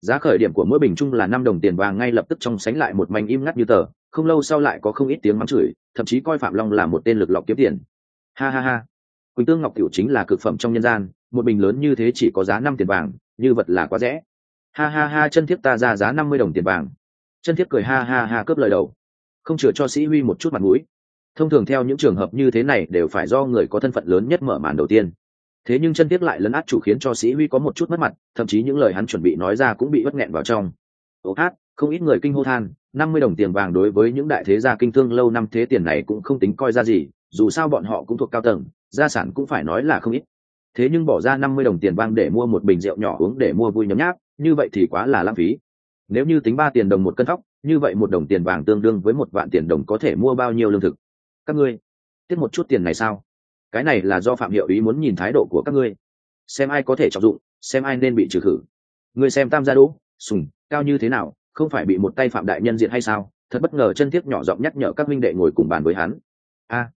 Giá khởi điểm của mỗi bình chung là năm đồng tiền vàng ngay lập tức trong sánh lại một mảnh im ngắt như tờ, không lâu sau lại có không ít tiếng mắng chửi, thậm chí coi phạm long là một tên lực lọc kiếm tiền. Ha ha ha. Quỳnh tương ngọc tiểu chính là cực phẩm trong nhân gian, một bình lớn như thế chỉ có giá năm tiền vàng, như vật là quá rẻ. Ha ha ha, chân thiếp ta ra giá năm mươi đồng tiền vàng. Chân thiếp cười ha ha ha cướp lời đầu. Không chừa cho sĩ huy một chút mặt mũi thông thường theo những trường hợp như thế này đều phải do người có thân phận lớn nhất mở màn đầu tiên. Thế nhưng chân tiếc lại lấn át chủ khiến cho sĩ huy có một chút mất mặt, thậm chí những lời hắn chuẩn bị nói ra cũng bị bất nghẹn vào trong. Ô hát, không ít người kinh hô than, năm mươi đồng tiền vàng đối với những đại thế gia kinh thương lâu năm thế tiền này cũng không tính coi ra gì, dù sao bọn họ cũng thuộc cao tầng, gia sản cũng phải nói là không ít. Thế nhưng bỏ ra năm mươi đồng tiền vàng để mua một bình rượu nhỏ uống để mua vui nhấm nháp, như vậy thì quá là lãng phí. Nếu như tính ba tiền đồng một cân thóc như vậy một đồng tiền vàng tương đương với một vạn tiền đồng có thể mua bao nhiêu lương thực? Các ngươi. Tiết một chút tiền này sao? Cái này là do phạm hiệu ý muốn nhìn thái độ của các ngươi. Xem ai có thể trọng dụng, xem ai nên bị trừ khử. Ngươi xem tam gia đỗ, sùng, cao như thế nào, không phải bị một tay phạm đại nhân diện hay sao? Thật bất ngờ chân thiết nhỏ giọng nhắc nhở các minh đệ ngồi cùng bàn với hắn. A,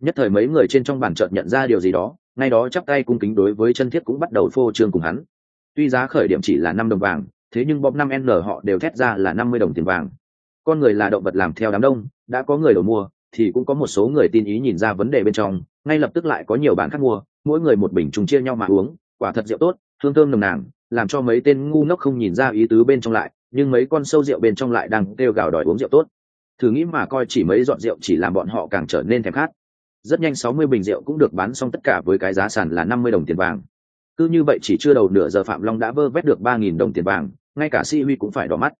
nhất thời mấy người trên trong bàn chợt nhận ra điều gì đó, ngay đó chắp tay cung kính đối với chân thiết cũng bắt đầu phô trương cùng hắn. Tuy giá khởi điểm chỉ là năm đồng vàng, thế nhưng bom năm n họ đều thét ra là năm mươi đồng tiền vàng. Con người là động vật làm theo đám đông, đã có người đổ mua thì cũng có một số người tin ý nhìn ra vấn đề bên trong, ngay lập tức lại có nhiều bạn khác mua, mỗi người một bình chung chia nhau mà uống, quả thật rượu tốt hương thơm nồng nàn, làm cho mấy tên ngu ngốc không nhìn ra ý tứ bên trong lại, nhưng mấy con sâu rượu bên trong lại đang kêu gào đòi uống rượu tốt. Thử nghĩ mà coi chỉ mấy dọn rượu chỉ làm bọn họ càng trở nên thèm khát. Rất nhanh sáu mươi bình rượu cũng được bán xong tất cả với cái giá sàn là năm mươi đồng tiền vàng. Cứ như vậy chỉ chưa đầu nửa giờ phạm long đã vơ vét được ba nghìn đồng tiền vàng, ngay cả sĩ huy cũng phải đỏ mắt.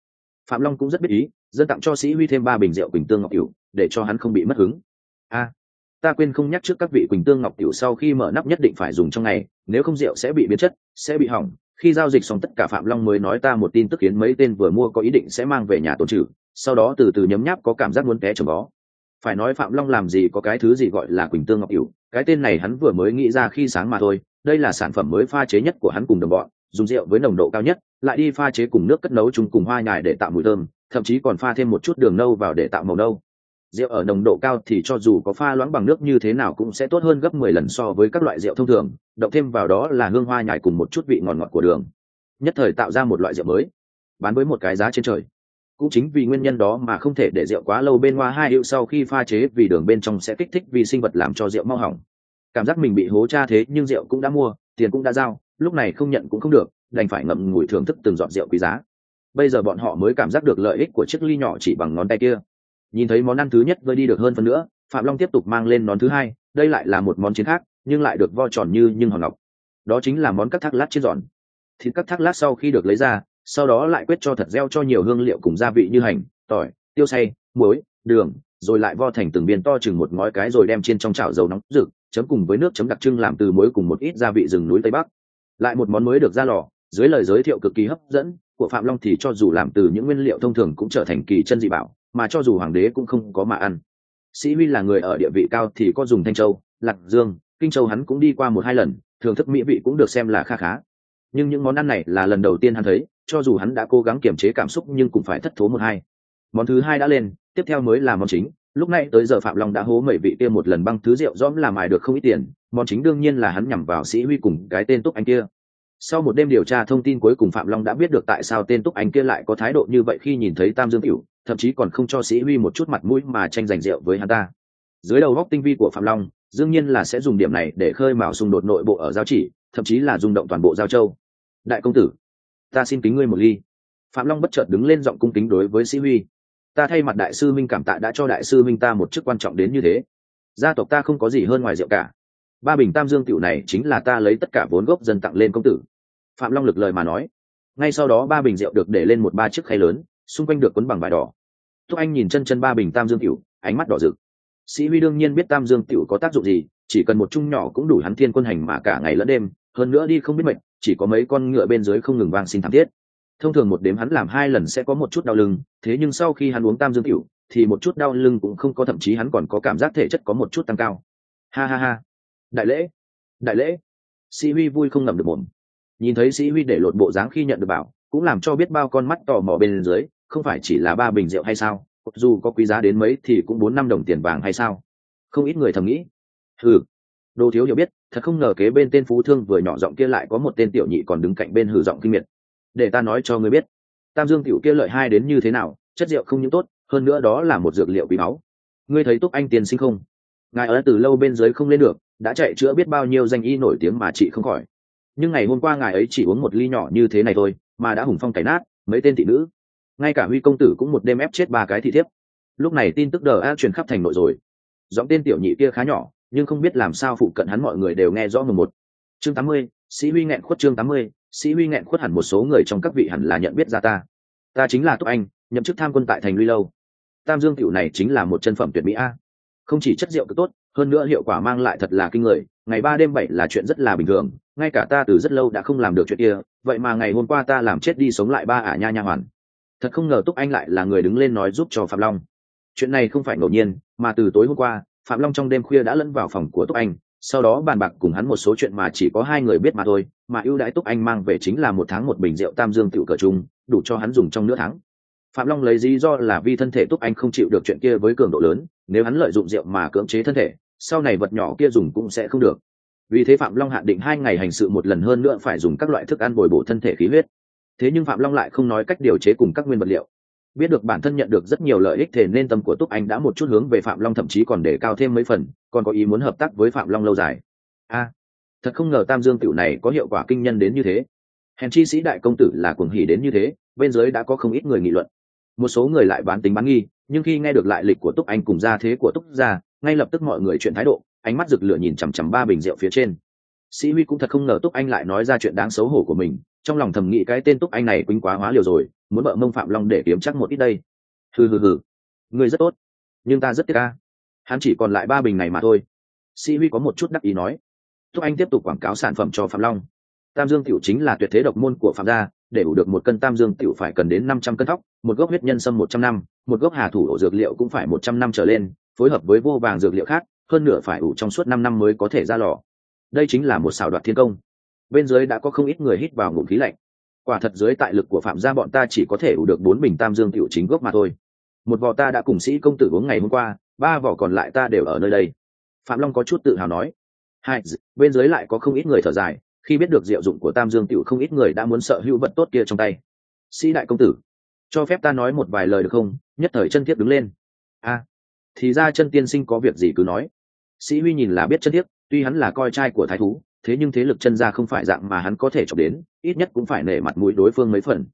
Phạm long cũng rất biết ý, dân tặng cho sĩ huy thêm ba bình rượu quỳnh tương ngọc cửu để cho hắn không bị mất hứng. A, ta quên không nhắc trước các vị quỳnh tương ngọc tiểu sau khi mở nắp nhất định phải dùng trong ngày, nếu không rượu sẽ bị biến chất, sẽ bị hỏng. Khi giao dịch xong tất cả phạm long mới nói ta một tin tức khiến mấy tên vừa mua có ý định sẽ mang về nhà tồn trữ sau đó từ từ nhấm nháp có cảm giác muốn té chồng bó. Phải nói phạm long làm gì có cái thứ gì gọi là quỳnh tương ngọc cửu cái tên này hắn vừa mới nghĩ ra khi sáng mà thôi, đây là sản phẩm mới pha chế nhất của hắn cùng đồng bọn, dùng rượu với nồng độ cao nhất, lại đi pha chế cùng nước cất nấu chung cùng hoa nhài để tạo mùi thơm, thậm chí còn pha thêm một chút đường nâu vào để tạo màu nâu rượu ở nồng độ cao thì cho dù có pha loãng bằng nước như thế nào cũng sẽ tốt hơn gấp mười lần so với các loại rượu thông thường, động thêm vào đó là hương hoa nhài cùng một chút vị ngọt ngọt của đường. Nhất thời tạo ra một loại rượu mới, bán với một cái giá trên trời. Cũng chính vì nguyên nhân đó mà không thể để rượu quá lâu bên hoa hai hiệu sau khi pha chế vì đường bên trong sẽ kích thích vi sinh vật làm cho rượu mau hỏng. Cảm giác mình bị hố cha thế nhưng rượu cũng đã mua, tiền cũng đã giao, lúc này không nhận cũng không được, đành phải ngậm ngùi thưởng thức từng giọt rượu quý giá. Bây giờ bọn họ mới cảm giác được lợi ích của chiếc ly nhỏ chỉ bằng ngón tay kia nhìn thấy món ăn thứ nhất vơi đi được hơn phần nữa, phạm long tiếp tục mang lên món thứ hai, đây lại là một món chiến khác, nhưng lại được vo tròn như nhưng hòn ngọc. Đó chính là món các thác lát chiên giòn. Thịt các thác lát sau khi được lấy ra, sau đó lại quét cho thật gieo cho nhiều hương liệu cùng gia vị như hành, tỏi, tiêu xay, muối, đường, rồi lại vo thành từng viên to chừng một ngói cái rồi đem chiên trong chảo dầu nóng rực, chấm cùng với nước chấm đặc trưng làm từ muối cùng một ít gia vị rừng núi tây bắc. Lại một món mới được ra lò, dưới lời giới thiệu cực kỳ hấp dẫn, của phạm long thì cho dù làm từ những nguyên liệu thông thường cũng trở thành kỳ chân dị bảo mà cho dù hoàng đế cũng không có mà ăn. Sĩ huy là người ở địa vị cao thì có dùng thanh châu, lạc dương, kinh châu hắn cũng đi qua một hai lần, thưởng thức mỹ vị cũng được xem là kha khá. Nhưng những món ăn này là lần đầu tiên hắn thấy, cho dù hắn đã cố gắng kiềm chế cảm xúc nhưng cũng phải thất thố một hai. Món thứ hai đã lên, tiếp theo mới là món chính. Lúc này tới giờ phạm long đã hố mẩy vị kia một lần băng thứ rượu dõm làm mài được không ít tiền. Món chính đương nhiên là hắn nhằm vào sĩ huy cùng cái tên túc anh kia. Sau một đêm điều tra thông tin cuối cùng phạm long đã biết được tại sao tên túc anh kia lại có thái độ như vậy khi nhìn thấy tam dương cửu thậm chí còn không cho sĩ huy một chút mặt mũi mà tranh giành rượu với hắn ta. Dưới đầu góc tinh vi của phạm long, đương nhiên là sẽ dùng điểm này để khơi mào xung đột nội bộ ở giao chỉ, thậm chí là rung động toàn bộ giao châu. Đại công tử, ta xin kính ngươi một ly. Phạm long bất chợt đứng lên giọng cung kính đối với sĩ huy ta thay mặt đại sư minh cảm tạ đã cho đại sư minh ta một chức quan trọng đến như thế. Gia tộc ta không có gì hơn ngoài rượu cả. Ba bình tam dương tiểu này chính là ta lấy tất cả vốn gốc dân tặng lên công tử. Phạm long lực lời mà nói. Ngay sau đó ba bình rượu được để lên một ba chiếc khay lớn, xung quanh được quấn bằng vải đỏ thúc anh nhìn chân chân ba bình tam dương tiểu, ánh mắt đỏ rực. Sĩ huy đương nhiên biết tam dương tiểu có tác dụng gì, chỉ cần một chung nhỏ cũng đủ hắn thiên quân hành mà cả ngày lẫn đêm, hơn nữa đi không biết mệnh chỉ có mấy con ngựa bên dưới không ngừng vang xin thảm thiết. Thông thường một đêm hắn làm hai lần sẽ có một chút đau lưng, thế nhưng sau khi hắn uống tam dương tiểu, thì một chút đau lưng cũng không có, thậm chí hắn còn có cảm giác thể chất có một chút tăng cao. Ha ha ha. Đại lễ. Đại lễ. Sĩ huy vui không ngầm được mồm. Nhìn thấy sĩ huy để lột bộ dáng khi nhận được bảo, cũng làm cho biết bao con mắt tò mò bên dưới không phải chỉ là ba bình rượu hay sao? Dù có quý giá đến mấy thì cũng bốn năm đồng tiền vàng hay sao? Không ít người thầm nghĩ. Ừ đồ thiếu hiểu biết, thật không ngờ kế bên tên phú thương vừa nhỏ giọng kia lại có một tên tiểu nhị còn đứng cạnh bên hử giọng kinh miệt. Để ta nói cho ngươi biết, tam dương tiểu kia lợi hai đến như thế nào, chất rượu không những tốt, hơn nữa đó là một dược liệu quý báu. Ngươi thấy túc anh tiền sinh không? Ngài ở từ lâu bên dưới không lên được, đã chạy chữa biết bao nhiêu danh y nổi tiếng mà chị không khỏi. Nhưng ngày hôm qua ngài ấy chỉ uống một ly nhỏ như thế này thôi, mà đã hùng phong cải nát, mấy tên thị nữ ngay cả huy công tử cũng một đêm ép chết ba cái thị thiếp. Lúc này tin tức đờ a truyền khắp thành nội rồi. Giọng tên tiểu nhị kia khá nhỏ, nhưng không biết làm sao phụ cận hắn mọi người đều nghe rõ mười một. Chương tám mươi, sĩ huy nghẹn khuất chương tám mươi, sĩ huy nghẹn khuất hẳn một số người trong các vị hẳn là nhận biết ra ta. Ta chính là túc anh, nhậm chức tham quân tại thành luy lâu. Tam dương tiểu này chính là một chân phẩm tuyệt mỹ a. Không chỉ chất rượu cực tốt, hơn nữa hiệu quả mang lại thật là kinh người, ngày ba đêm bảy là chuyện rất là bình thường, ngay cả ta từ rất lâu đã không làm được chuyện kia, vậy mà ngày hôm qua ta làm chết đi sống lại ba ả nha nha hoàn thật không ngờ túc anh lại là người đứng lên nói giúp cho phạm long. Chuyện này không phải ngẫu nhiên, mà từ tối hôm qua, phạm long trong đêm khuya đã lẫn vào phòng của túc anh, sau đó bàn bạc cùng hắn một số chuyện mà chỉ có hai người biết mà thôi, mà ưu đãi túc anh mang về chính là một tháng một bình rượu tam dương tiểu cờ chung, đủ cho hắn dùng trong nửa tháng. Phạm long lấy lý do là vì thân thể túc anh không chịu được chuyện kia với cường độ lớn, nếu hắn lợi dụng rượu mà cưỡng chế thân thể, sau này vật nhỏ kia dùng cũng sẽ không được. Vì thế phạm long hạn định hai ngày hành sự một lần hơn nữa phải dùng các loại thức ăn bồi bổ thân thể khí huyết thế nhưng phạm long lại không nói cách điều chế cùng các nguyên vật liệu. Biết được bản thân nhận được rất nhiều lợi ích thể nên tâm của túc anh đã một chút hướng về phạm long thậm chí còn để cao thêm mấy phần, còn có ý muốn hợp tác với phạm long lâu dài. A, thật không ngờ tam dương tiểu này có hiệu quả kinh nhân đến như thế. Hèn chi sĩ đại công tử là cuồng hỉ đến như thế, bên dưới đã có không ít người nghị luận. Một số người lại bán tính bán nghi, nhưng khi nghe được lại lịch của túc anh cùng gia thế của túc gia, ngay lập tức mọi người chuyện thái độ, ánh mắt rực lửa nhìn chằm chằm ba bình rượu phía trên. Sĩ huy cũng thật không ngờ túc anh lại nói ra chuyện đáng xấu hổ của mình trong lòng thầm nghĩ cái tên túc anh này quýnh quá hóa liều rồi, muốn bợ mông phạm long để kiếm chắc một ít đây. Hừ hừ hừ. Người rất tốt. Nhưng ta rất tiếc ca. Hắn chỉ còn lại ba bình này mà thôi. Sĩ huy có một chút đắc ý nói. Túc anh tiếp tục quảng cáo sản phẩm cho phạm long. Tam dương tiểu chính là tuyệt thế độc môn của phạm gia, để ủ được một cân tam dương tiểu phải cần đến năm trăm cân thóc, một gốc huyết nhân sâm một trăm năm, một gốc hà thủ ổ dược liệu cũng phải một trăm năm trở lên, phối hợp với vô vàng dược liệu khác, hơn nửa phải ủ trong suốt năm năm mới có thể ra lò. Đây chính là một xảo đoạt thiên công bên dưới đã có không ít người hít vào ngụm khí lạnh. Quả thật dưới tại lực của phạm gia bọn ta chỉ có thể ủ được bốn bình tam dương tiểu chính gốc mà thôi. Một vò ta đã cùng sĩ công tử uống ngày hôm qua, ba vỏ còn lại ta đều ở nơi đây. Phạm long có chút tự hào nói. Hai bên dưới lại có không ít người thở dài, khi biết được diệu dụng của tam dương tiểu không ít người đã muốn sợ hữu vật tốt kia trong tay. Sĩ đại công tử, cho phép ta nói một vài lời được không? Nhất thời chân thiết đứng lên. A, thì ra chân tiên sinh có việc gì cứ nói. Sĩ huy nhìn là biết chân thiết tuy hắn là coi trai của thái thú thế nhưng thế lực chân ra không phải dạng mà hắn có thể chọc đến, ít nhất cũng phải nể mặt mũi đối phương mấy phần.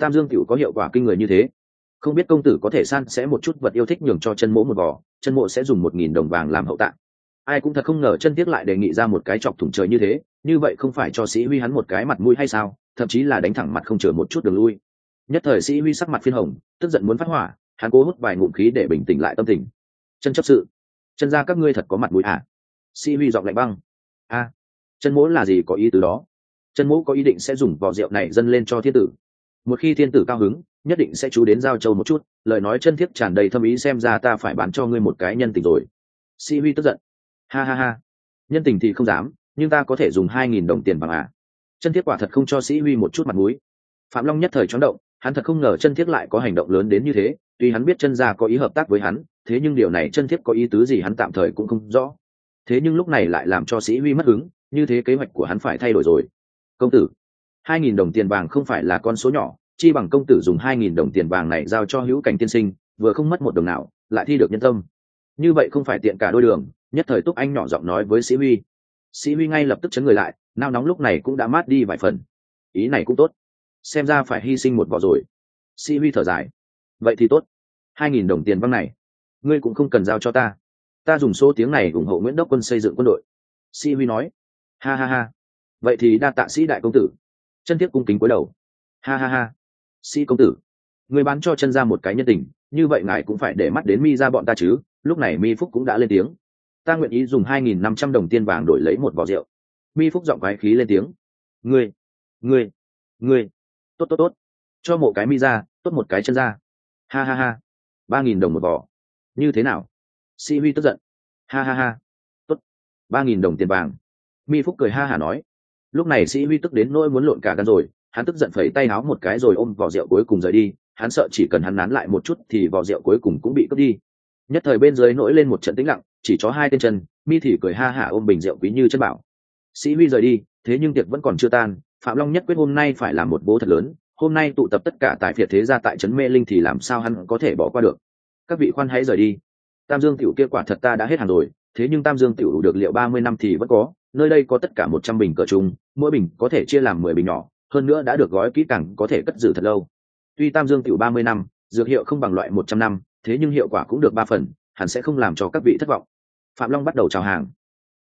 Tam dương tiểu có hiệu quả kinh người như thế. Không biết công tử có thể san sẽ một chút vật yêu thích nhường cho chân mỗ một vỏ chân mộ sẽ dùng một nghìn đồng vàng làm hậu tạng. Ai cũng thật không ngờ chân tiếc lại đề nghị ra một cái chọc thủng trời như thế, như vậy không phải cho sĩ huy hắn một cái mặt mũi hay sao, thậm chí là đánh thẳng mặt không chừa một chút đường lui. Nhất thời sĩ huy sắc mặt phiên hồng, tức giận muốn phát hỏa, hắn cố hút vài ngụm khí để bình tĩnh lại tâm tình. Chân chấp sự. Chân ra các ngươi thật có mặt mũi à? Sĩ huy giọng lạnh băng. A chân mỗ là gì có ý tứ đó? Chân mỗ có ý định sẽ dùng vỏ rượu này dâng lên cho thiên tử. Một khi thiên tử cao hứng, nhất định sẽ chú đến giao châu một chút. Lời nói chân thiết tràn đầy thâm ý xem ra ta phải bán cho ngươi một cái nhân tình rồi. Sĩ huy tức giận. Ha ha ha. Nhân tình thì không dám, nhưng ta có thể dùng hai nghìn đồng tiền bằng à? Chân thiết quả thật không cho sĩ huy một chút mặt mũi. Phạm long nhất thời chóng động, hắn thật không ngờ chân thiết lại có hành động lớn đến như thế. Tuy hắn biết chân gia có ý hợp tác với hắn, thế nhưng điều này chân thiết có ý tứ gì hắn tạm thời cũng không rõ. Thế nhưng lúc này lại làm cho sĩ huy mất hứng như thế kế hoạch của hắn phải thay đổi rồi. Công tử, hai nghìn đồng tiền vàng không phải là con số nhỏ, chi bằng công tử dùng hai nghìn đồng tiền vàng này giao cho hữu cảnh tiên sinh, vừa không mất một đồng nào, lại thi được nhân tâm. Như vậy không phải tiện cả đôi đường, nhất thời túc anh nhỏ giọng nói với sĩ huy. Sĩ huy ngay lập tức chấn người lại, nao nóng lúc này cũng đã mát đi vài phần. Ý này cũng tốt. Xem ra phải hy sinh một vỏ rồi. Sĩ huy thở dài. Vậy thì tốt. hai nghìn đồng tiền vàng này, ngươi cũng không cần giao cho ta. Ta dùng số tiếng này ủng hộ nguyễn đốc quân xây dựng quân đội. Sĩ huy nói ha ha ha. Vậy thì đa tạ sĩ đại công tử. Chân thiết cung kính cúi đầu. Ha ha ha. Sĩ công tử, người bán cho chân ra một cái nhân tình, như vậy ngài cũng phải để mắt đến mi ra bọn ta chứ. Lúc này mi phúc cũng đã lên tiếng. Ta nguyện ý dùng hai nghìn năm trăm đồng tiền vàng đổi lấy một vỏ rượu. Mi phúc giọng quái khí lên tiếng. Ngươi ngươi ngươi. Tốt tốt tốt. Cho một cái mi ra, tốt một cái chân ra ha ha ha. ba nghìn đồng một vỏ như thế nào? Si huy tức giận. Ha ha ha. Tốt. ba nghìn đồng tiền vàng mi phúc cười ha hả nói, lúc này sĩ huy tức đến nỗi muốn lộn cả gan rồi, hắn tức giận phẩy tay áo một cái rồi ôm vỏ rượu cuối cùng rời đi, hắn sợ chỉ cần hắn nán lại một chút thì vỏ rượu cuối cùng cũng bị cướp đi. Nhất thời bên dưới nổi lên một trận tĩnh lặng, chỉ chó hai tên chân, mi thì cười ha hả ôm bình rượu quý như chân bảo. Sĩ huy rời đi, thế nhưng tiệc vẫn còn chưa tan, phạm long nhất quyết hôm nay phải làm một bố thật lớn, hôm nay tụ tập tất cả tại phiệt thế gia tại trấn mê linh thì làm sao hắn có thể bỏ qua được? Các vị khoan hãy rời đi. Tam dương tiểu kia quả thật ta đã hết hàng rồi, thế nhưng tam dương tiểu đủ được liệu ba mươi năm thì vẫn có nơi đây có tất cả một trăm bình cỡ chung, mỗi bình có thể chia làm mười bình nhỏ, hơn nữa đã được gói kỹ càng có thể cất giữ thật lâu. Tuy tam dương tiểu ba mươi năm, dược hiệu không bằng loại một trăm năm, thế nhưng hiệu quả cũng được ba phần, hẳn sẽ không làm cho các vị thất vọng. Phạm long bắt đầu chào hàng.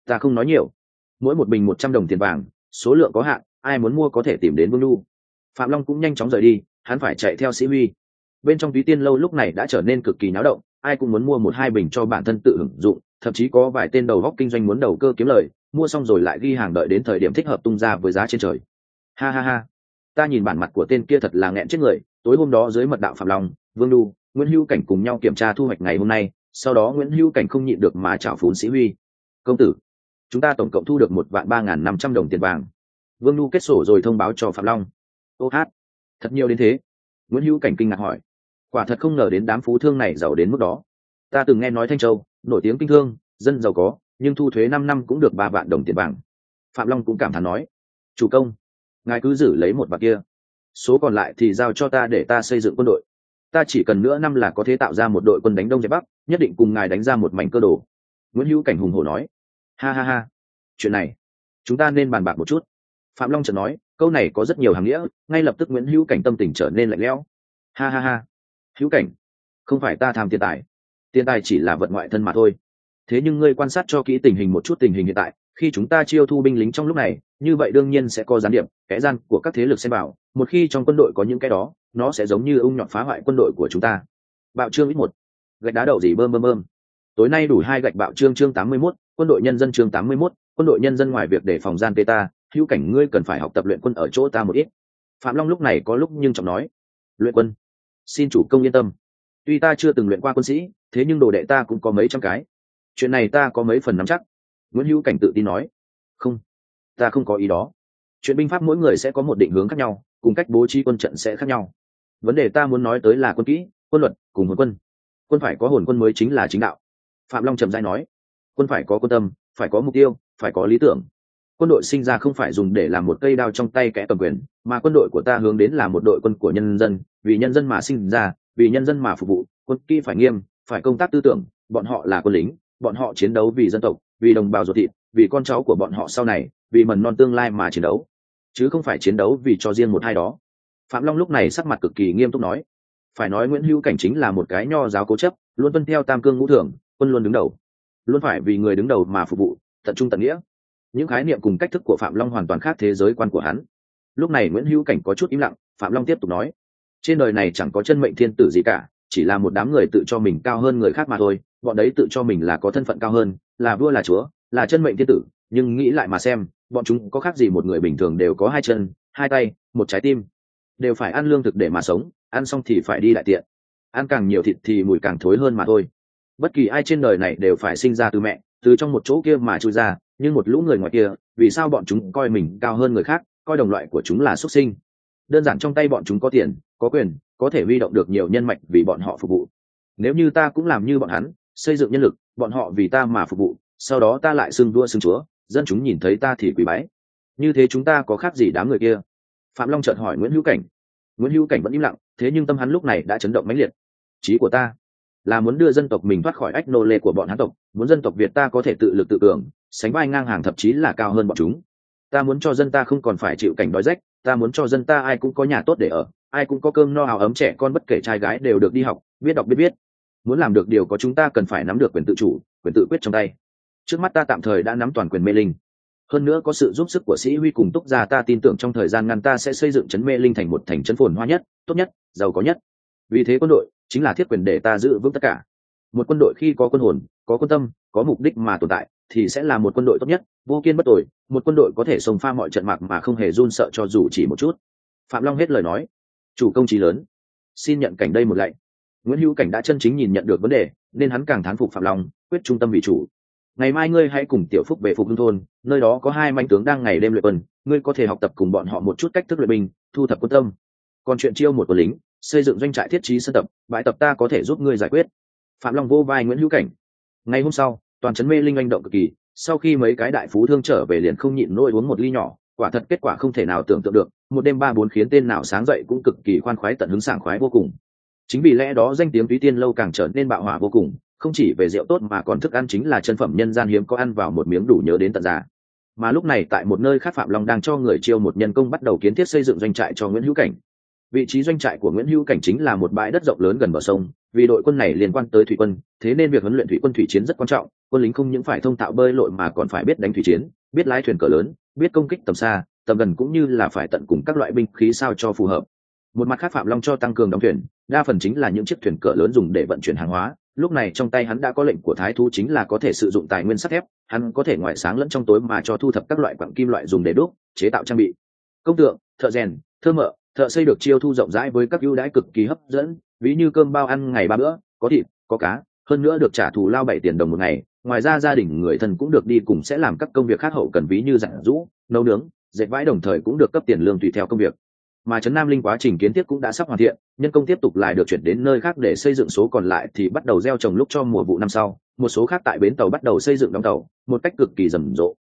Ta không nói nhiều. Mỗi một bình một trăm đồng tiền vàng, số lượng có hạn, ai muốn mua có thể tìm đến vương lu phạm long cũng nhanh chóng rời đi, hắn phải chạy theo sĩ huy. Bên trong túy tiên lâu lúc này đã trở nên cực kỳ náo động, ai cũng muốn mua một hai bình cho bản thân tự hưởng dụng thậm chí có vài tên đầu góc kinh doanh muốn đầu cơ kiếm lời, mua xong rồi lại ghi hàng đợi đến thời điểm thích hợp tung ra với giá trên trời. Ha ha ha. Ta nhìn bản mặt của tên kia thật là nghẹn chết người, tối hôm đó dưới mật đạo phạm long, vương lu nguyễn hữu cảnh cùng nhau kiểm tra thu hoạch ngày hôm nay, sau đó nguyễn hữu cảnh không nhịn được mà chảo phún sĩ huy. Công tử, chúng ta tổng cộng thu được một vạn ba n g h n năm trăm đồng tiền vàng. Vương lu kết sổ rồi thông báo cho phạm long. Ô hát, thật nhiều đến thế. Nguyễn hữu cảnh kinh ngạc hỏi. Quả thật không ngờ đến đám phú thương này giàu đến mức đó. Ta từng nghe nói thanh châu nổi tiếng kinh thương, dân giàu có, nhưng thu thuế năm năm cũng được ba vạn đồng tiền vàng phạm long cũng cảm thán nói, chủ công, ngài cứ giữ lấy một bạc kia. Số còn lại thì giao cho ta để ta xây dựng quân đội. Ta chỉ cần nữa năm là có thể tạo ra một đội quân đánh đông dẹp bắc, nhất định cùng ngài đánh ra một mảnh cơ đồ. Nguyễn hữu cảnh hùng hổ nói, ha ha ha, chuyện này, chúng ta nên bàn bạc một chút. Phạm long chợt nói, câu này có rất nhiều hàng nghĩa, ngay lập tức nguyễn hữu cảnh tâm tình trở nên lạnh lẽo. Ha ha ha, hữu cảnh, không phải ta tham tiền tài tiền tài chỉ là vật ngoại thân mà thôi. Thế nhưng ngươi quan sát cho kỹ tình hình một chút tình hình hiện tại khi chúng ta chiêu thu binh lính trong lúc này như vậy đương nhiên sẽ có gián điệp kẻ gian của các thế lực xem bảo một khi trong quân đội có những cái đó nó sẽ giống như ung nhọn phá hoại quân đội của chúng ta. Bạo trương ít một. Gạch đá đậu gì bơm bơm bơm. Tối nay đủ hai gạch bạo trương chương tám mươi 81, quân đội nhân dân chương tám mươi 81, quân đội nhân dân ngoài việc để phòng gian tê ta hữu cảnh ngươi cần phải học tập luyện quân ở chỗ ta một ít. Phạm long lúc này có lúc nhưng trọng nói luyện quân xin chủ công yên tâm. Tuy ta chưa từng luyện qua quân sĩ thế nhưng đồ đệ ta cũng có mấy trăm cái. Chuyện này ta có mấy phần nắm chắc. Nguyễn hữu cảnh tự tin nói. Không, ta không có ý đó. Chuyện binh pháp mỗi người sẽ có một định hướng khác nhau, cùng cách bố trí quân trận sẽ khác nhau. Vấn đề ta muốn nói tới là quân kỹ, quân luật, cùng hồn quân. Quân phải có hồn quân mới chính là chính đạo. Phạm long trầm giai nói. Quân phải có quân tâm, phải có mục tiêu, phải có lý tưởng. Quân đội sinh ra không phải dùng để làm một cây đao trong tay kẻ cầm quyền, mà quân đội của ta hướng đến là một đội quân của nhân dân. Vì nhân dân mà sinh ra, vì nhân dân mà phục vụ, quân kỹ phải nghiêm phải công tác tư tưởng, bọn họ là quân lính, bọn họ chiến đấu vì dân tộc, vì đồng bào ruột thịt, vì con cháu của bọn họ sau này, vì mầm non tương lai mà chiến đấu. Chứ không phải chiến đấu vì cho riêng một hai đó. Phạm long lúc này sắc mặt cực kỳ nghiêm túc nói, phải nói nguyễn hữu cảnh chính là một cái nho giáo cố chấp, luôn tuân theo tam cương ngũ thường, quân luôn đứng đầu. Luôn phải vì người đứng đầu mà phục vụ, tận trung tận nghĩa. Những khái niệm cùng cách thức của phạm long hoàn toàn khác thế giới quan của hắn. Lúc này nguyễn hữu cảnh có chút im lặng, phạm long tiếp tục nói, trên đời này chẳng có chân mệnh thiên tử gì cả chỉ là một đám người tự cho mình cao hơn người khác mà thôi, bọn đấy tự cho mình là có thân phận cao hơn, là vua là chúa, là chân mệnh thiên tử, nhưng nghĩ lại mà xem, bọn chúng có khác gì một người bình thường đều có hai chân, hai tay, một trái tim. Đều phải ăn lương thực để mà sống, ăn xong thì phải đi đại tiện. Ăn càng nhiều thịt thì mùi càng thối hơn mà thôi. Bất kỳ ai trên đời này đều phải sinh ra từ mẹ, từ trong một chỗ kia mà chui ra, nhưng một lũ người ngoài kia, vì sao bọn chúng coi mình cao hơn người khác, coi đồng loại của chúng là xuất sinh? Đơn giản trong tay bọn chúng có tiền, có quyền có thể huy động được nhiều nhân mạch vì bọn họ phục vụ. Nếu như ta cũng làm như bọn hắn, xây dựng nhân lực, bọn họ vì ta mà phục vụ, sau đó ta lại xưng đua xưng chúa, dân chúng nhìn thấy ta thì quỳ bái. Như thế chúng ta có khác gì đám người kia? Phạm long chợt hỏi nguyễn hữu cảnh. Nguyễn hữu cảnh vẫn im lặng, thế nhưng tâm hắn lúc này đã chấn động mãnh liệt. Trí của ta là muốn đưa dân tộc mình thoát khỏi ách nô lệ của bọn hán tộc, muốn dân tộc việt ta có thể tự lực tự cường, sánh vai ngang hàng thậm chí là cao hơn bọn chúng. Ta muốn cho dân ta không còn phải chịu cảnh đói rách, ta muốn cho dân ta ai cũng có nhà tốt để ở ai cũng có cơm no áo ấm trẻ con bất kể trai gái đều được đi học, biết đọc biết biết muốn làm được điều có chúng ta cần phải nắm được quyền tự chủ, quyền tự quyết trong tay. Trước mắt ta tạm thời đã nắm toàn quyền mê linh. Hơn nữa có sự giúp sức của sĩ huy cùng túc gia ta tin tưởng trong thời gian ngắn ta sẽ xây dựng trấn mê linh thành một thành trấn phồn hoa nhất, tốt nhất, giàu có nhất. Vì thế quân đội chính là thiết quyền để ta giữ vững tất cả. Một quân đội khi có quân hồn, có quân tâm, có mục đích mà tồn tại, thì sẽ là một quân đội tốt nhất, vô kiên bất tội một quân đội có thể xông pha mọi trận mạc mà không hề run sợ cho dù chỉ một chút. Phạm long hết lời nói chủ công trí lớn. Xin nhận cảnh đây một lạy. Nguyễn hữu cảnh đã chân chính nhìn nhận được vấn đề, nên hắn càng thán phục phạm long, quyết trung tâm vị chủ. Ngày mai ngươi hãy cùng tiểu phúc về phục hưng thôn, nơi đó có hai manh tướng đang ngày đêm luyện quân, ngươi có thể học tập cùng bọn họ một chút cách thức luyện binh, thu thập quân tâm. Còn chuyện chiêu một quân lính, xây dựng doanh trại thiết trí sân tập, bãi tập ta có thể giúp ngươi giải quyết. Phạm long vô vai nguyễn hữu cảnh. Ngày hôm sau, toàn trấn mê linh anh động cực kỳ, sau khi mấy cái đại phú thương trở về liền không nhịn nỗi uống một ly nhỏ quả thật kết quả không thể nào tưởng tượng được, một đêm ba bốn khiến tên nào sáng dậy cũng cực kỳ khoan khoái tận hứng sảng khoái vô cùng. Chính vì lẽ đó danh tiếng túy tiên lâu càng trở nên bạo hỏa vô cùng, không chỉ về rượu tốt mà còn thức ăn chính là chân phẩm nhân gian hiếm có ăn vào một miếng đủ nhớ đến tận già. Mà lúc này tại một nơi khác phạm long đang cho người chiêu một nhân công bắt đầu kiến thiết xây dựng doanh trại cho nguyễn hữu cảnh. Vị trí doanh trại của nguyễn hữu cảnh chính là một bãi đất rộng lớn gần bờ sông, vì đội quân này liên quan tới thủy quân, thế nên việc huấn luyện thủy quân thủy chiến rất quan trọng, quân lính không những phải thông tạo bơi lội mà còn phải biết đánh thủy chiến, biết lái thuyền cỡ lớn biết công kích tầm xa, tầm gần cũng như là phải tận cùng các loại binh khí sao cho phù hợp. Một mặt khác phạm long cho tăng cường đóng thuyền, đa phần chính là những chiếc thuyền cỡ lớn dùng để vận chuyển hàng hóa. Lúc này trong tay hắn đã có lệnh của thái thú chính là có thể sử dụng tài nguyên sắt thép, hắn có thể ngoại sáng lẫn trong tối mà cho thu thập các loại quặng kim loại dùng để đúc, chế tạo trang bị. Công tượng, thợ rèn, thơ mợ, thợ xây được chiêu thu rộng rãi với các ưu đãi cực kỳ hấp dẫn, ví như cơm bao ăn ngày ba bữa, có thịt, có cá, hơn nữa được trả thù lao bảy tiền đồng một ngày ngoài ra gia đình người thân cũng được đi cùng sẽ làm các công việc khác hậu cần ví như giặt rũ, nấu nướng, dệt vãi đồng thời cũng được cấp tiền lương tùy theo công việc. Mà trấn nam linh quá trình kiến thiết cũng đã sắp hoàn thiện, nhân công tiếp tục lại được chuyển đến nơi khác để xây dựng số còn lại thì bắt đầu gieo trồng lúc cho mùa vụ năm sau. Một số khác tại bến tàu bắt đầu xây dựng đóng tàu, một cách cực kỳ rầm rộ.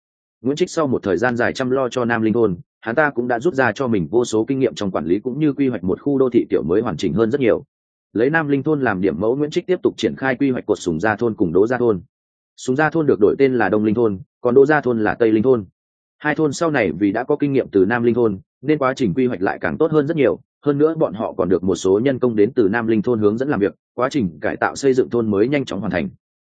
Nguyễn trích sau một thời gian dài chăm lo cho nam linh thôn, hắn ta cũng đã rút ra cho mình vô số kinh nghiệm trong quản lý cũng như quy hoạch một khu đô thị tiểu mới hoàn chỉnh hơn rất nhiều. Lấy nam linh thôn làm điểm mẫu, nguyễn trích tiếp tục triển khai quy hoạch cột sùng gia thôn cùng đỗ gia thôn súng gia thôn được đổi tên là đông linh thôn, còn đỗ gia thôn là tây linh thôn. Hai thôn sau này vì đã có kinh nghiệm từ nam linh thôn, nên quá trình quy hoạch lại càng tốt hơn rất nhiều. Hơn nữa bọn họ còn được một số nhân công đến từ nam linh thôn hướng dẫn làm việc, quá trình cải tạo xây dựng thôn mới nhanh chóng hoàn thành.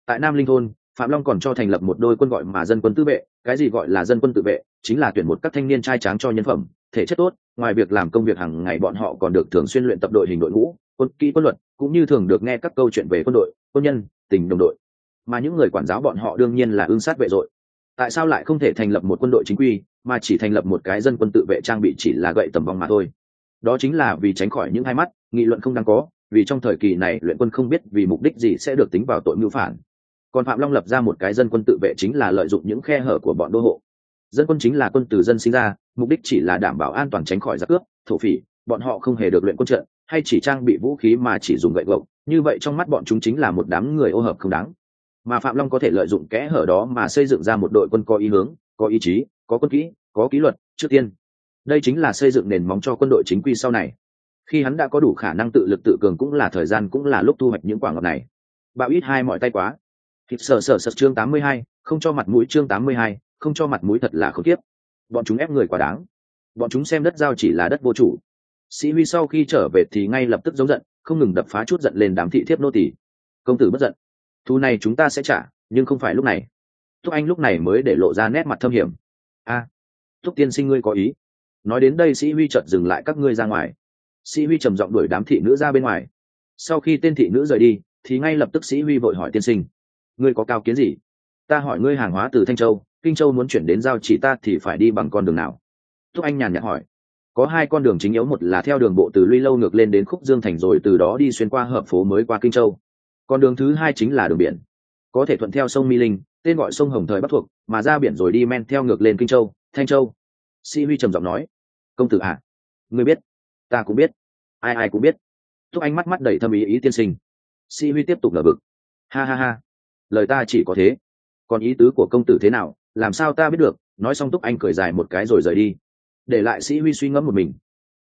Tại nam linh thôn, phạm long còn cho thành lập một đôi quân gọi mà dân quân tự vệ, cái gì gọi là dân quân tự vệ, chính là tuyển một các thanh niên trai tráng cho nhân phẩm, thể chất tốt, ngoài việc làm công việc hàng ngày bọn họ còn được thường xuyên luyện tập đội hình đội ngũ, quân kỹ quân luật, cũng như thường được nghe các câu chuyện về quân đội, quân nhân, tình đồng đội mà những người quản giáo bọn họ đương nhiên là ương sát vệ đội tại sao lại không thể thành lập một quân đội chính quy, mà chỉ thành lập một cái dân quân tự vệ trang bị chỉ là gậy tầm vong mà thôi? Đó chính là vì tránh khỏi những hai mắt, nghị luận không đáng có, vì trong thời kỳ này luyện quân không biết vì mục đích gì sẽ được tính vào tội mưu phản. Còn phạm long lập ra một cái dân quân tự vệ chính là lợi dụng những khe hở của bọn đô hộ. Dân quân chính là quân từ dân sinh ra, mục đích chỉ là đảm bảo an toàn tránh khỏi giặc cướp, thổ phỉ, bọn họ không hề được luyện quân trận, hay chỉ trang bị vũ khí mà chỉ dùng gậy gộc. Như vậy trong mắt bọn chúng chính là một đám người ô hợp không đáng mà phạm long có thể lợi dụng kẽ hở đó mà xây dựng ra một đội quân có ý hướng, có ý chí, có quân kỹ, có kỷ luật, trước tiên. Đây chính là xây dựng nền móng cho quân đội chính quy sau này. Khi hắn đã có đủ khả năng tự lực tự cường cũng là thời gian, cũng là lúc thu hoạch những quả ngọt này. Bạo ít hai mọi tay quá. Thịt sờ sờ sật chương tám mươi hai, không cho mặt mũi chương tám mươi hai, không cho mặt mũi thật là khốn tiếp bọn chúng ép người quá đáng. Bọn chúng xem đất giao chỉ là đất vô chủ. Sĩ huy sau khi trở về thì ngay lập tức giống giận, không ngừng đập phá chút giận lên đám thị thiếp nô tỳ. Công tử bất giận thu này chúng ta sẽ trả nhưng không phải lúc này. Thúc anh lúc này mới để lộ ra nét mặt thâm hiểm. A à, thúc tiên sinh ngươi có ý. Nói đến đây sĩ huy chợt dừng lại các ngươi ra ngoài. Sĩ huy trầm giọng đuổi đám thị nữ ra bên ngoài. Sau khi tên thị nữ rời đi thì ngay lập tức sĩ huy vội hỏi tiên sinh ngươi có cao kiến gì? Ta hỏi ngươi hàng hóa từ thanh châu kinh châu muốn chuyển đến giao chỉ ta thì phải đi bằng con đường nào? Thúc anh nhàn nhạt hỏi. Có hai con đường chính yếu một là theo đường bộ từ luy lâu ngược lên đến khúc dương thành rồi từ đó đi xuyên qua hợp phố mới qua kinh châu con đường thứ hai chính là đường biển. Có thể thuận theo sông mi linh, tên gọi sông hồng thời bắc thuộc, mà ra biển rồi đi men theo ngược lên kinh châu, thanh châu. Sĩ huy trầm giọng nói, công tử à ngươi biết, ta cũng biết, ai ai cũng biết. Thúc anh mắt mắt đầy thâm ý ý tiên sinh. Sĩ huy tiếp tục ngờ vực ha ha ha, lời ta chỉ có thế. Còn ý tứ của công tử thế nào, làm sao ta biết được? Nói xong túc anh cười dài một cái rồi rời đi. Để lại sĩ huy suy ngẫm một mình.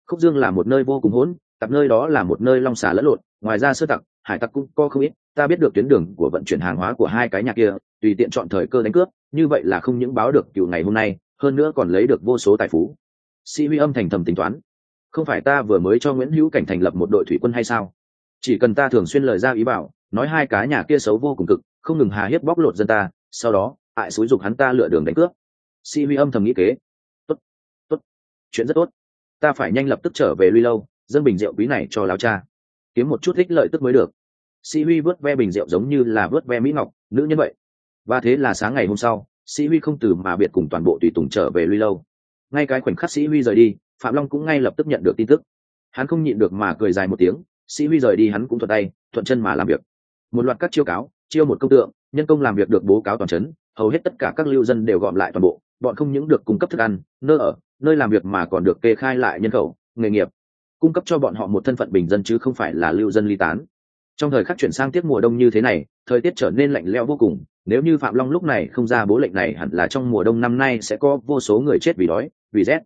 Khúc dương là một nơi vô cùng hỗn tập nơi đó là một nơi long xà lẫn lộn, ngoài ra sơ tặc, hải tặc cũng có không ít. Ta biết được tuyến đường của vận chuyển hàng hóa của hai cái nhà kia, tùy tiện chọn thời cơ đánh cướp, như vậy là không những báo được cựu ngày hôm nay, hơn nữa còn lấy được vô số tài phú. Sĩ huy âm thành thầm tính toán. Không phải ta vừa mới cho nguyễn hữu cảnh thành lập một đội thủy quân hay sao? Chỉ cần ta thường xuyên lời ra ý bảo, nói hai cái nhà kia xấu vô cùng cực, không ngừng hà hiếp bóc lột dân ta, sau đó, hại xúi dục hắn ta lựa đường đánh cướp. Sĩ huy âm thầm nghĩ kế. Tốt tốt, chuyện rất tốt. Ta phải nhanh lập tức trở về lui lâu dân bình rượu quý này cho láo cha. Kiếm một chút ích lợi tức mới được. Sĩ huy vớt ve bình rượu giống như là vớt ve mỹ ngọc, nữ nhân vậy. Và thế là sáng ngày hôm sau, sĩ huy không từ mà biệt cùng toàn bộ tùy tùng trở về lui lâu. Ngay cái khoảnh khắc sĩ huy rời đi, phạm long cũng ngay lập tức nhận được tin tức. Hắn không nhịn được mà cười dài một tiếng, sĩ huy rời đi hắn cũng thuận tay, thuận chân mà làm việc. Một loạt các chiêu cáo, chiêu một công tượng, nhân công làm việc được bố cáo toàn trấn, hầu hết tất cả các lưu dân đều gọn lại toàn bộ, bọn không những được cung cấp thức ăn, nơi ở, nơi làm việc mà còn được kê khai lại nhân khẩu, nghề nghiệp cung cấp cho bọn họ một thân phận bình dân chứ không phải là lưu dân ly tán. Trong thời khắc chuyển sang tiết mùa đông như thế này, thời tiết trở nên lạnh lẽo vô cùng, nếu như phạm long lúc này không ra bố lệnh này hẳn là trong mùa đông năm nay sẽ có vô số người chết vì đói, vì rét.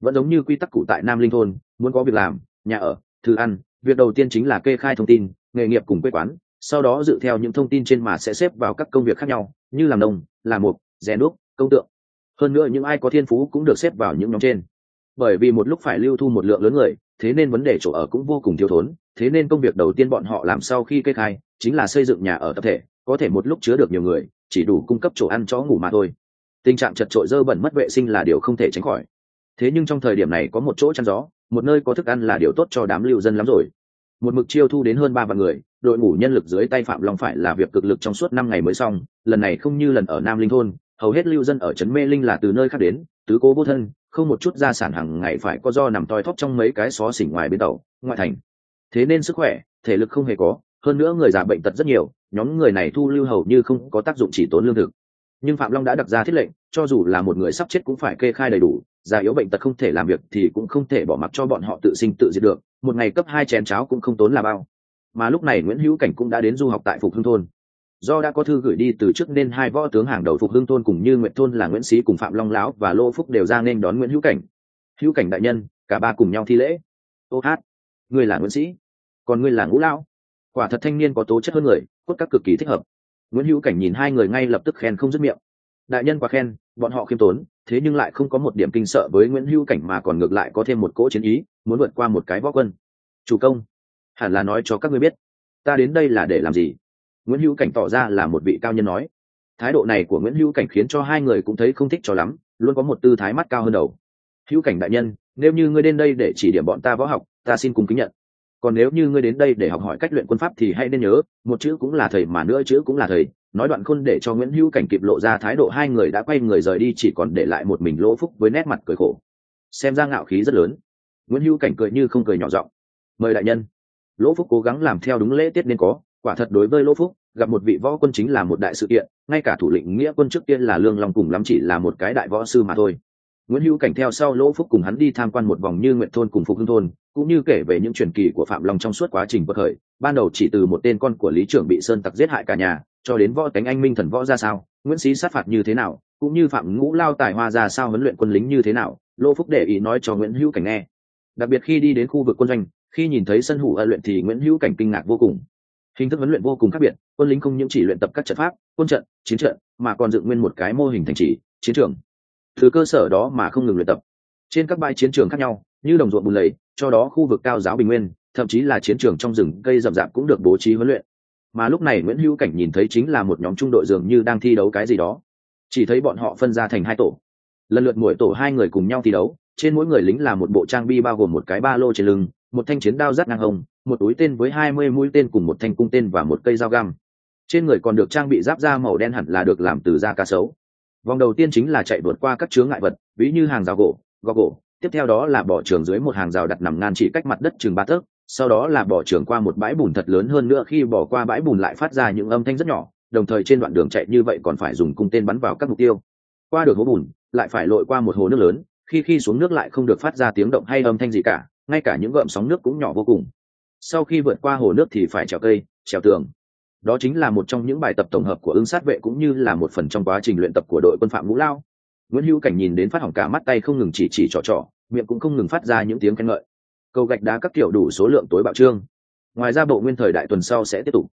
Vẫn giống như quy tắc cụ tại nam linh thôn, muốn có việc làm, nhà ở, thư ăn, việc đầu tiên chính là kê khai thông tin, nghề nghiệp cùng quê quán, sau đó dựa theo những thông tin trên mà sẽ xếp vào các công việc khác nhau, như làm nông, làm mục rèn đúc, công tượng. Hơn nữa những ai có thiên phú cũng được xếp vào những nhóm trên bởi vì một lúc phải lưu thu một lượng lớn người, thế nên vấn đề chỗ ở cũng vô cùng thiếu thốn, thế nên công việc đầu tiên bọn họ làm sau khi kê khai, chính là xây dựng nhà ở tập thể, có thể một lúc chứa được nhiều người, chỉ đủ cung cấp chỗ ăn chó ngủ mà thôi. Tình trạng chật trội dơ bẩn mất vệ sinh là điều không thể tránh khỏi. Thế nhưng trong thời điểm này có một chỗ chăn gió, một nơi có thức ăn là điều tốt cho đám lưu dân lắm rồi. Một mực chiêu thu đến hơn ba vạn người, đội ngũ nhân lực dưới tay phạm long phải là việc cực lực trong suốt năm ngày mới xong, lần này không như lần ở nam linh thôn, hầu hết lưu dân ở trấn mê linh là từ nơi khác đến, tứ cố vô thân không một chút gia sản hàng ngày phải có do nằm toi thóp trong mấy cái xó xỉnh ngoài bến tàu, ngoại thành. Thế nên sức khỏe, thể lực không hề có, hơn nữa người già bệnh tật rất nhiều, nhóm người này thu lưu hầu như không có tác dụng chỉ tốn lương thực. Nhưng phạm long đã đặt ra thiết lệnh, cho dù là một người sắp chết cũng phải kê khai đầy đủ, già yếu bệnh tật không thể làm việc thì cũng không thể bỏ mặc cho bọn họ tự sinh tự diệt được, một ngày cấp hai chén cháo cũng không tốn là bao. Mà lúc này nguyễn hữu cảnh cũng đã đến du học tại phục hưng thôn do đã có thư gửi đi từ trước nên hai võ tướng hàng đầu phục hưng thôn cùng như nguyễn thôn là nguyễn sĩ cùng phạm long lão và lô phúc đều ra nên đón nguyễn hữu cảnh. Hữu cảnh đại nhân, cả ba cùng nhau thi lễ. Ô hát, ngươi là nguyễn sĩ còn ngươi là ngũ lão. Quả thật thanh niên có tố chất hơn người, cốt các cực kỳ thích hợp. Nguyễn hữu cảnh nhìn hai người ngay lập tức khen không dứt miệng. Đại nhân quá khen, bọn họ khiêm tốn, thế nhưng lại không có một điểm kinh sợ với nguyễn hữu cảnh mà còn ngược lại có thêm một cỗ chiến ý, muốn vượt qua một cái võ quân. Chủ công, hẳn là nói cho các ngươi biết, ta đến đây là để làm gì? Nguyễn hữu cảnh tỏ ra là một vị cao nhân nói. Thái độ này của nguyễn hữu cảnh khiến cho hai người cũng thấy không thích cho lắm, luôn có một tư thái mắt cao hơn đầu. Hữu cảnh đại nhân, nếu như ngươi đến đây để chỉ điểm bọn ta võ học, ta xin cùng kính nhận. Còn nếu như ngươi đến đây để học hỏi cách luyện quân pháp thì hãy nên nhớ, một chữ cũng là thầy mà nữa chữ cũng là thầy. Nói đoạn khôn để cho nguyễn hữu cảnh kịp lộ ra thái độ hai người đã quay người rời đi chỉ còn để lại một mình lỗ phúc với nét mặt cười khổ. Xem ra ngạo khí rất lớn. Nguyễn hữu cảnh cười như không cười nhỏ giọng. Mời đại nhân. Lỗ phúc cố gắng làm theo đúng lễ tiết nên có quả thật đối với lỗ phúc, gặp một vị võ quân chính là một đại sự kiện, ngay cả thủ lĩnh nghĩa quân trước tiên là lương long cùng lắm chỉ là một cái đại võ sư mà thôi. Nguyễn hữu cảnh theo sau lỗ phúc cùng hắn đi tham quan một vòng như nguyện thôn cùng phục hưng thôn, cũng như kể về những truyền kỳ của phạm long trong suốt quá trình bất khởi ban đầu chỉ từ một tên con của lý trưởng bị sơn tặc giết hại cả nhà, cho đến võ cánh anh minh thần võ ra sao, nguyễn sĩ sát phạt như thế nào, cũng như phạm ngũ lao tài hoa ra sao huấn luyện quân lính như thế nào lỗ phúc để ý nói cho nguyễn hữu cảnh nghe. Đặc biệt khi đi đến khu vực quân doanh, khi nhìn thấy sân hủ ân luyện thì nguyễn hữu cảnh kinh ngạc vô cùng hình thức huấn luyện vô cùng khác biệt, quân lính không những chỉ luyện tập các trận pháp, quân trận, chiến trận, mà còn dựng nguyên một cái mô hình thành trì, chiến trường. Từ cơ sở đó mà không ngừng luyện tập. Trên các bãi chiến trường khác nhau, như đồng ruộng bùn lầy, cho đó khu vực cao giáo bình nguyên, thậm chí là chiến trường trong rừng, cây rậm rạp cũng được bố trí huấn luyện. Mà lúc này nguyễn hữu cảnh nhìn thấy chính là một nhóm trung đội dường như đang thi đấu cái gì đó. Chỉ thấy bọn họ phân ra thành hai tổ. Lần lượt mỗi tổ hai người cùng nhau thi đấu, trên mỗi người lính là một bộ trang bi bao gồm một cái ba lô trên lưng, một thanh chiến đao rắt ngang hông một túi tên với hai mươi mũi tên cùng một thanh cung tên và một cây dao găm. Trên người còn được trang bị giáp da màu đen hẳn là được làm từ da cá sấu. Vòng đầu tiên chính là chạy vượt qua các chướng ngại vật, ví như hàng rào gỗ gò gỗ tiếp theo đó là bỏ trường dưới một hàng rào đặt nằm ngang chỉ cách mặt đất chừng ba tấc sau đó là bỏ trường qua một bãi bùn thật lớn hơn nữa khi bỏ qua bãi bùn lại phát ra những âm thanh rất nhỏ, đồng thời trên đoạn đường chạy như vậy còn phải dùng cung tên bắn vào các mục tiêu. Qua được hố bùn, lại phải lội qua một hồ nước lớn, khi khi xuống nước lại không được phát ra tiếng động hay âm thanh gì cả, ngay cả những gợm sóng nước cũng nhỏ vô cùng sau khi vượt qua hồ nước thì phải trèo cây, trèo tường. Đó chính là một trong những bài tập tổng hợp của ứng sát vệ cũng như là một phần trong quá trình luyện tập của đội quân phạm ngũ lao. Nguyễn hữu cảnh nhìn đến phát hỏng cả mắt tay không ngừng chỉ chỉ trò trò, miệng cũng không ngừng phát ra những tiếng khen ngợi. Cầu gạch đá các kiểu đủ số lượng tối bạo trương. Ngoài ra bộ nguyên thời đại tuần sau sẽ tiếp tục.